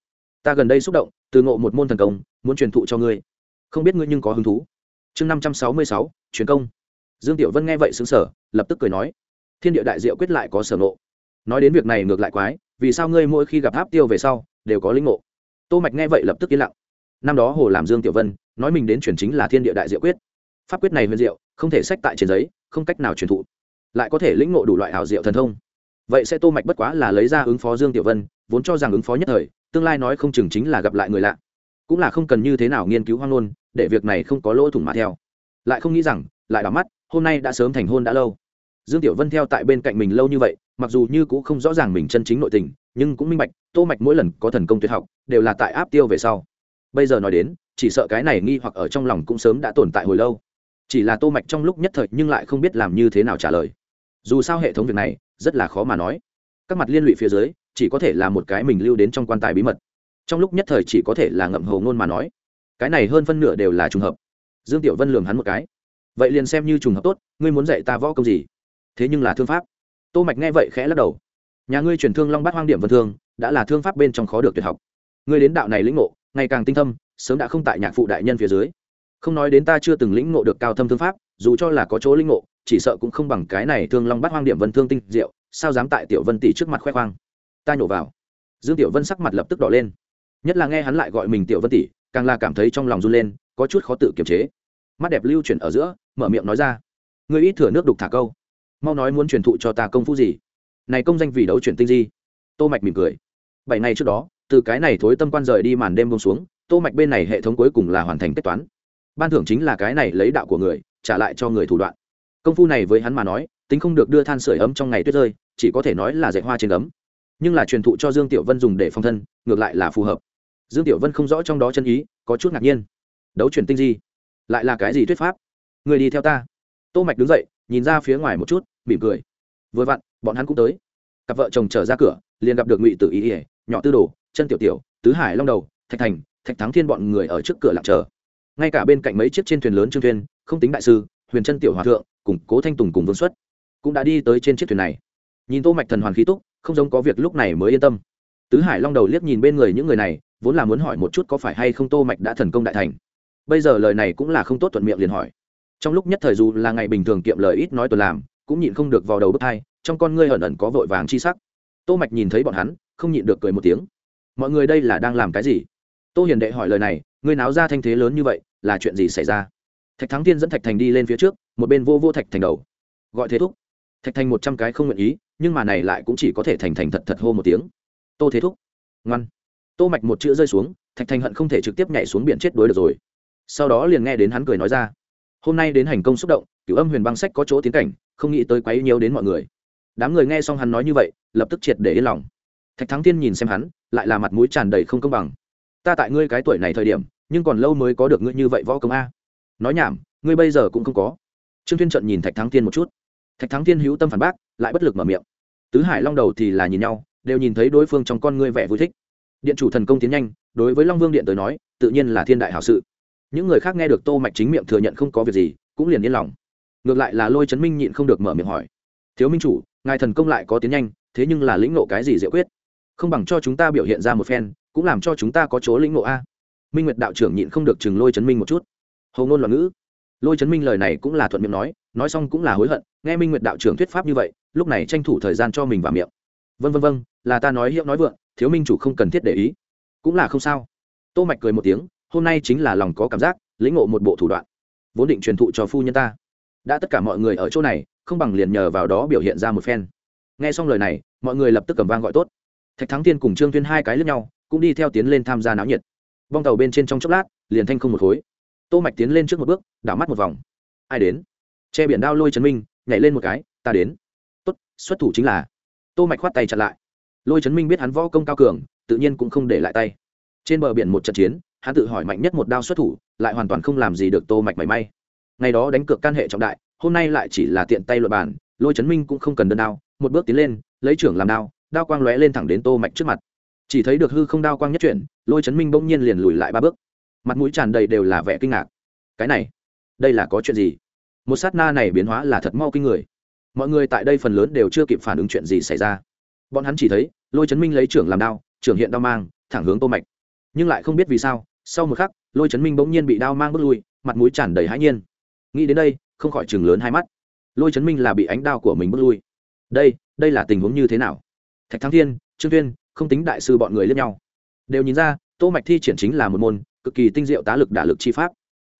ta gần đây xúc động, từ ngộ một môn thần công, muốn truyền thụ cho ngươi. Không biết ngươi nhưng có hứng thú. Chương năm trăm sáu mươi sáu, truyền công. Dương tiểu vân nghe vậy sướng sở lập tức cười nói, thiên địa đại diệu quyết lại có sở ngộ. Nói đến việc này ngược lại quái, vì sao ngươi mỗi khi gặp áp tiêu về sau, đều có linh ngộ? Tô mạch nghe vậy lập tức yên lặng. Năm đó hồ làm dương tiểu vân nói mình đến truyền chính là thiên địa đại diệu quyết. Pháp quyết này huyền diệu, không thể sách tại trên giấy, không cách nào truyền thụ. Lại có thể lĩnh ngộ đủ loại hảo diệu thần thông. Vậy sẽ tô mạch bất quá là lấy ra ứng phó dương tiểu vân, vốn cho rằng ứng phó nhất thời, tương lai nói không chừng chính là gặp lại người lạ. Cũng là không cần như thế nào nghiên cứu hoang ngôn, để việc này không có lỗ thủng mà theo. Lại không nghĩ rằng, lại đỏ mắt, hôm nay đã sớm thành hôn đã lâu. Dương tiểu vân theo tại bên cạnh mình lâu như vậy, mặc dù như cũng không rõ ràng mình chân chính nội tình, nhưng cũng minh bạch tô mạch mỗi lần có thần công tuyệt học, đều là tại áp tiêu về sau. Bây giờ nói đến, chỉ sợ cái này nghi hoặc ở trong lòng cũng sớm đã tồn tại hồi lâu. Chỉ là tô mạch trong lúc nhất thời nhưng lại không biết làm như thế nào trả lời. Dù sao hệ thống việc này, rất là khó mà nói. Các mặt liên lụy phía dưới, chỉ có thể là một cái mình lưu đến trong quan tài bí mật. Trong lúc nhất thời chỉ có thể là ngậm hầu ngôn mà nói. Cái này hơn phân nửa đều là trùng hợp. Dương tiểu vân lường hắn một cái. Vậy liền xem như trùng hợp tốt, ngươi muốn dạy ta võ công gì? Thế nhưng là thương pháp. Tô mạch nghe vậy khẽ lắc đầu. Nhà ngươi truyền thương long bát hoang điểm vân thương đã là thương pháp bên trong khó được tuyệt học. Ngươi đến đạo này lĩnh ngộ, ngày càng tinh thâm, sớm đã không tại nhạc phụ đại nhân phía dưới. Không nói đến ta chưa từng lĩnh ngộ được cao thâm thương pháp, dù cho là có chỗ lĩnh ngộ, chỉ sợ cũng không bằng cái này thương long bát hoang điểm vân thương tinh diệu, sao dám tại tiểu vân tỷ trước mặt khoe khoang? Ta nhổ vào. Dương tiểu vân sắc mặt lập tức đỏ lên. Nhất là nghe hắn lại gọi mình tiểu vân tỷ, càng là cảm thấy trong lòng run lên, có chút khó tự kiềm chế. Mắt đẹp lưu chuyển ở giữa, mở miệng nói ra. Ngươi ít thừa nước đục thả câu. Mau nói muốn truyền thụ cho ta công phu gì? Này công danh vì đấu chuyển tinh di tô mạch mỉm cười. Bảy ngày trước đó từ cái này thối tâm quan rời đi màn đêm buông xuống tô mạch bên này hệ thống cuối cùng là hoàn thành kết toán. Ban thưởng chính là cái này lấy đạo của người trả lại cho người thủ đoạn. Công phu này với hắn mà nói tính không được đưa than sưởi ấm trong ngày tuyết rơi chỉ có thể nói là dạy hoa trên ấm. Nhưng là truyền thụ cho dương tiểu vân dùng để phong thân ngược lại là phù hợp. Dương tiểu vân không rõ trong đó chân ý có chút ngạc nhiên. Đấu truyền tinh gì, lại là cái gì thuyết pháp? Người đi theo ta. Tô mạch đứng dậy nhìn ra phía ngoài một chút mỉm cười. Vừa vặn bọn hắn cũng tới. Cặp vợ chồng trở ra cửa liền gặp được ngụy tử ý ỉa nhỏ tư đồ, chân tiểu tiểu, tứ hải long đầu, thạch thành, thạch thắng thiên bọn người ở trước cửa lặng chờ. Ngay cả bên cạnh mấy chiếc trên thuyền lớn trương thuyền không tính đại sư, huyền chân tiểu hòa thượng, cùng cố thanh tùng cùng vương xuất, cũng đã đi tới trên chiếc thuyền này. Nhìn tô mạch thần hoàn khí túc, không giống có việc lúc này mới yên tâm. Tứ hải long đầu liếc nhìn bên người những người này, vốn là muốn hỏi một chút có phải hay không tô mạch đã thần công đại thành. Bây giờ lời này cũng là không tốt thuận miệng liền hỏi. Trong lúc nhất thời dù là ngày bình thường kiệm lời ít nói tuần làm, cũng nhịn không được vào đầu bức thai trong con ngươi ẩn ẩn có vội vàng chi sắc tô mạch nhìn thấy bọn hắn, không nhịn được cười một tiếng. Mọi người đây là đang làm cái gì? Tô hiền đệ hỏi lời này ngươi náo ra thanh thế lớn như vậy, là chuyện gì xảy ra? Thạch thắng thiên dẫn thạch thành đi lên phía trước, một bên vô vô thạch thành đầu. Gọi thế thúc. Thạch thành một trăm cái không nguyện ý, nhưng mà này lại cũng chỉ có thể thành thành thật thật hô một tiếng. Tô thế thúc. Ngoan. Tô mạch một chữ rơi xuống, thạch thành hận không thể trực tiếp nhảy xuống biển chết đuối được rồi. Sau đó liền nghe đến hắn cười nói ra. Hôm nay đến hành công xúc động, cửu âm huyền băng sách có chỗ tiến cảnh, không nghĩ tới quấy nhiều đến mọi người đám người nghe xong hắn nói như vậy, lập tức triệt để yên lòng. Thạch thắng thiên nhìn xem hắn, lại là mặt mũi tràn đầy không công bằng. Ta tại ngươi cái tuổi này thời điểm, nhưng còn lâu mới có được ngươi như vậy võ công a. Nói nhảm, ngươi bây giờ cũng không có. Trương thiên trận nhìn thạch thắng thiên một chút. Thạch thắng thiên hữu tâm phản bác, lại bất lực mở miệng. Tứ hải long đầu thì là nhìn nhau, đều nhìn thấy đối phương trong con ngươi vẻ vui thích. Điện chủ thần công tiến nhanh, đối với long vương điện tới nói, tự nhiên là thiên đại hảo sự. Những người khác nghe được tô mạch chính miệng thừa nhận không có việc gì, cũng liền yên lòng. Ngược lại là lôi chấn minh nhịn không được mở miệng hỏi. Thiếu minh chủ ngài thần công lại có tiến nhanh, thế nhưng là lĩnh ngộ cái gì diệu quyết? Không bằng cho chúng ta biểu hiện ra một phen, cũng làm cho chúng ta có chỗ lĩnh ngộ a. Minh nguyệt đạo trưởng nhịn không được chừng lôi chấn minh một chút. Hầu ngôn loạn ngữ. Lôi chấn minh lời này cũng là thuận miệng nói nói xong cũng là hối hận, nghe minh nguyệt đạo trưởng thuyết pháp như vậy, lúc này tranh thủ thời gian cho mình vào miệng. Vân vân vân là ta nói hiệu nói vượng, thiếu minh chủ không cần thiết để ý. Cũng là không sao. Tô mạch cười một tiếng, hôm nay chính là lòng có cảm giác, lĩnh ngộ một bộ thủ đoạn. Vốn định truyền thụ cho phu nhân ta. Đã tất cả mọi người ở chỗ này không bằng liền nhờ vào đó biểu hiện ra một phen. Nghe xong lời này, mọi người lập tức cầm vang gọi tốt. Thạch thắng thiên cùng trương tuyên hai cái lướt nhau, cũng đi theo tiến lên tham gia náo nhiệt. Bong tàu bên trên trong chốc lát, liền thanh không một khối. Tô mạch tiến lên trước một bước, đảo mắt một vòng. Ai đến? Che biển đao lôi trấn minh, nhảy lên một cái, ta đến. Tốt, xuất thủ chính là. Tô mạch khoát tay chặn lại. Lôi trấn minh biết hắn võ công cao cường, tự nhiên cũng không để lại tay. Trên bờ biển một trận chiến, hắn tự hỏi mạnh nhất một đao xuất thủ, lại hoàn toàn không làm gì được tô mạch mảy may. Ngày đó đánh cược can hệ trọng đại hôm nay lại chỉ là tiện tay luật bản lôi chấn minh cũng không cần đơn đao, một bước tiến lên, lấy trưởng làm đao đao quang lóe lên thẳng đến tô mạch trước mặt. Chỉ thấy được hư không đao quang nhất chuyển, lôi chấn minh bỗng nhiên liền lùi lại ba bước. Mặt mũi tràn đầy đều là vẻ kinh ngạc. Cái này, đây là có chuyện gì? Một sát na này biến hóa là thật mau kinh người. Mọi người tại đây phần lớn đều chưa kịp phản ứng chuyện gì xảy ra. Bọn hắn chỉ thấy, lôi chấn minh lấy trưởng làm đao, trưởng hiện đao mang, thẳng hướng tô mạch. Nhưng lại không biết vì sao, sau một khắc, lôi chấn minh bỗng nhiên bị đao mang bước lui, mặt mũi tràn đầy hãi nhiên. Nghĩ đến đây không khỏi chừng lớn hai mắt. Lôi chấn minh là bị ánh đao của mình bước lui. Đây đây là tình huống như thế nào? Thạch thắng thiên, trương tuyên, không tính đại sư bọn người lẫn nhau. Đều nhìn ra, tô mạch thi triển chính là một môn cực kỳ tinh diệu tá lực đả lực chi pháp.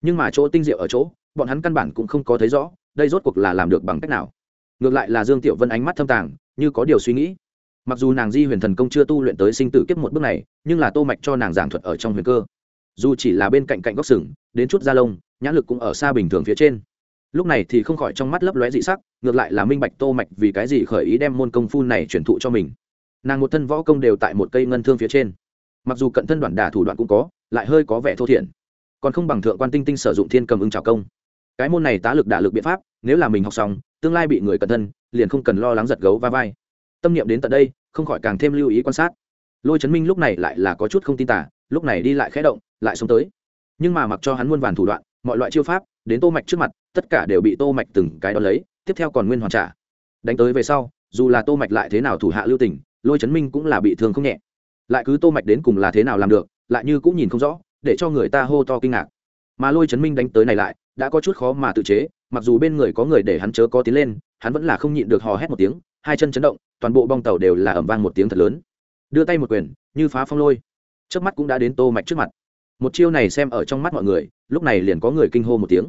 Nhưng mà chỗ tinh diệu ở chỗ, bọn hắn căn bản cũng không có thấy rõ, đây rốt cuộc là làm được bằng cách nào. Ngược lại là dương tiểu vân ánh mắt thâm tàng, như có điều suy nghĩ. Mặc dù nàng di huyền thần công chưa tu luyện tới sinh tử kiếp một bước này, nhưng là tô mạch cho nàng giảng thuật ở trong huyền cơ. Dù chỉ là bên cạnh cạnh góc sừng, đến chút da lông, nhãn lực cũng ở xa bình thường phía trên lúc này thì không khỏi trong mắt lấp lóe dị sắc, ngược lại là minh bạch tô mạch vì cái gì khởi ý đem môn công phu này truyền thụ cho mình. Nàng một thân võ công đều tại một cây ngân thương phía trên. Mặc dù cận thân đoạn đả thủ đoạn cũng có, lại hơi có vẻ thô thiển. Còn không bằng thượng quan tinh tinh sử dụng thiên cầm ưng trào công. Cái môn này tá lực đả lực biện pháp, nếu là mình học xong, tương lai bị người cận thân, liền không cần lo lắng giật gấu va vai. Tâm niệm đến tận đây, không khỏi càng thêm lưu ý quan sát. Lôi chấn minh lúc này lại là có chút không tin tả, lúc này đi lại khẽ động, lại sống tới. Nhưng mà mặc cho hắn muôn vàn thủ đoạn, mọi loại chiêu pháp đến tô mạch trước mặt, tất cả đều bị tô mạch từng cái đó lấy, tiếp theo còn nguyên hoàn trả. Đánh tới về sau, dù là tô mạch lại thế nào thủ hạ lưu tình, lôi chấn minh cũng là bị thương không nhẹ. Lại cứ tô mạch đến cùng là thế nào làm được, lại như cũng nhìn không rõ, để cho người ta hô to kinh ngạc. Mà lôi chấn minh đánh tới này lại, đã có chút khó mà tự chế, mặc dù bên người có người để hắn chớ có tiến lên, hắn vẫn là không nhịn được hò hét một tiếng, hai chân chấn động, toàn bộ bong tàu đều là ầm vang một tiếng thật lớn. Đưa tay một quyền, như phá phong lôi. Trước mắt cũng đã đến tô mạch trước mặt một chiêu này xem ở trong mắt mọi người, lúc này liền có người kinh hô một tiếng.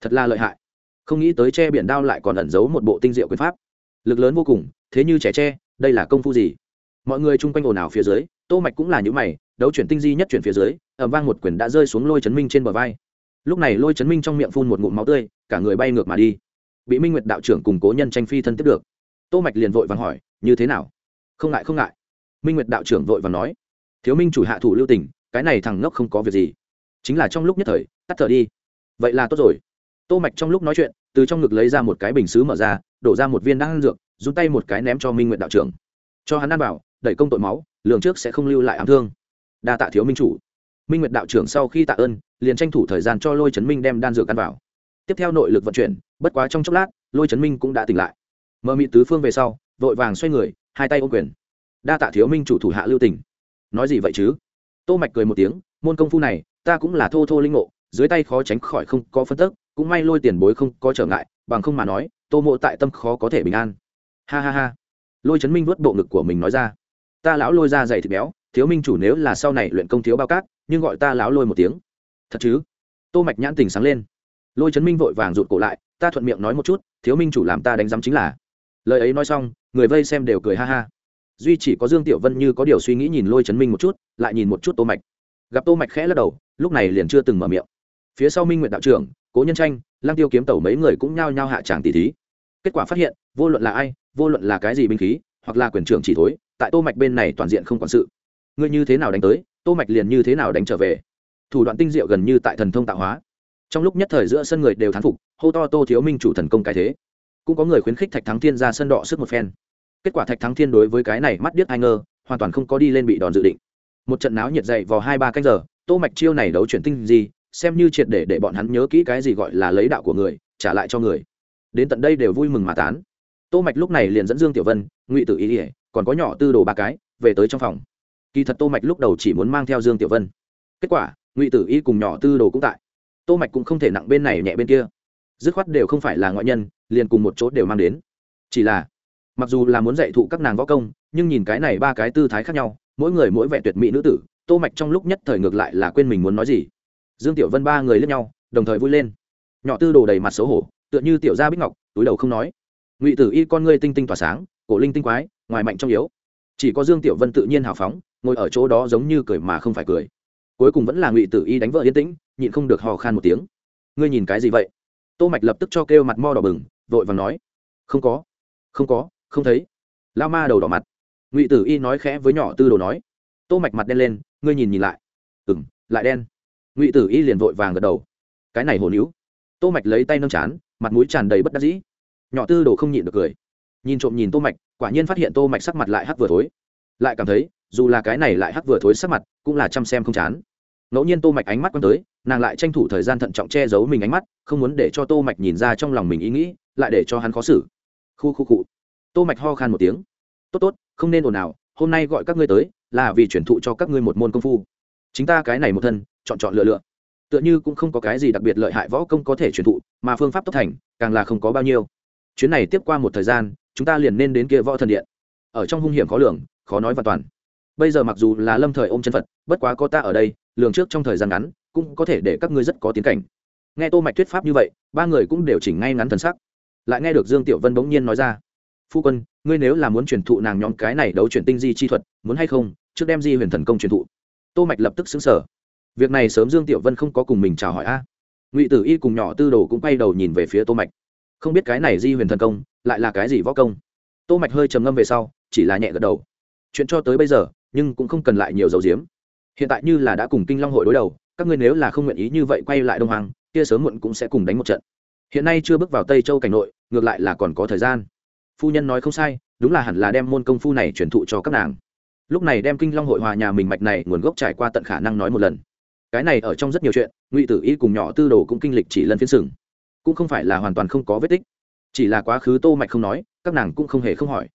Thật là lợi hại. Không nghĩ tới che biển đao lại còn ẩn giấu một bộ tinh diệu quyền pháp. Lực lớn vô cùng, thế như trẻ tre, đây là công phu gì? Mọi người chung quanh ồn ào phía dưới, tô mạch cũng là những mày, đấu chuyển tinh di nhất chuyển phía dưới ẩm vang một quyền đã rơi xuống lôi chấn minh trên bờ vai. Lúc này lôi chấn minh trong miệng phun một ngụm máu tươi, cả người bay ngược mà đi. Bị minh nguyệt đạo trưởng cùng cố nhân tranh phi thân tiếp được. Tô mạch liền vội vàng hỏi, như thế nào? Không ngại không ngại. Minh nguyệt đạo trưởng vội vàng nói, thiếu minh chủ hạ thủ lưu tình cái này thằng ngốc không có việc gì. Chính là trong lúc nhất thời, tắt thở đi. Vậy là tốt rồi. Tô mạch trong lúc nói chuyện, từ trong ngực lấy ra một cái bình sứ mở ra, đổ ra một viên đan dược run tay một cái ném cho minh nguyện đạo trưởng. Cho hắn ăn bảo đẩy công tội máu, lường trước sẽ không lưu lại ám thương. Đa tạ thiếu minh chủ. Minh nguyệt đạo trưởng sau khi tạ ơn, liền tranh thủ thời gian cho lôi chấn minh đem đan dược ăn vào. Tiếp theo nội lực vận chuyển, bất quá trong chốc lát, lôi chấn minh cũng đã tỉnh lại. Mờ mị tứ phương về sau, vội vàng xoay người, hai tay ô quyền. Đa tạ thiếu minh chủ thủ hạ lưu tỉnh nói gì vậy chứ? Tô mạch cười một tiếng, môn công phu này, ta cũng là thô thô linh ngộ, dưới tay khó tránh khỏi không có phân tức, cũng may lôi tiền bối không có trở ngại, bằng không mà nói, tô mộ tại tâm khó có thể bình an. Ha ha ha. Lôi chấn minh vuốt bộ ngực của mình nói ra, ta lão lôi ra dày thịt béo, thiếu minh chủ nếu là sau này luyện công thiếu bao cát, nhưng gọi ta lão lôi một tiếng. Thật chứ? Tô mạch nhãn tình sáng lên. Lôi chấn minh vội vàng rụt cổ lại, ta thuận miệng nói một chút, thiếu minh chủ làm ta đánh giám chính là. Lời ấy nói xong, người vây xem đều cười ha ha duy chỉ có dương tiểu vân như có điều suy nghĩ nhìn lôi chấn minh một chút, lại nhìn một chút tô mạch. Gặp tô mạch khẽ lắc đầu, lúc này liền chưa từng mở miệng. Phía sau minh nguyện đạo trưởng, cố nhân tranh lang tiêu kiếm tẩu mấy người cũng nhao nhao hạ tràng tỷ thí. Kết quả phát hiện, vô luận là ai, vô luận là cái gì binh khí, hoặc là quyền trưởng chỉ thối, tại tô mạch bên này toàn diện không quản sự. Ngươi như thế nào đánh tới, tô mạch liền như thế nào đánh trở về. Thủ đoạn tinh diệu gần như tại thần thông tạo hóa. Trong lúc nhất thời giữa sân người đều thán phục, hô to tô thiếu minh chủ thần công cái thế. Cũng có người khuyến khích thạch thắng thiên ra sân đỏ sức một phen kết quả thạch thắng thiên đối với cái này mắt điếc ai ngơ hoàn toàn không có đi lên bị đòn dự định. Một trận náo nhiệt dậy vào hai ba canh giờ, tô mạch chiêu này đấu chuyển tinh gì, xem như triệt để để bọn hắn nhớ kỹ cái gì gọi là lấy đạo của người, trả lại cho người. Đến tận đây đều vui mừng mà tán. Tô mạch lúc này liền dẫn dương tiểu vân, ngụy tử ý ỉa còn có nhỏ tư đồ ba cái, về tới trong phòng. Kỳ thật tô mạch lúc đầu chỉ muốn mang theo dương tiểu vân. Kết quả, ngụy tử ý cùng nhỏ tư đồ cũng tại. Tô mạch cũng không thể nặng bên này nhẹ bên kia. Dứt khoát đều không phải là ngoại nhân, liền cùng một chỗ đều mang đến. Chỉ là mặc dù là muốn dạy thụ các nàng võ công, nhưng nhìn cái này ba cái tư thái khác nhau, mỗi người mỗi vẻ tuyệt mỹ nữ tử, tô mạch trong lúc nhất thời ngược lại là quên mình muốn nói gì. Dương tiểu vân ba người lướt nhau, đồng thời vui lên. Nhỏ tư đồ đầy mặt xấu hổ, tựa như tiểu gia bích ngọc, túi đầu không nói. Ngụy tử y con ngươi tinh tinh tỏa sáng, cổ linh tinh quái, ngoài mạnh trong yếu. Chỉ có dương tiểu vân tự nhiên hào phóng, ngồi ở chỗ đó giống như cười mà không phải cười. Cuối cùng vẫn là ngụy tử y đánh vợ yên tĩnh, nhịn không được hò khan một tiếng. Ngươi nhìn cái gì vậy? Tô mạch lập tức cho kêu mặt mo đỏ bừng, vội vàng nói. Không có. Không có không thấy. Lao ma đầu đỏ mặt. Ngụy tử y nói khẽ với nhỏ tư đồ nói. Tô mạch mặt đen lên, ngươi nhìn nhìn lại. Ừm, lại đen. Ngụy tử y liền vội vàng gật đầu. Cái này hồn níu. Tô mạch lấy tay nâng chán, mặt mũi tràn đầy bất đắc dĩ. Nhỏ tư đồ không nhịn được cười. Nhìn trộm nhìn tô mạch, quả nhiên phát hiện tô mạch sắc mặt lại hắc vừa thối. Lại cảm thấy, dù là cái này lại hắc vừa thối sắc mặt, cũng là chăm xem không chán. Ngẫu nhiên tô mạch ánh mắt quăng tới, nàng lại tranh thủ thời gian thận trọng che giấu mình ánh mắt, không muốn để cho tô mạch nhìn ra trong lòng mình ý nghĩ, lại để cho hắn khó xử. Khu khu cụ tô mạch ho khan một tiếng. Tốt tốt, không nên ồn ào, hôm nay gọi các ngươi tới là vì chuyển thụ cho các ngươi một môn công phu. Chính ta cái này một thân, chọn chọn lựa lựa. Tựa như cũng không có cái gì đặc biệt lợi hại võ công có thể truyền thụ, mà phương pháp tốc thành, càng là không có bao nhiêu. Chuyến này tiếp qua một thời gian, chúng ta liền nên đến kia võ thần điện. Ở trong hung hiểm khó lường, khó nói và toàn. Bây giờ mặc dù là lâm thời ôm chân phật, bất quá có ta ở đây, lường trước trong thời gian ngắn, cũng có thể để các ngươi rất có tiến cảnh. Nghe tô mạch thuyết pháp như vậy, ba người cũng đều chỉnh ngay ngắn thần sắc. Lại nghe được dương tiểu vân bỗng nhiên nói ra phu quân, ngươi nếu là muốn truyền thụ nàng nhóm cái này đấu chuyển tinh di chi thuật, muốn hay không, trước đem di huyền thần công truyền thụ. Tô mạch lập tức xứng sở việc này sớm dương tiểu vân không có cùng mình chào hỏi a. Ngụy tử y cùng nhỏ tư đồ cũng quay đầu nhìn về phía tô mạch. Không biết cái này di huyền thần công, lại là cái gì võ công? Tô mạch hơi trầm ngâm về sau, chỉ là nhẹ gật đầu. Chuyện cho tới bây giờ, nhưng cũng không cần lại nhiều dầu diếm hiện tại như là đã cùng kinh long hội đối đầu, các ngươi nếu là không nguyện ý như vậy quay lại đông hoàng kia sớm muộn cũng sẽ cùng đánh một trận. Hiện nay chưa bước vào tây châu cảnh nội, ngược lại là còn có thời gian phu nhân nói không sai, đúng là hẳn là đem môn công phu này truyền thụ cho các nàng. Lúc này đem kinh long hội hòa nhà mình mạch này nguồn gốc trải qua tận khả năng nói một lần. Cái này ở trong rất nhiều chuyện, ngụy tử y cùng nhỏ tư đồ cũng kinh lịch chỉ lần phiên sừng. Cũng không phải là hoàn toàn không có vết tích. Chỉ là quá khứ tô mạch không nói, các nàng cũng không hề không hỏi.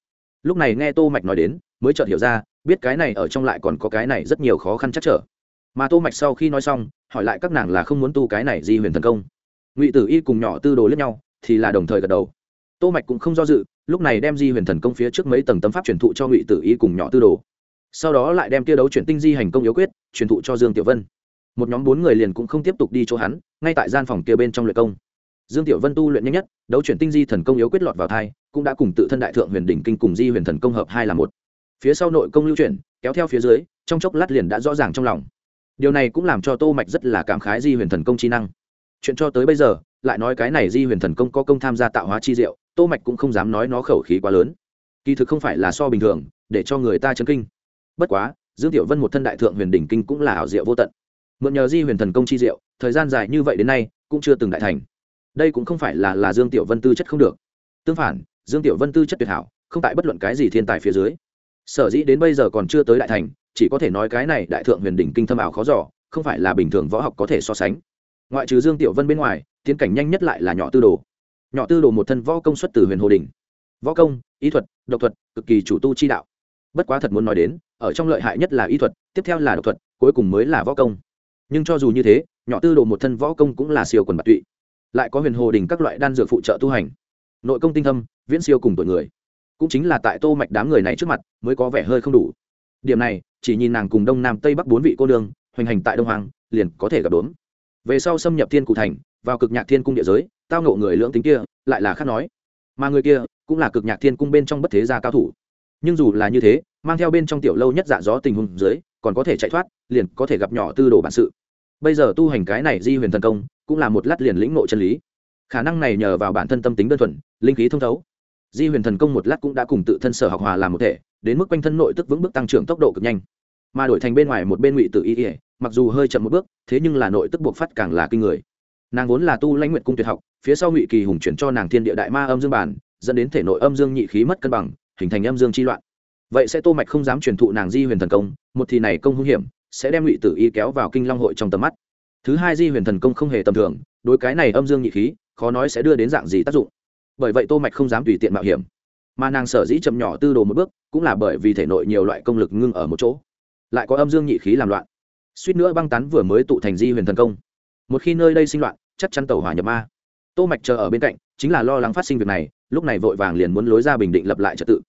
Lúc này nghe tô mạch nói đến, mới chợt hiểu ra, biết cái này ở trong lại còn có cái này rất nhiều khó khăn chắc trở. Mà tô mạch sau khi nói xong, hỏi lại các nàng là không muốn tu cái này di huyền thần công. Ngụy tử y cùng nhỏ tư đồ lẫn nhau, thì là đồng thời gật đầu. Tô mạch cũng không do dự lúc này đem di huyền thần công phía trước mấy tầng tấm pháp truyền thụ cho ngụy tử y cùng nhỏ tư đồ. Sau đó lại đem kia đấu chuyển tinh di hành công yếu quyết truyền thụ cho dương tiểu vân. Một nhóm bốn người liền cũng không tiếp tục đi chỗ hắn, ngay tại gian phòng kia bên trong luyện công. Dương tiểu vân tu luyện nhanh nhất, đấu chuyển tinh di thần công yếu quyết lọt vào thai, cũng đã cùng tự thân đại thượng huyền đỉnh kinh cùng di huyền thần công hợp hai là một. Phía sau nội công lưu chuyển, kéo theo phía dưới, trong chốc lát liền đã rõ ràng trong lòng. Điều này cũng làm cho tô mạch rất là cảm khái di huyền thần công chi năng. Chuyện cho tới bây giờ, lại nói cái này di huyền thần công có công tham gia tạo hóa chi diệu tô mạch cũng không dám nói nó khẩu khí quá lớn. Kỳ thực không phải là so bình thường, để cho người ta chấn kinh. Bất quá, dương tiểu vân một thân đại thượng huyền đỉnh kinh cũng là ảo diệu vô tận. Mượn nhờ di huyền thần công chi diệu, thời gian dài như vậy đến nay, cũng chưa từng đại thành. Đây cũng không phải là là dương tiểu vân tư chất không được. Tương phản, dương tiểu vân tư chất tuyệt hảo, không tại bất luận cái gì thiên tài phía dưới. Sở dĩ đến bây giờ còn chưa tới đại thành, chỉ có thể nói cái này đại thượng huyền đỉnh kinh thâm ảo khó giỏ không phải là bình thường võ học có thể so sánh. Ngoại trừ dương tiểu vân bên ngoài, tiến cảnh nhanh nhất lại là nhỏ tư đồ nhỏ tư đồ một thân võ công xuất từ huyền hồ đình. Võ công ý thuật, độc thuật, cực kỳ chủ tu chi đạo. Bất quá thật muốn nói đến, ở trong lợi hại nhất là y thuật, tiếp theo là độc thuật, cuối cùng mới là võ công. Nhưng cho dù như thế, nhỏ tư đồ một thân võ công cũng là siêu quần bạc tụy. Lại có huyền hồ đình các loại đan dược phụ trợ tu hành. Nội công tinh thâm, viễn siêu cùng tuổi người. Cũng chính là tại tô mạch đám người này trước mặt, mới có vẻ hơi không đủ. Điểm này, chỉ nhìn nàng cùng đông nam tây bắc bốn vị cô đường hoành hành tại đông hoàng liền có thể gặp đốn. Về sau xâm nhập thiên cụ thành, vào cực nhạc thiên cung địa giới tao ngộ người lưỡng tính kia, lại là khác nói. Mà người kia cũng là cực nhạc thiên cung bên trong bất thế gia cao thủ. Nhưng dù là như thế, mang theo bên trong tiểu lâu nhất dạ gió tình huống dưới, còn có thể chạy thoát, liền có thể gặp nhỏ tư đồ bản sự. Bây giờ tu hành cái này di huyền thần công, cũng là một lát liền lĩnh nội chân lý. Khả năng này nhờ vào bản thân tâm tính đơn thuần, linh khí thông thấu. Di huyền thần công một lát cũng đã cùng tự thân sở học hòa làm một thể, đến mức quanh thân nội tức vững bước tăng trưởng tốc độ cực nhanh. Mà đổi thành bên ngoài một bên ngụy tự y ỉa mặc dù hơi chậm một bước, thế nhưng là nội tức buộc phát càng là kinh người nàng vốn là tu lãnh nguyện cung tuyệt học, phía sau ngụy kỳ hùng chuyển cho nàng thiên địa đại ma âm dương bản, dẫn đến thể nội âm dương nhị khí mất cân bằng, hình thành âm dương chi loạn. Vậy sẽ tô mạch không dám truyền thụ nàng di huyền thần công, một thì này công hung hiểm, sẽ đem ngụy tử y kéo vào kinh long hội trong tầm mắt. Thứ hai di huyền thần công không hề tầm thường, đối cái này âm dương nhị khí, khó nói sẽ đưa đến dạng gì tác dụng. Bởi vậy tô mạch không dám tùy tiện mạo hiểm. Mà nàng sở dĩ chậm nhỏ tư đồ một bước, cũng là bởi vì thể nội nhiều loại công lực ngưng ở một chỗ. Lại có âm dương nhị khí làm loạn. Suýt nữa băng tán vừa mới tụ thành di huyền thần công một khi nơi đây sinh loạn, chắc chắn tàu hỏa nhập ma. Tô mạch chờ ở bên cạnh, chính là lo lắng phát sinh việc này, lúc này vội vàng liền muốn lối ra bình định lập lại trật tự.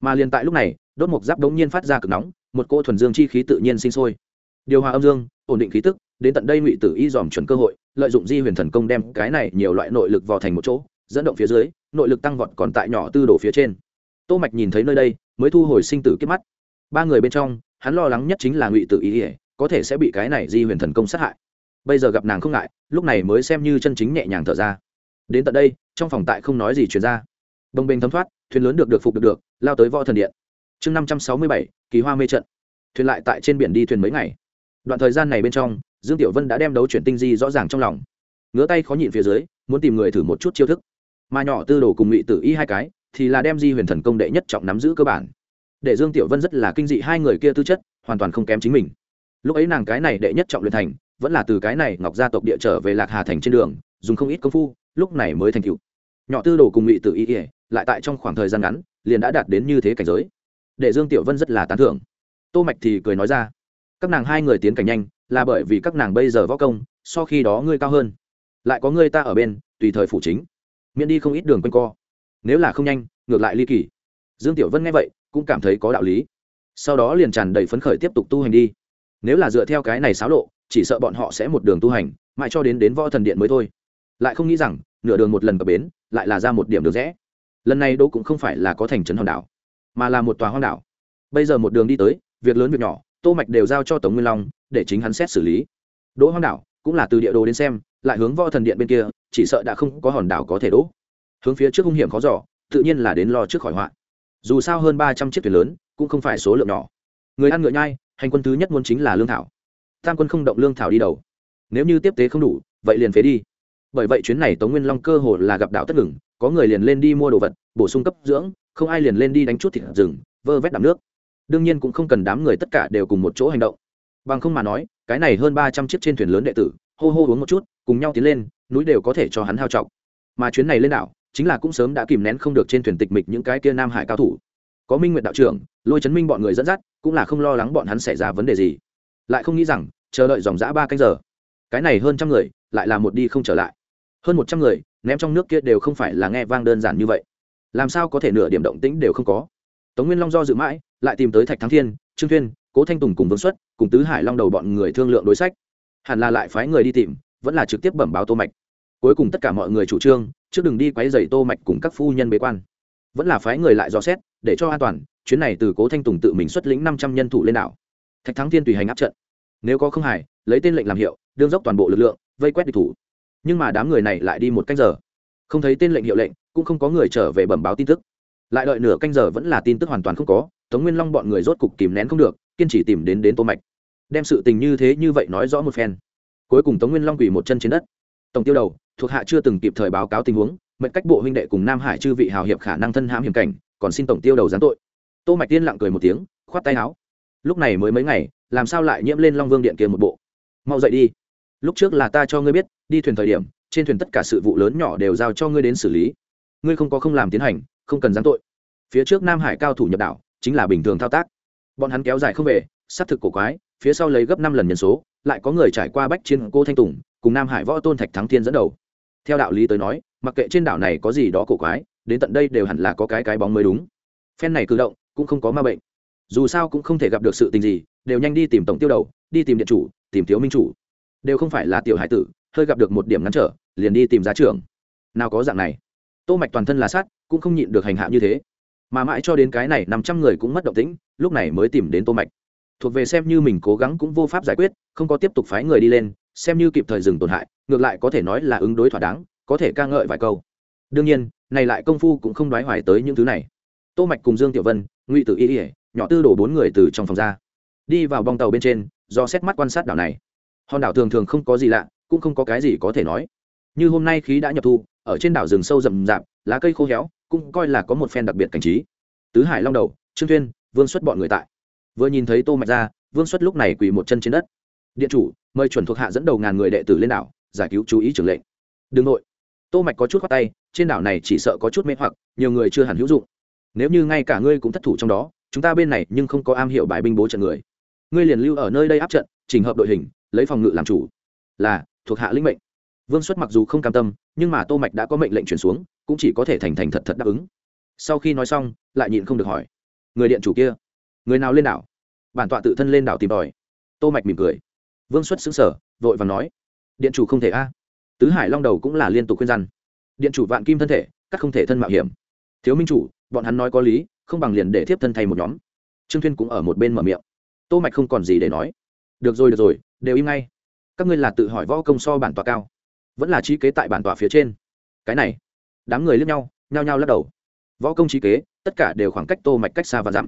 Mà liền tại lúc này, đốt mục giáp đống nhiên phát ra cực nóng, một cô thuần dương chi khí tự nhiên sinh sôi. Điều hòa âm dương, ổn định khí tức, đến tận đây ngụy tử y dòm chuẩn cơ hội, lợi dụng di huyền thần công đem cái này nhiều loại nội lực vào thành một chỗ, dẫn động phía dưới, nội lực tăng vọt còn tại nhỏ tư đổ phía trên. Tô mạch nhìn thấy nơi đây, mới thu hồi sinh tử kiếp mắt. Ba người bên trong, hắn lo lắng nhất chính là ngụy tử y, có thể sẽ bị cái này di huyền thần công sát hại bây giờ gặp nàng không ngại, lúc này mới xem như chân chính nhẹ nhàng thở ra. Đến tận đây, trong phòng tại không nói gì chuyển ra. Bồng bềnh thấm thoát, thuyền lớn được được phục được được, lao tới võ thần điện. Chương năm trăm sáu mươi bảy, kỳ hoa mê trận. Thuyền lại tại trên biển đi thuyền mấy ngày. Đoạn thời gian này bên trong, dương tiểu vân đã đem đấu chuyển tinh di rõ ràng trong lòng. Ngứa tay khó nhịn phía dưới, muốn tìm người thử một chút chiêu thức. Mà nhỏ tư đồ cùng ngụy tử y hai cái, thì là đem di huyền thần công đệ nhất trọng nắm giữ cơ bản. Để dương tiểu vân rất là kinh dị hai người kia tư chất, hoàn toàn không kém chính mình. Lúc ấy nàng cái này đệ nhất trọng luyện thành vẫn là từ cái này ngọc gia tộc địa trở về lạc hà thành trên đường, dùng không ít công phu, lúc này mới thành cựu nhỏ tư đồ cùng ngụy tự ý ỉa lại tại trong khoảng thời gian ngắn, liền đã đạt đến như thế cảnh giới. Để dương tiểu vân rất là tán thưởng. Tô mạch thì cười nói ra, các nàng hai người tiến cảnh nhanh, là bởi vì các nàng bây giờ võ công, so khi đó ngươi cao hơn. Lại có ngươi ta ở bên, tùy thời phụ chính. Miễn đi không ít đường quanh co. Nếu là không nhanh, ngược lại ly kỳ. Dương tiểu vân nghe vậy, cũng cảm thấy có đạo lý. Sau đó liền tràn đầy phấn khởi tiếp tục tu hành đi. Nếu là dựa theo cái này xáo lộ chỉ sợ bọn họ sẽ một đường tu hành, mãi cho đến đến võ thần điện mới thôi. Lại không nghĩ rằng, nửa đường một lần cập bến, lại là ra một điểm được rẽ. Lần này đỗ cũng không phải là có thành trấn hòn đảo, mà là một tòa hoang đảo. Bây giờ một đường đi tới, việc lớn việc nhỏ, tô mạch đều giao cho tống nguyên long để chính hắn xét xử lý. Đỗ hoang đảo cũng là từ địa đồ đến xem, lại hướng võ thần điện bên kia, chỉ sợ đã không có hòn đảo có thể đỗ. Hướng phía trước hung hiểm khó giỏ tự nhiên là đến lo trước khỏi họa. Dù sao hơn ba trăm chiếc thuyền lớn, cũng không phải số lượng nhỏ. Người ăn ngựa nhai, hành quân thứ nhất muốn chính là lương thảo tam quân không động lương thảo đi đầu. Nếu như tiếp tế không đủ, vậy liền phế đi. Bởi vậy chuyến này tống nguyên long cơ hồ là gặp đảo tất ngừng, có người liền lên đi mua đồ vật, bổ sung cấp dưỡng, không ai liền lên đi đánh chút thịt rừng, vơ vét đạm nước. Đương nhiên cũng không cần đám người tất cả đều cùng một chỗ hành động. Bằng không mà nói, cái này hơn ba trăm chiếc trên thuyền lớn đệ tử, hô hô uống một chút, cùng nhau tiến lên, núi đều có thể cho hắn hao trọng. Mà chuyến này lên đảo, chính là cũng sớm đã kìm nén không được trên thuyền tịch mịch những cái kia nam hải cao thủ. Có minh nguyện đạo trưởng, lôi chấn minh bọn người dẫn dắt, cũng là không lo lắng bọn hắn xảy ra vấn đề gì. Lại không nghĩ rằng chờ đợi dòng dã ba canh giờ. Cái này hơn trăm người, lại là một đi không trở lại. Hơn một trăm người, ném trong nước kia đều không phải là nghe vang đơn giản như vậy. Làm sao có thể nửa điểm động tĩnh đều không có? Tống nguyên long do dự mãi, lại tìm tới thạch thắng thiên, trương thiên, cố thanh tùng cùng vương xuất, cùng tứ hải long đầu bọn người thương lượng đối sách. Hẳn là lại phái người đi tìm, vẫn là trực tiếp bẩm báo tô mạch. Cuối cùng tất cả mọi người chủ trương, trước đừng đi quấy rầy tô mạch cùng các phu nhân bế quan. Vẫn là phái người lại dò xét, để cho an toàn, chuyến này từ cố thanh tùng tự mình xuất lĩnh năm trăm nhân thủ lên đảo. Thạch thắng thiên tùy hành áp trận nếu có không hài, lấy tên lệnh làm hiệu, đương dốc toàn bộ lực lượng, vây quét địch thủ. Nhưng mà đám người này lại đi một canh giờ. Không thấy tên lệnh hiệu lệnh, cũng không có người trở về bẩm báo tin tức. Lại đợi nửa canh giờ vẫn là tin tức hoàn toàn không có, tống nguyên long bọn người rốt cục kìm nén không được, kiên trì tìm đến đến tô mạch. Đem sự tình như thế như vậy nói rõ một phen. Cuối cùng tống nguyên long quỳ một chân trên đất. Tổng tiêu đầu, thuộc hạ chưa từng kịp thời báo cáo tình huống, mệnh cách bộ huynh đệ cùng nam hải chư vị hào hiệp khả năng thân hãm hiểm cảnh, còn xin tổng tiêu đầu giáng tội. Tô mạch tiên lặng cười một tiếng, khoát tay áo lúc này mới mấy ngày, làm sao lại nhiễm lên long vương điện kia một bộ? Mau dậy đi. Lúc trước là ta cho ngươi biết, đi thuyền thời điểm, trên thuyền tất cả sự vụ lớn nhỏ đều giao cho ngươi đến xử lý. Ngươi không có không làm tiến hành, không cần giáng tội. Phía trước nam hải cao thủ nhập đảo, chính là bình thường thao tác. Bọn hắn kéo dài không về xác thực cổ quái, phía sau lấy gấp năm lần nhân số, lại có người trải qua bách chiến, cô thanh tùng, cùng nam hải võ tôn thạch thắng thiên dẫn đầu. Theo đạo lý tới nói, mặc kệ trên đảo này có gì đó cổ quái, đến tận đây đều hẳn là có cái cái bóng mới đúng. Phen này cử động, cũng không có ma bệnh dù sao cũng không thể gặp được sự tình gì, đều nhanh đi tìm tổng tiêu đầu, đi tìm điện chủ, tìm thiếu minh chủ. Đều không phải là tiểu hải tử, hơi gặp được một điểm ngắn trở, liền đi tìm giá trưởng. Nào có dạng này. Tô mạch toàn thân là sát, cũng không nhịn được hành hạ như thế. Mà mãi cho đến cái này năm trăm người cũng mất động tĩnh, lúc này mới tìm đến tô mạch. Thuộc về xem như mình cố gắng cũng vô pháp giải quyết, không có tiếp tục phái người đi lên, xem như kịp thời dừng tổn hại, ngược lại có thể nói là ứng đối thỏa đáng, có thể ca ngợi vài câu. Đương nhiên, này lại công phu cũng không đoái hoài tới những thứ này. Tô mạch cùng dương tiểu vân, ngụy tử y nhỏ tư đổ bốn người từ trong phòng ra. Đi vào bong tàu bên trên, do xét mắt quan sát đảo này. Hòn đảo thường thường không có gì lạ, cũng không có cái gì có thể nói. Như hôm nay khí đã nhập thu, ở trên đảo rừng sâu rậm rạp, lá cây khô héo, cũng coi là có một phen đặc biệt cảnh trí. Tứ hải long đầu, trương thuyên, vương xuất bọn người tại. Vừa nhìn thấy tô mạch ra, vương xuất lúc này quỳ một chân trên đất. Điện chủ, mời chuẩn thuộc hạ dẫn đầu ngàn người đệ tử lên đảo, giải cứu chú ý trưởng lệnh. Đừng nội. Tô mạch có chút khoát tay, trên đảo này chỉ sợ có chút mê hoặc, nhiều người chưa hẳn hữu dụng. Nếu như ngay cả ngươi cũng thất thủ trong đó chúng ta bên này nhưng không có am hiểu bài binh bố trận người. Ngươi liền lưu ở nơi đây áp trận, chỉnh hợp đội hình, lấy phòng ngự làm chủ. Là, thuộc hạ lĩnh mệnh. Vương xuất mặc dù không cam tâm, nhưng mà tô mạch đã có mệnh lệnh chuyển xuống, cũng chỉ có thể thành thành thật thật đáp ứng. Sau khi nói xong, lại nhịn không được hỏi. Người điện chủ kia, người nào lên đảo? Bản tọa tự thân lên đảo tìm tòi. Tô mạch mỉm cười. Vương xuất sững sở vội vàng nói. Điện chủ không thể a. Tứ hải long đầu cũng là liên tục khuyên răn. Điện chủ vạn kim thân thể, các không thể thân mạo hiểm. Thiếu minh chủ bọn hắn nói có lý, không bằng liền để thiếp thân thay một nhóm. Trương thuyên cũng ở một bên mở miệng. Tô mạch không còn gì để nói. Được rồi được rồi, đều im ngay. Các ngươi là tự hỏi võ công so bản tòa cao, vẫn là trí kế tại bản tòa phía trên. Cái này, đám người liếc nhau, nhao nhao lắc đầu. Võ công trí kế, tất cả đều khoảng cách tô mạch cách xa và dặm.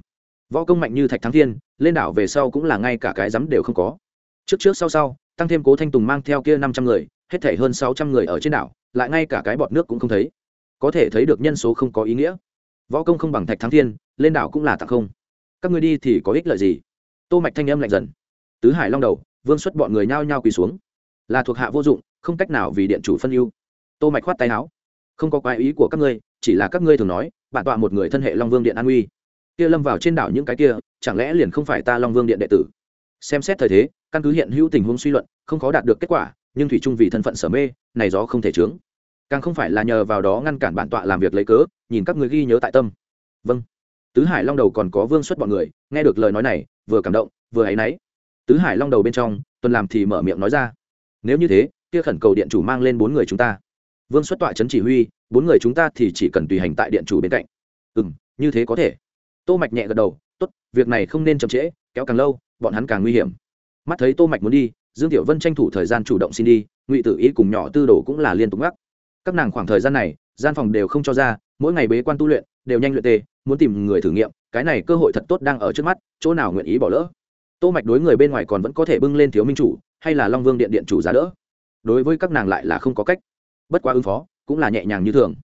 Võ công mạnh như thạch thắng thiên, lên đảo về sau cũng là ngay cả cái dám đều không có. Trước trước sau sau, tăng thêm cố thanh tùng mang theo kia năm trăm người, hết thể hơn sáu trăm người ở trên đảo, lại ngay cả cái bọt nước cũng không thấy. Có thể thấy được nhân số không có ý nghĩa võ công không bằng thạch thắng thiên, lên đảo cũng là tặng không. Các người đi thì có ích lợi gì? Tô mạch thanh âm lạnh dần. Tứ hải long đầu, vương xuất bọn người nhao nhao quỳ xuống. Là thuộc hạ vô dụng, không cách nào vì điện chủ phân ưu. Tô mạch khoát tay áo. Không có quái ý của các ngươi, chỉ là các ngươi thường nói, bản tọa một người thân hệ long vương điện an uy kia lâm vào trên đảo những cái kia, chẳng lẽ liền không phải ta long vương điện đệ tử? Xem xét thời thế, căn cứ hiện hữu tình huống suy luận, không khó đạt được kết quả, nhưng thủy trung vì thân phận sở mê, này gió không thể chướng càng không phải là nhờ vào đó ngăn cản bản tọa làm việc lấy cớ, nhìn các người ghi nhớ tại tâm. Vâng. Tứ hải long đầu còn có vương xuất bọn người, nghe được lời nói này, vừa cảm động, vừa áy náy. Tứ hải long đầu bên trong, tuần làm thì mở miệng nói ra, nếu như thế, kia khẩn cầu điện chủ mang lên bốn người chúng ta. Vương xuất tọa trấn chỉ huy, bốn người chúng ta thì chỉ cần tùy hành tại điện chủ bên cạnh. Ừ m như thế có thể. Tô mạch nhẹ gật đầu, tốt, việc này không nên chậm trễ, kéo càng lâu, bọn hắn càng nguy hiểm. Mắt thấy tô mạch muốn đi, dương tiểu vân tranh thủ thời gian chủ động xin đi, ngụy tử ý cùng nhỏ tư đồ cũng là liên tục ngắc các nàng khoảng thời gian này, gian phòng đều không cho ra, mỗi ngày bế quan tu luyện, đều nhanh luyện tê, muốn tìm người thử nghiệm, cái này cơ hội thật tốt đang ở trước mắt, chỗ nào nguyện ý bỏ lỡ. Tô mạch đối người bên ngoài còn vẫn có thể bưng lên thiếu minh chủ, hay là long vương điện điện chủ giá đỡ. Đối với các nàng lại là không có cách. Bất quá ứng phó, cũng là nhẹ nhàng như thường.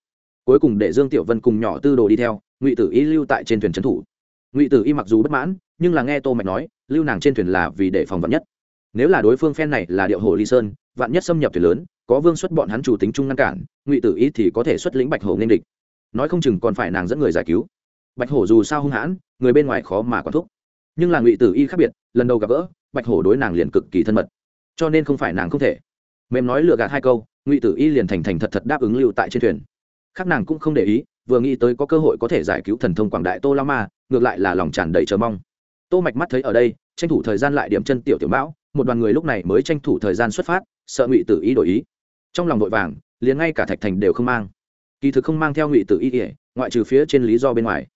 Cuối cùng để dương tiểu vân cùng nhỏ tư đồ đi theo, ngụy tử y lưu tại trên thuyền trấn thủ. Ngụy tử y mặc dù bất mãn, nhưng là nghe tô mạch nói, lưu nàng trên thuyền là vì để phòng vạn nhất. Nếu là đối phương phen này là điệu hồ ly sơn, vạn nhất xâm nhập thuyền lớn có vương xuất bọn hắn chủ tính chung ngăn cản, ngụy tử y thì có thể xuất lĩnh bạch hổ nên địch. Nói không chừng còn phải nàng dẫn người giải cứu. Bạch hổ dù sao hung hãn, người bên ngoài khó mà quản thúc. Nhưng là ngụy tử y khác biệt, lần đầu gặp gỡ, bạch hổ đối nàng liền cực kỳ thân mật. Cho nên không phải nàng không thể. Mềm nói lừa gạt hai câu, ngụy tử y liền thành thành thật thật đáp ứng lưu tại trên thuyền. Khác nàng cũng không để ý, vừa nghĩ tới có cơ hội có thể giải cứu thần thông quảng đại tô la ma, ngược lại là lòng tràn đầy chờ mong. Tô mạch mắt thấy ở đây, tranh thủ thời gian lại điểm chân tiểu tiểu mão, một đoàn người lúc này mới tranh thủ thời gian xuất phát, sợ ngụy tử y đổi ý trong lòng vội vàng, liền ngay cả thạch thành đều không mang. Kỳ thực không mang theo ngụy tử y ỉa ngoại trừ phía trên lý do bên ngoài.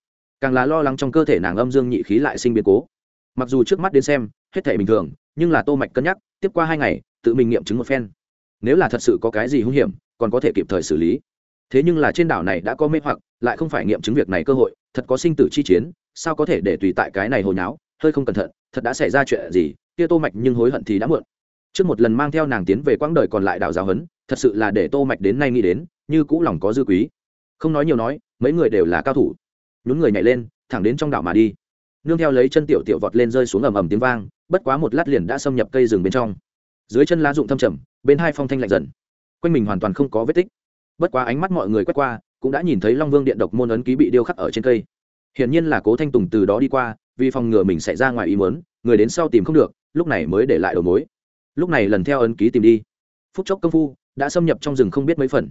Càng là lo lắng trong cơ thể nàng âm dương nhị khí lại sinh biến cố. Mặc dù trước mắt đến xem, hết thể bình thường, nhưng là tô mạch cân nhắc, tiếp qua hai ngày, tự mình nghiệm chứng một phen. Nếu là thật sự có cái gì hung hiểm, còn có thể kịp thời xử lý. Thế nhưng là trên đảo này đã có mê hoặc, lại không phải nghiệm chứng việc này cơ hội, thật có sinh tử chi chiến, sao có thể để tùy tại cái này hồi nháo, hơi không cẩn thận, thật đã xảy ra chuyện gì, kia tô mạch nhưng hối hận thì đã muộn. Trước một lần mang theo nàng tiến về quãng đời còn lại đảo giáo hấn thật sự là để tô mạch đến nay nghĩ đến, như cũ lòng có dư quý. Không nói nhiều nói, mấy người đều là cao thủ. Nhún người nhảy lên, thẳng đến trong đảo mà đi. Nương theo lấy chân tiểu tiểu vọt lên rơi xuống ầm ầm tiếng vang, bất quá một lát liền đã xâm nhập cây rừng bên trong. Dưới chân lá rụng thâm trầm, bên hai phong thanh lạnh dần. Quanh mình hoàn toàn không có vết tích. Bất quá ánh mắt mọi người quét qua, cũng đã nhìn thấy long vương điện độc môn ấn ký bị điêu khắc ở trên cây. Hiển nhiên là cố thanh tùng từ đó đi qua, vì phòng ngừa mình xảy ra ngoài ý muốn, người đến sau tìm không được, lúc này mới để lại đầu mối. Lúc này lần theo ấn ký tìm đi. Phút chốc công phu đã xâm nhập trong rừng không biết mấy phần.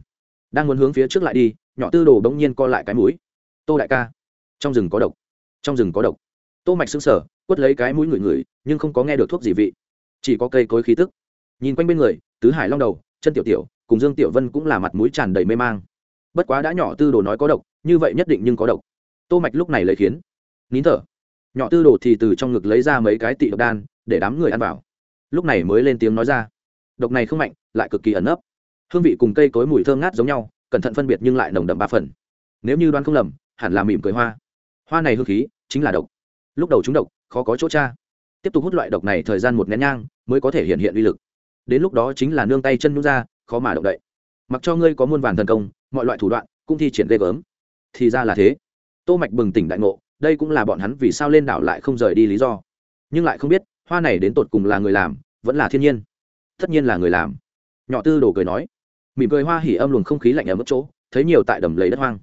Đang muốn hướng phía trước lại đi nhỏ tư đồ bỗng nhiên co lại cái mũi. Tô đại ca trong rừng có độc trong rừng có độc. Tô mạch sững sờ quất lấy cái mũi ngửi ngửi, nhưng không có nghe được thuốc gì vị. Chỉ có cây cối khí tức. Nhìn quanh bên người tứ hải long đầu chân tiểu tiểu cùng dương tiểu vân cũng là mặt mũi tràn đầy mê mang. Bất quá đã nhỏ tư đồ nói có độc như vậy nhất định nhưng có độc. Tô mạch lúc này lấy khiến. Nín thở. Nhỏ tư đồ thì từ trong ngực lấy ra mấy cái tị độc đan để đám người ăn vào. Lúc này mới lên tiếng nói ra. Độc này không mạnh lại cực kỳ ẩn nấp hương vị cùng cây cối mùi thơm ngát giống nhau, cẩn thận phân biệt nhưng lại nồng đậm ba phần. Nếu như đoán không lầm, hẳn là mỉm cười hoa. Hoa này hương khí, chính là độc. Lúc đầu chúng độc, khó có chỗ cha tiếp tục hút loại độc này thời gian một nén nhang, mới có thể hiện hiện uy lực. Đến lúc đó chính là nương tay chân nhút ra, khó mà động đậy. Mặc cho ngươi có muôn vàn thần công, mọi loại thủ đoạn, cũng thi triển ghê gớm. Thì ra là thế. Tô mạch bừng tỉnh đại ngộ, đây cũng là bọn hắn vì sao lên đảo lại không rời đi lý do. Nhưng lại không biết, hoa này đến tột cùng là người làm, vẫn là thiên nhiên. Tất nhiên là người làm. Nhỏ tư đồ cười nói mỉm cười hoa hỉ âm luồng không khí lạnh ở mức chỗ, thấy nhiều tại đầm lấy đất hoang.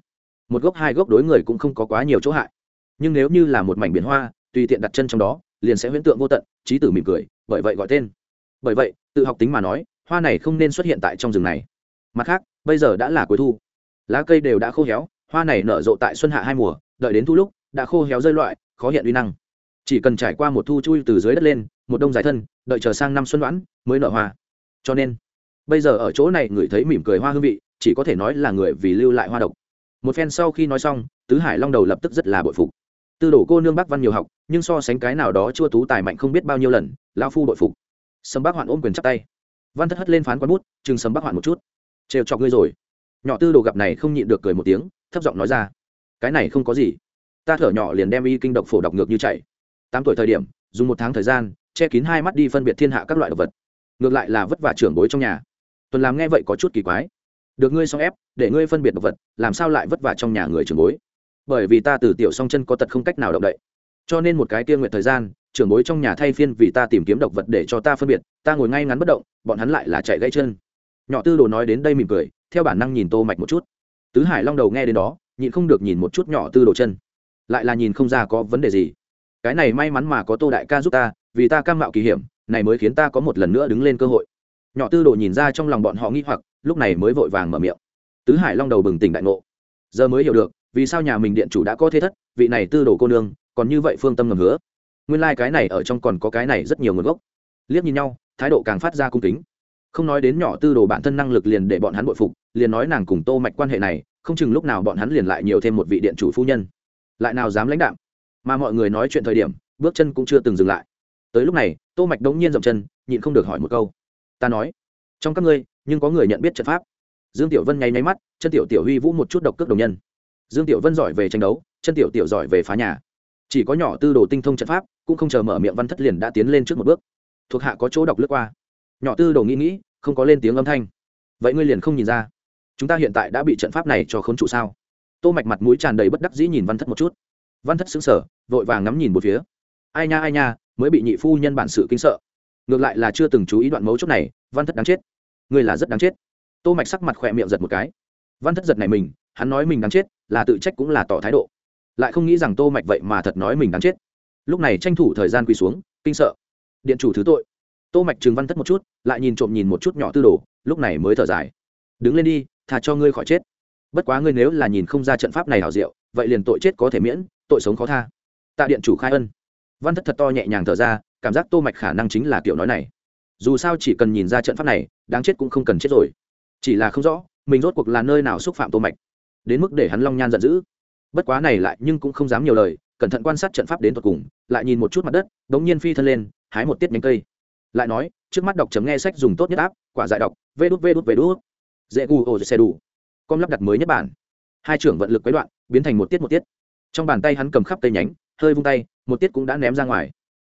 Một gốc hai gốc đối người cũng không có quá nhiều chỗ hại. Nhưng nếu như là một mảnh biển hoa, tùy tiện đặt chân trong đó, liền sẽ huyễn tượng vô tận trí tử mỉm cười, bởi vậy gọi tên. Bởi vậy, tự học tính mà nói, hoa này không nên xuất hiện tại trong rừng này. Mặt khác, bây giờ đã là cuối thu. Lá cây đều đã khô héo, hoa này nở rộ tại xuân hạ hai mùa, đợi đến thu lúc, đã khô héo rơi loại, khó hiện uy năng. Chỉ cần trải qua một thu chui từ dưới đất lên, một đông dài thân, đợi chờ sang năm xuân đoán mới nở hoa. Cho nên bây giờ ở chỗ này người thấy mỉm cười hoa hương vị, chỉ có thể nói là người vì lưu lại hoa độc. Một phen sau khi nói xong, tứ hải long đầu lập tức rất là bội phục. Tư đồ cô nương bắc văn nhiều học, nhưng so sánh cái nào đó chua tú tài mạnh không biết bao nhiêu lần lao phu bội phục. Sầm bác hoạn ôm quyền chắp tay. Văn thất hất lên phán quán bút, chừng sầm bác hoạn một chút. Trêu chọc ngươi rồi. Nhỏ tư đồ gặp này không nhịn được cười một tiếng, thấp giọng nói ra, cái này không có gì. Ta thở nhỏ liền đem y kinh độc phổ đọc ngược như chạy. Tám tuổi thời điểm, dùng một tháng thời gian, che kín hai mắt đi phân biệt thiên hạ các loại động vật. Ngược lại là vất vả trưởng bối trong nhà tuần làm nghe vậy có chút kỳ quái. Được ngươi xong ép, để ngươi phân biệt động vật, làm sao lại vất vả trong nhà người trưởng bối? Bởi vì ta từ tiểu song chân có tật không cách nào động đậy. Cho nên một cái tiên nguyện thời gian, trưởng bối trong nhà thay phiên vì ta tìm kiếm độc vật để cho ta phân biệt, ta ngồi ngay ngắn bất động, bọn hắn lại là chạy gãy chân. Nhỏ tư đồ nói đến đây mỉm cười, theo bản năng nhìn tô mạch một chút. Tứ hải long đầu nghe đến đó, nhịn không được nhìn một chút nhỏ tư đồ chân. Lại là nhìn không ra có vấn đề gì. Cái này may mắn mà có tô đại ca giúp ta, vì ta cam mạo kỳ hiểm, này mới khiến ta có một lần nữa đứng lên cơ hội nhỏ tư đồ nhìn ra trong lòng bọn họ nghi hoặc, lúc này mới vội vàng mở miệng. Tứ hải long đầu bừng tỉnh đại ngộ. Giờ mới hiểu được, vì sao nhà mình điện chủ đã có thế thất, vị này tư đồ cô nương, còn như vậy phương tâm ngầm hứa. Nguyên lai、like、cái này ở trong còn có cái này rất nhiều nguồn gốc. Liếc nhìn nhau, thái độ càng phát ra cung kính. Không nói đến nhỏ tư đồ bản thân năng lực liền để bọn hắn bội phục, liền nói nàng cùng tô mạch quan hệ này, không chừng lúc nào bọn hắn liền lại nhiều thêm một vị điện chủ phu nhân. Lại nào dám lãnh đạm. Mà mọi người nói chuyện thời điểm, bước chân cũng chưa từng dừng lại. Tới lúc này, tô mạch đống nhiên dậm chân, nhịn không được hỏi một câu ta nói, trong các ngươi, nhưng có người nhận biết trận pháp. Dương tiểu vân nháy nháy mắt, chân tiểu tiểu huy vũ một chút độc cước đồng nhân. Dương tiểu vân giỏi về tranh đấu, chân tiểu tiểu giỏi về phá nhà. Chỉ có nhỏ tư đồ tinh thông trận pháp, cũng không chờ mở miệng văn thất liền đã tiến lên trước một bước. Thuộc hạ có chỗ đọc lướt qua. Nhỏ tư đồ nghĩ nghĩ, không có lên tiếng âm thanh. Vậy ngươi liền không nhìn ra, chúng ta hiện tại đã bị trận pháp này cho khốn trụ sao? Tô mạch mặt mũi tràn đầy bất đắc dĩ nhìn văn thất một chút. Văn thất sững sờ, vội vàng ngắm nhìn một phía. Ai nha ai nha, mới bị nhị phu nhân bản sự kinh sợ ngược lại là chưa từng chú ý đoạn mấu chốt này, văn thất đáng chết. Ngươi là rất đáng chết. Tô mạch sắc mặt khỏe miệng giật một cái. Văn thất giật này mình, hắn nói mình đáng chết, là tự trách cũng là tỏ thái độ. Lại không nghĩ rằng tô mạch vậy mà thật nói mình đáng chết. Lúc này tranh thủ thời gian quỳ xuống, kinh sợ. Điện chủ thứ tội. Tô mạch trừng văn thất một chút, lại nhìn trộm nhìn một chút nhỏ tư đồ, lúc này mới thở dài. Đứng lên đi thà cho ngươi khỏi chết. Bất quá ngươi nếu là nhìn không ra trận pháp này hảo diệu, vậy liền tội chết có thể miễn, tội sống khó tha. Tạ điện chủ khai ân. Văn thất thật to nhẹ nhàng thở ra cảm giác tô mạch khả năng chính là kiểu nói này. Dù sao chỉ cần nhìn ra trận pháp này, đáng chết cũng không cần chết rồi. Chỉ là không rõ, mình rốt cuộc là nơi nào xúc phạm tô mạch. Đến mức để hắn long nhan giận dữ. Bất quá này lại nhưng cũng không dám nhiều lời, cẩn thận quan sát trận pháp đến tận cùng, lại nhìn một chút mặt đất, đống nhiên phi thân lên, hái một tiết nhánh cây. Lại nói, trước mắt đọc chấm nghe sách dùng tốt nhất áp quả giải đọc, vê đút vê đút vê đút. Dễ gu ô xe đủ com lắp đặt mới nhất bản. Hai trưởng vận lực quấy đoạn, biến thành một tiết một tiết. Trong bàn tay hắn cầm khắp cây nhánh, hơi vung tay, một tiết cũng đã ném ra ngoài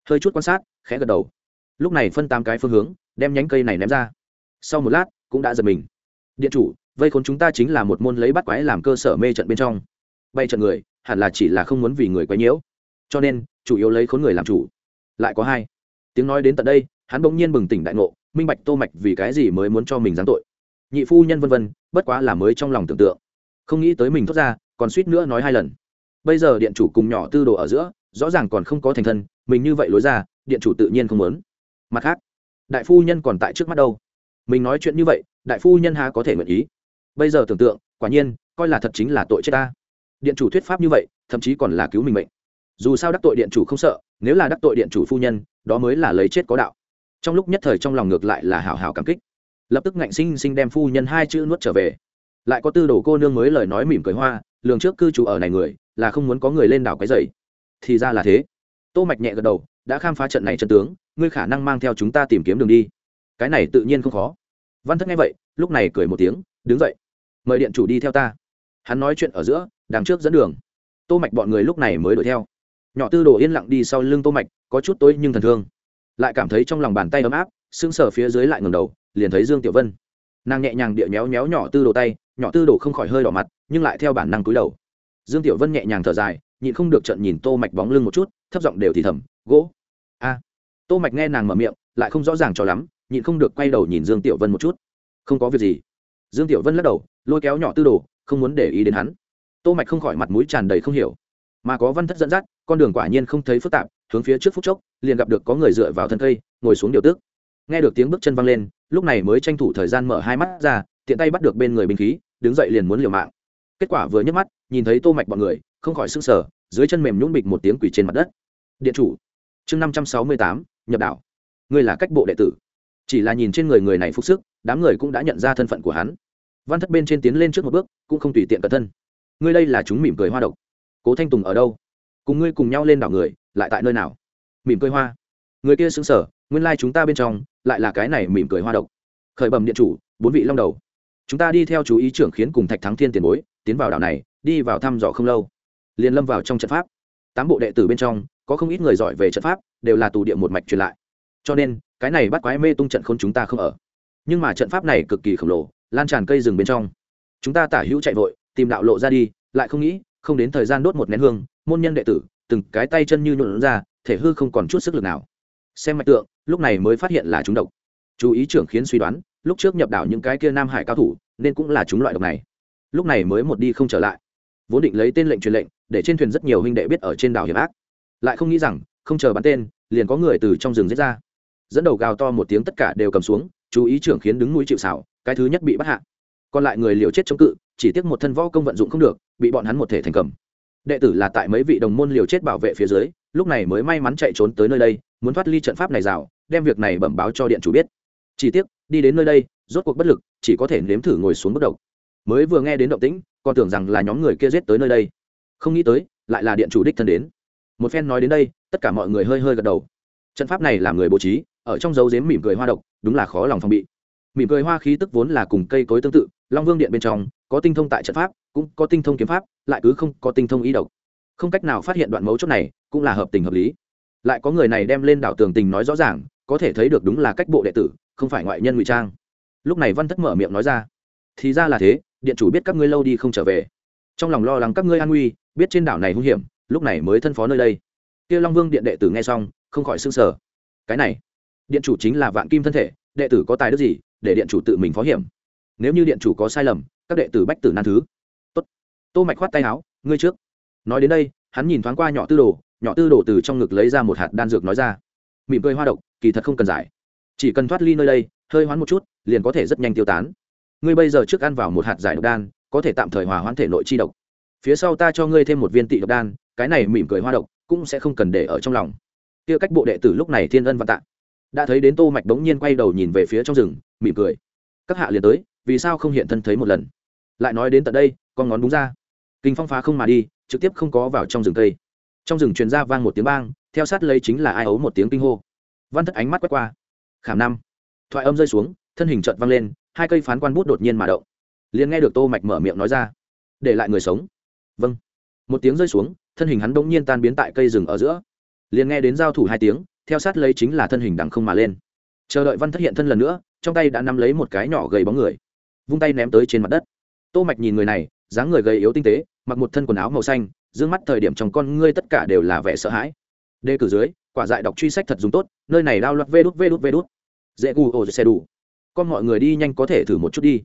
hơi chút quan sát, khẽ gật đầu. Lúc này phân tám cái phương hướng, đem nhánh cây này ném ra. Sau một lát, cũng đã giật mình. Điện chủ, vây khốn chúng ta chính là một môn lấy bắt quái làm cơ sở mê trận bên trong. Bay trận người, hẳn là chỉ là không muốn vì người quấy nhiễu. Cho nên, chủ yếu lấy khốn người làm chủ. Lại có hai. Tiếng nói đến tận đây, hắn bỗng nhiên bừng tỉnh đại ngộ, minh bạch tô mạch vì cái gì mới muốn cho mình giáng tội. Nhị phu nhân vân vân, bất quá là mới trong lòng tưởng tượng. Không nghĩ tới mình thoát ra, còn suýt nữa nói hai lần. Bây giờ điện chủ cùng nhỏ tư đồ ở giữa rõ ràng còn không có thành thân, mình như vậy lối ra, điện chủ tự nhiên không muốn. Mặt khác, đại phu nhân còn tại trước mắt đâu? Mình nói chuyện như vậy, đại phu nhân há có thể nguyện ý? Bây giờ tưởng tượng, quả nhiên, coi là thật chính là tội chết ta. Điện chủ thuyết pháp như vậy, thậm chí còn là cứu mình mệnh. Dù sao đắc tội điện chủ không sợ, nếu là đắc tội điện chủ phu nhân, đó mới là lấy chết có đạo. Trong lúc nhất thời trong lòng ngược lại là hào hào cảm kích. Lập tức ngạnh sinh sinh đem phu nhân hai chữ nuốt trở về. Lại có tư đồ cô nương mới lời nói mỉm cười hoa, lường trước cư trú ở này người, là không muốn có người lên đảo cái dày thì ra là thế. Tô mạch nhẹ gật đầu, đã khám phá trận này trận tướng, ngươi khả năng mang theo chúng ta tìm kiếm đường đi. Cái này tự nhiên không khó. Văn thất nghe vậy, lúc này cười một tiếng, đứng dậy. Mời điện chủ đi theo ta. Hắn nói chuyện ở giữa, đằng trước dẫn đường. Tô mạch bọn người lúc này mới đuổi theo. Nhỏ tư đồ yên lặng đi sau lưng tô mạch, có chút tối nhưng thần thương. Lại cảm thấy trong lòng bàn tay ấm áp, sững sờ phía dưới lại ngẩng đầu, liền thấy dương tiểu vân. Nàng nhẹ nhàng địa méo méo nhỏ tư đồ tay, nhỏ tư đồ không khỏi hơi đỏ mặt, nhưng lại theo bản năng cúi đầu. Dương tiểu vân nhẹ nhàng thở dài nhịn không được trận nhìn tô mạch bóng lưng một chút, thấp giọng đều thì thầm, gỗ. A. Tô mạch nghe nàng mở miệng, lại không rõ ràng cho lắm, nhịn không được quay đầu nhìn dương tiểu vân một chút. Không có việc gì. Dương tiểu vân lắc đầu, lôi kéo nhỏ tư đồ, không muốn để ý đến hắn. Tô mạch không khỏi mặt mũi tràn đầy không hiểu. Mà có văn thất dẫn dắt, con đường quả nhiên không thấy phức tạp, hướng phía trước phút chốc, liền gặp được có người dựa vào thân cây, ngồi xuống điều tức nghe được tiếng bước chân văng lên, lúc này mới tranh thủ thời gian mở hai mắt ra, tiện tay bắt được bên người binh khí, đứng dậy liền muốn liều mạng. Kết quả vừa nhấc mắt, nhìn thấy tô mạch bọn người không khỏi sưng sờ, dưới chân mềm nhũn bịch một tiếng quỷ trên mặt đất. Điện chủ, chương năm trăm sáu mươi tám, nhập đảo ngươi là cách bộ đệ tử. Chỉ là nhìn trên người người này phúc sức, đám người cũng đã nhận ra thân phận của hắn. Văn thất bên trên tiến lên trước một bước, cũng không tùy tiện cẩn thân. Ngươi đây là chúng mỉm cười hoa độc. Cố thanh tùng ở đâu? Cùng ngươi cùng nhau lên đảo người, lại tại nơi nào? Mỉm cười hoa. Người kia xứng sở nguyên lai、like、chúng ta bên trong, lại là cái này mỉm cười hoa độc. Khởi bẩm điện chủ, bốn vị long đầu. Chúng ta đi theo chú ý trưởng khiến cùng thạch thắng thiên tiền bối, tiến vào đảo này, đi vào thăm dò không lâu liền lâm vào trong trận pháp. Tám bộ đệ tử bên trong, có không ít người giỏi về trận pháp, đều là tù địa một mạch truyền lại. Cho nên, cái này bắt quái mê tung trận không chúng ta không ở. Nhưng mà trận pháp này cực kỳ khổng lồ, lan tràn cây rừng bên trong. Chúng ta tả hữu chạy vội, tìm đạo lộ ra đi, lại không nghĩ, không đến thời gian đốt một nén hương, môn nhân đệ tử, từng cái tay chân như nhuộn ra, thể hư không còn chút sức lực nào. Xem mạch tượng, lúc này mới phát hiện là chúng độc. Chú ý trưởng khiến suy đoán, lúc trước nhập đảo những cái kia nam hải cao thủ, nên cũng là chúng loại độc này. Lúc này mới một đi không trở lại. Vốn định lấy tên lệnh truyền lệnh để trên thuyền rất nhiều huynh đệ biết ở trên đảo hiểm ác. Lại không nghĩ rằng không chờ bắn tên liền có người từ trong rừng giết ra. Dẫn đầu gào to một tiếng tất cả đều cầm xuống chú ý trưởng khiến đứng mũi chịu xảo cái thứ nhất bị bắt hạ. Còn lại người liều chết chống cự chỉ tiếc một thân võ công vận dụng không được bị bọn hắn một thể thành cầm. Đệ tử là tại mấy vị đồng môn liều chết bảo vệ phía dưới lúc này mới may mắn chạy trốn tới nơi đây muốn thoát ly trận pháp này rào đem việc này bẩm báo cho điện chủ biết. Chỉ tiếc đi đến nơi đây rốt cuộc bất lực chỉ có thể nếm thử ngồi xuống bất động, mới vừa nghe đến động tĩnh còn tưởng rằng là nhóm người kia giết tới nơi đây không nghĩ tới, lại là điện chủ đích thân đến. Một phen nói đến đây, tất cả mọi người hơi hơi gật đầu. Trận pháp này làm người bố trí, ở trong dấu dếm mỉm cười hoa độc, đúng là khó lòng phòng bị. Mỉm cười hoa khí tức vốn là cùng cây cối tương tự, long vương điện bên trong, có tinh thông tại trận pháp, cũng có tinh thông kiếm pháp, lại cứ không có tinh thông ý độc. Không cách nào phát hiện đoạn mấu chốt này, cũng là hợp tình hợp lý. Lại có người này đem lên đảo tường tình nói rõ ràng, có thể thấy được đúng là cách bộ đệ tử, không phải ngoại nhân ngụy trang. Lúc này văn thất mở miệng nói ra. Thì ra là thế, điện chủ biết các ngươi lâu đi không trở về trong lòng lo lắng các ngươi an nguy, biết trên đảo này hung hiểm, lúc này mới thân phó nơi đây. Kia long vương điện đệ tử nghe xong, không khỏi s ư n g sở cái này, điện chủ chính là vạn kim thân thể, đệ tử có tài đức gì, để điện chủ tự mình phó hiểm? Nếu như điện chủ có sai lầm, các đệ tử bách tử nan thứ. Tốt. tô mạch khoát tay áo, ngươi trước. Nói đến đây, hắn nhìn thoáng qua nhỏ tư đồ, nhỏ tư đồ từ trong ngực lấy ra một hạt đan dược nói ra. Mỉm cười hoa độc, kỳ thật không cần giải. Chỉ cần thoát ly nơi đây, hơi hoán một chút, liền có thể rất nhanh tiêu tán. Ngươi bây giờ trước ăn vào một hạt giải độc đan có thể tạm thời hòa hoãn thể nội chi độc. Phía sau ta cho ngươi thêm một viên tị độc đan, cái này mỉm cười hoa độc cũng sẽ không cần để ở trong lòng. Kia cách bộ đệ tử lúc này thiên ân và tạ đã thấy đến tô mạch đống nhiên quay đầu nhìn về phía trong rừng, mỉm cười. Các hạ liền tới, vì sao không hiện thân thấy một lần? Lại nói đến tận đây, con ngón đúng ra. Kinh phong phá không mà đi, trực tiếp không có vào trong rừng cây. Trong rừng truyền ra vang một tiếng bang, theo sát lấy chính là ai ấu một tiếng kinh hô. Văn thất ánh mắt quét qua. Khảm năm. Thoại âm rơi xuống, thân hình chợt văng lên, hai cây phán quan bút đột nhiên mà động liền nghe được tô mạch mở miệng nói ra. Để lại người sống. Vâng. Một tiếng rơi xuống, thân hình hắn bỗng nhiên tan biến tại cây rừng ở giữa. Liền nghe đến giao thủ hai tiếng, theo sát lấy chính là thân hình đằng không mà lên. Chờ đợi văn thất hiện thân lần nữa, trong tay đã nắm lấy một cái nhỏ gầy bóng người. Vung tay ném tới trên mặt đất. Tô mạch nhìn người này, dáng người gầy yếu tinh tế, mặc một thân quần áo màu xanh, dương mắt thời điểm trong con ngươi tất cả đều là vẻ sợ hãi. Đề cử dưới, quả dại đọc truy sách thật dùng tốt, nơi này lao loạt vê đút vê đút vê đút. Dễ gù ô xe đủ. Con mọi người đi nhanh có thể thử một chút đi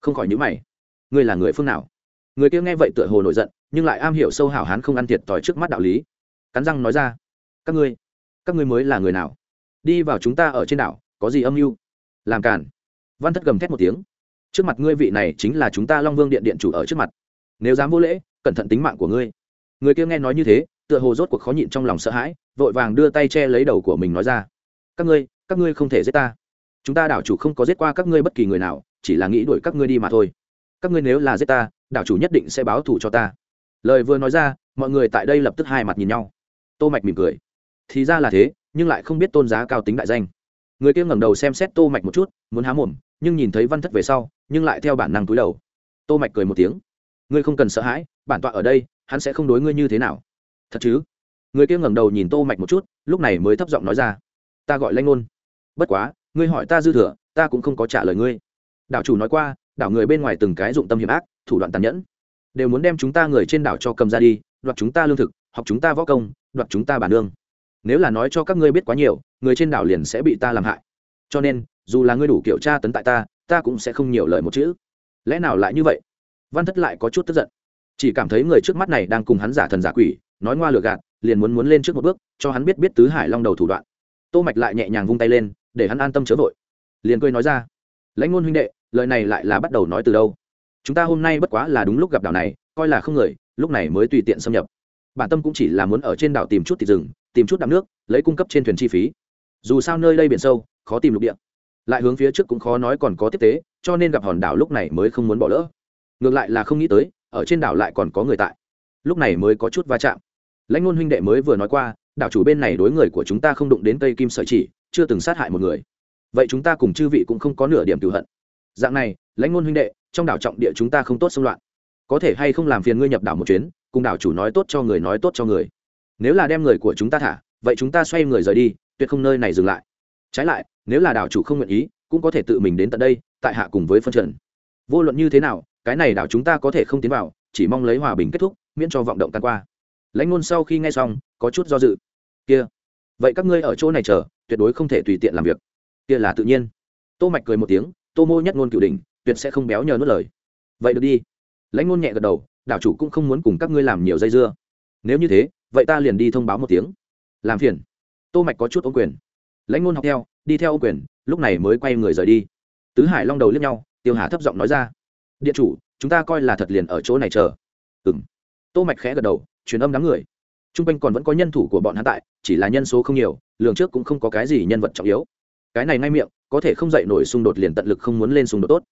không khỏi nhữ mày. Ngươi là người phương nào? Người kia nghe vậy tựa hồ nổi giận, nhưng lại am hiểu sâu hảo hán không ăn thiệt tỏi trước mắt đạo lý. Cắn răng nói ra, các ngươi các ngươi mới là người nào? Đi vào chúng ta ở trên đảo, có gì âm mưu? Làm cản văn thất gầm thét một tiếng, trước mặt ngươi vị này chính là chúng ta long vương điện điện chủ ở trước mặt. Nếu dám vô lễ, cẩn thận tính mạng của ngươi. Người kia nghe nói như thế, tựa hồ rốt cuộc khó nhịn trong lòng sợ hãi, vội vàng đưa tay che lấy đầu của mình nói ra, các ngươi các ngươi không thể giết ta. Chúng ta đảo chủ không có giết qua các ngươi bất kỳ người nào chỉ là nghĩ đuổi các ngươi đi mà thôi. Các ngươi nếu là giết ta, đảo chủ nhất định sẽ báo thù cho ta. Lời vừa nói ra, mọi người tại đây lập tức hai mặt nhìn nhau. Tô mạch mỉm cười. Thì ra là thế, nhưng lại không biết tôn giá cao tính đại danh. Người kia ngẩng đầu xem xét tô mạch một chút, muốn há mồm, nhưng nhìn thấy văn thất về sau, nhưng lại theo bản năng túi đầu. Tô mạch cười một tiếng. Ngươi không cần sợ hãi, bản tọa ở đây, hắn sẽ không đối ngươi như thế nào. Thật chứ? Người kia ngẩng đầu nhìn tô mạch một chút, lúc này mới thấp giọng nói ra. Ta gọi lanh ngôn bất quá, ngươi hỏi ta dư thừa, ta cũng không có trả lời ngươi đảo chủ nói qua, đảo người bên ngoài từng cái dụng tâm hiểm ác, thủ đoạn tàn nhẫn. Đều muốn đem chúng ta người trên đảo cho cầm ra đi, đoạt chúng ta lương thực, học chúng ta võ công, đoạt chúng ta bản lương. Nếu là nói cho các ngươi biết quá nhiều, người trên đảo liền sẽ bị ta làm hại. Cho nên, dù là ngươi đủ kiểu tra tấn tại ta ta cũng sẽ không nhiều lời một chữ. Lẽ nào lại như vậy? Văn thất lại có chút tức giận. Chỉ cảm thấy người trước mắt này đang cùng hắn giả thần giả quỷ, nói ngoa lừa gạt, liền muốn muốn lên trước một bước, cho hắn biết biết tứ hải long đầu thủ đoạn. Tô mạch lại nhẹ nhàng vung tay lên, để hắn an tâm chớ vội. Liền cười nói ra, lãnh ngôn huynh đệ lời này lại là bắt đầu nói từ đâu? Chúng ta hôm nay bất quá là đúng lúc gặp đảo này, coi là không người, lúc này mới tùy tiện xâm nhập. Bản tâm cũng chỉ là muốn ở trên đảo tìm chút thịt rừng, tìm chút đạm nước, lấy cung cấp trên thuyền chi phí. Dù sao nơi đây biển sâu, khó tìm lục địa. Lại hướng phía trước cũng khó nói còn có tiếp tế, cho nên gặp hòn đảo lúc này mới không muốn bỏ lỡ. Ngược lại là không nghĩ tới, ở trên đảo lại còn có người tại. Lúc này mới có chút va chạm. Lãnh ngôn huynh đệ mới vừa nói qua, đảo chủ bên này đối người của chúng ta không đụng đến cây kim sợi chỉ, chưa từng sát hại một người. Vậy chúng ta cùng chư vị cũng không có nửa điểm cựu hận dạng này, lãnh ngôn huynh đệ, trong đảo trọng địa chúng ta không tốt xung loạn. Có thể hay không làm phiền ngươi nhập đảo một chuyến, cùng đảo chủ nói tốt cho người nói tốt cho người. Nếu là đem người của chúng ta thả, vậy chúng ta xoay người rời đi, tuyệt không nơi này dừng lại. Trái lại, nếu là đảo chủ không nguyện ý, cũng có thể tự mình đến tận đây, tại hạ cùng với phân trần vô luận như thế nào, cái này đảo chúng ta có thể không tiến vào, chỉ mong lấy hòa bình kết thúc, miễn cho vọng động tan qua. Lãnh ngôn sau khi nghe xong, có chút do dự. Kia, vậy các ngươi ở chỗ này chờ, tuyệt đối không thể tùy tiện làm việc. Kia là tự nhiên. Tô mạch cười một tiếng tô mô nhất ngôn cửu đình tuyệt sẽ không béo nhờ nuốt lời. Vậy được đi. Lãnh ngôn nhẹ gật đầu, đảo chủ cũng không muốn cùng các ngươi làm nhiều dây dưa. Nếu như thế, vậy ta liền đi thông báo một tiếng. Làm phiền. Tô mạch có chút ô quyền. Lãnh ngôn học theo, đi theo ô quyền, lúc này mới quay người rời đi. Tứ hải long đầu liếc nhau, tiêu hà thấp giọng nói ra. Điện chủ, chúng ta coi là thật liền ở chỗ này chờ. Ừm. Tô mạch khẽ gật đầu, truyền âm đám người. Trung quanh còn vẫn có nhân thủ của bọn hắn tại, chỉ là nhân số không nhiều, lường trước cũng không có cái gì nhân vật trọng yếu. Cái này ngay miệng có thể không dậy nổi xung đột liền tận lực không muốn lên xung đột tốt.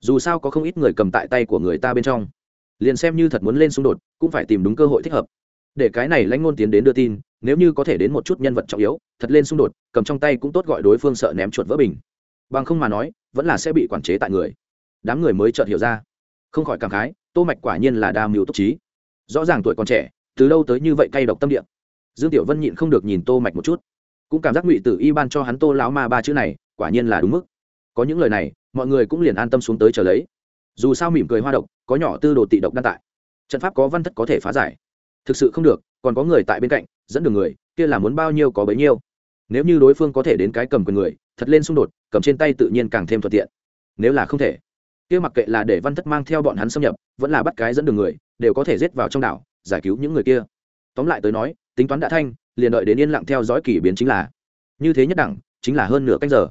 Dù sao có không ít người cầm tại tay của người ta bên trong. Liền xem như thật muốn lên xung đột, cũng phải tìm đúng cơ hội thích hợp. Để cái này lãnh ngôn tiến đến đưa tin, nếu như có thể đến một chút nhân vật trọng yếu, thật lên xung đột, cầm trong tay cũng tốt gọi đối phương sợ ném chuột vỡ bình. Bằng không mà nói, vẫn là sẽ bị quản chế tại người. Đám người mới chợt hiểu ra. Không khỏi cảm khái, tô mạch quả nhiên là đa mưu túc trí. Rõ ràng tuổi còn trẻ, từ đâu tới như vậy cay độc tâm địa. Dương tiểu vân nhịn không được nhìn tô mạch một chút. Cũng cảm giác ngụy tử y ban cho hắn tô lão ma ba chữ này quả nhiên là đúng mức. Có những lời này, mọi người cũng liền an tâm xuống tới chờ lấy. Dù sao mỉm cười hoa độc, có nhỏ tư đồ tị độc đan tại. Trận pháp có văn thất có thể phá giải. Thực sự không được, còn có người tại bên cạnh, dẫn đường người, kia là muốn bao nhiêu có bấy nhiêu. Nếu như đối phương có thể đến cái cầm quyền người, thật lên xung đột, cầm trên tay tự nhiên càng thêm thuận tiện. Nếu là không thể, kia mặc kệ là để văn thất mang theo bọn hắn xâm nhập, vẫn là bắt cái dẫn đường người, đều có thể giết vào trong đảo, giải cứu những người kia. Tóm lại tới nói, tính toán đã thanh, liền đợi đến yên lặng theo dõi kỳ biến chính là. Như thế nhất đẳng, chính là hơn nửa cách giờ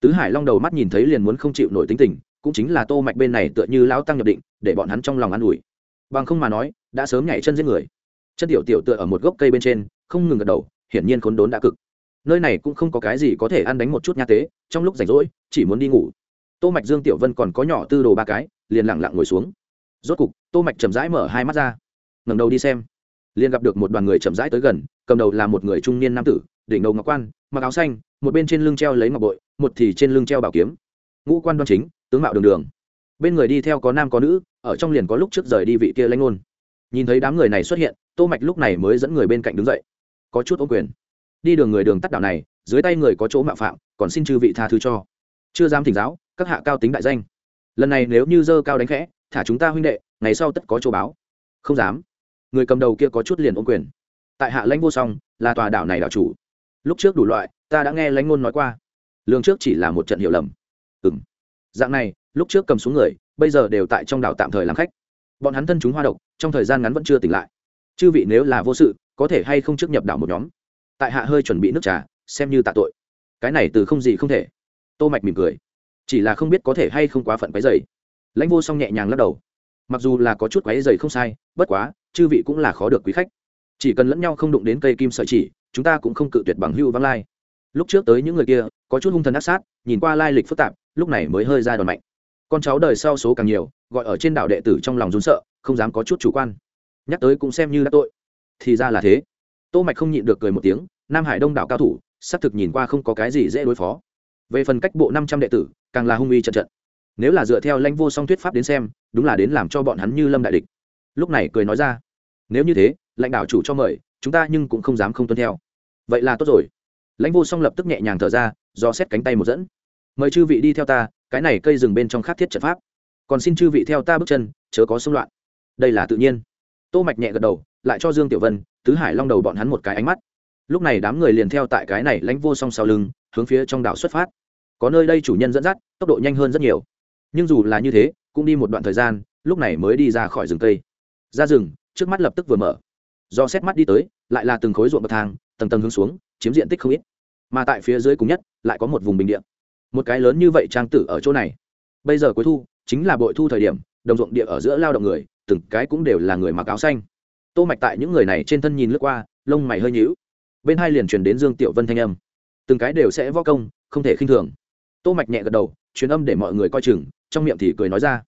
tứ hải long đầu mắt nhìn thấy liền muốn không chịu nổi tính tình, cũng chính là tô mạch bên này tựa như lão tăng nhập định, để bọn hắn trong lòng an ủi. Bằng không mà nói, đã sớm nhảy chân giết người. Chân tiểu tiểu tựa ở một gốc cây bên trên, không ngừng gật đầu, hiển nhiên khốn đốn đã cực. Nơi này cũng không có cái gì có thể ăn đánh một chút nha tế, trong lúc rảnh rỗi, chỉ muốn đi ngủ. Tô mạch dương tiểu vân còn có nhỏ tư đồ ba cái, liền lặng lặng ngồi xuống. Rốt cục, tô mạch chậm rãi mở hai mắt ra. Ngẩng đầu đi xem. Liền gặp được một đoàn người chậm rãi tới gần, cầm đầu là một người trung niên nam tử, đỉnh đầu ngọc quan, mặc áo xanh một bên trên lưng treo lấy ngọc bội, một thì trên lưng treo bảo kiếm. Ngũ quan đoan chính, tướng mạo đường đường. Bên người đi theo có nam có nữ, ở trong liền có lúc trước rời đi vị kia lãnh ngôn. Nhìn thấy đám người này xuất hiện, tô mạch lúc này mới dẫn người bên cạnh đứng dậy. Có chút ô quyền. Đi đường người đường tắt đảo này, dưới tay người có chỗ mạo phạm, còn xin chư vị tha thứ cho. Chưa dám thỉnh giáo, các hạ cao tính đại danh. Lần này nếu như dơ cao đánh khẽ, thả chúng ta huynh đệ, ngày sau tất có chỗ báo. Không dám. Người cầm đầu kia có chút liền ôm quyền. Tại hạ lãnh vô song, là tòa đảo này đảo chủ lúc trước đủ loại, ta đã nghe lãnh ngôn nói qua. Lương trước chỉ là một trận hiểu lầm. Ừ m dạng này, lúc trước cầm xuống người, bây giờ đều tại trong đảo tạm thời làm khách. Bọn hắn thân chúng hoa độc, trong thời gian ngắn vẫn chưa tỉnh lại. Chư vị nếu là vô sự, có thể hay không trước nhập đảo một nhóm. Tại hạ hơi chuẩn bị nước trà, xem như tạ tội. Cái này từ không gì không thể. Tô mạch mỉm cười. Chỉ là không biết có thể hay không quá phận cái dày lãnh vô song nhẹ nhàng lắc đầu. Mặc dù là có chút quái dày không sai, bất quá, chư vị cũng là khó được quý khách. Chỉ cần lẫn nhau không đụng đến cây kim sợi chỉ chúng ta cũng không cự tuyệt bằng hưu văng lai. Lúc trước tới những người kia, có chút hung thần ác sát, nhìn qua lai lịch phức tạp, lúc này mới hơi ra đòn mạnh. Con cháu đời sau số càng nhiều, gọi ở trên đảo đệ tử trong lòng rún sợ, không dám có chút chủ quan. Nhắc tới cũng xem như đã tội. Thì ra là thế. Tô mạch không nhịn được cười một tiếng, nam hải đông đảo cao thủ, xác thực nhìn qua không có cái gì dễ đối phó. Về phần cách bộ năm trăm đệ tử, càng là hung uy trận trận. Nếu là dựa theo lãnh vô song thuyết pháp đến xem, đúng là đến làm cho bọn hắn như lâm đại địch. Lúc này cười nói ra, nếu như thế, lãnh đạo chủ cho mời chúng ta nhưng cũng không dám không tuân theo. Vậy là tốt rồi. Lãnh vô song lập tức nhẹ nhàng thở ra, do xét cánh tay một dẫn. Mời chư vị đi theo ta, cái này cây rừng bên trong khát thiết trận pháp. Còn xin chư vị theo ta bước chân, chớ có xung loạn. Đây là tự nhiên. Tô mạch nhẹ gật đầu, lại cho dương tiểu vân, tứ hải long đầu bọn hắn một cái ánh mắt. Lúc này đám người liền theo tại cái này lãnh vô song sau lưng, hướng phía trong đảo xuất phát. Có nơi đây chủ nhân dẫn dắt, tốc độ nhanh hơn rất nhiều. Nhưng dù là như thế, cũng đi một đoạn thời gian, lúc này mới đi ra khỏi rừng cây. Ra rừng, trước mắt lập tức vừa mở do xét mắt đi tới, lại là từng khối ruộng bậc thang, tầng tầng hướng xuống, chiếm diện tích không ít. Mà tại phía dưới cùng nhất, lại có một vùng bình địa. Một cái lớn như vậy trang tử ở chỗ này. Bây giờ cuối thu, chính là bội thu thời điểm, đồng ruộng địa ở giữa lao động người, từng cái cũng đều là người mặc áo xanh. Tô mạch tại những người này trên thân nhìn lướt qua, lông mày hơi nhíu. Bên hai liền truyền đến dương tiểu vân thanh âm. Từng cái đều sẽ võ công, không thể khinh thường. Tô mạch nhẹ gật đầu, truyền âm để mọi người coi chừng, trong miệng thì cười nói ra.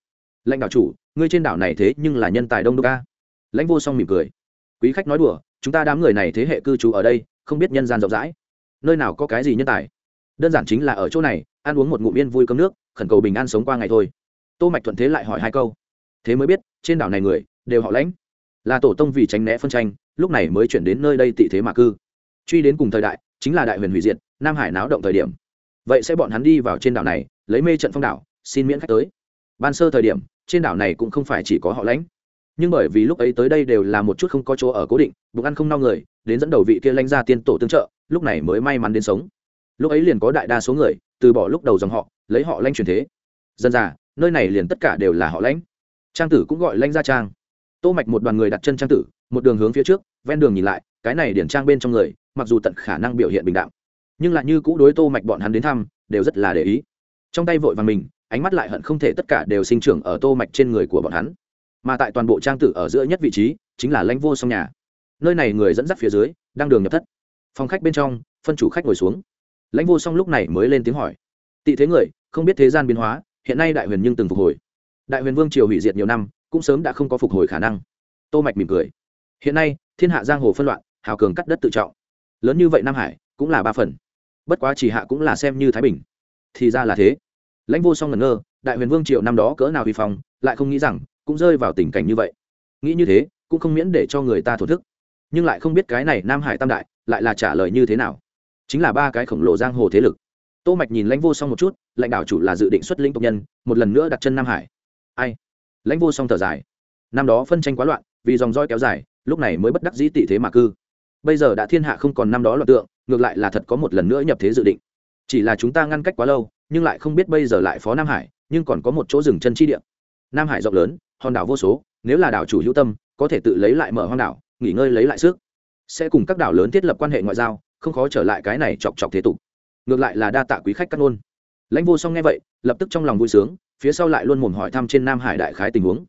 Lãnh đạo chủ, ngươi trên đảo này thế nhưng là nhân tài đông đô ca lãnh vô song mỉm cười quý khách nói đùa, chúng ta đám người này thế hệ cư trú ở đây, không biết nhân gian rộng rãi. Nơi nào có cái gì nhân tài? Đơn giản chính là ở chỗ này, ăn uống một ngụm yên vui cơm nước, khẩn cầu bình an sống qua ngày thôi. Tô mạch thuận thế lại hỏi hai câu. Thế mới biết, trên đảo này người, đều họ lãnh. Là tổ tông vì tránh né phân tranh, lúc này mới chuyển đến nơi đây tị thế mà cư. Truy đến cùng thời đại, chính là đại huyền hủy diệt, nam hải náo động thời điểm. Vậy sẽ bọn hắn đi vào trên đảo này, lấy mê trận phong đảo, xin miễn khách tới. Ban sơ thời điểm, trên đảo này cũng không phải chỉ có họ lãnh nhưng bởi vì lúc ấy tới đây đều là một chút không có chỗ ở cố định, bụng ăn không no người, đến dẫn đầu vị kia lãnh ra tiên tổ tương trợ, lúc này mới may mắn đến sống. Lúc ấy liền có đại đa số người, từ bỏ lúc đầu dòng họ, lấy họ lanh truyền thế. Dân già, nơi này liền tất cả đều là họ lãnh. Trang tử cũng gọi lanh gia trang. Tô mạch một đoàn người đặt chân trang tử, một đường hướng phía trước, ven đường nhìn lại, cái này điển trang bên trong người, mặc dù tận khả năng biểu hiện bình đạm, nhưng lại như cũ đối tô mạch bọn hắn đến thăm, đều rất là để ý. Trong tay vội vàng mình, ánh mắt lại hận không thể tất cả đều sinh trưởng ở tô mạch trên người của bọn hắn mà tại toàn bộ trang tử ở giữa nhất vị trí chính là lãnh vô song nhà. Nơi này người dẫn dắt phía dưới, đang đường nhập thất. Phòng khách bên trong, phân chủ khách ngồi xuống. Lãnh vô song lúc này mới lên tiếng hỏi. Tị thế người, không biết thế gian biến hóa, hiện nay đại huyền nhưng từng phục hồi. Đại huyền vương triều hủy diệt nhiều năm, cũng sớm đã không có phục hồi khả năng. Tô mạch mỉm cười. Hiện nay, thiên hạ giang hồ phân loạn, hào cường cắt đất tự trọng. Lớn như vậy nam hải, cũng là ba phần. Bất quá chỉ hạ cũng là xem như thái bình. Thì ra là thế. Lãnh vô song ngẩn ngơ, đại huyền vương triều năm đó cỡ nào vi phong, lại không nghĩ rằng cũng rơi vào tình cảnh như vậy. Nghĩ như thế, cũng không miễn để cho người ta thổ thức. Nhưng lại không biết cái này nam hải tam đại lại là trả lời như thế nào. Chính là ba cái khổng lồ giang hồ thế lực. Tô mạch nhìn lãnh vô song một chút, lãnh đạo chủ là dự định xuất lĩnh tộc nhân, một lần nữa đặt chân nam hải. Ai? Lãnh vô song thở dài. Năm đó phân tranh quá loạn, vì dòng roi kéo dài, lúc này mới bất đắc dĩ tỷ thế mà cư. Bây giờ đã thiên hạ không còn năm đó loạn tượng, ngược lại là thật có một lần nữa nhập thế dự định. Chỉ là chúng ta ngăn cách quá lâu, nhưng lại không biết bây giờ lại phó nam hải, nhưng còn có một chỗ dừng chân chi địa. Nam hải rộng lớn hòn đảo vô số, nếu là đảo chủ hữu tâm, có thể tự lấy lại mở hoang đảo, nghỉ ngơi lấy lại sức. Sẽ cùng các đảo lớn thiết lập quan hệ ngoại giao, không khó trở lại cái này chọc chọc thế tục. Ngược lại là đa tạ quý khách cắt ngôn. Lãnh vô song nghe vậy, lập tức trong lòng vui sướng, phía sau lại luôn mồm hỏi thăm trên nam hải đại khái tình huống.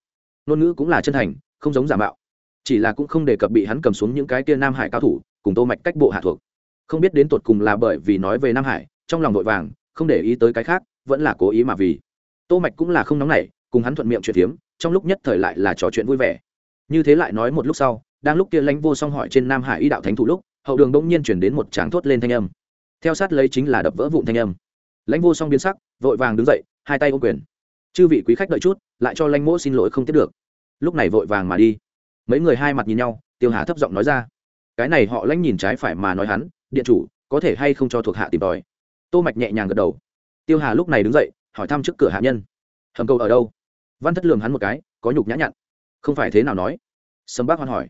Ngôn ngữ cũng là chân thành, không giống giả mạo. Chỉ là cũng không đề cập bị hắn cầm xuống những cái kia nam hải cao thủ, cùng tô mạch cách bộ hạ thuộc. Không biết đến tột cùng là bởi vì nói về nam hải, trong lòng vội vàng, không để ý tới cái khác, vẫn là cố ý mà vì. Tô mạch cũng là không nóng nảy, cùng hắn thuận miệng chuyện tiếm trong lúc nhất thời lại là trò chuyện vui vẻ. Như thế lại nói một lúc sau, đang lúc kia lãnh vô song hỏi trên nam hải y đạo thánh thủ lúc, hậu đường bỗng nhiên chuyển đến một tráng thốt lên thanh âm. Theo sát lấy chính là đập vỡ vụn thanh âm. Lãnh vô song biến sắc, vội vàng đứng dậy, hai tay ô quyền. Chư vị quý khách đợi chút, lại cho lãnh mỗ xin lỗi không tiếp được. Lúc này vội vàng mà đi. Mấy người hai mặt nhìn nhau, tiêu hà thấp giọng nói ra. Cái này họ lãnh nhìn trái phải mà nói hắn, điện chủ, có thể hay không cho thuộc hạ tìm tòi? Tô mạch nhẹ nhàng gật đầu. Tiêu hà lúc này đứng dậy, hỏi thăm trước cửa hạ nhân. Hầm cầu ở đâu? Văn thất lường hắn một cái, có nhục nhã nhặn. Không phải thế nào nói? Sâm bác hoan hỏi.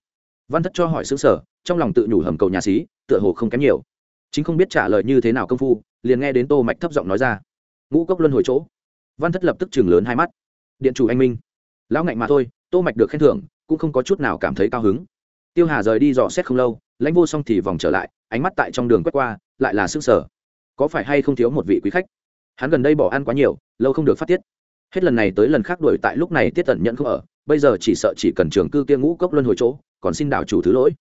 Văn thất cho hỏi xứng sở trong lòng tự nhủ hầm cầu nhà xí, tựa hồ không kém nhiều. Chính không biết trả lời như thế nào công phu, liền nghe đến tô mạch thấp giọng nói ra. Ngũ cốc luân hồi chỗ. Văn thất lập tức chừng lớn hai mắt. Điện chủ anh minh. Lão ngạnh mà thôi, tô mạch được khen thưởng, cũng không có chút nào cảm thấy cao hứng. Tiêu hà rời đi dò xét không lâu, lãnh vô xong thì vòng trở lại, ánh mắt tại trong đường quét qua, lại là sức sở có phải hay không thiếu một vị quý khách? Hắn gần đây bỏ ăn quá nhiều, lâu không được phát tiết hết lần này tới lần khác đuổi tại lúc này tiết tận nhận không ở, bây giờ chỉ sợ chỉ cần trường cư kia ngũ cốc luân hồi chỗ, còn xin đảo chủ thứ lỗi.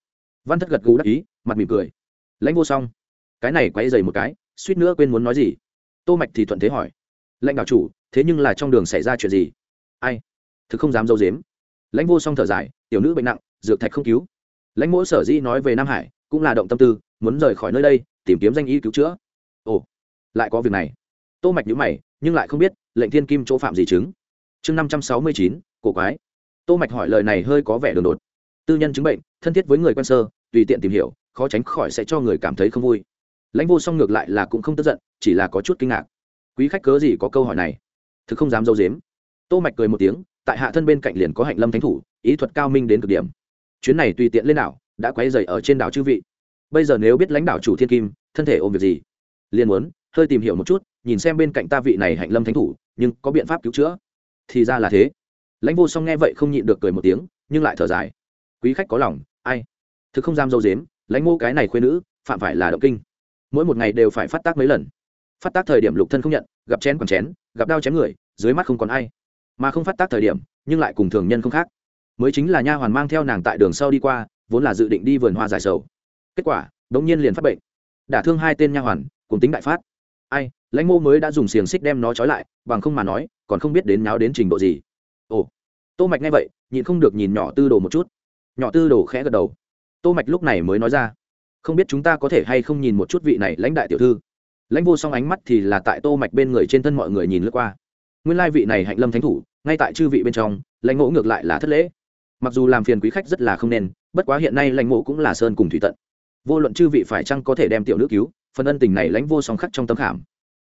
Văn thất gật gù đắc ý, mặt mỉm cười. Lãnh vô xong cái này quay dày một cái, suýt nữa quên muốn nói gì. Tô mạch thì thuận thế hỏi. Lãnh đạo chủ, thế nhưng là trong đường xảy ra chuyện gì? Ai? Thực không dám dâu dếm. Lãnh vô song thở dài, tiểu nữ bệnh nặng, dược thạch không cứu. Lãnh mỗi sở dĩ nói về nam hải, cũng là động tâm tư, muốn rời khỏi nơi đây, tìm kiếm danh y cứu chữa. Ồ, lại có việc này. Tô mạch nhíu mày nhưng lại không biết lệnh thiên kim chỗ phạm gì chứng. Chương năm trăm sáu mươi chín, cổ quái. Tô mạch hỏi lời này hơi có vẻ đường đột. Tư nhân chứng bệnh, thân thiết với người quen sơ, tùy tiện tìm hiểu, khó tránh khỏi sẽ cho người cảm thấy không vui. Lãnh vô song ngược lại là cũng không tức giận, chỉ là có chút kinh ngạc. Quý khách cớ gì có câu hỏi này? Thực không dám dâu dếm. Tô mạch cười một tiếng, tại hạ thân bên cạnh liền có hạnh lâm thánh thủ, ý thuật cao minh đến cực điểm. Chuyến này tùy tiện lên đảo, đã quay dày ở trên đảo chư vị. Bây giờ nếu biết lãnh đạo chủ thiên kim, thân thể ôm việc gì? Liền muốn hơi tìm hiểu một chút, nhìn xem bên cạnh ta vị này hạnh lâm thánh thủ, nhưng có biện pháp cứu chữa. Thì ra là thế. Lãnh vô song nghe vậy không nhịn được cười một tiếng, nhưng lại thở dài. Quý khách có lòng, ai? Thực không dám dâu dếm, lãnh mô cái này khuyên nữ, phạm phải là động kinh. Mỗi một ngày đều phải phát tác mấy lần. Phát tác thời điểm lục thân không nhận, gặp chén còn chén, gặp đau chém người, dưới mắt không còn ai. Mà không phát tác thời điểm, nhưng lại cùng thường nhân không khác. Mới chính là nha hoàn mang theo nàng tại đường sau đi qua, vốn là dự định đi vườn hoa giải sầu. Kết quả, đống nhiên liền phát bệnh. Đả thương hai tên nha hoàn, cùng tính đại phát ai, lãnh mô mới đã dùng xiềng xích đem nó trói lại, bằng không mà nói, còn không biết đến nháo đến trình độ gì. Ồ, tô mạch nghe vậy, nhịn không được nhìn nhỏ tư đồ một chút. Nhỏ tư đồ khẽ gật đầu. Tô mạch lúc này mới nói ra, không biết chúng ta có thể hay không nhìn một chút vị này lãnh đại tiểu thư? Lãnh vô song ánh mắt thì là tại tô mạch bên người trên thân mọi người nhìn lướt qua. Nguyên lai vị này hạnh lâm thánh thủ, ngay tại chư vị bên trong, lãnh ngộ ngược lại là thất lễ. Mặc dù làm phiền quý khách rất là không nên, bất quá hiện nay lãnh ngộ cũng là sơn cùng thủy tận. Vô luận chư vị phải chăng có thể đem tiểu nữ cứu phần ân tình này lãnh vô song khắc trong tâm khảm.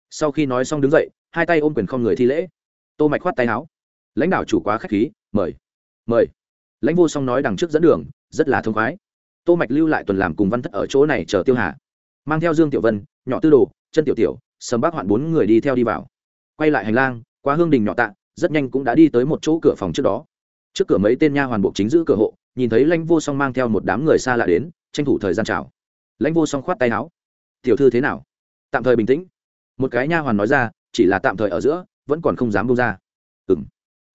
Sau khi nói xong đứng dậy, hai tay ôm quyền không người thi lễ. Tô mạch khoát tay áo. Lãnh đạo chủ quá khách khí, mời mời. Lãnh vô song nói đằng trước dẫn đường, rất là thông khoái. Tô mạch lưu lại tuần làm cùng văn thất ở chỗ này chờ tiêu hà. Mang theo dương tiểu vân, nhỏ tư đồ, chân tiểu tiểu, sầm bác hoạn bốn người đi theo đi vào. Quay lại hành lang, qua hương đình nhỏ tạ, rất nhanh cũng đã đi tới một chỗ cửa phòng trước đó. Trước cửa mấy tên nha hoàn bộ chính giữ cửa hộ, nhìn thấy lãnh vô song mang theo một đám người xa lạ đến, tranh thủ thời gian chào. Lãnh vô song khoát tay áo tiểu thư thế nào? Tạm thời bình tĩnh. Một cái nha hoàn nói ra, chỉ là tạm thời ở giữa, vẫn còn không dám bông ra. Ừng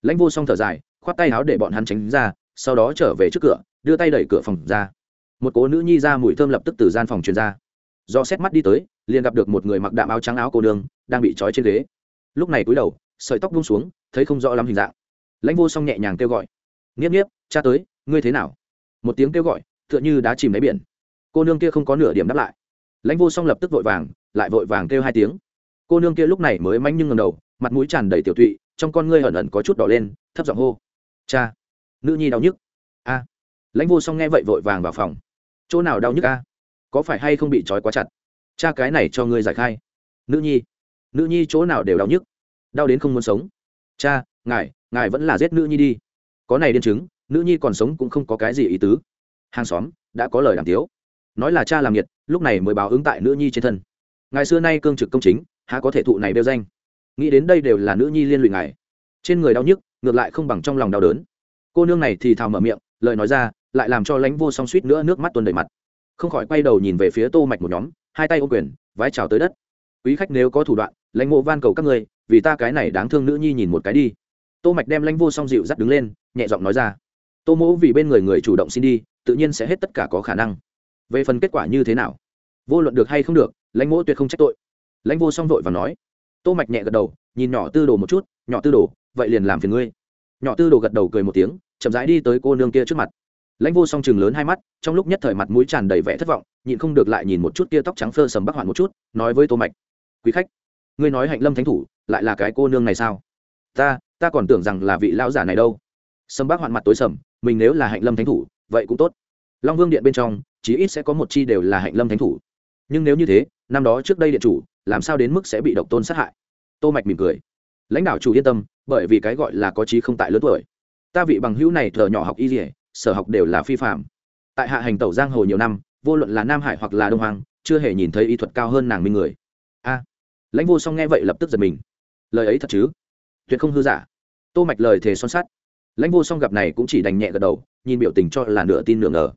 lãnh vô song thở dài, khoát tay áo để bọn hắn tránh ra, sau đó trở về trước cửa, đưa tay đẩy cửa phòng ra. Một cố nữ nhi ra mùi thơm lập tức từ gian phòng truyền ra. Do xét mắt đi tới, liền gặp được một người mặc đạm áo trắng áo cô đường đang bị trói trên ghế. Lúc này cúi đầu, sợi tóc bung xuống, thấy không rõ lắm hình dạng. Lãnh vô song nhẹ nhàng kêu gọi. Nghiếp nghiếp, cha tới, ngươi thế nào? Một tiếng kêu gọi, tựa như đá chìm đáy biển. Cô nương kia không có nửa điểm đáp lại lãnh vô song lập tức vội vàng, lại vội vàng kêu hai tiếng. Cô nương kia lúc này mới manh nhưng ngầm đầu, mặt mũi tràn đầy tiểu tụy, trong con ngươi ẩn ẩn có chút đỏ lên, thấp giọng hô. Cha, nữ nhi đau nhức. A. Lãnh vô song nghe vậy vội vàng vào phòng. Chỗ nào đau nhức a? Có phải hay không bị trói quá chặt? Cha cái này cho ngươi giải khai. Nữ nhi nữ nhi chỗ nào đều đau nhức? Đau đến không muốn sống. Cha, ngài ngài vẫn là giết nữ nhi đi. Có này điên chứng, nữ nhi còn sống cũng không có cái gì ý tứ. Hàng xóm đã có lời đàm tiếu nói là cha làm nhiệt lúc này mới báo ứng tại nữ nhi trên thân. Ngài xưa nay cương trực công chính, há có thể thụ này đeo danh? Nghĩ đến đây đều là nữ nhi liên lụy ngài. Trên người đau nhức, ngược lại không bằng trong lòng đau đớn. Cô nương này thì thào mở miệng, lời nói ra, lại làm cho lãnh vô song suýt nữa nước mắt tuôn đầy mặt. Không khỏi quay đầu nhìn về phía tô mạch một nhóm, hai tay ô quyền, vái chào tới đất. Quý khách nếu có thủ đoạn, lãnh mộ van cầu các người, vì ta cái này đáng thương nữ nhi nhìn một cái đi. Tô mạch đem lãnh vô song dịu dắt đứng lên, nhẹ giọng nói ra. Tô mỗ vì bên người người chủ động xin đi, tự nhiên sẽ hết tất cả có khả năng về phần kết quả như thế nào? Vô luận được hay không được, lãnh mỗ tuyệt không trách tội. Lãnh vô song vội và nói. Tô mạch nhẹ gật đầu, nhìn nhỏ tư đồ một chút, nhỏ tư đồ, vậy liền làm phiền ngươi. Nhỏ tư đồ gật đầu cười một tiếng, chậm rãi đi tới cô nương kia trước mặt. Lãnh vô song chừng lớn hai mắt, trong lúc nhất thời mặt mũi tràn đầy vẻ thất vọng, nhịn không được lại nhìn một chút kia tóc trắng phơ sầm bắc hoạn một chút, nói với tô mạch, quý khách, ngươi nói hạnh lâm thánh thủ lại là cái cô nương này sao? Ta ta còn tưởng rằng là vị lão giả này đâu. Sầm bắc hoạn mặt tối sầm, mình nếu là hạnh lâm thánh thủ, vậy cũng tốt. Long vương điện bên trong chí ít sẽ có một chi đều là hạnh lâm thánh thủ. Nhưng nếu như thế, năm đó trước đây điện chủ, làm sao đến mức sẽ bị độc tôn sát hại? Tô mạch mỉm cười. Lãnh đạo chủ yên tâm, bởi vì cái gọi là có trí không tại lớn tuổi. Ta vị bằng hữu này thờ nhỏ học y dỉa sở học đều là phi phạm tại hạ hành tẩu giang hồ nhiều năm, vô luận là nam hải hoặc là đông hoàng chưa hề nhìn thấy y thuật cao hơn nàng minh người. A. Lãnh vô song nghe vậy lập tức giật mình. Lời ấy thật chứ? Tuyệt không hư giả. Tô mạch lời thề son sắt. Lãnh vô song gặp này cũng chỉ đành nhẹ gật đầu, nhìn biểu tình cho là nửa tin nửa ngờ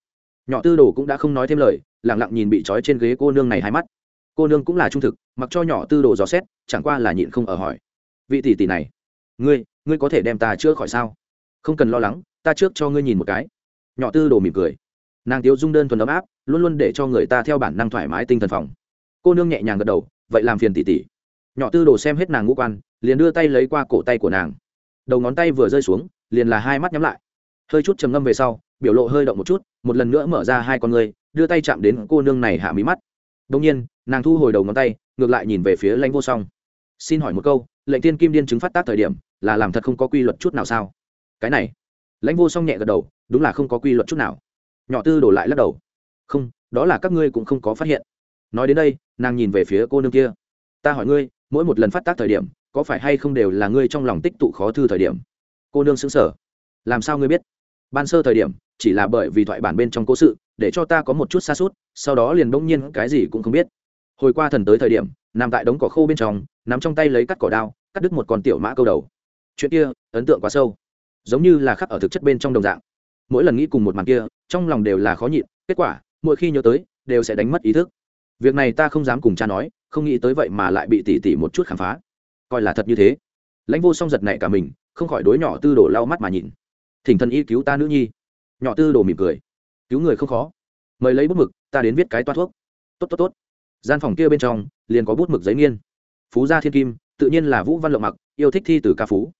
nhỏ tư đồ cũng đã không nói thêm lời, lặng lặng nhìn bị trói trên ghế cô nương này hai mắt. Cô nương cũng là trung thực, mặc cho nhỏ tư đồ dò xét, chẳng qua là nhịn không ở hỏi. Vị tỷ tỷ này, ngươi ngươi có thể đem ta chữa khỏi sao? Không cần lo lắng, ta trước cho ngươi nhìn một cái. Nhỏ tư đồ mỉm cười. Nàng tiếu dung đơn thuần ấm áp, luôn luôn để cho người ta theo bản năng thoải mái tinh thần phòng. Cô nương nhẹ nhàng gật đầu, vậy làm phiền tỷ tỷ. Nhỏ tư đồ xem hết nàng ngũ quan, liền đưa tay lấy qua cổ tay của nàng. Đầu ngón tay vừa rơi xuống, liền là hai mắt nhắm lại. Hơi chút trầm ngâm về sau, biểu lộ hơi động một chút một lần nữa mở ra hai con ngươi, đưa tay chạm đến cô nương này hạ mí mắt. Đông nhiên, nàng thu hồi đầu ngón tay, ngược lại nhìn về phía lãnh vô song. Xin hỏi một câu, lệnh tiên kim điên chứng phát tác thời điểm, là làm thật không có quy luật chút nào sao? Cái này. Lãnh vô song nhẹ gật đầu, đúng là không có quy luật chút nào. Nhỏ tư đổ lại lắc đầu. Không, đó là các ngươi cũng không có phát hiện. Nói đến đây, nàng nhìn về phía cô nương kia. Ta hỏi ngươi, mỗi một lần phát tác thời điểm, có phải hay không đều là ngươi trong lòng tích tụ khó thư thời điểm? Cô nương xứng sở làm sao ngươi biết? Ban sơ thời điểm chỉ là bởi vì thoại bản bên trong cố sự, để cho ta có một chút xa suốt, sau đó liền bỗng nhiên cái gì cũng không biết. Hồi qua thần tới thời điểm, nằm tại đống cỏ khô bên trong, nằm trong tay lấy cắt cỏ đao, cắt đứt một con tiểu mã câu đầu. Chuyện kia, ấn tượng quá sâu. Giống như là khắc ở thực chất bên trong đồng dạng. Mỗi lần nghĩ cùng một màn kia, trong lòng đều là khó nhịn, kết quả, mỗi khi nhớ tới, đều sẽ đánh mất ý thức. Việc này ta không dám cùng cha nói, không nghĩ tới vậy mà lại bị tỉ tỉ một chút khám phá. Coi là thật như thế. Lãnh vô song giật này cả mình, không khỏi đối nhỏ tư đổ lau mắt mà nhìn. Thỉnh thần y cứu ta nữ nhi nhỏ tư đồ mỉm cười. Cứu người không khó. Mời lấy bút mực, ta đến viết cái toa thuốc. Tốt tốt tốt. Gian phòng kia bên trong, liền có bút mực giấy nghiên. Phú gia thiên kim, tự nhiên là vũ văn lộng mặc, yêu thích thi từ ca phú.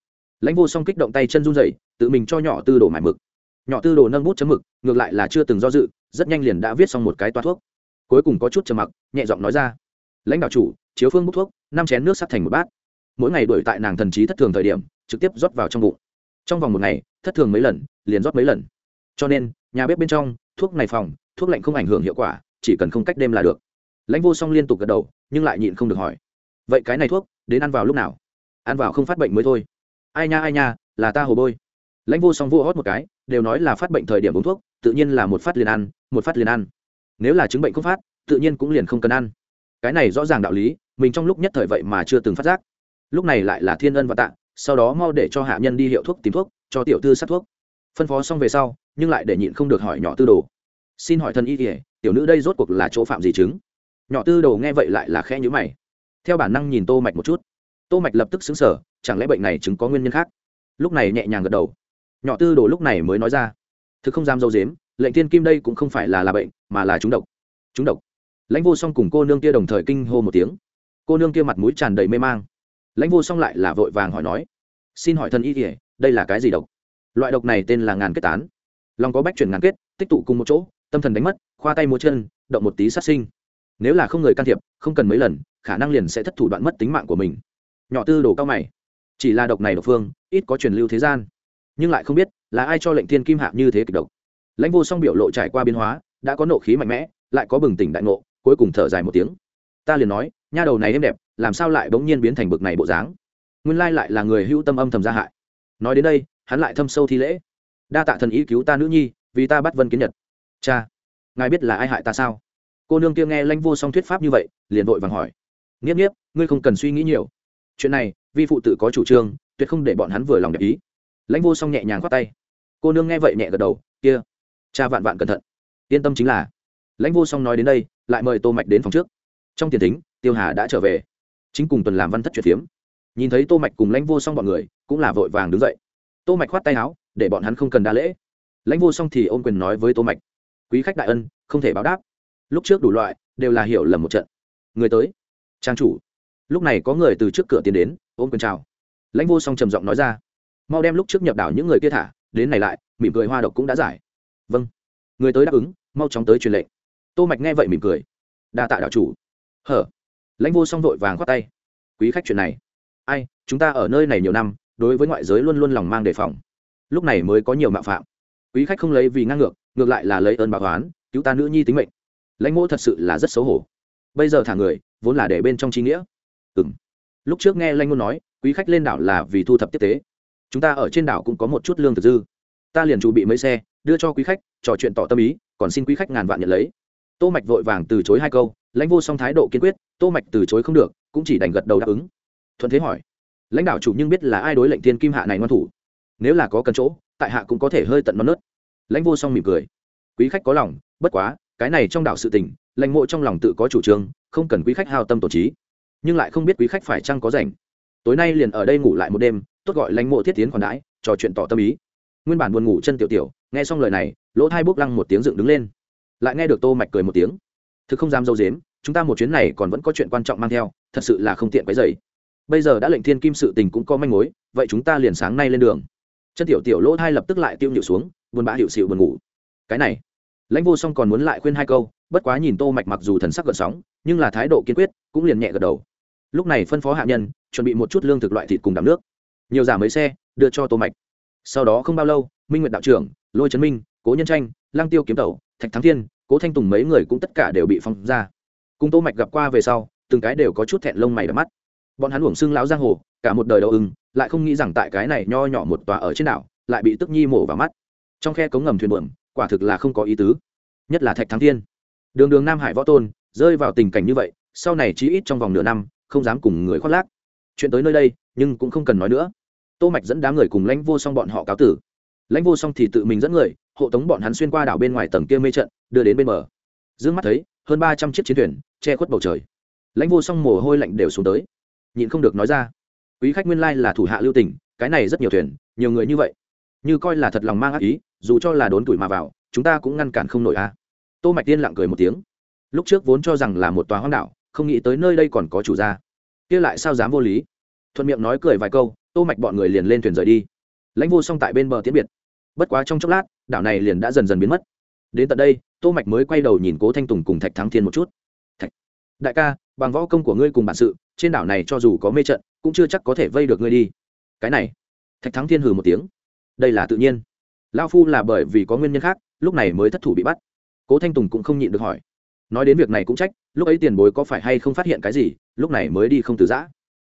Lãnh vô song kích động tay chân run rẩy, tự mình cho nhỏ tư đồ mải mực. Nhỏ tư đồ nâng bút chấm mực, ngược lại là chưa từng do dự, rất nhanh liền đã viết xong một cái toa thuốc. Cuối cùng có chút trầm mặc, nhẹ giọng nói ra. Lãnh đạo chủ, chiếu phương bút thuốc, năm chén nước sắt thành một bát. Mỗi ngày đuổi tại nàng thần trí thất thường thời điểm, trực tiếp rót vào trong bụng. Trong vòng một ngày, thất thường mấy lần, liền rót mấy lần cho nên, nhà bếp bên trong, thuốc này phòng, thuốc lạnh không ảnh hưởng hiệu quả, chỉ cần không cách đêm là được. Lãnh vô song liên tục gật đầu, nhưng lại nhịn không được hỏi. Vậy cái này thuốc, đến ăn vào lúc nào? Ăn vào không phát bệnh mới thôi. Ai nha ai nha, là ta hồ bôi. Lãnh vô song vô hót một cái, đều nói là phát bệnh thời điểm uống thuốc, tự nhiên là một phát liền ăn, một phát liền ăn. Nếu là chứng bệnh không phát, tự nhiên cũng liền không cần ăn. Cái này rõ ràng đạo lý, mình trong lúc nhất thời vậy mà chưa từng phát giác. Lúc này lại là thiên ân và tạ, sau đó mau để cho hạ nhân đi hiệu thuốc tìm thuốc, cho tiểu tư sát thuốc phân phó xong về sau, nhưng lại để nhịn không được hỏi nhỏ tư đồ. Xin hỏi thân y kỉa tiểu nữ đây rốt cuộc là chỗ phạm gì chứng? Nhỏ tư đồ nghe vậy lại là khe nhữ mày. Theo bản năng nhìn tô mạch một chút. Tô mạch lập tức xứng sở chẳng lẽ bệnh này chứng có nguyên nhân khác? Lúc này nhẹ nhàng gật đầu. Nhỏ tư đồ lúc này mới nói ra. Thực không dám dâu dếm, lệnh thiên kim đây cũng không phải là là bệnh, mà là trúng độc. Trúng độc. Lãnh vô song cùng cô nương kia đồng thời kinh hô một tiếng. Cô nương kia mặt mũi tràn đầy mê mang. Lãnh vô song lại là vội vàng hỏi nói. Xin hỏi thân y kỉa đây là cái gì độc? Loại độc này tên là ngàn kết tán. Lòng có bách chuyển ngàn kết, tích tụ cùng một chỗ, tâm thần đánh mất, khoa tay múa chân, động một tí sát sinh. Nếu là không người can thiệp, không cần mấy lần, khả năng liền sẽ thất thủ đoạn mất tính mạng của mình. Nhỏ tư đồ cao mày. Chỉ là độc này độc phương, ít có truyền lưu thế gian. Nhưng lại không biết, là ai cho lệnh thiên kim hạ như thế kịch độc. Lãnh vô song biểu lộ trải qua biến hóa, đã có nộ khí mạnh mẽ, lại có bừng tỉnh đại ngộ, cuối cùng thở dài một tiếng. Ta liền nói, nha đầu này êm đẹp, làm sao lại bỗng nhiên biến thành bực này bộ dáng? Nguyên lai lại là người hữu tâm âm thầm gia hại. Nói đến đây hắn lại thâm sâu thi lễ. Đa tạ thần ý cứu ta nữ nhi, vì ta bắt vân kiến nhật. Cha, ngài biết là ai hại ta sao? Cô nương kia nghe lãnh vô song thuyết pháp như vậy, liền vội vàng hỏi. Nghiếp nghiếp, ngươi không cần suy nghĩ nhiều. Chuyện này, vi phụ tự có chủ trương, tuyệt không để bọn hắn vừa lòng đẹp ý. Lãnh vô song nhẹ nhàng khoát tay. Cô nương nghe vậy nhẹ gật đầu, kia, cha vạn vạn cẩn thận. Yên tâm chính là. Lãnh vô song nói đến đây, lại mời tô mạch đến phòng trước. Trong tiền thính, tiêu hà đã trở về. Chính cùng tuần làm văn thất truyền phiếm. Nhìn thấy tô mạch cùng lãnh vô song bọn người, cũng là vội vàng đứng dậy tô mạch khoát tay áo, để bọn hắn không cần đa lễ. Lãnh vô song thì ôm quyền nói với tô mạch, quý khách đại ân, không thể báo đáp. Lúc trước đủ loại, đều là hiểu lầm một trận. Người tới. Trang chủ. Lúc này có người từ trước cửa tiến đến, ôm quyền chào. Lãnh vô song trầm giọng nói ra, mau đem lúc trước nhập đảo những người kia thả, đến này lại, mỉm cười hoa độc cũng đã giải. Vâng. Người tới đáp ứng, mau chóng tới truyền lệnh. Tô mạch nghe vậy mỉm cười, đa tạ đạo chủ. Hở. Lãnh vô song vội vàng khoát tay, quý khách chuyện này, ai, chúng ta ở nơi này nhiều năm đối với ngoại giới luôn luôn lòng mang đề phòng. Lúc này mới có nhiều mạo phạm. Quý khách không lấy vì ngang ngược ngược lại là lấy ơn bạc oán, cứu ta nữ nhi tính mệnh. Lãnh mỗ thật sự là rất xấu hổ. Bây giờ thả người, vốn là để bên trong trí nghĩa. Ừm. Lúc trước nghe lãnh ngôn nói, quý khách lên đảo là vì thu thập tiếp tế. Chúng ta ở trên đảo cũng có một chút lương thực dư. Ta liền chuẩn bị mấy xe, đưa cho quý khách, trò chuyện tỏ tâm ý, còn xin quý khách ngàn vạn nhận lấy. Tô mạch vội vàng từ chối hai câu, lãnh vô song thái độ kiên quyết, tô mạch từ chối không được, cũng chỉ đành gật đầu đáp ứng. Thuận thế hỏi lãnh đạo chủ nhưng biết là ai đối lệnh thiên kim hạ này ngoan thủ. Nếu là có cần chỗ, tại hạ cũng có thể hơi tận non nớt. Lãnh vô song mỉm cười. Quý khách có lòng, bất quá, cái này trong đảo sự tình, lãnh mộ trong lòng tự có chủ trương, không cần quý khách hao tâm tổ trí. Nhưng lại không biết quý khách phải chăng có rảnh. Tối nay liền ở đây ngủ lại một đêm, tốt gọi lãnh mộ thiết tiến còn đãi, trò chuyện tỏ tâm ý. Nguyên bản buồn ngủ chân tiểu tiểu, nghe xong lời này, lỗ thai bốc lăng một tiếng dựng đứng lên. Lại nghe được tô mạch cười một tiếng. Thực không dám dâu dếm, chúng ta một chuyến này còn vẫn có chuyện quan trọng mang theo, thật sự là không tiện cái dày bây giờ đã lệnh thiên kim sự tình cũng có manh mối, vậy chúng ta liền sáng nay lên đường. Chân tiểu tiểu lỗ thai lập tức lại tiêu nhịu xuống, buồn bã hiệu xịu buồn ngủ. Cái này, lãnh vô song còn muốn lại khuyên hai câu, bất quá nhìn tô mạch mặc dù thần sắc gợn sóng, nhưng là thái độ kiên quyết, cũng liền nhẹ gật đầu. Lúc này phân phó hạ nhân, chuẩn bị một chút lương thực loại thịt cùng đạm nước. Nhiều giả mấy xe, đưa cho tô mạch. Sau đó không bao lâu, minh nguyệt đạo trưởng, lôi trấn minh, cố nhân tranh, lang tiêu kiếm tẩu, thạch thắng thiên, cố thanh tùng mấy người cũng tất cả đều bị phong ra. Cùng tô mạch gặp qua về sau, từng cái đều có chút thẹn lông mày đắm mắt bọn hắn uổng xưng lão giang hồ, cả một đời đầu ưng, lại không nghĩ rằng tại cái này nho nhỏ một tòa ở trên đảo, lại bị tức nhi mổ vào mắt. Trong khe cống ngầm thuyền buồm, quả thực là không có ý tứ. Nhất là thạch thắng thiên. Đường đường nam hải võ tôn, rơi vào tình cảnh như vậy, sau này chí ít trong vòng nửa năm, không dám cùng người khoác lác. Chuyện tới nơi đây, nhưng cũng không cần nói nữa. Tô mạch dẫn đám người cùng lãnh vô song bọn họ cáo tử. Lãnh vô song thì tự mình dẫn người, hộ tống bọn hắn xuyên qua đảo bên ngoài tầng kia mê trận, đưa đến bên bờ. Dương mắt thấy, hơn ba trăm chiếc chiến thuyền, che khuất bầu trời. Lãnh vô song mồ hôi lạnh đều xuống tới nhịn không được nói ra. Quý khách nguyên lai là thủ hạ lưu tình, cái này rất nhiều thuyền, nhiều người như vậy. Như coi là thật lòng mang ác ý, dù cho là đốn tuổi mà vào, chúng ta cũng ngăn cản không nổi a. Tô mạch tiên lặng cười một tiếng. Lúc trước vốn cho rằng là một tòa hoang đảo, không nghĩ tới nơi đây còn có chủ gia. Kia lại sao dám vô lý? Thuận miệng nói cười vài câu, tô mạch bọn người liền lên thuyền rời đi. Lãnh vô song tại bên bờ tiến biệt. Bất quá trong chốc lát, đảo này liền đã dần dần biến mất. Đến tận đây, tô mạch mới quay đầu nhìn cố thanh tùng cùng thạch thắng thiên một chút. Thạch, đại ca bằng võ công của ngươi cùng bản sự, trên đảo này cho dù có mê trận, cũng chưa chắc có thể vây được ngươi đi. Cái này, thạch thắng thiên hừ một tiếng. Đây là tự nhiên. Lao phu là bởi vì có nguyên nhân khác, lúc này mới thất thủ bị bắt. Cố thanh tùng cũng không nhịn được hỏi. Nói đến việc này cũng trách, lúc ấy tiền bối có phải hay không phát hiện cái gì, lúc này mới đi không từ giã.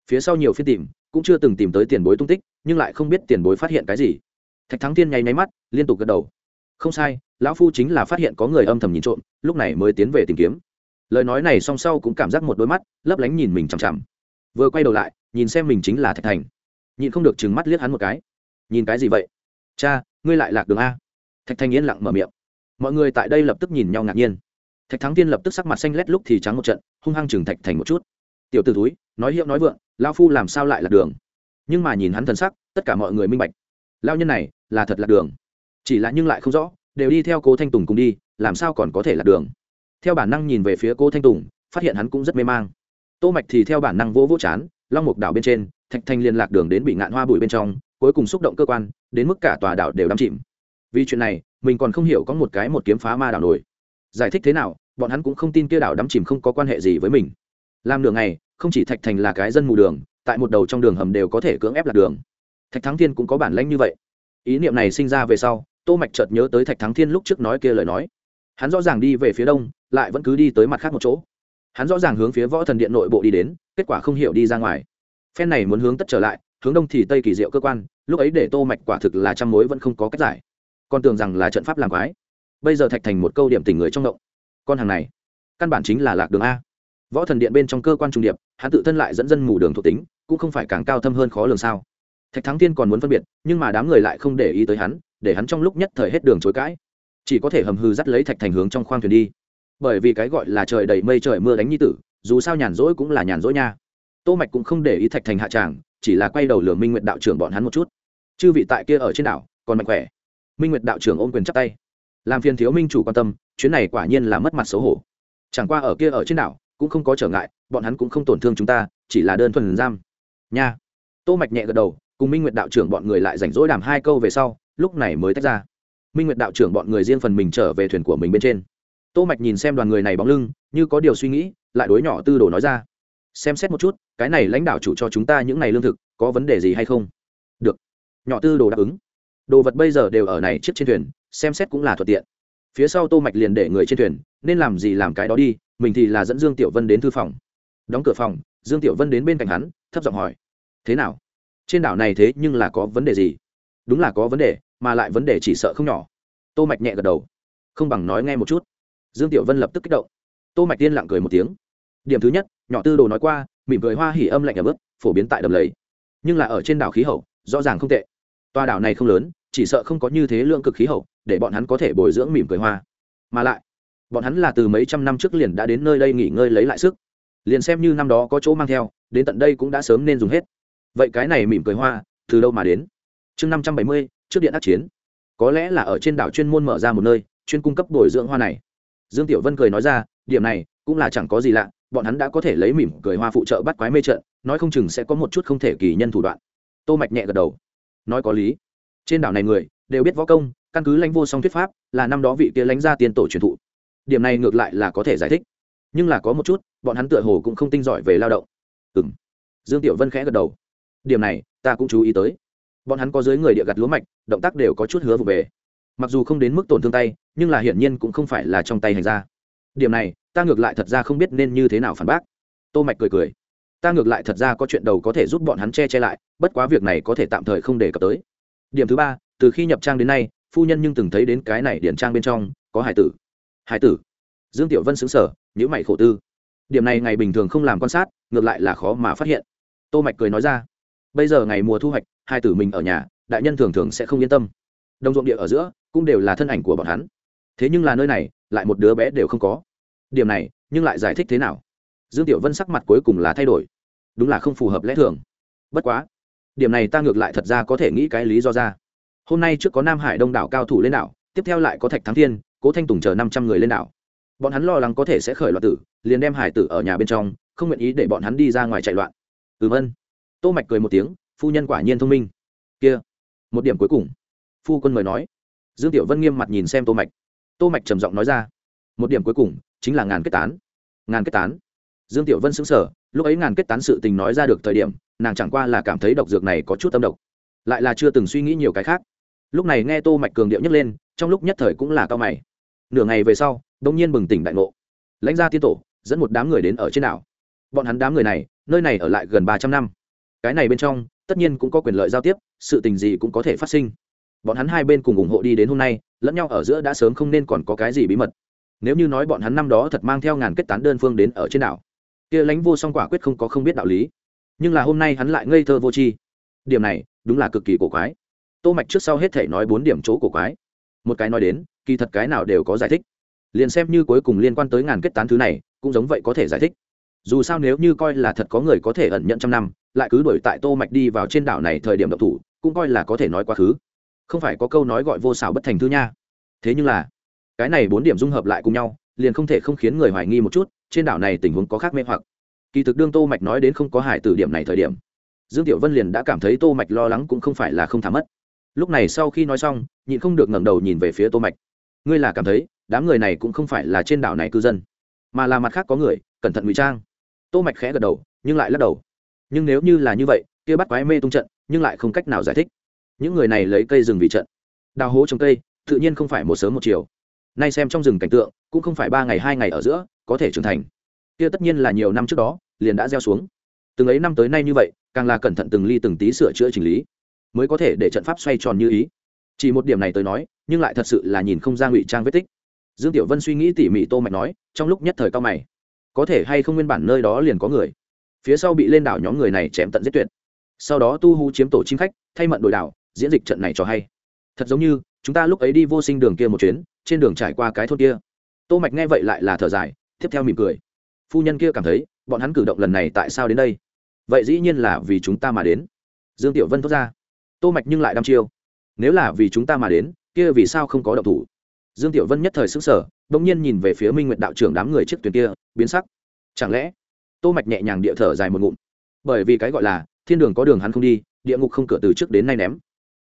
Phía sau nhiều phiên tìm, cũng chưa từng tìm tới tiền bối tung tích, nhưng lại không biết tiền bối phát hiện cái gì. Thạch thắng thiên nháy nháy mắt, liên tục gật đầu. Không sai, lão phu chính là phát hiện có người âm thầm nhìn trộm, lúc này mới tiến về tìm kiếm lời nói này song sau cũng cảm giác một đôi mắt, lấp lánh nhìn mình chằm chằm. Vừa quay đầu lại, nhìn xem mình chính là thạch thành. Nhìn không được trừng mắt liếc hắn một cái. Nhìn cái gì vậy? Cha, ngươi lại lạc đường a. Thạch thành yên lặng mở miệng. Mọi người tại đây lập tức nhìn nhau ngạc nhiên. Thạch thắng tiên lập tức sắc mặt xanh lét lúc thì trắng một trận, hung hăng chừng thạch thành một chút. Tiểu t ử túi nói hiệu nói vượng lao phu làm sao lại lạc đường? Nhưng mà nhìn hắn thần sắc, tất cả mọi người minh bạch. Lao nhân này là thật lạc đường. Chỉ là nhưng lại không rõ, đều đi theo cố thanh tùng cùng đi, làm sao còn có thể lạc đường? Theo bản năng nhìn về phía cố thanh tùng, phát hiện hắn cũng rất mê mang. Tô mạch thì theo bản năng vỗ vỗ chán, long mục đảo bên trên, thạch thanh liên lạc đường đến bị ngạn hoa bụi bên trong, cuối cùng xúc động cơ quan, đến mức cả tòa đảo đều đắm chìm. Vì chuyện này, mình còn không hiểu có một cái một kiếm phá ma đảo nổi. Giải thích thế nào, bọn hắn cũng không tin kia đảo đắm chìm không có quan hệ gì với mình. Làm đường này không chỉ thạch thành là cái dân mù đường, tại một đầu trong đường hầm đều có thể cưỡng ép lạc đường. Thạch thắng thiên cũng có bản lãnh như vậy. Ý niệm này sinh ra về sau, tô mạch chợt nhớ tới thạch thắng thiên lúc trước nói kia lời nói hắn rõ ràng đi về phía đông, lại vẫn cứ đi tới mặt khác một chỗ. Hắn rõ ràng hướng phía võ thần điện nội bộ đi đến, kết quả không hiểu đi ra ngoài. Phen này muốn hướng tất trở lại, hướng đông thì tây kỳ diệu cơ quan, lúc ấy để tô mạch quả thực là trăm mối vẫn không có cách giải. Còn tưởng rằng là trận pháp làm quái. Bây giờ thạch thành một câu điểm tình người trong động. Con hàng này, căn bản chính là lạc đường a. Võ thần điện bên trong cơ quan trung điệp, hắn tự thân lại dẫn dân mù đường thuộc tính, cũng không phải càng cao thâm hơn khó lường sao. Thạch thắng tiên còn muốn phân biệt, nhưng mà đám người lại không để ý tới hắn, để hắn trong lúc nhất thời hết đường chối cãi chỉ có thể hầm hư dắt lấy thạch thành hướng trong khoang thuyền đi. Bởi vì cái gọi là trời đầy mây trời mưa đánh nhi tử, dù sao nhàn rỗi cũng là nhàn rỗi nha. Tô mạch cũng không để ý thạch thành hạ tràng, chỉ là quay đầu lường minh Nguyệt đạo trưởng bọn hắn một chút. Chư vị tại kia ở trên đảo, còn mạnh khỏe. Minh nguyệt đạo trưởng ôm quyền chắp tay. Làm phiền thiếu minh chủ quan tâm, chuyến này quả nhiên là mất mặt xấu hổ. Chẳng qua ở kia ở trên đảo, cũng không có trở ngại, bọn hắn cũng không tổn thương chúng ta, chỉ là đơn thuần giam. Nha. Tô mạch nhẹ gật đầu, cùng minh nguyệt đạo trưởng bọn người lại rảnh rỗi đàm hai câu về sau, lúc này mới tách ra minh nguyệt đạo trưởng bọn người riêng phần mình trở về thuyền của mình bên trên tô mạch nhìn xem đoàn người này bóng lưng như có điều suy nghĩ lại đối nhỏ tư đồ nói ra xem xét một chút cái này lãnh đạo chủ cho chúng ta những này lương thực có vấn đề gì hay không được nhỏ tư đồ đáp ứng đồ vật bây giờ đều ở này chiếc trên thuyền xem xét cũng là thuận tiện phía sau tô mạch liền để người trên thuyền nên làm gì làm cái đó đi mình thì là dẫn dương tiểu vân đến thư phòng đóng cửa phòng dương tiểu vân đến bên cạnh hắn thấp giọng hỏi thế nào trên đảo này thế nhưng là có vấn đề gì đúng là có vấn đề mà lại vấn đề chỉ sợ không nhỏ. Tô mạch nhẹ gật đầu. Không bằng nói nghe một chút. Dương tiểu vân lập tức kích động. Tô mạch tiên lặng cười một tiếng. Điểm thứ nhất, nhỏ tư đồ nói qua, mỉm cười hoa hỉ âm lạnh ở bước phổ biến tại đầm lầy. Nhưng là ở trên đảo khí hậu, rõ ràng không tệ. Toa đảo này không lớn, chỉ sợ không có như thế lượng cực khí hậu, để bọn hắn có thể bồi dưỡng mỉm cười hoa. Mà lại, bọn hắn là từ mấy trăm năm trước liền đã đến nơi đây nghỉ ngơi lấy lại sức. Liền xem như năm đó có chỗ mang theo, đến tận đây cũng đã sớm nên dùng hết. Vậy cái này mỉm cười hoa, từ đâu mà đến? Chương năm trăm bảy mươi trước điện ác chiến. Có lẽ là ở trên đảo chuyên môn mở ra một nơi, chuyên cung cấp bồi dưỡng hoa này. Dương tiểu vân cười nói ra, điểm này, cũng là chẳng có gì lạ, bọn hắn đã có thể lấy mỉm cười hoa phụ trợ bắt quái mê trận, nói không chừng sẽ có một chút không thể kỳ nhân thủ đoạn. Tô mạch nhẹ gật đầu. Nói có lý. Trên đảo này người, đều biết võ công, căn cứ lãnh vô song thuyết pháp, là năm đó vị kia lãnh gia tiên tổ truyền thụ. Điểm này ngược lại là có thể giải thích. Nhưng là có một chút, bọn hắn tựa hồ cũng không tinh giỏi về lao động. Ừm. Dương tiểu vân khẽ gật đầu. Điểm này, ta cũng chú ý tới bọn hắn có dưới người địa gặt lúa mạch, động tác đều có chút hứa vụ về. Mặc dù không đến mức tổn thương tay, nhưng là hiển nhiên cũng không phải là trong tay hành ra điểm này, ta ngược lại thật ra không biết nên như thế nào phản bác. Tô mạch cười cười. Ta ngược lại thật ra có chuyện đầu có thể giúp bọn hắn che che lại, bất quá việc này có thể tạm thời không đề cập tới. Điểm thứ ba, từ khi nhập trang đến nay, phu nhân nhưng từng thấy đến cái này điển trang bên trong, có hải tử. Hải tử? Dương tiểu vân xứng sở nhữ mày khổ tư. Điểm này ngày bình thường không làm quan sát, ngược lại là khó mà phát hiện. Tô mạch cười nói ra bây giờ ngày mùa thu hoạch, hai tử mình ở nhà, đại nhân thường thường sẽ không yên tâm. Đồng ruộng địa ở giữa cũng đều là thân ảnh của bọn hắn. Thế nhưng là nơi này, lại một đứa bé đều không có. Điểm này, nhưng lại giải thích thế nào? Dương tiểu vân sắc mặt cuối cùng là thay đổi. Đúng là không phù hợp lẽ thường. Bất quá, điểm này ta ngược lại thật ra có thể nghĩ cái lý do ra. Hôm nay trước có nam hải đông đảo cao thủ lên đảo, tiếp theo lại có thạch thắng thiên, cố thanh tùng chờ năm trăm người lên đảo. Bọn hắn lo lắng có thể sẽ khởi loạn tử, liền đem hải tử ở nhà bên trong, không nguyện ý để bọn hắn đi ra ngoài chạy loạn. Ừ vân tô mạch cười một tiếng, phu nhân quả nhiên thông minh. Kia, một điểm cuối cùng. Phu quân mời nói. Dương tiểu vân nghiêm mặt nhìn xem tô mạch. Tô mạch trầm giọng nói ra. Một điểm cuối cùng, chính là ngàn kết tán. Ngàn kết tán. Dương tiểu vân sững sờ, lúc ấy ngàn kết tán sự tình nói ra được thời điểm, nàng chẳng qua là cảm thấy độc dược này có chút tâm độc. Lại là chưa từng suy nghĩ nhiều cái khác. Lúc này nghe tô mạch cường điệu nhấc lên, trong lúc nhất thời cũng là cao mày. Nửa ngày về sau đông nhiên bừng tỉnh đại ngộ. Lãnh gia tiên tổ, dẫn một đám người đến ở trên đảo. Bọn hắn đám người này, nơi này ở lại gần ba trăm năm cái này bên trong, tất nhiên cũng có quyền lợi giao tiếp, sự tình gì cũng có thể phát sinh. Bọn hắn hai bên cùng ủng hộ đi đến hôm nay, lẫn nhau ở giữa đã sớm không nên còn có cái gì bí mật. Nếu như nói bọn hắn năm đó thật mang theo ngàn kết tán đơn phương đến ở trên đảo, kia lãnh vô song quả quyết không có không biết đạo lý. Nhưng là hôm nay hắn lại ngây thơ vô tri. Điểm này, đúng là cực kỳ cổ quái. Tô mạch trước sau hết thể nói bốn điểm chỗ cổ quái. Một cái nói đến, kỳ thật cái nào đều có giải thích. Liền xem như cuối cùng liên quan tới ngàn kết tán thứ này, cũng giống vậy có thể giải thích. Dù sao nếu như coi là thật có người có thể ẩn nhận trăm năm lại cứ đuổi tại tô mạch đi vào trên đảo này thời điểm động thủ, cũng coi là có thể nói quá khứ. Không phải có câu nói gọi vô xảo bất thành thư nha. Thế nhưng là, cái này bốn điểm dung hợp lại cùng nhau, liền không thể không khiến người hoài nghi một chút, trên đảo này tình huống có khác mê hoặc. Kỳ thực đương tô mạch nói đến không có hải tử điểm này thời điểm, dương tiểu vân liền đã cảm thấy tô mạch lo lắng cũng không phải là không thả mất. Lúc này sau khi nói xong, nhịn không được ngẩng đầu nhìn về phía tô mạch. Ngươi là cảm thấy, đám người này cũng không phải là trên đảo này cư dân, mà là mặt khác có người, cẩn thận ngụy trang. Tô mạch khẽ gật đầu, nhưng lại lắc đầu nhưng nếu như là như vậy, kia bắt quái mê tung trận, nhưng lại không cách nào giải thích. Những người này lấy cây rừng vì trận. Đào hố trồng cây, tự nhiên không phải một sớm một chiều. Nay xem trong rừng cảnh tượng, cũng không phải ba ngày hai ngày ở giữa, có thể trưởng thành. Kia tất nhiên là nhiều năm trước đó, liền đã gieo xuống. Từng ấy năm tới nay như vậy, càng là cẩn thận từng ly từng tí sửa chữa chỉnh lý, mới có thể để trận pháp xoay tròn như ý. Chỉ một điểm này tới nói, nhưng lại thật sự là nhìn không ra ngụy trang vết tích. Dương tiểu vân suy nghĩ tỉ mỉ tô mạch nói, trong lúc nhất thời cao mày, có thể hay không nguyên bản nơi đó liền có người? Phía sau bị lên đảo nhóm người này chém tận giết tuyệt. Sau đó tu hú chiếm tổ chim khách, thay mận đổi đảo, diễn dịch trận này cho hay. Thật giống như, chúng ta lúc ấy đi vô sinh đường kia một chuyến, trên đường trải qua cái thôn kia. Tô mạch nghe vậy lại là thở dài, tiếp theo mỉm cười. Phu nhân kia cảm thấy, bọn hắn cử động lần này tại sao đến đây? Vậy dĩ nhiên là vì chúng ta mà đến. Dương tiểu vân thốt ra. Tô mạch nhưng lại đăm chiêu. Nếu là vì chúng ta mà đến, kia vì sao không có động thủ? Dương tiểu vân nhất thời sững sờ, bỗng nhiên nhìn về phía minh nguyệt đạo trưởng đám người chiếc thuyền kia, biến sắc. Chẳng lẽ tô mạch nhẹ nhàng địa thở dài một ngụm. Bởi vì cái gọi là, thiên đường có đường hắn không đi, địa ngục không cửa từ trước đến nay ném.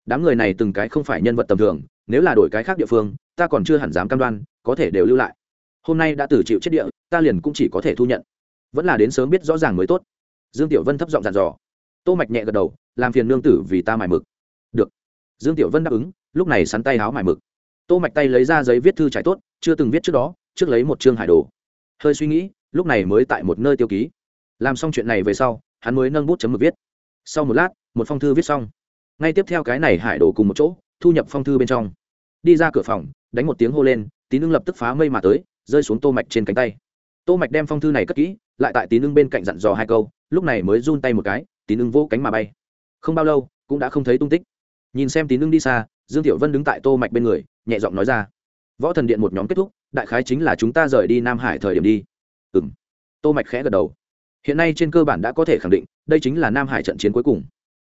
Đám người này từng cái không phải nhân vật tầm thường, nếu là đổi cái khác địa phương, ta còn chưa hẳn dám cam đoan, có thể đều lưu lại. Hôm nay đã tử chịu chết địa, ta liền cũng chỉ có thể thu nhận. Vẫn là đến sớm biết rõ ràng mới tốt. Dương tiểu vân thấp giọng dặn dò. Tô mạch nhẹ gật đầu, làm phiền nương tử vì ta mải mực. Được. Dương tiểu vân đáp ứng, lúc này sắn tay háo mải mực. Tô mạch tay lấy ra giấy viết thư trải tốt, chưa từng viết trước đó, trước lấy một chương hải đồ. Hơi suy nghĩ lúc này mới tại một nơi tiêu ký. Làm xong chuyện này về sau, hắn mới nâng bút chấm mực viết. Sau một lát, một phong thư viết xong. Ngay tiếp theo cái này hải đổ cùng một chỗ, thu nhập phong thư bên trong. Đi ra cửa phòng, đánh một tiếng hô lên, tín ưng lập tức phá mây mà tới, rơi xuống tô mạch trên cánh tay. Tô mạch đem phong thư này cất kỹ, lại tại tín ưng bên cạnh dặn dò hai câu, lúc này mới run tay một cái, tín ưng vỗ cánh mà bay. Không bao lâu, cũng đã không thấy tung tích. Nhìn xem tín ưng đi xa, dương tiểu vân đứng tại tô mạch bên người, nhẹ giọng nói ra, võ thần điện một nhóm kết thúc, đại khái chính là chúng ta rời đi nam hải thời điểm đi ừm. Tô mạch khẽ gật đầu. Hiện nay trên cơ bản đã có thể khẳng định, đây chính là nam hải trận chiến cuối cùng.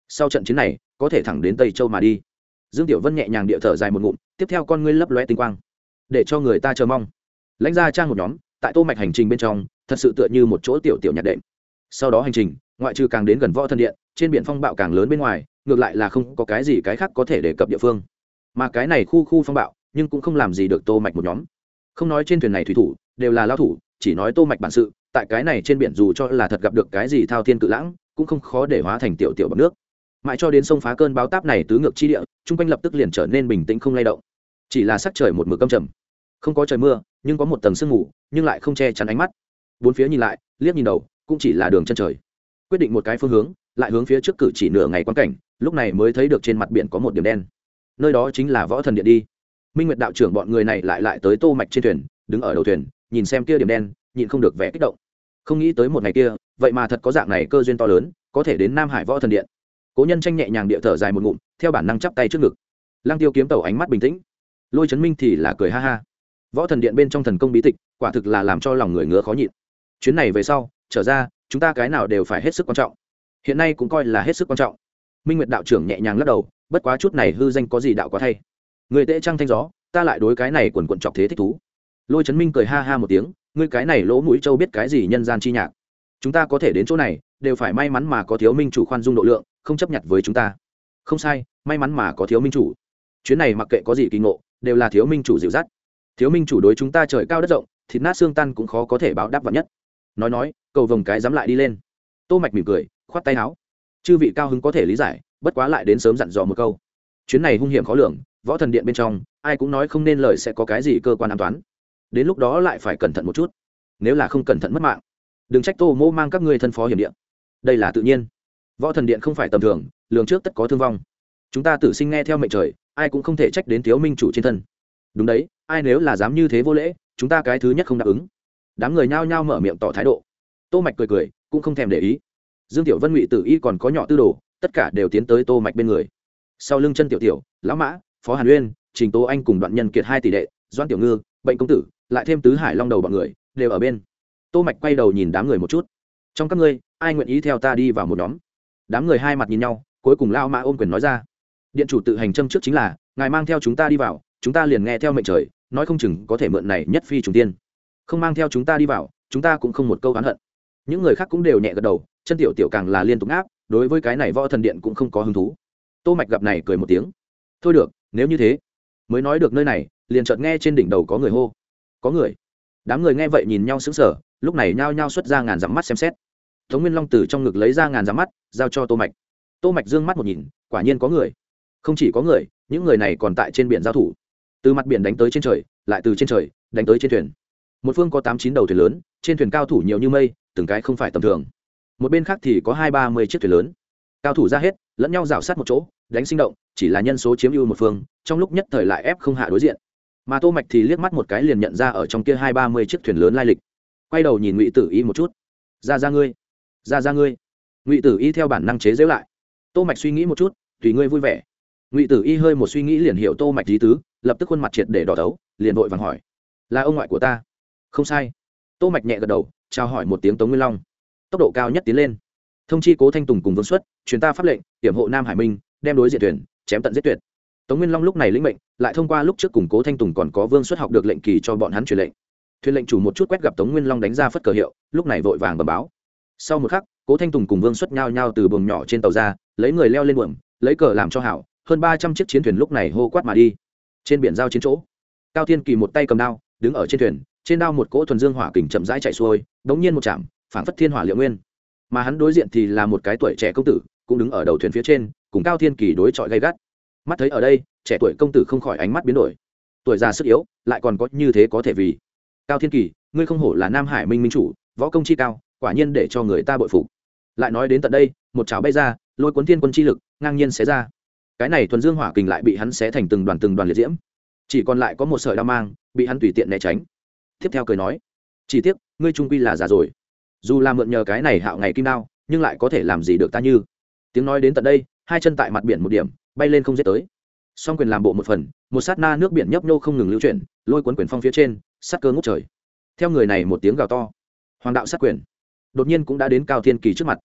Sau trận chiến này, có thể thẳng đến tây châu mà đi. Dương tiểu vân nhẹ nhàng địa thở dài một ngụm, tiếp theo con ngươi lấp lóe tinh quang. Để cho người ta chờ mong. Lãnh gia trang một nhóm, tại tô mạch hành trình bên trong, thật sự tựa như một chỗ tiểu tiểu nhạc đệm. Sau đó hành trình, ngoại trừ càng đến gần võ thần điện, trên biển phong bạo càng lớn bên ngoài, ngược lại là không có cái gì cái khác có thể đề cập địa phương. Mà cái này khu khu phong bạo, nhưng cũng không làm gì được tô mạch một nhóm. Không nói trên thuyền này thủy thủ, đều là lao thủ chỉ nói tô mạch bản sự, tại cái này trên biển dù cho là thật gặp được cái gì thao thiên cự lãng, cũng không khó để hóa thành tiểu tiểu bằng nước. Mãi cho đến sông phá cơn báo táp này tứ ngược chi địa, chung quanh lập tức liền trở nên bình tĩnh không lay động. Chỉ là sắc trời một mực căm trầm. Không có trời mưa, nhưng có một tầng sương mù, nhưng lại không che chắn ánh mắt. Bốn phía nhìn lại, liếc nhìn đầu, cũng chỉ là đường chân trời. Quyết định một cái phương hướng, lại hướng phía trước cử chỉ nửa ngày quan cảnh, lúc này mới thấy được trên mặt biển có một điểm đen. Nơi đó chính là võ thần điện đi. Minh nguyệt đạo trưởng bọn người này lại lại tới tô mạch trên thuyền, đứng ở đầu thuyền nhìn xem kia điểm đen nhìn không được vẻ kích động. Không nghĩ tới một ngày kia, vậy mà thật có dạng này cơ duyên to lớn, có thể đến nam hải võ thần điện. Cố nhân tranh nhẹ nhàng địa thở dài một ngụm, theo bản năng chắp tay trước ngực. Lăng tiêu kiếm tẩu ánh mắt bình tĩnh. Lôi chấn minh thì là cười ha ha. Võ thần điện bên trong thần công bí tịch, quả thực là làm cho lòng người ngứa khó nhịn. Chuyến này về sau, trở ra, chúng ta cái nào đều phải hết sức quan trọng. Hiện nay cũng coi là hết sức quan trọng. Minh nguyệt đạo trưởng nhẹ nhàng lắc đầu, bất quá chút này hư danh có gì đạo quá thay. Người tệ trăng thanh gió, ta lại đối cái này quần quận trọc thế thích thú lôi trấn minh cười ha ha một tiếng, ngươi cái này lỗ mũi châu biết cái gì nhân gian chi nhạc? Chúng ta có thể đến chỗ này, đều phải may mắn mà có thiếu minh chủ khoan dung độ lượng, không chấp nhận với chúng ta. Không sai, may mắn mà có thiếu minh chủ. Chuyến này mặc kệ có gì kỳ ngộ, đều là thiếu minh chủ dịu dắt. Thiếu minh chủ đối chúng ta trời cao đất rộng, thịt nát xương tan cũng khó có thể báo đáp vật nhất. Nói nói, cầu vồng cái dám lại đi lên. Tô mạch mỉm cười, khoát tay áo. Chư vị cao hứng có thể lý giải, bất quá lại đến sớm dặn dò một câu. Chuyến này hung hiểm khó lường, võ thần điện bên trong, ai cũng nói không nên lời sẽ có cái gì cơ quan an toàn đến lúc đó lại phải cẩn thận một chút. Nếu là không cẩn thận mất mạng, đừng trách tô mô mang các ngươi thân phó hiểm điện. Đây là tự nhiên. Võ thần điện không phải tầm thường, lường trước tất có thương vong. Chúng ta tử sinh nghe theo mệnh trời, ai cũng không thể trách đến thiếu minh chủ trên thân. Đúng đấy, ai nếu là dám như thế vô lễ, chúng ta cái thứ nhất không đáp ứng. Đám người nhao nhao mở miệng tỏ thái độ. Tô mạch cười cười, cũng không thèm để ý. Dương tiểu vân ngụy tử y còn có nhỏ tư đồ, tất cả đều tiến tới tô mạch bên người. Sau lưng chân tiểu tiểu, lão mã, phó hàn uyên, trình tố anh cùng đoạn nhân kiệt hai tỷ đệ doan tiểu ngư, bệnh công tử lại thêm tứ hải long đầu bọn người, đều ở bên. Tô mạch quay đầu nhìn đám người một chút. Trong các ngươi, ai nguyện ý theo ta đi vào một nhóm? Đám người hai mặt nhìn nhau, cuối cùng lao mã ôm quyền nói ra. Điện chủ tự hành châm trước chính là, ngài mang theo chúng ta đi vào, chúng ta liền nghe theo mệnh trời, nói không chừng có thể mượn này nhất phi trùng tiên. Không mang theo chúng ta đi vào, chúng ta cũng không một câu oán hận. Những người khác cũng đều nhẹ gật đầu, chân tiểu tiểu càng là liên tục áp đối với cái này võ thần điện cũng không có hứng thú. Tô mạch gặp này cười một tiếng. Thôi được, nếu như thế, mới nói được nơi này, liền chợt nghe trên đỉnh đầu có người hô có người. Đám người nghe vậy nhìn nhau sững sờ, lúc này nhao nhao xuất ra ngàn dặm mắt xem xét. Tống nguyên long từ trong ngực lấy ra ngàn dặm mắt, giao cho tô mạch. Tô mạch dương mắt một nhìn, quả nhiên có người. Không chỉ có người, những người này còn tại trên biển giao thủ. Từ mặt biển đánh tới trên trời, lại từ trên trời, đánh tới trên thuyền. Một phương có tám chín đầu thuyền lớn, trên thuyền cao thủ nhiều như mây, từng cái không phải tầm thường. Một bên khác thì có hai ba mươi chiếc thuyền lớn. Cao thủ ra hết, lẫn nhau rào sát một chỗ, đánh sinh động, chỉ là nhân số chiếm ưu một phương, trong lúc nhất thời lại ép không hạ đối diện mà tô mạch thì liếc mắt một cái liền nhận ra ở trong kia hai ba mươi chiếc thuyền lớn lai lịch. Quay đầu nhìn ngụy tử y một chút. Ra ra ngươi, ra ra ngươi. Ngụy tử y theo bản năng chế giễu lại. Tô mạch suy nghĩ một chút, tùy ngươi vui vẻ. Ngụy tử y hơi một suy nghĩ liền hiểu tô mạch lý tứ, lập tức khuôn mặt triệt để đỏ thấu, liền vội vàng hỏi, là ông ngoại của ta? Không sai. Tô mạch nhẹ gật đầu, chào hỏi một tiếng tống nguyên long. Tốc độ cao nhất tiến lên. Thông chi cố thanh tùng cùng vương xuất, truyền ta pháp lệnh, hiểm hộ nam hải minh, đem đối diện thuyền, chém tận giết tuyệt. Tống nguyên long lúc này lĩnh mệnh lại thông qua lúc trước củng cố thanh tùng còn có vương xuất học được lệnh kỳ cho bọn hắn truyền lệnh. Thuyền lệnh chủ một chút quét gặp tống nguyên long đánh ra phất cờ hiệu, lúc này vội vàng bẩm báo. Sau một khắc, cố thanh tùng cùng vương xuất nhao nhao từ buồng nhỏ trên tàu ra, lấy người leo lên buồng lấy cờ làm cho hảo, hơn ba trăm chiếc chiến thuyền lúc này hô quát mà đi. Trên biển giao chiến chỗ, cao thiên kỳ một tay cầm đao, đứng ở trên thuyền, trên đao một cỗ thuần dương hỏa kình chậm rãi chạy xuôi, đống nhiên một chạm phản phất thiên hỏa liệu nguyên. Mà hắn đối diện thì là một cái tuổi trẻ công tử, cũng đứng ở đầu thuyền phía trên, cùng cao thiên kỳ đối chọi gay gắt. Mắt thấy ở đây trẻ tuổi công tử không khỏi ánh mắt biến đổi. Tuổi già sức yếu, lại còn có như thế có thể vì. Cao thiên kỳ, ngươi không hổ là nam hải minh minh chủ, võ công chi cao, quả nhiên để cho người ta bội phục. Lại nói đến tận đây, một chảo bay ra, lôi cuốn thiên quân chi lực, ngang nhiên xé ra. Cái này thuần dương hỏa kình lại bị hắn xé thành từng đoàn từng đoàn liệt diễm. Chỉ còn lại có một sợi đao mang, bị hắn tùy tiện né tránh. Tiếp theo cười nói, chỉ tiếc, ngươi trung quy là già rồi. Dù là mượn nhờ cái này hạo ngày kim đao, nhưng lại có thể làm gì được ta như? Tiếng nói đến tận đây, hai chân tại mặt biển một điểm, bay lên không giết tới song quyền làm bộ một phần, một sát na nước biển nhấp nhô không ngừng lưu chuyển, lôi cuốn quyền phong phía trên sát cơ ngút trời. Theo người này một tiếng gào to, hoàng đạo sát quyền, đột nhiên cũng đã đến cao thiên kỳ trước mặt.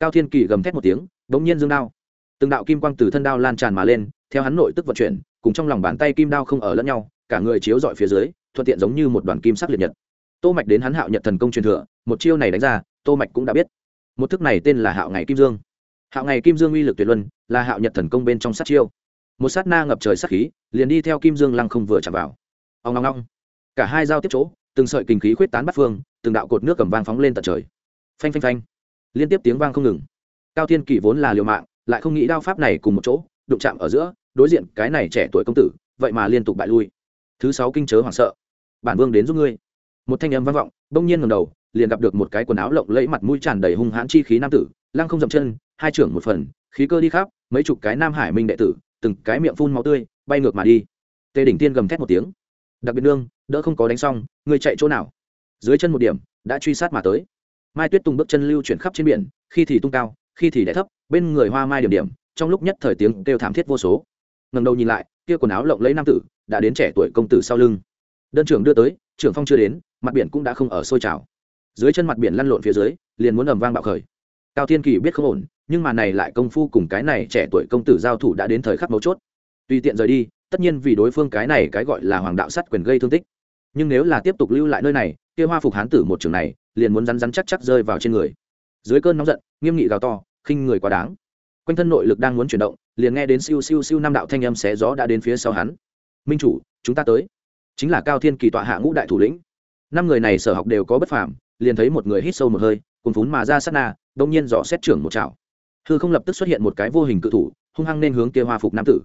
Cao thiên kỳ gầm thét một tiếng đ ỗ n g nhiên dương đao. Từng đạo kim quang từ thân đao lan tràn mà lên, theo hắn nội tức vận chuyển, cùng trong lòng bàn tay kim đao không ở lẫn nhau, cả người chiếu dọi phía dưới, thuận tiện giống như một đoàn kim sắc liệt nhật. Tô mạch đến hắn hạo nhật thần công truyền thừa, một chiêu này đánh ra, tô mạch cũng đã biết. Một thức này tên là hạo ngày kim dương. Hạo ngày kim dương uy lực tuyệt luân, là hạo nhật thần công bên trong sát chiêu một sát na ngập trời sát khí, liền đi theo kim dương lăng không vừa chạm vào. Ông ngong ngong cả hai giao tiếp chỗ, từng sợi kinh khí khuyết tán bắt phương, từng đạo cột nước cầm vang phóng lên tận trời. Phanh phanh phanh. Liên tiếp tiếng vang không ngừng. Cao thiên kỷ vốn là liều mạng, lại không nghĩ đao pháp này cùng một chỗ, đụng chạm ở giữa, đối diện cái này trẻ tuổi công tử, vậy mà liên tục bại lui. Thứ sáu kinh chớ hoảng sợ. Bản vương đến giúp ngươi. Một thanh âm vang vọng, bỗng nhiên ngầm đầu, liền gặp được một cái quần áo lộng lẫy mặt mũi tràn đầy hung hãn chi khí nam tử, lăng không dậm chân, hai trưởng một phần, khí cơ đi khắp, mấy chục cái nam hải minh đệ tử từng cái miệng phun máu tươi, bay ngược mà đi. Tề đỉnh tiên gầm thét một tiếng. Đặc biệt nương, đỡ không có đánh xong người chạy chỗ nào? Dưới chân một điểm, đã truy sát mà tới. Mai tuyết tung bước chân lưu chuyển khắp trên biển, khi thì tung cao, khi thì đẻ thấp, bên người hoa mai điểm điểm, trong lúc nhất thời tiếng kêu thảm thiết vô số. Ngầm đầu nhìn lại, kia quần áo lộng lấy nam tử, đã đến trẻ tuổi công tử sau lưng. Đơn trưởng đưa tới, trưởng phong chưa đến, mặt biển cũng đã không ở sôi trào. Dưới chân mặt biển lăn lộn phía dưới, liền muốn ầm vang bạo khởi. Cao thiên kỳ biết không ổn nhưng mà này lại công phu cùng cái này trẻ tuổi công tử giao thủ đã đến thời khắc mấu chốt. Tùy tiện rời đi, tất nhiên vì đối phương cái này cái gọi là hoàng đạo sắt quyền gây thương tích. Nhưng nếu là tiếp tục lưu lại nơi này, kia hoa phục hán tử một trường này, liền muốn rắn rắn chắc chắc rơi vào trên người. Dưới cơn nóng giận, nghiêm nghị gào to, khinh người quá đáng. Quanh thân nội lực đang muốn chuyển động, liền nghe đến siêu siêu siêu năm đạo thanh âm xé gió đã đến phía sau hắn. Minh chủ, chúng ta tới. Chính là cao thiên kỳ tọa hạ ngũ đại thủ lĩnh. Năm người này sở học đều có bất phàm, liền thấy một người hít sâu một hơi cùng phún mà ra sát na đông nhiên dò xét trưởng một chảo hư không lập tức xuất hiện một cái vô hình cự thủ, hung hăng nên hướng kia hoa phục nam tử.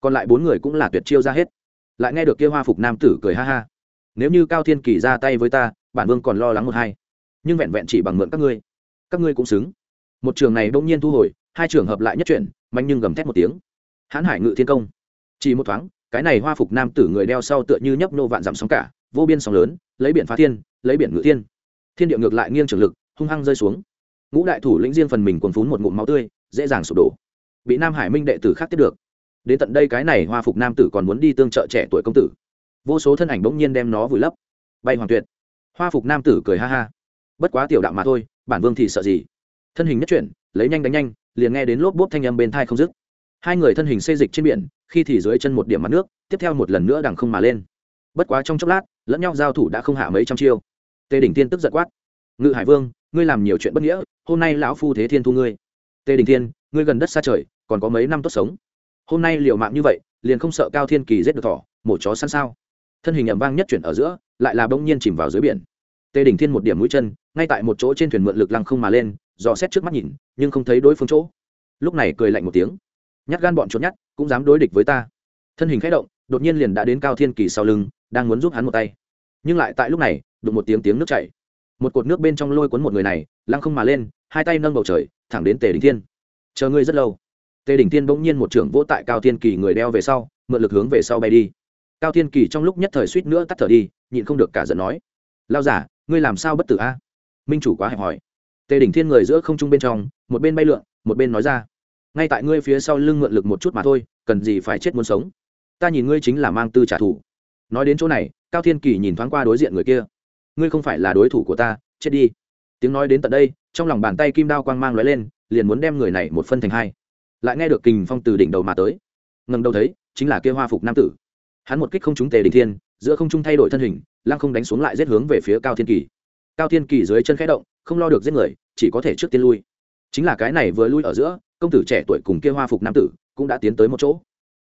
Còn lại bốn người cũng là tuyệt chiêu ra hết. Lại nghe được kia hoa phục nam tử cười ha ha. Nếu như cao thiên kỳ ra tay với ta, bản vương còn lo lắng một hai. Nhưng vẹn vẹn chỉ bằng mượn các ngươi các ngươi cũng xứng. Một trường này bỗng nhiên thu hồi, hai trường hợp lại nhất chuyển mạnh nhưng gầm thét một tiếng. Hãn hải ngự thiên công. Chỉ một thoáng, cái này hoa phục nam tử người đeo sau tựa như nhấp nô vạn dặm sóng cả, vô biên sóng lớn, lấy biển phá thiên, lấy biển ngự thiên. Thiên địa ngược lại nghiêng trường lực, hung hăng rơi xuống ngũ đại thủ lĩnh riêng phần mình quần phún một ngụm máu tươi, dễ dàng sụp đổ. Bị nam hải minh đệ tử khác tiếp được. Đến tận đây cái này hoa phục nam tử còn muốn đi tương trợ trẻ tuổi công tử. Vô số thân ảnh bỗng nhiên đem nó vùi lấp. Bay hoàng tuyệt. Hoa phục nam tử cười ha ha. Bất quá tiểu đạo mà thôi, bản vương thì sợ gì? Thân hình nhất chuyển, lấy nhanh đánh nhanh, liền nghe đến lốp bốp thanh âm bên thai không dứt. Hai người thân hình xây dịch trên biển, khi thì dưới chân một điểm mặt nước, tiếp theo một lần nữa đằng không mà lên. Bất quá trong chốc lát, lẫn nhau giao thủ đã không hạ mấy trăm chiêu. Tề đỉnh tiên tức giật quát. Ngự hải vương ngươi làm nhiều chuyện bất nghĩa, hôm nay lão phu thế thiên thu ngươi. Tề đình thiên, ngươi gần đất xa trời, còn có mấy năm tốt sống. Hôm nay liều mạng như vậy, liền không sợ cao thiên kỳ giết được thỏ, mổ chó săn sao? Thân hình ẩm vang nhất chuyển ở giữa, lại là bỗng nhiên chìm vào dưới biển. Tề đình thiên một điểm mũi chân, ngay tại một chỗ trên thuyền mượn lực lăng không mà lên, dò xét trước mắt nhìn, nhưng không thấy đối phương chỗ. Lúc này cười lạnh một tiếng. Nhát gan bọn trốn nhát, cũng dám đối địch với ta. Thân hình khẽ động, đột nhiên liền đã đến cao thiên kỳ sau lưng, đang muốn giúp hắn một tay. Nhưng lại tại lúc này đụng một tiếng tiếng nước chảy một cột nước bên trong lôi cuốn một người này, lăng không mà lên, hai tay nâng bầu trời, thẳng đến tề đình thiên. Chờ ngươi rất lâu. Tề đình thiên bỗng nhiên một trưởng vỗ tại cao thiên kỳ người đeo về sau, mượn lực hướng về sau bay đi. Cao thiên kỳ trong lúc nhất thời suýt nữa tắt thở đi, nhịn không được cả giận nói, lao giả, ngươi làm sao bất tử a? Minh chủ quá hẹp hỏi tề đỉnh thiên người giữa không trung bên trong, một bên bay lượn, một bên nói ra, ngay tại ngươi phía sau lưng mượn lực một chút mà thôi, cần gì phải chết muốn sống? Ta nhìn ngươi chính là mang tư trả thù. Nói đến chỗ này, cao thiên kỳ nhìn thoáng qua đối diện người kia ngươi không phải là đối thủ của ta, chết đi. Tiếng nói đến tận đây, trong lòng bàn tay kim đao quang mang lóe lên, liền muốn đem người này một phân thành hai. Lại nghe được kình phong từ đỉnh đầu mà tới. Ngần đầu thấy, chính là kia hoa phục nam tử. Hắn một kích không trúng tề đình thiên, giữa không trung thay đổi thân hình, lăng không đánh xuống lại giết hướng về phía cao thiên kỳ. Cao thiên kỳ dưới chân khẽ động, không lo được giết người, chỉ có thể trước tiên lui. Chính là cái này vừa lui ở giữa, công tử trẻ tuổi cùng kia hoa phục nam tử cũng đã tiến tới một chỗ.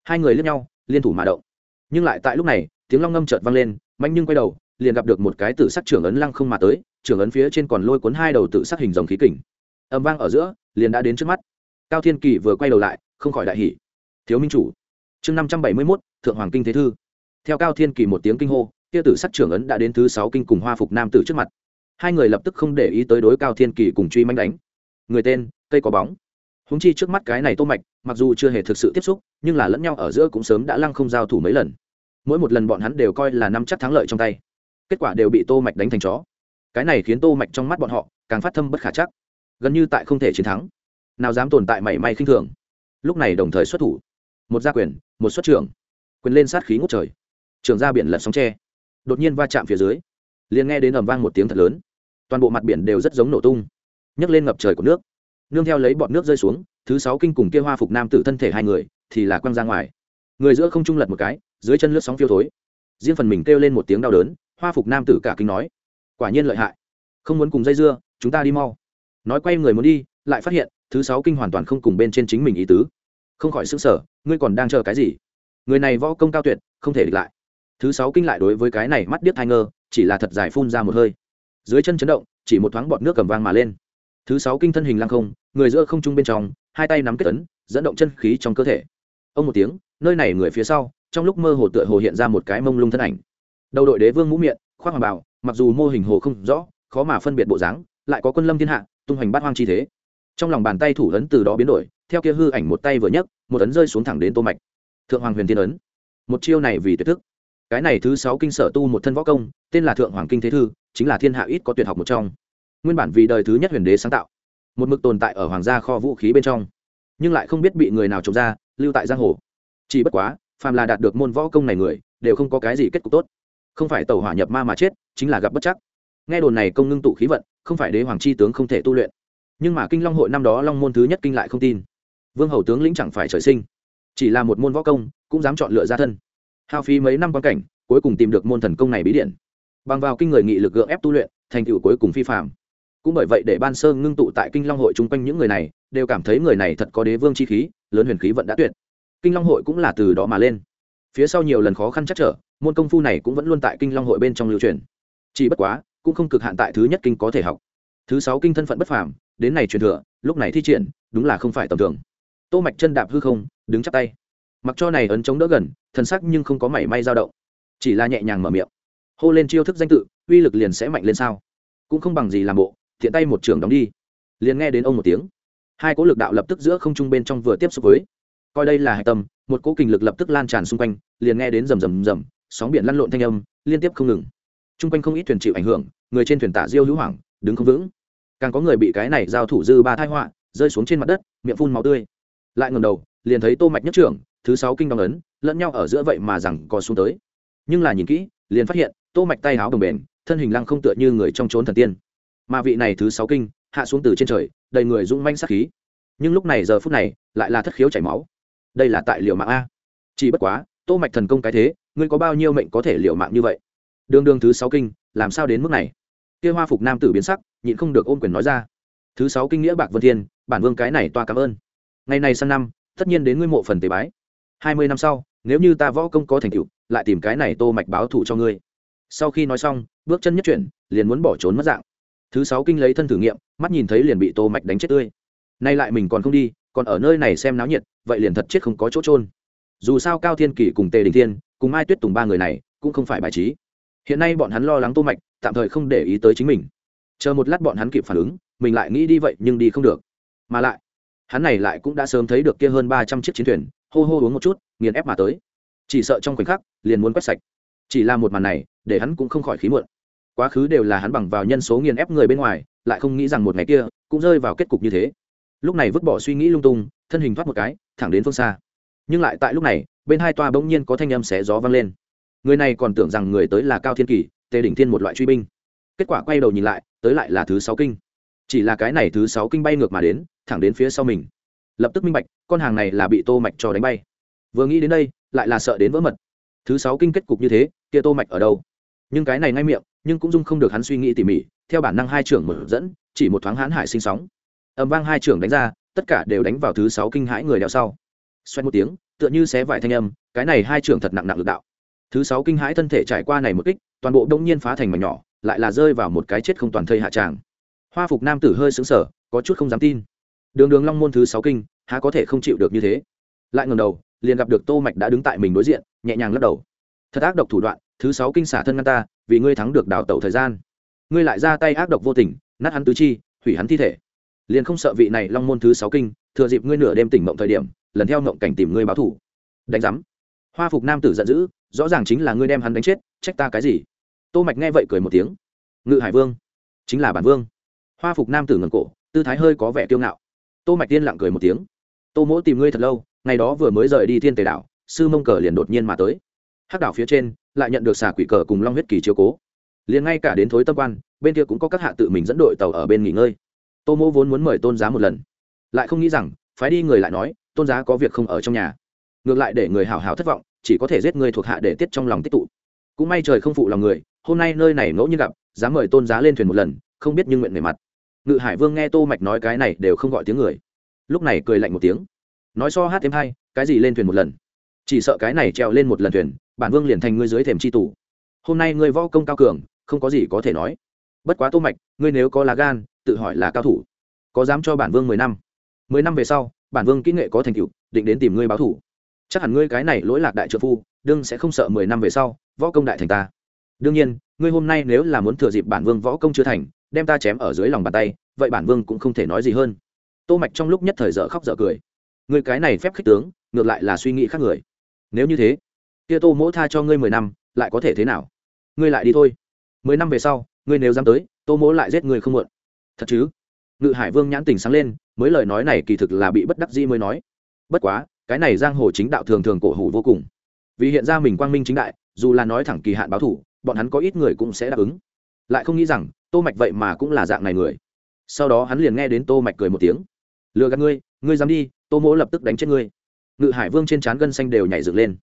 Hai người lướt nhau, liên thủ mà động. Nhưng lại tại lúc này, tiếng long ngâm chợt vang lên mạnh nhưng quay đầu liền gặp được một cái tử sắc trưởng ấn lăng không mà tới, trưởng ấn phía trên còn lôi cuốn hai đầu tử sắc hình dòng khí kình. Âm vang ở giữa, liền đã đến trước mắt. Cao thiên kỳ vừa quay đầu lại, không khỏi đại hỉ. Thiếu minh chủ, chương năm trăm bảy mươi mốt, thượng hoàng kinh thế thư. Theo cao thiên kỳ một tiếng kinh hô, kia tử sắc trưởng ấn đã đến thứ sáu kinh cùng hoa phục nam tử trước mặt. Hai người lập tức không để ý tới đối cao thiên kỳ cùng truy manh đánh. Người tên, cây có bóng. Húng chi trước mắt cái này tô mạch, mặc dù chưa hề thực sự tiếp xúc, nhưng là lẫn nhau ở giữa cũng sớm đã lăng không giao thủ mấy lần. Mỗi một lần bọn hắn đều coi là năm chắc thắng lợi trong tay kết quả đều bị tô mạch đánh thành chó. Cái này khiến tô mạch trong mắt bọn họ càng phát thâm bất khả chắc. Gần như tại không thể chiến thắng. Nào dám tồn tại mảy may khinh thường. Lúc này đồng thời xuất thủ. Một gia quyền, một xuất trưởng. Quyền lên sát khí ngút trời. Trường ra biển lật sóng tre. Đột nhiên va chạm phía dưới. Liền nghe đến ầm vang một tiếng thật lớn. Toàn bộ mặt biển đều rất giống nổ tung. Nhấc lên ngập trời của nước. Nương theo lấy bọn nước rơi xuống, thứ sáu kinh cùng kia hoa phục nam tử thân thể hai người thì là quăng ra ngoài. Người giữa không trung lật một cái, dưới chân lướt sóng phiêu thối. Riêng phần mình kêu lên một tiếng đau đớn hoa phục nam tử cả kinh nói, quả nhiên lợi hại. Không muốn cùng dây dưa, chúng ta đi mau. Nói quay người muốn đi, lại phát hiện, thứ sáu kinh hoàn toàn không cùng bên trên chính mình ý tứ. Không khỏi xứng sở ngươi còn đang chờ cái gì? Người này võ công cao tuyệt, không thể địch lại. Thứ sáu kinh lại đối với cái này mắt điếc thai ngơ, chỉ là thật dài phun ra một hơi. Dưới chân chấn động, chỉ một thoáng bọt nước cầm vang mà lên. Thứ sáu kinh thân hình lăng không, người giữa không trung bên trong, hai tay nắm kết tấn dẫn động chân khí trong cơ thể. Ông một tiếng, nơi này người phía sau, trong lúc mơ hồ tựa hồ hiện ra một cái mông lung thân ảnh đầu đội đế vương mũ miệng khoác hoàng bảo, mặc dù mô hình hồ không rõ, khó mà phân biệt bộ dáng, lại có quân lâm thiên hạ, tung hoành bát hoang chi thế. Trong lòng bàn tay thủ ấn từ đó biến đổi, theo kia hư ảnh một tay vừa nhấc, một ấn rơi xuống thẳng đến tô mạch. Thượng hoàng huyền thiên ấn. Một chiêu này vì tuyệt thức. Cái này thứ sáu kinh sở tu một thân võ công, tên là thượng hoàng kinh thế thư, chính là thiên hạ ít có tuyệt học một trong. Nguyên bản vì đời thứ nhất huyền đế sáng tạo. Một mực tồn tại ở hoàng gia kho vũ khí bên trong, nhưng lại không biết bị người nào trộm ra, lưu tại giang hồ. Chỉ bất quá, phàm là đạt được môn võ công này người, đều không có cái gì kết cục tốt không phải tàu hỏa nhập ma mà chết, chính là gặp bất chắc. Nghe đồn này công ngưng tụ khí vận, không phải đế hoàng chi tướng không thể tu luyện. Nhưng mà kinh long hội năm đó long môn thứ nhất kinh lại không tin. Vương hầu tướng lĩnh chẳng phải trời sinh, chỉ là một môn võ công, cũng dám chọn lựa ra thân. Hao phí mấy năm quan cảnh, cuối cùng tìm được môn thần công này bí điện. Bằng vào kinh người nghị lực gượng ép tu luyện, thành tựu cuối cùng phi phạm cũng bởi vậy để ban sơ ngưng tụ tại kinh long hội chung quanh những người này, đều cảm thấy người này thật có đế vương chi khí, lớn huyền khí vận đã tuyệt. Kinh long hội cũng là từ đó mà lên phía sau nhiều lần khó khăn chắc trở, môn công phu này cũng vẫn luôn tại kinh long hội bên trong lưu truyền. Chỉ bất quá, cũng không cực hạn tại thứ nhất kinh có thể học. Thứ sáu kinh thân phận bất phàm, đến này truyền thừa, lúc này thi triển, đúng là không phải tầm thường. Tô mạch chân đạp hư không, đứng chắp tay. Mặc cho này ấn chống đỡ gần, thần sắc nhưng không có mảy may dao động. Chỉ là nhẹ nhàng mở miệng. Hô lên chiêu thức danh tự, uy lực liền sẽ mạnh lên sao? Cũng không bằng gì làm bộ, thiện tay một trường đóng đi. Liền nghe đến ông một tiếng. Hai cỗ lực đạo lập tức giữa không trung bên trong vừa tiếp xúc với. Coi đây là hạch tâm một cỗ kình lực lập tức lan tràn xung quanh, liền nghe đến rầm rầm rầm, sóng biển lăn lộn thanh âm, liên tiếp không ngừng. T r u n g quanh không ít thuyền chịu ảnh hưởng, người trên thuyền tả diêu hữu hoảng, đứng không vững. Càng có người bị cái này giao thủ dư ba thai họa, rơi xuống trên mặt đất, miệng phun máu tươi. Lại ngầm đầu, liền thấy tô mạch nhất trưởng, thứ sáu kinh đong ấn, lẫn nhau ở giữa vậy mà rằng có xuống tới. Nhưng là nhìn kỹ, liền phát hiện, tô mạch tay áo đồng bền thân hình lăng không tựa như người trong trốn thần tiên. Mà vị này thứ sáu kinh, hạ xuống từ trên trời, đầy người dũng manh sát khí. Nhưng lúc này giờ phút này, lại là thất khiếu chảy máu đây là tại liệu mạng a. Chỉ bất quá, tô mạch thần công cái thế, ngươi có bao nhiêu mệnh có thể liệu mạng như vậy? Đường đường thứ sáu kinh, làm sao đến mức này? Kia hoa phục nam tử biến sắc, nhịn không được ôm quyền nói ra. Thứ sáu kinh nghĩa bạc vân thiên, bản vương cái này toa cảm ơn. Ngày này sang năm, tất nhiên đến ngươi mộ phần tế bái. Hai mươi năm sau, nếu như ta võ công có thành tựu, lại tìm cái này tô mạch báo thù cho ngươi. Sau khi nói xong, bước chân nhất chuyển, liền muốn bỏ trốn mất dạng. Thứ sáu kinh lấy thân thử nghiệm, mắt nhìn thấy liền bị tô mạch đánh chết tươi. Nay lại mình còn không đi, còn ở nơi này xem náo nhiệt vậy liền thật chết không có chỗ trôn dù sao cao thiên kỷ cùng tề đình thiên, cùng mai tuyết tùng ba người này, cũng không phải bài trí. Hiện nay bọn hắn lo lắng tô mạch, tạm thời không để ý tới chính mình. Chờ một lát bọn hắn kịp phản ứng, mình lại nghĩ đi vậy nhưng đi không được. Mà lại, hắn này lại cũng đã sớm thấy được kia hơn ba trăm chiếc chiến thuyền, hô hô uống một chút, nghiền ép mà tới. Chỉ sợ trong khoảnh khắc, liền muốn quét sạch. Chỉ là một màn này, để hắn cũng không khỏi khí muộn. Quá khứ đều là hắn bằng vào nhân số nghiền ép người bên ngoài, lại không nghĩ rằng một ngày kia, cũng rơi vào kết cục như thế. Lúc này vứt bỏ suy nghĩ lung tung, thân hình thoát một cái thẳng đến phương xa. Nhưng lại tại lúc này, bên hai toa bỗng nhiên có thanh âm xé gió vang lên. Người này còn tưởng rằng người tới là cao thiên kỳ, tề đỉnh thiên một loại truy binh. Kết quả quay đầu nhìn lại, tới lại là thứ sáu kinh. Chỉ là cái này thứ sáu kinh bay ngược mà đến, thẳng đến phía sau mình. Lập tức minh bạch, con hàng này là bị tô mạch cho đánh bay. Vừa nghĩ đến đây, lại là sợ đến vỡ mật. Thứ sáu kinh kết cục như thế, kia tô mạch ở đâu? Nhưng cái này ngay miệng, nhưng cũng dung không được hắn suy nghĩ tỉ mỉ, theo bản năng hai trưởng mở dẫn, chỉ một thoáng hãn hải sinh sóng. Ầm vang hai trưởng đánh ra tất cả đều đánh vào thứ sáu kinh hãi người đeo sau. Xoay một tiếng, tựa như xé vải thanh âm, cái này hai trưởng thật nặng nặng lực đạo. Thứ sáu kinh hãi thân thể trải qua này một kích, toàn bộ đông nhiên phá thành mảnh nhỏ, lại là rơi vào một cái chết không toàn thây hạ tràng. Hoa phục nam tử hơi sững sờ, có chút không dám tin. Đường đường long môn thứ sáu kinh, há có thể không chịu được như thế? Lại ngầm đầu, liền gặp được tô mạch đã đứng tại mình đối diện, nhẹ nhàng lắc đầu. Thật ác độc thủ đoạn, thứ sáu kinh xả thân ngăn ta, vì ngươi thắng được đào tẩu thời gian. Ngươi lại ra tay ác độc vô tình, nát hắn tứ chi, hủy hắn thi thể liền không sợ vị này long môn thứ sáu kinh, thừa dịp ngươi nửa đêm tỉnh mộng thời điểm, lần theo mộng cảnh tìm ngươi báo thủ. Đánh giám. Hoa phục nam tử giận dữ, rõ ràng chính là ngươi đem hắn đánh chết, trách ta cái gì? Tô mạch nghe vậy cười một tiếng. Ngự hải vương. Chính là bản vương. Hoa phục nam tử ngẩng cổ, tư thái hơi có vẻ kiêu ngạo. Tô mạch tiên lặng cười một tiếng. Tô mỗ tìm ngươi thật lâu, ngày đó vừa mới rời đi thiên tề đảo, sư mông cờ liền đột nhiên mà tới. Hắc đảo phía trên, lại nhận được xà quỷ cờ cùng long huyết kỳ chiếu cố. Liền ngay cả đến thối tâm quan, bên kia cũng có các hạ tự mình dẫn đội tàu ở bên nghỉ ngơi tô mỗ vốn muốn mời tôn giá một lần, lại không nghĩ rằng, phái đi người lại nói, tôn giá có việc không ở trong nhà. Ngược lại để người hào hào thất vọng, chỉ có thể giết người thuộc hạ để tiết trong lòng tích tụ. Cũng may trời không phụ lòng người, hôm nay nơi này ngẫu nhiên gặp, dám mời tôn giá lên thuyền một lần, không biết nhưng nguyện về mặt. Ngự hải vương nghe tô mạch nói cái này đều không gọi tiếng người. Lúc này cười lạnh một tiếng, nói so hát thêm hai, cái gì lên thuyền một lần? Chỉ sợ cái này treo lên một lần thuyền, bản vương liền thành ngươi dưới thềm c h i hôm nay ngươi võ công cao cường, không có gì có thể nói. Bất quá tô mạch, ngươi nếu có lá gan tự hỏi là cao thủ. Có dám cho bản vương mười năm. Mười năm về sau, bản vương kỹ nghệ có thành tựu, định đến tìm ngươi báo thủ. Chắc hẳn ngươi cái này lỗi lạc đại trợ phu, đương sẽ không sợ mười năm về sau, võ công đại thành ta. Đương nhiên, ngươi hôm nay nếu là muốn thừa dịp bản vương võ công chưa thành, đem ta chém ở dưới lòng bàn tay, vậy bản vương cũng không thể nói gì hơn. Tô mạch trong lúc nhất thời dở khóc dở cười. Ngươi cái này phép khích tướng, ngược lại là suy nghĩ khác người. Nếu như thế, kia tô mỗ tha cho ngươi mười năm, lại có thể thế nào? Ngươi lại đi thôi. Mười năm về sau, ngươi nếu dám tới, tô mỗ lại giết ngươi không muộn thật chứ? Ngự hải vương nhãn tình sáng lên, mới lời nói này kỳ thực là bị bất đắc dĩ mới nói. Bất quá, cái này giang hồ chính đạo thường thường cổ hủ vô cùng. Vì hiện ra mình quang minh chính đại, dù là nói thẳng kỳ hạn báo thủ, bọn hắn có ít người cũng sẽ đáp ứng. Lại không nghĩ rằng, tô mạch vậy mà cũng là dạng này người. Sau đó hắn liền nghe đến tô mạch cười một tiếng. Lừa gạt ngươi ngươi dám đi, tô mỗ lập tức đánh chết ngươi. Ngự hải vương trên trán gân xanh đều nhảy dựng lên.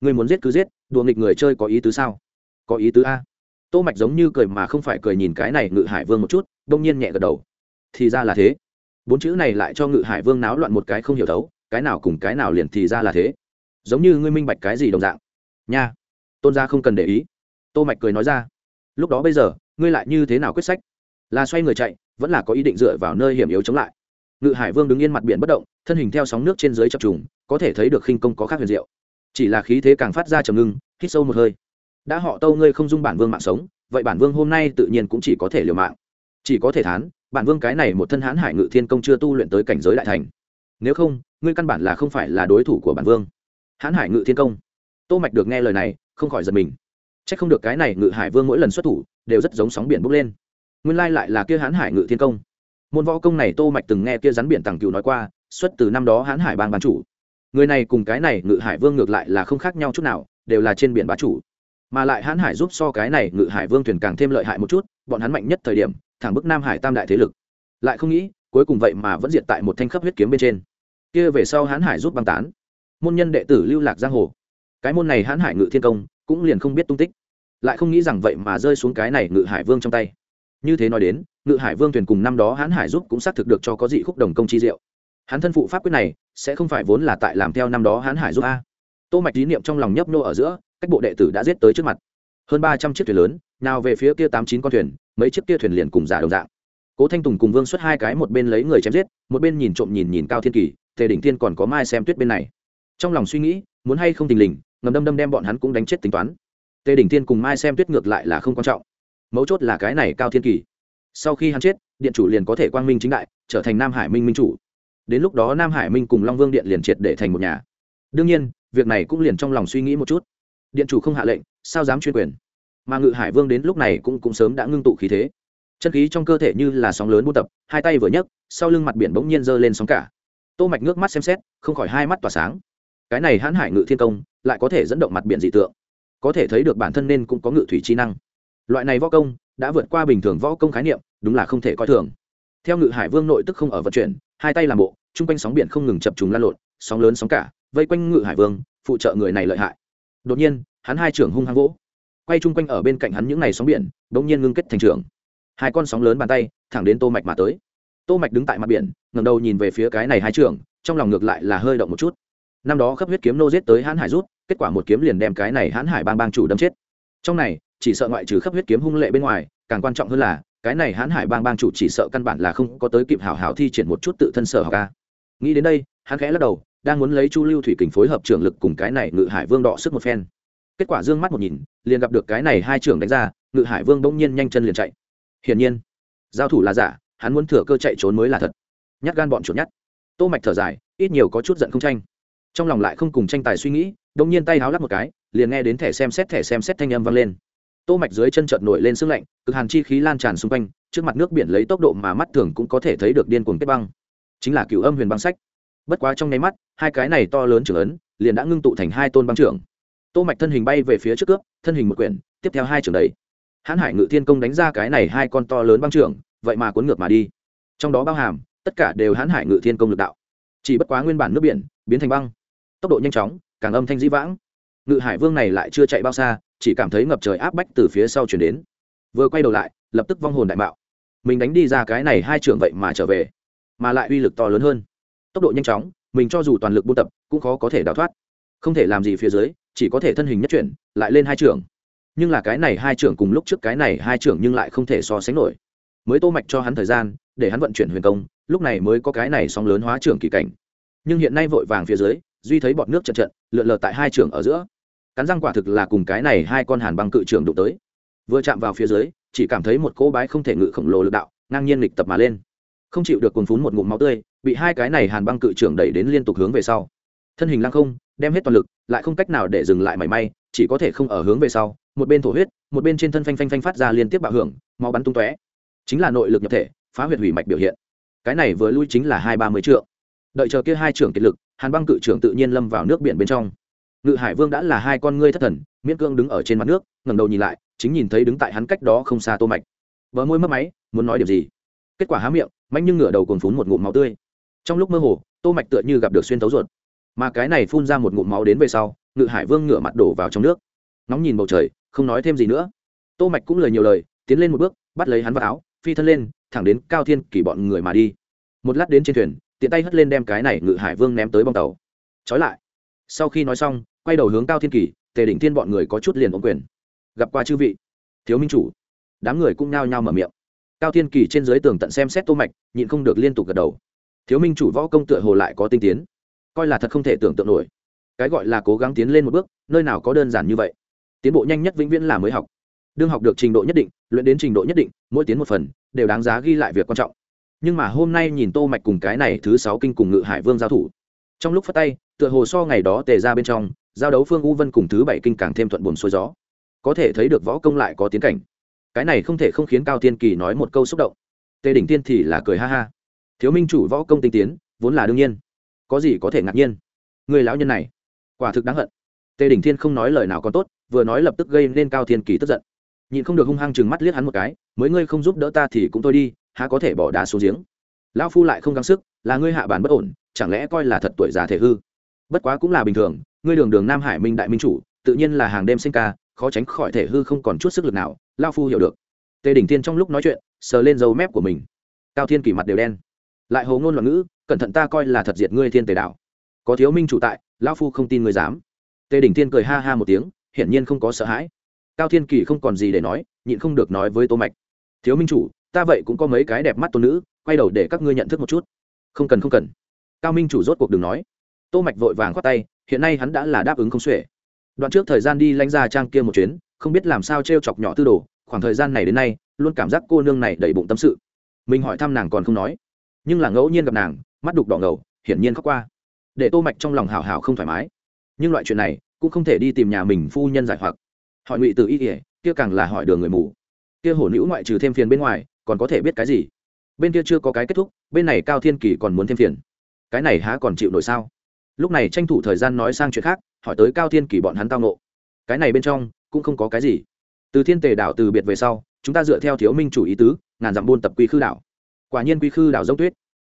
Ngươi muốn giết cứ giết, đùa nghịch người chơi có ý tứ sao? Có ý tứ a tô mạch giống như cười mà không phải cười nhìn cái này ngự hải vương một chút đông nhiên nhẹ gật đầu. Thì ra là thế. Bốn chữ này lại cho ngự hải vương náo loạn một cái không hiểu thấu, cái nào cùng cái nào liền thì ra là thế. Giống như ngươi minh bạch cái gì đồng dạng. Nha. Tôn gia không cần để ý. Tô mạch cười nói ra. Lúc đó bây giờ, ngươi lại như thế nào quyết sách? Là xoay người chạy, vẫn là có ý định dựa vào nơi hiểm yếu chống lại. Ngự hải vương đứng yên mặt biển bất động, thân hình theo sóng nước trên dưới chập trùng, có thể thấy được khinh công có khác huyền diệu. Chỉ là khí thế càng phát ra trầm ngưng, hít sâu một hơi đã họ tâu ngươi không dung bản vương mạng sống, vậy bản vương hôm nay tự nhiên cũng chỉ có thể liều mạng. Chỉ có thể thán, bản vương cái này một thân hãn hải ngự thiên công chưa tu luyện tới cảnh giới đại thành. Nếu không, ngươi căn bản là không phải là đối thủ của bản vương. Hãn hải ngự thiên công. Tô mạch được nghe lời này, không khỏi giật mình. Chắc không được cái này ngự hải vương mỗi lần xuất thủ, đều rất giống sóng biển bốc lên. Nguyên lai lại là kia hãn hải ngự thiên công. Môn võ công này tô mạch từng nghe kia rắn biển tàng cựu nói qua, xuất từ năm đó hãn hải bang bán chủ. Người này cùng cái này ngự hải vương ngược lại là không khác nhau chút nào, đều là trên biển bá chủ mà lại hãn hải giúp so cái này ngự hải vương thuyền càng thêm lợi hại một chút, bọn hắn mạnh nhất thời điểm, thẳng bức nam hải tam đại thế lực. Lại không nghĩ, cuối cùng vậy mà vẫn diệt tại một thanh khắp huyết kiếm bên trên. Kia về sau hãn hải giúp băng tán. Môn nhân đệ tử lưu lạc giang hồ. Cái môn này hãn hải ngự thiên công, cũng liền không biết tung tích. Lại không nghĩ rằng vậy mà rơi xuống cái này ngự hải vương trong tay. Như thế nói đến, ngự hải vương thuyền cùng năm đó hãn hải giúp cũng xác thực được cho có dị khúc đồng công chi diệu. Hắn thân phụ pháp quyết này, sẽ không phải vốn là tại làm theo năm đó hãn hải giúp a. Tô mạch ý niệm trong lòng nhấp nô ở giữa cách bộ đệ tử đã giết tới trước mặt. Hơn ba trăm chiếc thuyền lớn, nào về phía kia tám chín con thuyền, mấy chiếc kia thuyền liền cùng giả đồng dạng. Cố thanh tùng cùng vương xuất hai cái một bên lấy người chém giết, một bên nhìn trộm nhìn nhìn cao thiên kỳ, tề đỉnh thiên còn có mai xem tuyết bên này. Trong lòng suy nghĩ, muốn hay không tình lình, ngầm đâm đâm đem bọn hắn cũng đánh chết tính toán. Tề đỉnh thiên cùng mai xem tuyết ngược lại là không quan trọng. Mấu chốt là cái này cao thiên kỳ. Sau khi hắn chết, điện chủ liền có thể quang minh chính đại, trở thành nam hải minh minh chủ. Đến lúc đó nam hải minh cùng long vương điện liền triệt để thành một nhà. Đương nhiên, việc này cũng liền trong lòng suy nghĩ một chút điện chủ không hạ lệnh, sao dám chuyên quyền? Mà ngự hải vương đến lúc này cũng cũng sớm đã ngưng tụ khí thế. Chân khí trong cơ thể như là sóng lớn buôn tập, hai tay vừa nhấc, sau lưng mặt biển bỗng nhiên giơ lên sóng cả. Tô mạch nước mắt xem xét, không khỏi hai mắt tỏa sáng. Cái này hãn hải ngự thiên công, lại có thể dẫn động mặt biển dị tượng. Có thể thấy được bản thân nên cũng có ngự thủy chi năng. Loại này võ công, đã vượt qua bình thường võ công khái niệm, đúng là không thể coi thường. Theo ngự hải vương nội tức không ở vận chuyển, hai tay làm bộ, chung quanh sóng biển không ngừng chập trùng lan lộn, sóng lớn sóng cả, vây quanh ngự hải vương, phụ trợ người này lợi hại đột nhiên, hắn hai trưởng hung hăng vỗ. Quay chung quanh ở bên cạnh hắn những ngày sóng biển, bỗng nhiên ngưng kết thành trưởng hai con sóng lớn bàn tay, thẳng đến tô mạch mà tới. Tô mạch đứng tại mặt biển, ngẩng đầu nhìn về phía cái này hai trưởng, trong lòng ngược lại là hơi động một chút. Năm đó khắp huyết kiếm nô giết tới hãn hải rút, kết quả một kiếm liền đem cái này hãn hải bang bang chủ đâm chết. Trong này, chỉ sợ ngoại trừ khắp huyết kiếm hung lệ bên ngoài, càng quan trọng hơn là, cái này hãn hải bang bang chủ chỉ sợ căn bản là không có tới kịp hảo hảo thi triển một chút tự thân sở học ca nghĩ đến đây, hắn khẽ lắc đầu đang muốn lấy chu lưu thủy kình phối hợp trưởng lực cùng cái này ngự hải vương đọ sức một phen. Kết quả dương mắt một nhìn, liền gặp được cái này hai trưởng đánh ra, ngự hải vương bỗng nhiên nhanh chân liền chạy. Hiển nhiên, giao thủ là giả, hắn muốn thừa cơ chạy trốn mới là thật. Nhát gan bọn chuột nhát. Tô mạch thở dài, ít nhiều có chút giận không tranh. Trong lòng lại không cùng tranh tài suy nghĩ đông nhiên tay háo lắp một cái, liền nghe đến thẻ xem xét, thẻ xem xét thanh âm vang lên. Tô mạch dưới chân chợt nổi lên sương lạnh, cực hàn chi khí lan tràn xung quanh, trước mặt nước biển lấy tốc độ mà mắt thường cũng có thể thấy được điên cuồng kết băng. Chính là cửu âm huyền băng sách bất quá trong nháy mắt, hai cái này to lớn trưởng ấn liền đã ngưng tụ thành hai tôn băng trưởng. Tô mạch thân hình bay về phía trước cướp, thân hình một quyển, tiếp theo hai trưởng đấy hãn hải ngự thiên công đánh ra cái này hai con to lớn băng trưởng, vậy mà cuốn ngược mà đi. Trong đó bao hàm, tất cả đều hãn hải ngự thiên công lực đạo. Chỉ bất quá nguyên bản nước biển biến thành băng. Tốc độ nhanh chóng, càng âm thanh dĩ vãng. Ngự hải vương này lại chưa chạy bao xa, chỉ cảm thấy ngập trời áp bách từ phía sau chuyển đến. Vừa quay đầu lại, lập tức vong hồn đại mạo. Mình đánh đi ra cái này hai trưởng vậy mà trở về, mà lại uy lực to lớn hơn tốc độ nhanh chóng, mình cho dù toàn lực buôn tập, cũng khó có thể đào thoát. Không thể làm gì phía dưới, chỉ có thể thân hình nhất chuyển, lại lên hai trưởng. Nhưng là cái này hai trưởng cùng lúc trước cái này hai trưởng nhưng lại không thể so sánh nổi. Mới tô mạch cho hắn thời gian, để hắn vận chuyển huyền công, lúc này mới có cái này song lớn hóa trưởng kỳ cảnh. Nhưng hiện nay vội vàng phía dưới, duy thấy bọt nước trận trận, lượn lờ tại hai trưởng ở giữa. Cắn răng quả thực là cùng cái này hai con hàn băng cự trưởng đụng tới. Vừa chạm vào phía dưới, chỉ cảm thấy một cỗ bái không thể ngự khổng lồ lực đạo, ngang nhiên lịch tập mà lên. Không chịu được cuồng phún một ngụm máu tươi bị hai cái này hàn băng cự trưởng đẩy đến liên tục hướng về sau. Thân hình lăng không, đem hết toàn lực, lại không cách nào để dừng lại mảy may, chỉ có thể không ở hướng về sau, một bên thổ huyết, một bên trên thân phanh phanh phanh phát ra liên tiếp bạo hưởng, máu bắn tung tóe. Chính là nội lực nhập thể, phá huyệt hủy mạch biểu hiện. Cái này vừa lui chính là hai ba mươi trượng. Đợi chờ kia hai trưởng kiệt lực, hàn băng cự trưởng tự nhiên lâm vào nước biển bên trong. Ngự hải vương đã là hai con ngươi thất thần, miễn cương đứng ở trên mặt nước, ngẩng đầu nhìn lại, chính nhìn thấy đứng tại hắn cách đó không xa tô mạch. Vợ môi mất máy, muốn nói điều gì? Kết quả há miệng mạnh nhưng ngửa đầu còn phún một ngụm máu tươi trong lúc mơ hồ, tô mạch tựa như gặp được xuyên thấu ruột. Mà cái này phun ra một ngụm máu đến về sau, ngự hải vương ngửa mặt đổ vào trong nước. Nóng nhìn bầu trời, không nói thêm gì nữa. Tô mạch cũng lời nhiều lời, tiến lên một bước, bắt lấy hắn vào áo, phi thân lên, thẳng đến cao thiên kỳ bọn người mà đi. Một lát đến trên thuyền, tiện tay hất lên đem cái này ngự hải vương ném tới bong tàu. Trói lại. Sau khi nói xong, quay đầu hướng cao thiên kỳ tề đỉnh thiên bọn người có chút liền ôm quyền. Gặp qua chư vị. Thiếu minh chủ. Đám người cũng nhao nhao mở miệng. Cao thiên kỳ trên dưới tường tận xem xét tô mạch, nhịn không được liên tục gật đầu thiếu minh chủ võ công tựa hồ lại có tinh tiến. Coi là thật không thể tưởng tượng nổi. Cái gọi là cố gắng tiến lên một bước, nơi nào có đơn giản như vậy. Tiến bộ nhanh nhất vĩnh viễn là mới học. Đương học được trình độ nhất định, luyện đến trình độ nhất định, mỗi tiến một phần, đều đáng giá ghi lại việc quan trọng. Nhưng mà hôm nay nhìn tô mạch cùng cái này thứ sáu kinh cùng ngự hải vương giao thủ. Trong lúc phát tay, tựa hồ so ngày đó tề ra bên trong, giao đấu phương u vân cùng thứ bảy kinh càng thêm thuận buồm xuôi gió. Có thể thấy được võ công lại có tiến cảnh. Cái này không thể không khiến cao tiên kỳ nói một câu xúc động. Tề đỉnh tiên thì là cười ha ha thiếu minh chủ võ công tinh tiến, vốn là đương nhiên. Có gì có thể ngạc nhiên? Người lão nhân này, quả thực đáng hận. Tề đỉnh thiên không nói lời nào còn tốt, vừa nói lập tức gây nên cao thiên kỳ tức giận. Nhịn không được hung hăng chừng mắt liếc hắn một cái, mới ngươi không giúp đỡ ta thì cũng thôi đi, há có thể bỏ đá xuống giếng? Lão phu lại không gắng sức, là ngươi hạ bản bất ổn, chẳng lẽ coi là thật tuổi già thể hư? Bất quá cũng là bình thường, ngươi đường đường nam hải minh đại minh chủ, tự nhiên là hàng đêm sinh ca, khó tránh khỏi thể hư không còn chút sức lực nào. Lao phu hiểu được. Tề đỉnh thiên trong lúc nói chuyện, sờ lên dấu mép của mình. Cao thiên kỳ mặt đều đen lại hồ ngôn loạn ngữ, cẩn thận ta coi là thật diệt ngươi thiên tề đạo. Có thiếu minh chủ tại, lão phu không tin ngươi dám. Tề đỉnh thiên cười ha ha một tiếng, hiển nhiên không có sợ hãi. Cao thiên kỳ không còn gì để nói, nhịn không được nói với tô mạch. Thiếu minh chủ, ta vậy cũng có mấy cái đẹp mắt tôn nữ, quay đầu để các ngươi nhận thức một chút. Không cần không cần. Cao minh chủ rốt cuộc đừng nói. Tô mạch vội vàng khoát tay, hiện nay hắn đã là đáp ứng không xuể. Đoạn trước thời gian đi lãnh ra trang kia một chuyến, không biết làm sao trêu chọc nhỏ tư đồ, khoảng thời gian này đến nay, luôn cảm giác cô nương này đầy bụng tâm sự. Mình hỏi thăm nàng còn không nói nhưng là ngẫu nhiên gặp nàng, mắt đục đỏ ngầu, hiển nhiên khóc qua. Để tô mạch trong lòng hào hào không thoải mái. Nhưng loại chuyện này cũng không thể đi tìm nhà mình phu nhân giải hoặc. Hỏi ngụy từ y ỉa kia càng là hỏi đường người mù. Kia hổ nữ ngoại trừ thêm phiền bên ngoài, còn có thể biết cái gì? Bên kia chưa có cái kết thúc, bên này cao thiên kỳ còn muốn thêm phiền. Cái này há còn chịu nổi sao? Lúc này tranh thủ thời gian nói sang chuyện khác, hỏi tới cao thiên kỳ bọn hắn tao nộ cái này bên trong cũng không có cái gì. Từ thiên tề đảo từ biệt về sau, chúng ta dựa theo thiếu minh chủ ý tứ, ngàn dặm buôn tập quy khư đảo quả nhiên quy khư đảo giống tuyết.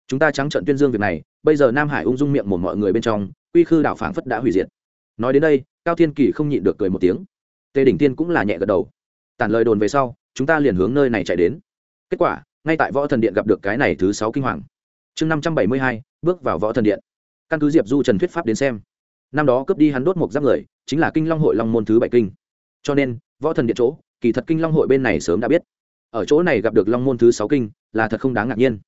Chúng ta trắng trận tuyên dương việc này, bây giờ nam hải ung dung miệng một mọi người bên trong, quy khư đảo phảng phất đã hủy diệt. Nói đến đây, cao thiên kỳ không nhịn được cười một tiếng. Tề đỉnh tiên cũng là nhẹ gật đầu. Tản lời đồn về sau, chúng ta liền hướng nơi này chạy đến. Kết quả, ngay tại võ thần điện gặp được cái này thứ sáu kinh hoàng. Chương năm trăm bảy mươi hai, bước vào võ thần điện. Căn cứ diệp du trần thuyết pháp đến xem, năm đó cướp đi hắn đốt một giáp người, chính là kinh long hội long môn thứ bảy kinh. Cho nên, võ thần điện chỗ, kỳ thật kinh long hội bên này sớm đã biết ở chỗ này gặp được long môn thứ sáu kinh, là thật không đáng ngạc nhiên.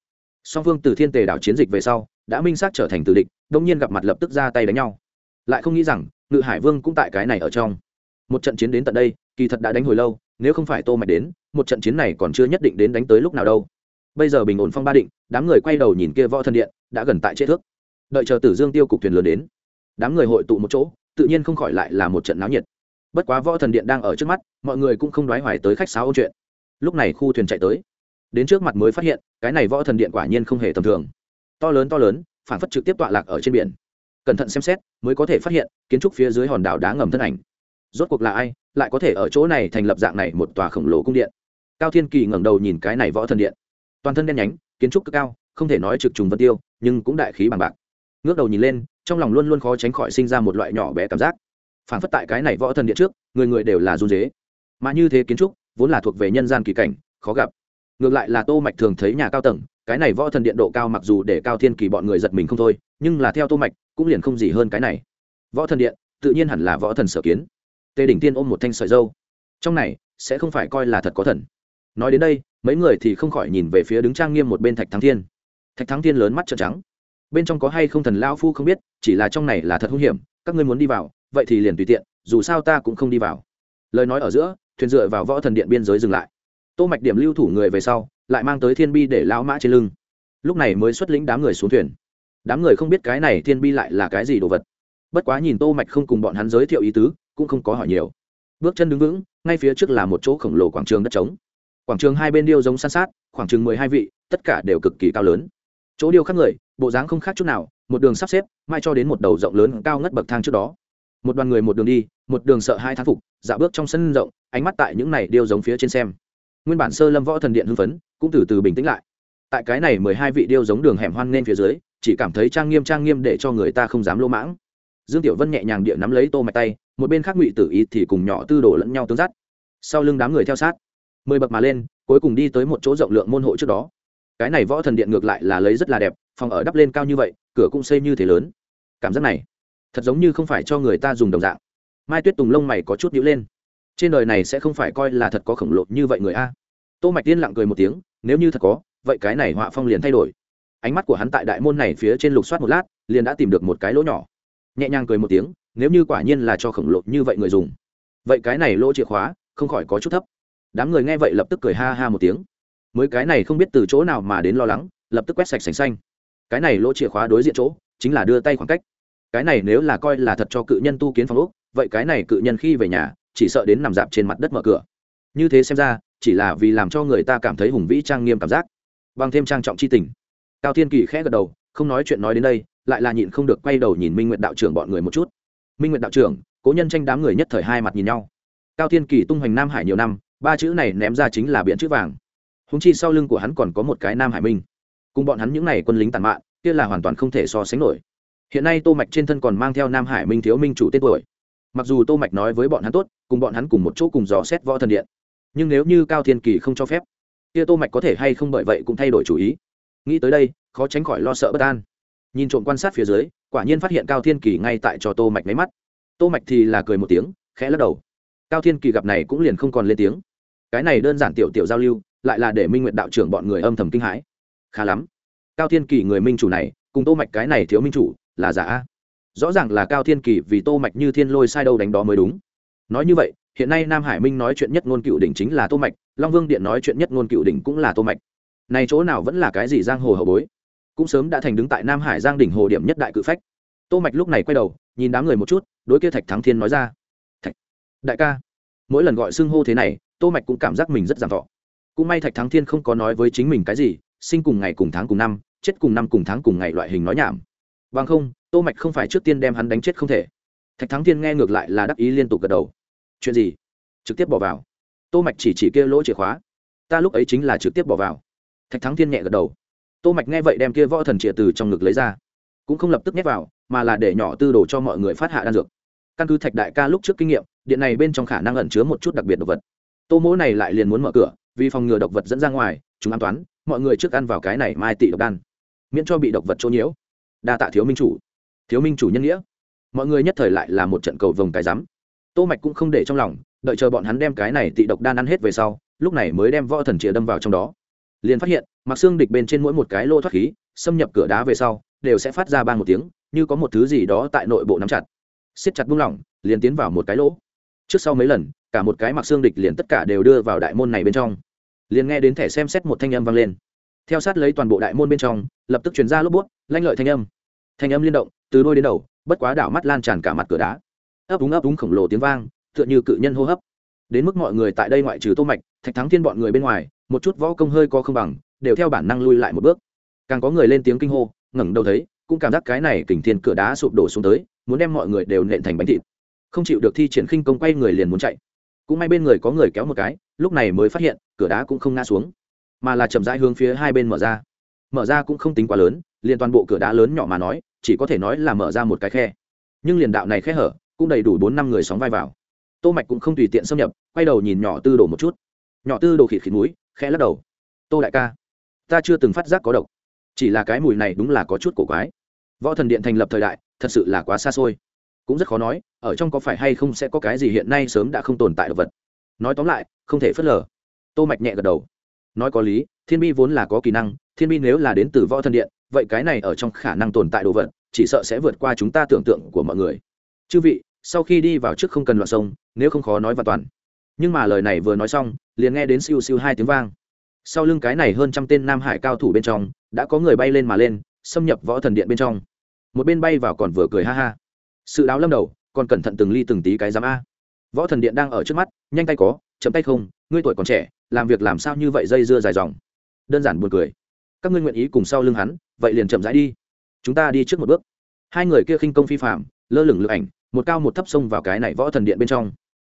Song phương từ thiên tề đảo chiến dịch về sau, đã minh xác trở thành tử địch, đông nhiên gặp mặt lập tức ra tay đánh nhau. Lại không nghĩ rằng, ngự hải vương cũng tại cái này ở trong. Một trận chiến đến tận đây, kỳ thật đã đánh hồi lâu, nếu không phải tô mạch đến, một trận chiến này còn chưa nhất định đến đánh tới lúc nào đâu. Bây giờ bình ổn phong ba định, đám người quay đầu nhìn kia võ thần điện, đã gần tại chết thước. Đợi chờ tử dương tiêu cục thuyền lớn đến, đám người hội tụ một chỗ, tự nhiên không khỏi lại là một trận náo nhiệt. Bất quá võ thần điện đang ở trước mắt, mọi người cũng không đoái hoài tới khách sáo ôn chuyện lúc này khu thuyền chạy tới. Đến trước mặt mới phát hiện, cái này võ thần điện quả nhiên không hề tầm thường. To lớn to lớn, phản phất trực tiếp tọa lạc ở trên biển. Cẩn thận xem xét, mới có thể phát hiện, kiến trúc phía dưới hòn đảo đá ngầm thân ảnh. Rốt cuộc là ai, lại có thể ở chỗ này thành lập dạng này một tòa khổng lồ cung điện? Cao thiên kỳ ngẩng đầu nhìn cái này võ thần điện. Toàn thân đen nhánh, kiến trúc cực cao, không thể nói trực trùng vân tiêu, nhưng cũng đại khí bằng bạc. Ngước đầu nhìn lên, trong lòng luôn luôn khó tránh khỏi sinh ra một loại nhỏ bé cảm giác. Phản phất tại cái này võ thần điện trước, người người đều là run dế mà như thế kiến trúc vốn là thuộc về nhân gian kỳ cảnh, khó gặp. Ngược lại là tô mạch thường thấy nhà cao tầng, cái này võ thần điện độ cao mặc dù để cao thiên kỳ bọn người giật mình không thôi, nhưng là theo tô mạch, cũng liền không gì hơn cái này. Võ thần điện, tự nhiên hẳn là võ thần sở kiến. Tề đỉnh tiên ôm một thanh sợi dâu. Trong này, sẽ không phải coi là thật có thần. Nói đến đây, mấy người thì không khỏi nhìn về phía đứng trang nghiêm một bên thạch thắng thiên. Thạch thắng thiên lớn mắt trợn trắng. Bên trong có hay không thần lao phu không biết, chỉ là trong này là thật hung hiểm, các ngươi muốn đi vào, vậy thì liền tùy tiện, dù sao ta cũng không đi vào. Lời nói ở giữa thuyền dựa vào võ thần điện biên giới dừng lại. Tô mạch điểm lưu thủ người về sau, lại mang tới thiên bi để lão mã trên lưng. Lúc này mới xuất lĩnh đám người xuống thuyền. Đám người không biết cái này thiên bi lại là cái gì đồ vật. Bất quá nhìn tô mạch không cùng bọn hắn giới thiệu ý tứ, cũng không có hỏi nhiều. Bước chân đứng vững, ngay phía trước là một chỗ khổng lồ quảng trường đất trống. Quảng trường hai bên điêu giống san sát, khoảng chừng mười hai vị, tất cả đều cực kỳ cao lớn. Chỗ điêu khác người, bộ dáng không khác chút nào, một đường sắp xếp, mai cho đến một đầu rộng lớn cao ngất bậc thang trước đó. Một đoàn người một đường đi, một đường sợ hai thán phục dạo bước trong sân rộng ánh mắt tại những này điêu giống phía trên xem. Nguyên bản sơ lâm võ thần điện hưng phấn, cũng từ từ bình tĩnh lại. Tại cái này mười hai vị điêu giống đường hẻm hoan nên phía dưới, chỉ cảm thấy trang nghiêm trang nghiêm để cho người ta không dám lỗ mãng. Dương tiểu vân nhẹ nhàng địa nắm lấy tô mạch tay, một bên khác ngụy tử ý thì cùng nhỏ tư đồ lẫn nhau tương dắt. Sau lưng đám người theo sát. Mười bậc mà lên, cuối cùng đi tới một chỗ rộng lượng môn hộ trước đó. Cái này võ thần điện ngược lại là lấy rất là đẹp, phòng ở đắp lên cao như vậy, cửa cũng xây như thế lớn. Cảm giác này, thật giống như không phải cho người ta dùng đồng dạng. Mai tuyết tùng lông mày có chút nhíu lên trên đời này sẽ không phải coi là thật có khổng lồ như vậy người a. Tô mạch tiên lặng cười một tiếng, nếu như thật có, vậy cái này họa phong liền thay đổi. Ánh mắt của hắn tại đại môn này phía trên lục soát một lát, liền đã tìm được một cái lỗ nhỏ. Nhẹ nhàng cười một tiếng, nếu như quả nhiên là cho khổng lồ như vậy người dùng. Vậy cái này lỗ chìa khóa, không khỏi có chút thấp. Đám người nghe vậy lập tức cười ha ha một tiếng. Mới cái này không biết từ chỗ nào mà đến lo lắng, lập tức quét sạch sành xanh. Cái này lỗ chìa khóa đối diện chỗ, chính là đưa tay khoảng cách. Cái này nếu là coi là thật cho cự nhân tu kiến phòng úc vậy cái này cự nhân khi về nhà chỉ sợ đến nằm dạp trên mặt đất mở cửa. Như thế xem ra, chỉ là vì làm cho người ta cảm thấy hùng vĩ trang nghiêm cảm giác. Bằng thêm trang trọng c h i tình. Cao thiên kỳ khẽ gật đầu, không nói chuyện nói đến đây, lại là nhịn không được quay đầu nhìn minh nguyện đạo trưởng bọn người một chút. Minh nguyện đạo trưởng, cố nhân tranh đám người nhất thời hai mặt nhìn nhau. Cao thiên kỳ tung hoành nam hải nhiều năm, ba chữ này ném ra chính là biện chữ vàng. Húng chi sau lưng của hắn còn có một cái nam hải minh. Cùng bọn hắn những n à y quân lính tàn mạn, kia là hoàn toàn không thể so sánh nổi. Hiện nay tô mạch trên thân còn mang theo nam hải minh thiếu minh chủ tên tuổi mặc dù tô mạch nói với bọn hắn tốt, cùng bọn hắn cùng một chỗ cùng dò xét võ thần điện, nhưng nếu như cao thiên kỳ không cho phép, kia tô mạch có thể hay không bởi vậy cũng thay đổi chủ ý. Nghĩ tới đây, khó tránh khỏi lo sợ bất an. Nhìn trộm quan sát phía dưới, quả nhiên phát hiện cao thiên kỳ ngay tại cho tô mạch mấy mắt. Tô mạch thì là cười một tiếng, khẽ lắc đầu. Cao thiên kỳ gặp này cũng liền không còn lên tiếng. Cái này đơn giản tiểu tiểu giao lưu, lại là để minh nguyện đạo trưởng bọn người âm thầm kinh hãi. Khá lắm. Cao thiên kỳ người minh chủ này, cùng tô mạch cái này thiếu minh chủ, là giả rõ ràng là cao thiên kỳ vì tô mạch như thiên lôi sai đâu đánh đó mới đúng. Nói như vậy, hiện nay nam hải minh nói chuyện nhất ngôn cựu đỉnh chính là tô mạch, long vương điện nói chuyện nhất ngôn cựu đỉnh cũng là tô mạch. Này chỗ nào vẫn là cái gì giang hồ hậu bối? Cũng sớm đã thành đứng tại nam hải giang đỉnh hồ điểm nhất đại cự phách. Tô mạch lúc này quay đầu, nhìn đám người một chút, đối kia thạch thắng thiên nói ra. Thạch, đại ca. Mỗi lần gọi xưng hô thế này, tô mạch cũng cảm giác mình rất giảm thọ cũng may thạch thắng thiên không có nói với chính mình cái gì, sinh cùng ngày cùng tháng cùng năm, chết cùng năm cùng tháng cùng ngày loại hình nói nhảm. Bằng không tô mạch không phải trước tiên đem hắn đánh chết không thể. Thạch thắng thiên nghe ngược lại là đắc ý liên tục gật đầu. Chuyện gì? Trực tiếp bỏ vào. Tô mạch chỉ chỉ kia lỗ chìa khóa. Ta lúc ấy chính là trực tiếp bỏ vào. Thạch thắng thiên nhẹ gật đầu. Tô mạch nghe vậy đem kia võ thần chìa từ trong ngực lấy ra. Cũng không lập tức nhét vào, mà là để nhỏ tư đồ cho mọi người phát hạ đan dược. Căn cứ thạch đại ca lúc trước kinh nghiệm, điện này bên trong khả năng ẩn chứa một chút đặc biệt độc vật. Tô mỗ này lại liền muốn mở cửa, vì phòng ngừa độc vật dẫn ra ngoài, chúng an toán mọi người trước ăn vào cái này mai tị độc đan. Miễn cho bị độc vật trôi nhiễu. Đa tạ thiếu minh chủ thiếu minh chủ nhân nghĩa. Mọi người nhất thời lại là một trận cầu vồng cái rắm. Tô mạch cũng không để trong lòng, đợi chờ bọn hắn đem cái này tị độc đan ăn hết về sau, lúc này mới đem võ thần chìa đâm vào trong đó. Liền phát hiện, mặc xương địch bên trên mỗi một cái lô thoát khí, xâm nhập cửa đá về sau, đều sẽ phát ra ba một tiếng, như có một thứ gì đó tại nội bộ nắm chặt. Siết chặt buông lỏng, liền tiến vào một cái lỗ. Trước sau mấy lần, cả một cái mặc xương địch liền tất cả đều đưa vào đại môn này bên trong. Liền nghe đến thẻ xem xét một thanh âm vang lên. Theo sát lấy toàn bộ đại môn bên trong, lập tức chuyển ra lốp bút, lanh lợi thanh âm thanh âm liên động, từ đôi đến đầu, bất quá đảo mắt lan tràn cả mặt cửa đá. Ấp úng ấp úng khổng lồ tiếng vang, tựa như cự nhân hô hấp. Đến mức mọi người tại đây ngoại trừ tô mạch, thạch thắng thiên bọn người bên ngoài, một chút võ công hơi có không bằng, đều theo bản năng lui lại một bước. Càng có người lên tiếng kinh hô, ngẩng đầu thấy, cũng cảm giác cái này kình thiên cửa đá sụp đổ xuống tới, muốn đem mọi người đều nện thành bánh thịt. Không chịu được thi triển khinh công quay người liền muốn chạy. Cũng may bên người có người kéo một cái, lúc này mới phát hiện, cửa đá cũng không ngã xuống, mà là chậm rãi hướng phía hai bên mở ra. Mở ra cũng không tính quá lớn liền toàn bộ cửa đá lớn nhỏ mà nói, chỉ có thể nói là mở ra một cái khe. Nhưng liền đạo này khe hở, cũng đầy đủ bốn năm người sóng vai vào. Tô mạch cũng không tùy tiện xâm nhập, quay đầu nhìn nhỏ tư đồ một chút. Nhỏ tư đồ khịt khịt mũi, khẽ lắc đầu. Tô đại ca, ta chưa từng phát giác có độc. Chỉ là cái mùi này đúng là có chút cổ quái. Võ thần điện thành lập thời đại, thật sự là quá xa xôi. Cũng rất khó nói, ở trong có phải hay không sẽ có cái gì hiện nay sớm đã không tồn tại độc vật. Nói tóm lại, không thể phớt lờ. Tô mạch nhẹ gật đầu. Nói có lý, thiên bi vốn là có kỹ năng, thiên bi nếu là đến từ võ thần điện vậy cái này ở trong khả năng tồn tại đồ vật, chỉ sợ sẽ vượt qua chúng ta tưởng tượng của mọi người. Chư vị, sau khi đi vào trước không cần loạn sông, nếu không khó nói và toàn. Nhưng mà lời này vừa nói xong, liền nghe đến siêu siêu hai tiếng vang. Sau lưng cái này hơn trăm tên nam hải cao thủ bên trong, đã có người bay lên mà lên, xâm nhập võ thần điện bên trong. Một bên bay vào còn vừa cười ha ha. Sự đáo lâm đầu, còn cẩn thận từng ly từng tí cái giám a. Võ thần điện đang ở trước mắt, nhanh tay có, chậm tay không, ngươi tuổi còn trẻ, làm việc làm sao như vậy dây dưa dài dòng? Đơn giản buồn cười. Các ngươi nguyện ý cùng sau lưng hắn vậy liền chậm rãi đi. Chúng ta đi trước một bước. Hai người kia khinh công phi phạm lơ lửng lựa ảnh, một cao một thấp xông vào cái này võ thần điện bên trong.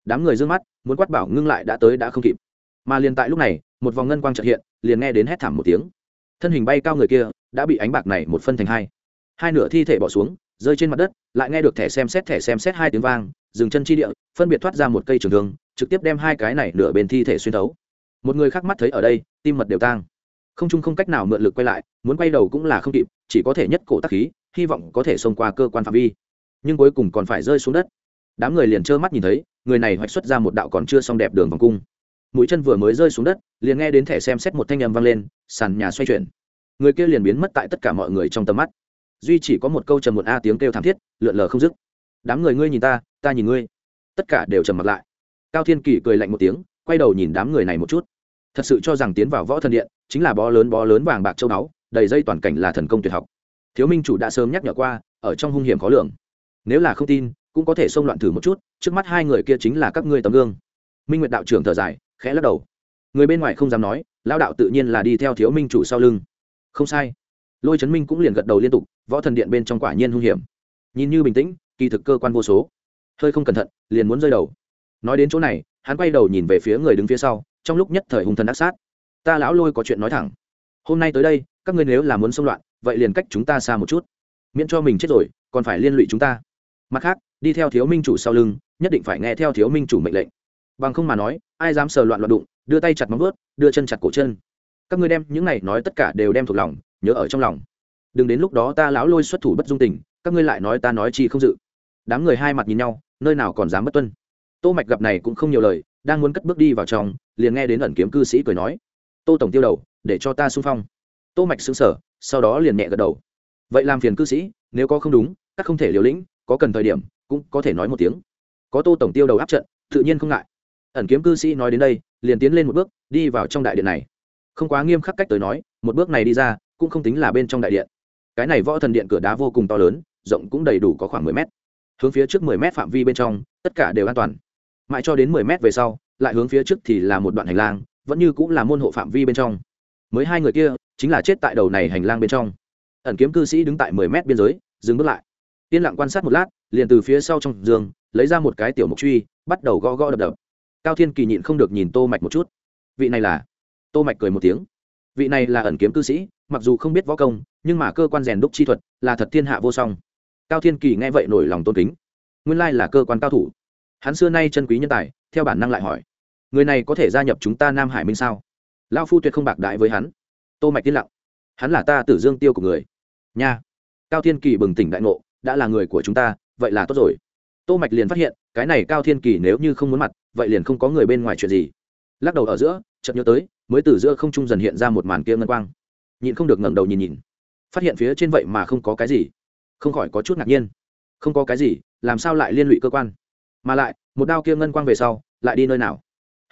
Đám người d ư ơ n g mắt, muốn quát bảo ngưng lại đã tới đã không kịp. Mà liền tại lúc này, một vòng ngân quang trợ hiện, liền nghe đến hét thảm một tiếng. Thân hình bay cao người kia, đã bị ánh bạc này một phân thành hai. Hai nửa thi thể bỏ xuống, rơi trên mặt đất, lại nghe được thẻ xem xét, thẻ xem xét hai tiếng vang, dừng chân chi địa, phân biệt thoát ra một cây trường thương, trực tiếp đem hai cái này nửa bên thi thể xuyên thấu. Một người khác mắt thấy ở đây, tim mật đều tang không trung không cách nào mượn lực quay lại, muốn quay đầu cũng là không kịp, chỉ có thể nhất cổ tắc khí, hy vọng có thể xông qua cơ quan phạm vi. Nhưng cuối cùng còn phải rơi xuống đất. Đám người liền trơ mắt nhìn thấy, người này hoạch xuất ra một đạo còn chưa xong đẹp đường vòng cung. Mũi chân vừa mới rơi xuống đất, liền nghe đến thẻ xem xét một thanh âm vang lên, sàn nhà xoay chuyển. Người kia liền biến mất tại tất cả mọi người trong tầm mắt. Duy chỉ có một câu trầm một a tiếng kêu thảm thiết, lượn lờ không dứt. Đám người ngươi nhìn ta ta nhìn ngươi. Tất cả đều trầm mặt lại. Cao thiên kỳ cười lạnh một tiếng, quay đầu nhìn đám người này một chút thật sự cho rằng tiến vào võ thần điện chính là bó lớn bó lớn vàng bạc châu báu, đầy dây toàn cảnh là thần công tuyệt học. Thiếu minh chủ đã sớm nhắc nhở qua, ở trong hung hiểm khó lường. Nếu là không tin, cũng có thể xông loạn thử một chút, trước mắt hai người kia chính là các ngươi tấm gương. Minh nguyệt đạo trưởng thở dài, khẽ lắc đầu. Người bên ngoài không dám nói lao đạo tự nhiên là đi theo thiếu minh chủ sau lưng. Không sai. Lôi trấn minh cũng liền gật đầu liên tục, võ thần điện bên trong quả nhiên hung hiểm. Nhìn như bình tĩnh, kỳ thực cơ quan vô số. Hơi không cẩn thận, liền muốn rơi đầu. Nói đến chỗ này, hắn quay đầu nhìn về phía người đứng phía sau trong lúc nhất thời hung thần ác sát. Ta lão lôi có chuyện nói thẳng. Hôm nay tới đây, các ngươi nếu là muốn xông loạn, vậy liền cách chúng ta xa một chút. Miễn cho mình chết rồi, còn phải liên lụy chúng ta. Mặt khác, đi theo thiếu minh chủ sau lưng, nhất định phải nghe theo thiếu minh chủ mệnh lệnh. Bằng không mà nói, ai dám sờ loạn loạn đụng, đưa tay chặt móng vớt đưa chân chặt cổ chân. Các ngươi đem những này nói tất cả đều đem thuộc lòng, nhớ ở trong lòng. Đừng đến lúc đó ta lão lôi xuất thủ bất dung tình, các ngươi lại nói ta nói chi không dự. Đám người hai mặt nhìn nhau, nơi nào còn dám bất tuân. Tô mạch gặp này cũng không nhiều lời đang muốn cất bước đi vào trong, liền nghe đến ẩn kiếm cư sĩ cười nói, tô tổng tiêu đầu, để cho ta xung phong. Tô mạch xứng sở sau đó liền nhẹ gật đầu. Vậy làm phiền cư sĩ, nếu có không đúng, các không thể liều lĩnh, có cần thời điểm, cũng có thể nói một tiếng. Có tô tổng tiêu đầu áp trận, tự nhiên không ngại. Ẩn kiếm cư sĩ nói đến đây, liền tiến lên một bước, đi vào trong đại điện này. Không quá nghiêm khắc cách tới nói, một bước này đi ra, cũng không tính là bên trong đại điện. Cái này võ thần điện cửa đá vô cùng to lớn, rộng cũng đầy đủ có khoảng mười mét. Hướng phía trước mười mét phạm vi bên trong, tất cả đều an toàn mãi cho đến mười mét về sau, lại hướng phía trước thì là một đoạn hành lang, vẫn như cũng là môn hộ phạm vi bên trong. Mới hai người kia, chính là chết tại đầu này hành lang bên trong. Ẩn kiếm cư sĩ đứng tại mười mét biên giới, dừng bước lại. Yên lặng quan sát một lát, liền từ phía sau trong giường, lấy ra một cái tiểu mục truy, bắt đầu gõ gõ đập đập. Cao thiên kỳ nhịn không được nhìn tô mạch một chút. Vị này là? Tô mạch cười một tiếng. Vị này là ẩn kiếm cư sĩ, mặc dù không biết võ công, nhưng mà cơ quan rèn đúc chi thuật là thật thiên hạ vô song. Cao thiên kỳ nghe vậy nổi lòng tôn kính. Nguyên lai là cơ quan cao thủ hắn xưa nay chân quý nhân tài, theo bản năng lại hỏi, người này có thể gia nhập chúng ta nam hải minh sao? Lao phu tuyệt không bạc đại với hắn. Tô mạch tiên lặng, hắn là ta tử dương tiêu của người. Nha. Cao thiên kỳ bừng tỉnh đại ngộ, đã là người của chúng ta, vậy là tốt rồi. Tô mạch liền phát hiện, cái này cao thiên kỳ nếu như không muốn mặt, vậy liền không có người bên ngoài chuyện gì. Lắc đầu ở giữa, chợt nhớ tới, mới từ giữa không trung dần hiện ra một màn kia ngân quang. Nhịn không được ngẩng đầu nhìn nhìn, phát hiện phía trên vậy mà không có cái gì. Không khỏi có chút ngạc nhiên. Không có cái gì, làm sao lại liên lụy cơ quan? Mà lại, một đao kia ngân quang về sau, lại đi nơi nào?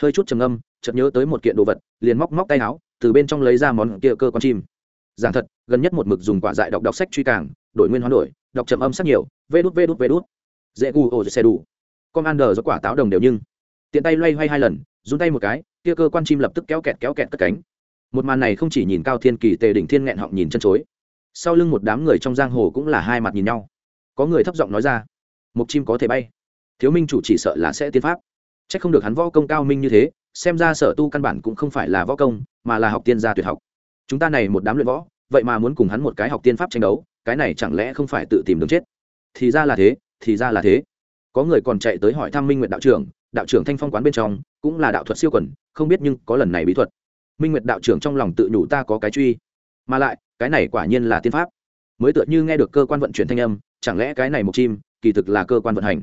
Hơi chút trầm âm chợt nhớ tới một kiện đồ vật, liền móc móc tay áo, từ bên trong lấy ra món kia cơ con chim. Giảng thật, gần nhất một mực dùng quả dại đọc đọc sách truy càng, đổi nguyên hoán đổi, đọc trầm âm sắc nhiều, vê đút vê đút vê đút. Dễ gu ô xe đủ. Con ăn đờ do quả táo đồng đều nhưng. Tiện tay loay hoay hai lần, run tay một cái, kia cơ quan chim lập tức kéo kẹt kéo kẹt cất cánh. Một màn này không chỉ nhìn cao thiên kỳ, tề đỉnh thiên nghẹn họng nhìn chân chối. Sau lưng một đám người trong giang hồ cũng là hai mặt nhìn nhau. Có người thấp giọng nói ra một chim có thể bay thiếu minh chủ chỉ sợ là sẽ tiên pháp. C h ắ c không được hắn võ công cao minh như thế, xem ra sở tu căn bản cũng không phải là võ công, mà là học tiên gia tuyệt học. Chúng ta này một đám luyện võ, vậy mà muốn cùng hắn một cái học tiên pháp tranh đấu, cái này chẳng lẽ không phải tự tìm đường chết? Thì ra là thế, thì ra là thế. Có người còn chạy tới hỏi thăm minh nguyện đạo trưởng đạo trưởng thanh phong quán bên trong, cũng là đạo thuật siêu quẩn không biết nhưng có lần này bí thuật. Minh nguyệt đạo trưởng trong lòng tự nhủ ta có cái truy. Mà lại, cái này quả nhiên là tiên pháp. Mới tựa như nghe được cơ quan vận chuyển thanh âm, chẳng lẽ cái này một chim, kỳ thực là cơ quan vận hành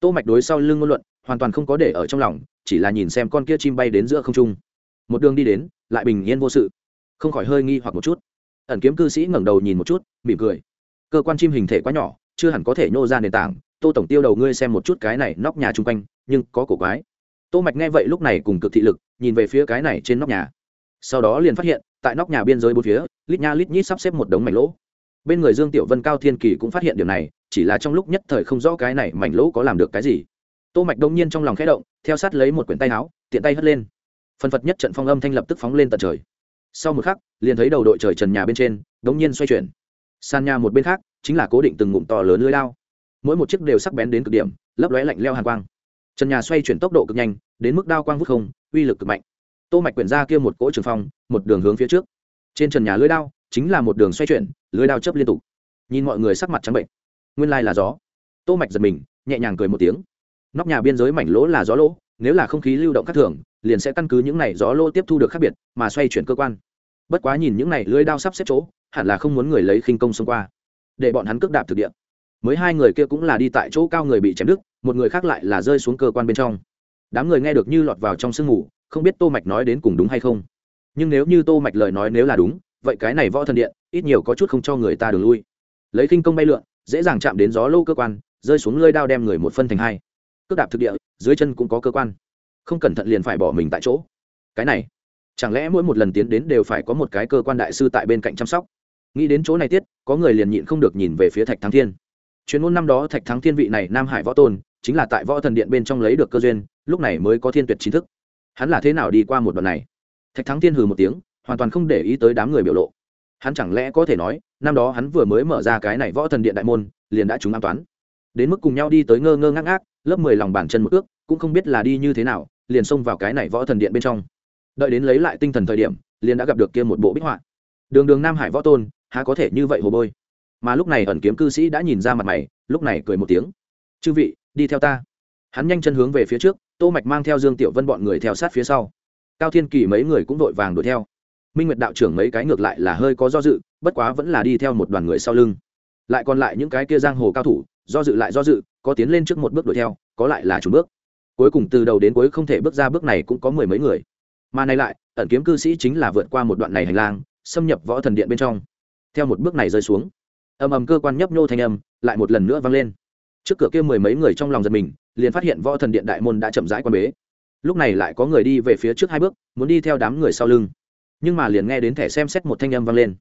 tô mạch đối sau lưng ngôn luận, hoàn toàn không có để ở trong lòng, chỉ là nhìn xem con kia chim bay đến giữa không trung. Một đường đi đến, lại bình yên vô sự. Không khỏi hơi nghi hoặc một chút. Ẩn kiếm cư sĩ ngẩng đầu nhìn một chút, mỉm cười. Cơ quan chim hình thể quá nhỏ, chưa hẳn có thể nhô ra nền tảng. Tô tổng tiêu đầu ngươi xem một chút cái này nóc nhà chung quanh, nhưng có cổ quái. Tô mạch nghe vậy lúc này cùng cực thị lực, nhìn về phía cái này trên nóc nhà. Sau đó liền phát hiện, tại nóc nhà biên giới bốn phía, lít nha lít nhít sắp xếp một đống mảnh lỗ. Bên người dương tiểu vân cao thiên kỳ cũng phát hiện điều này chỉ là trong lúc nhất thời không rõ cái này mảnh lỗ có làm được cái gì. Tô mạch đông nhiên trong lòng khẽ động, theo sát lấy một quyển tay áo, tiện tay hất lên. Phần phật nhất trận phong âm thanh lập tức phóng lên tận trời. Sau một khắc, liền thấy đầu đội trời trần nhà bên trên đông nhiên xoay chuyển. Sàn nhà một bên khác, chính là cố định từng ngụm to lớn lưới lao. Mỗi một chiếc đều sắc bén đến cực điểm, lấp lóe lạnh leo hàn quang. Trần nhà xoay chuyển tốc độ cực nhanh, đến mức đao quang vút không, uy lực cực mạnh. Tô mạch quyển ra kia một cỗ trường phong, một đường hướng phía trước. Trên trần nhà lưới đao, chính là một đường xoay chuyển, lưới đao chớp liên tục. Nhìn mọi người sắc mặt trắng bệnh nguyên lai là gió. Tô mạch giật mình, nhẹ nhàng cười một tiếng. Nóc nhà biên giới mảnh lỗ là gió lỗ, nếu là không khí lưu động khác thường, liền sẽ căn cứ những này gió lỗ tiếp thu được khác biệt, mà xoay chuyển cơ quan. Bất quá nhìn những này lưới đao sắp xếp chỗ, hẳn là không muốn người lấy khinh công xông qua. Để bọn hắn cước đạp thực địa. Mới hai người kia cũng là đi tại chỗ cao người bị chém đứt, một người khác lại là rơi xuống cơ quan bên trong. Đám người nghe được như lọt vào trong sương mù, không biết tô mạch nói đến cùng đúng hay không. Nhưng nếu như tô mạch lời nói nếu là đúng, vậy cái này võ thần điện, ít nhiều có chút không cho người ta đường lui. Lấy kinh công bay lượn dễ dàng chạm đến gió lô cơ quan, rơi xuống lơi đao đem người một phân thành hai. Cước đạp thực địa, dưới chân cũng có cơ quan. Không cẩn thận liền phải bỏ mình tại chỗ. Cái này, chẳng lẽ mỗi một lần tiến đến đều phải có một cái cơ quan đại sư tại bên cạnh chăm sóc? Nghĩ đến chỗ này tiết, có người liền nhịn không được nhìn về phía thạch thắng thiên. Chuyên môn năm đó thạch thắng thiên vị này nam hải võ tôn, chính là tại võ thần điện bên trong lấy được cơ duyên, lúc này mới có thiên tuyệt chính thức. Hắn là thế nào đi qua một đoạn này? Thạch thắng thiên hừ một tiếng, hoàn toàn không để ý tới đám người biểu lộ. Hắn chẳng lẽ có thể nói năm đó hắn vừa mới mở ra cái này võ thần điện đại môn, liền đã trúng an toán. Đến mức cùng nhau đi tới ngơ ngơ ngác ngác, lớp mười lòng bản chân một ước, cũng không biết là đi như thế nào, liền xông vào cái này võ thần điện bên trong. Đợi đến lấy lại tinh thần thời điểm, liền đã gặp được kia một bộ bích họa. Đường đường nam hải võ tôn, há có thể như vậy hồ bôi mà lúc này ẩn kiếm cư sĩ đã nhìn ra mặt mày, lúc này cười một tiếng. Chư vị, đi theo ta. Hắn nhanh chân hướng về phía trước, tô mạch mang theo dương tiểu vân bọn người theo sát phía sau. Cao thiên kỳ mấy người cũng vội vàng đuổi theo. Minh nguyệt đạo trưởng mấy cái ngược lại là hơi có do dự bất quá vẫn là đi theo một đoàn người sau lưng. Lại còn lại những cái kia giang hồ cao thủ, do dự lại do dự, có tiến lên trước một bước đuổi theo, có lại là chủ bước. Cuối cùng từ đầu đến cuối không thể bước ra bước này cũng có mười mấy người. Mà này lại, ẩn kiếm cư sĩ chính là vượt qua một đoạn này hành lang, xâm nhập võ thần điện bên trong. Theo một bước này rơi xuống ầm ầm cơ quan nhấp nhô thanh âm lại một lần nữa vang lên. Trước cửa kia mười mấy người trong lòng giật mình, liền phát hiện võ thần điện đại môn đã chậm rãi quan bế. Lúc này lại có người đi về phía trước hai bước, muốn đi theo đám người sau lưng. Nhưng mà liền nghe đến thẻ xem xét một thanh âm vang lên.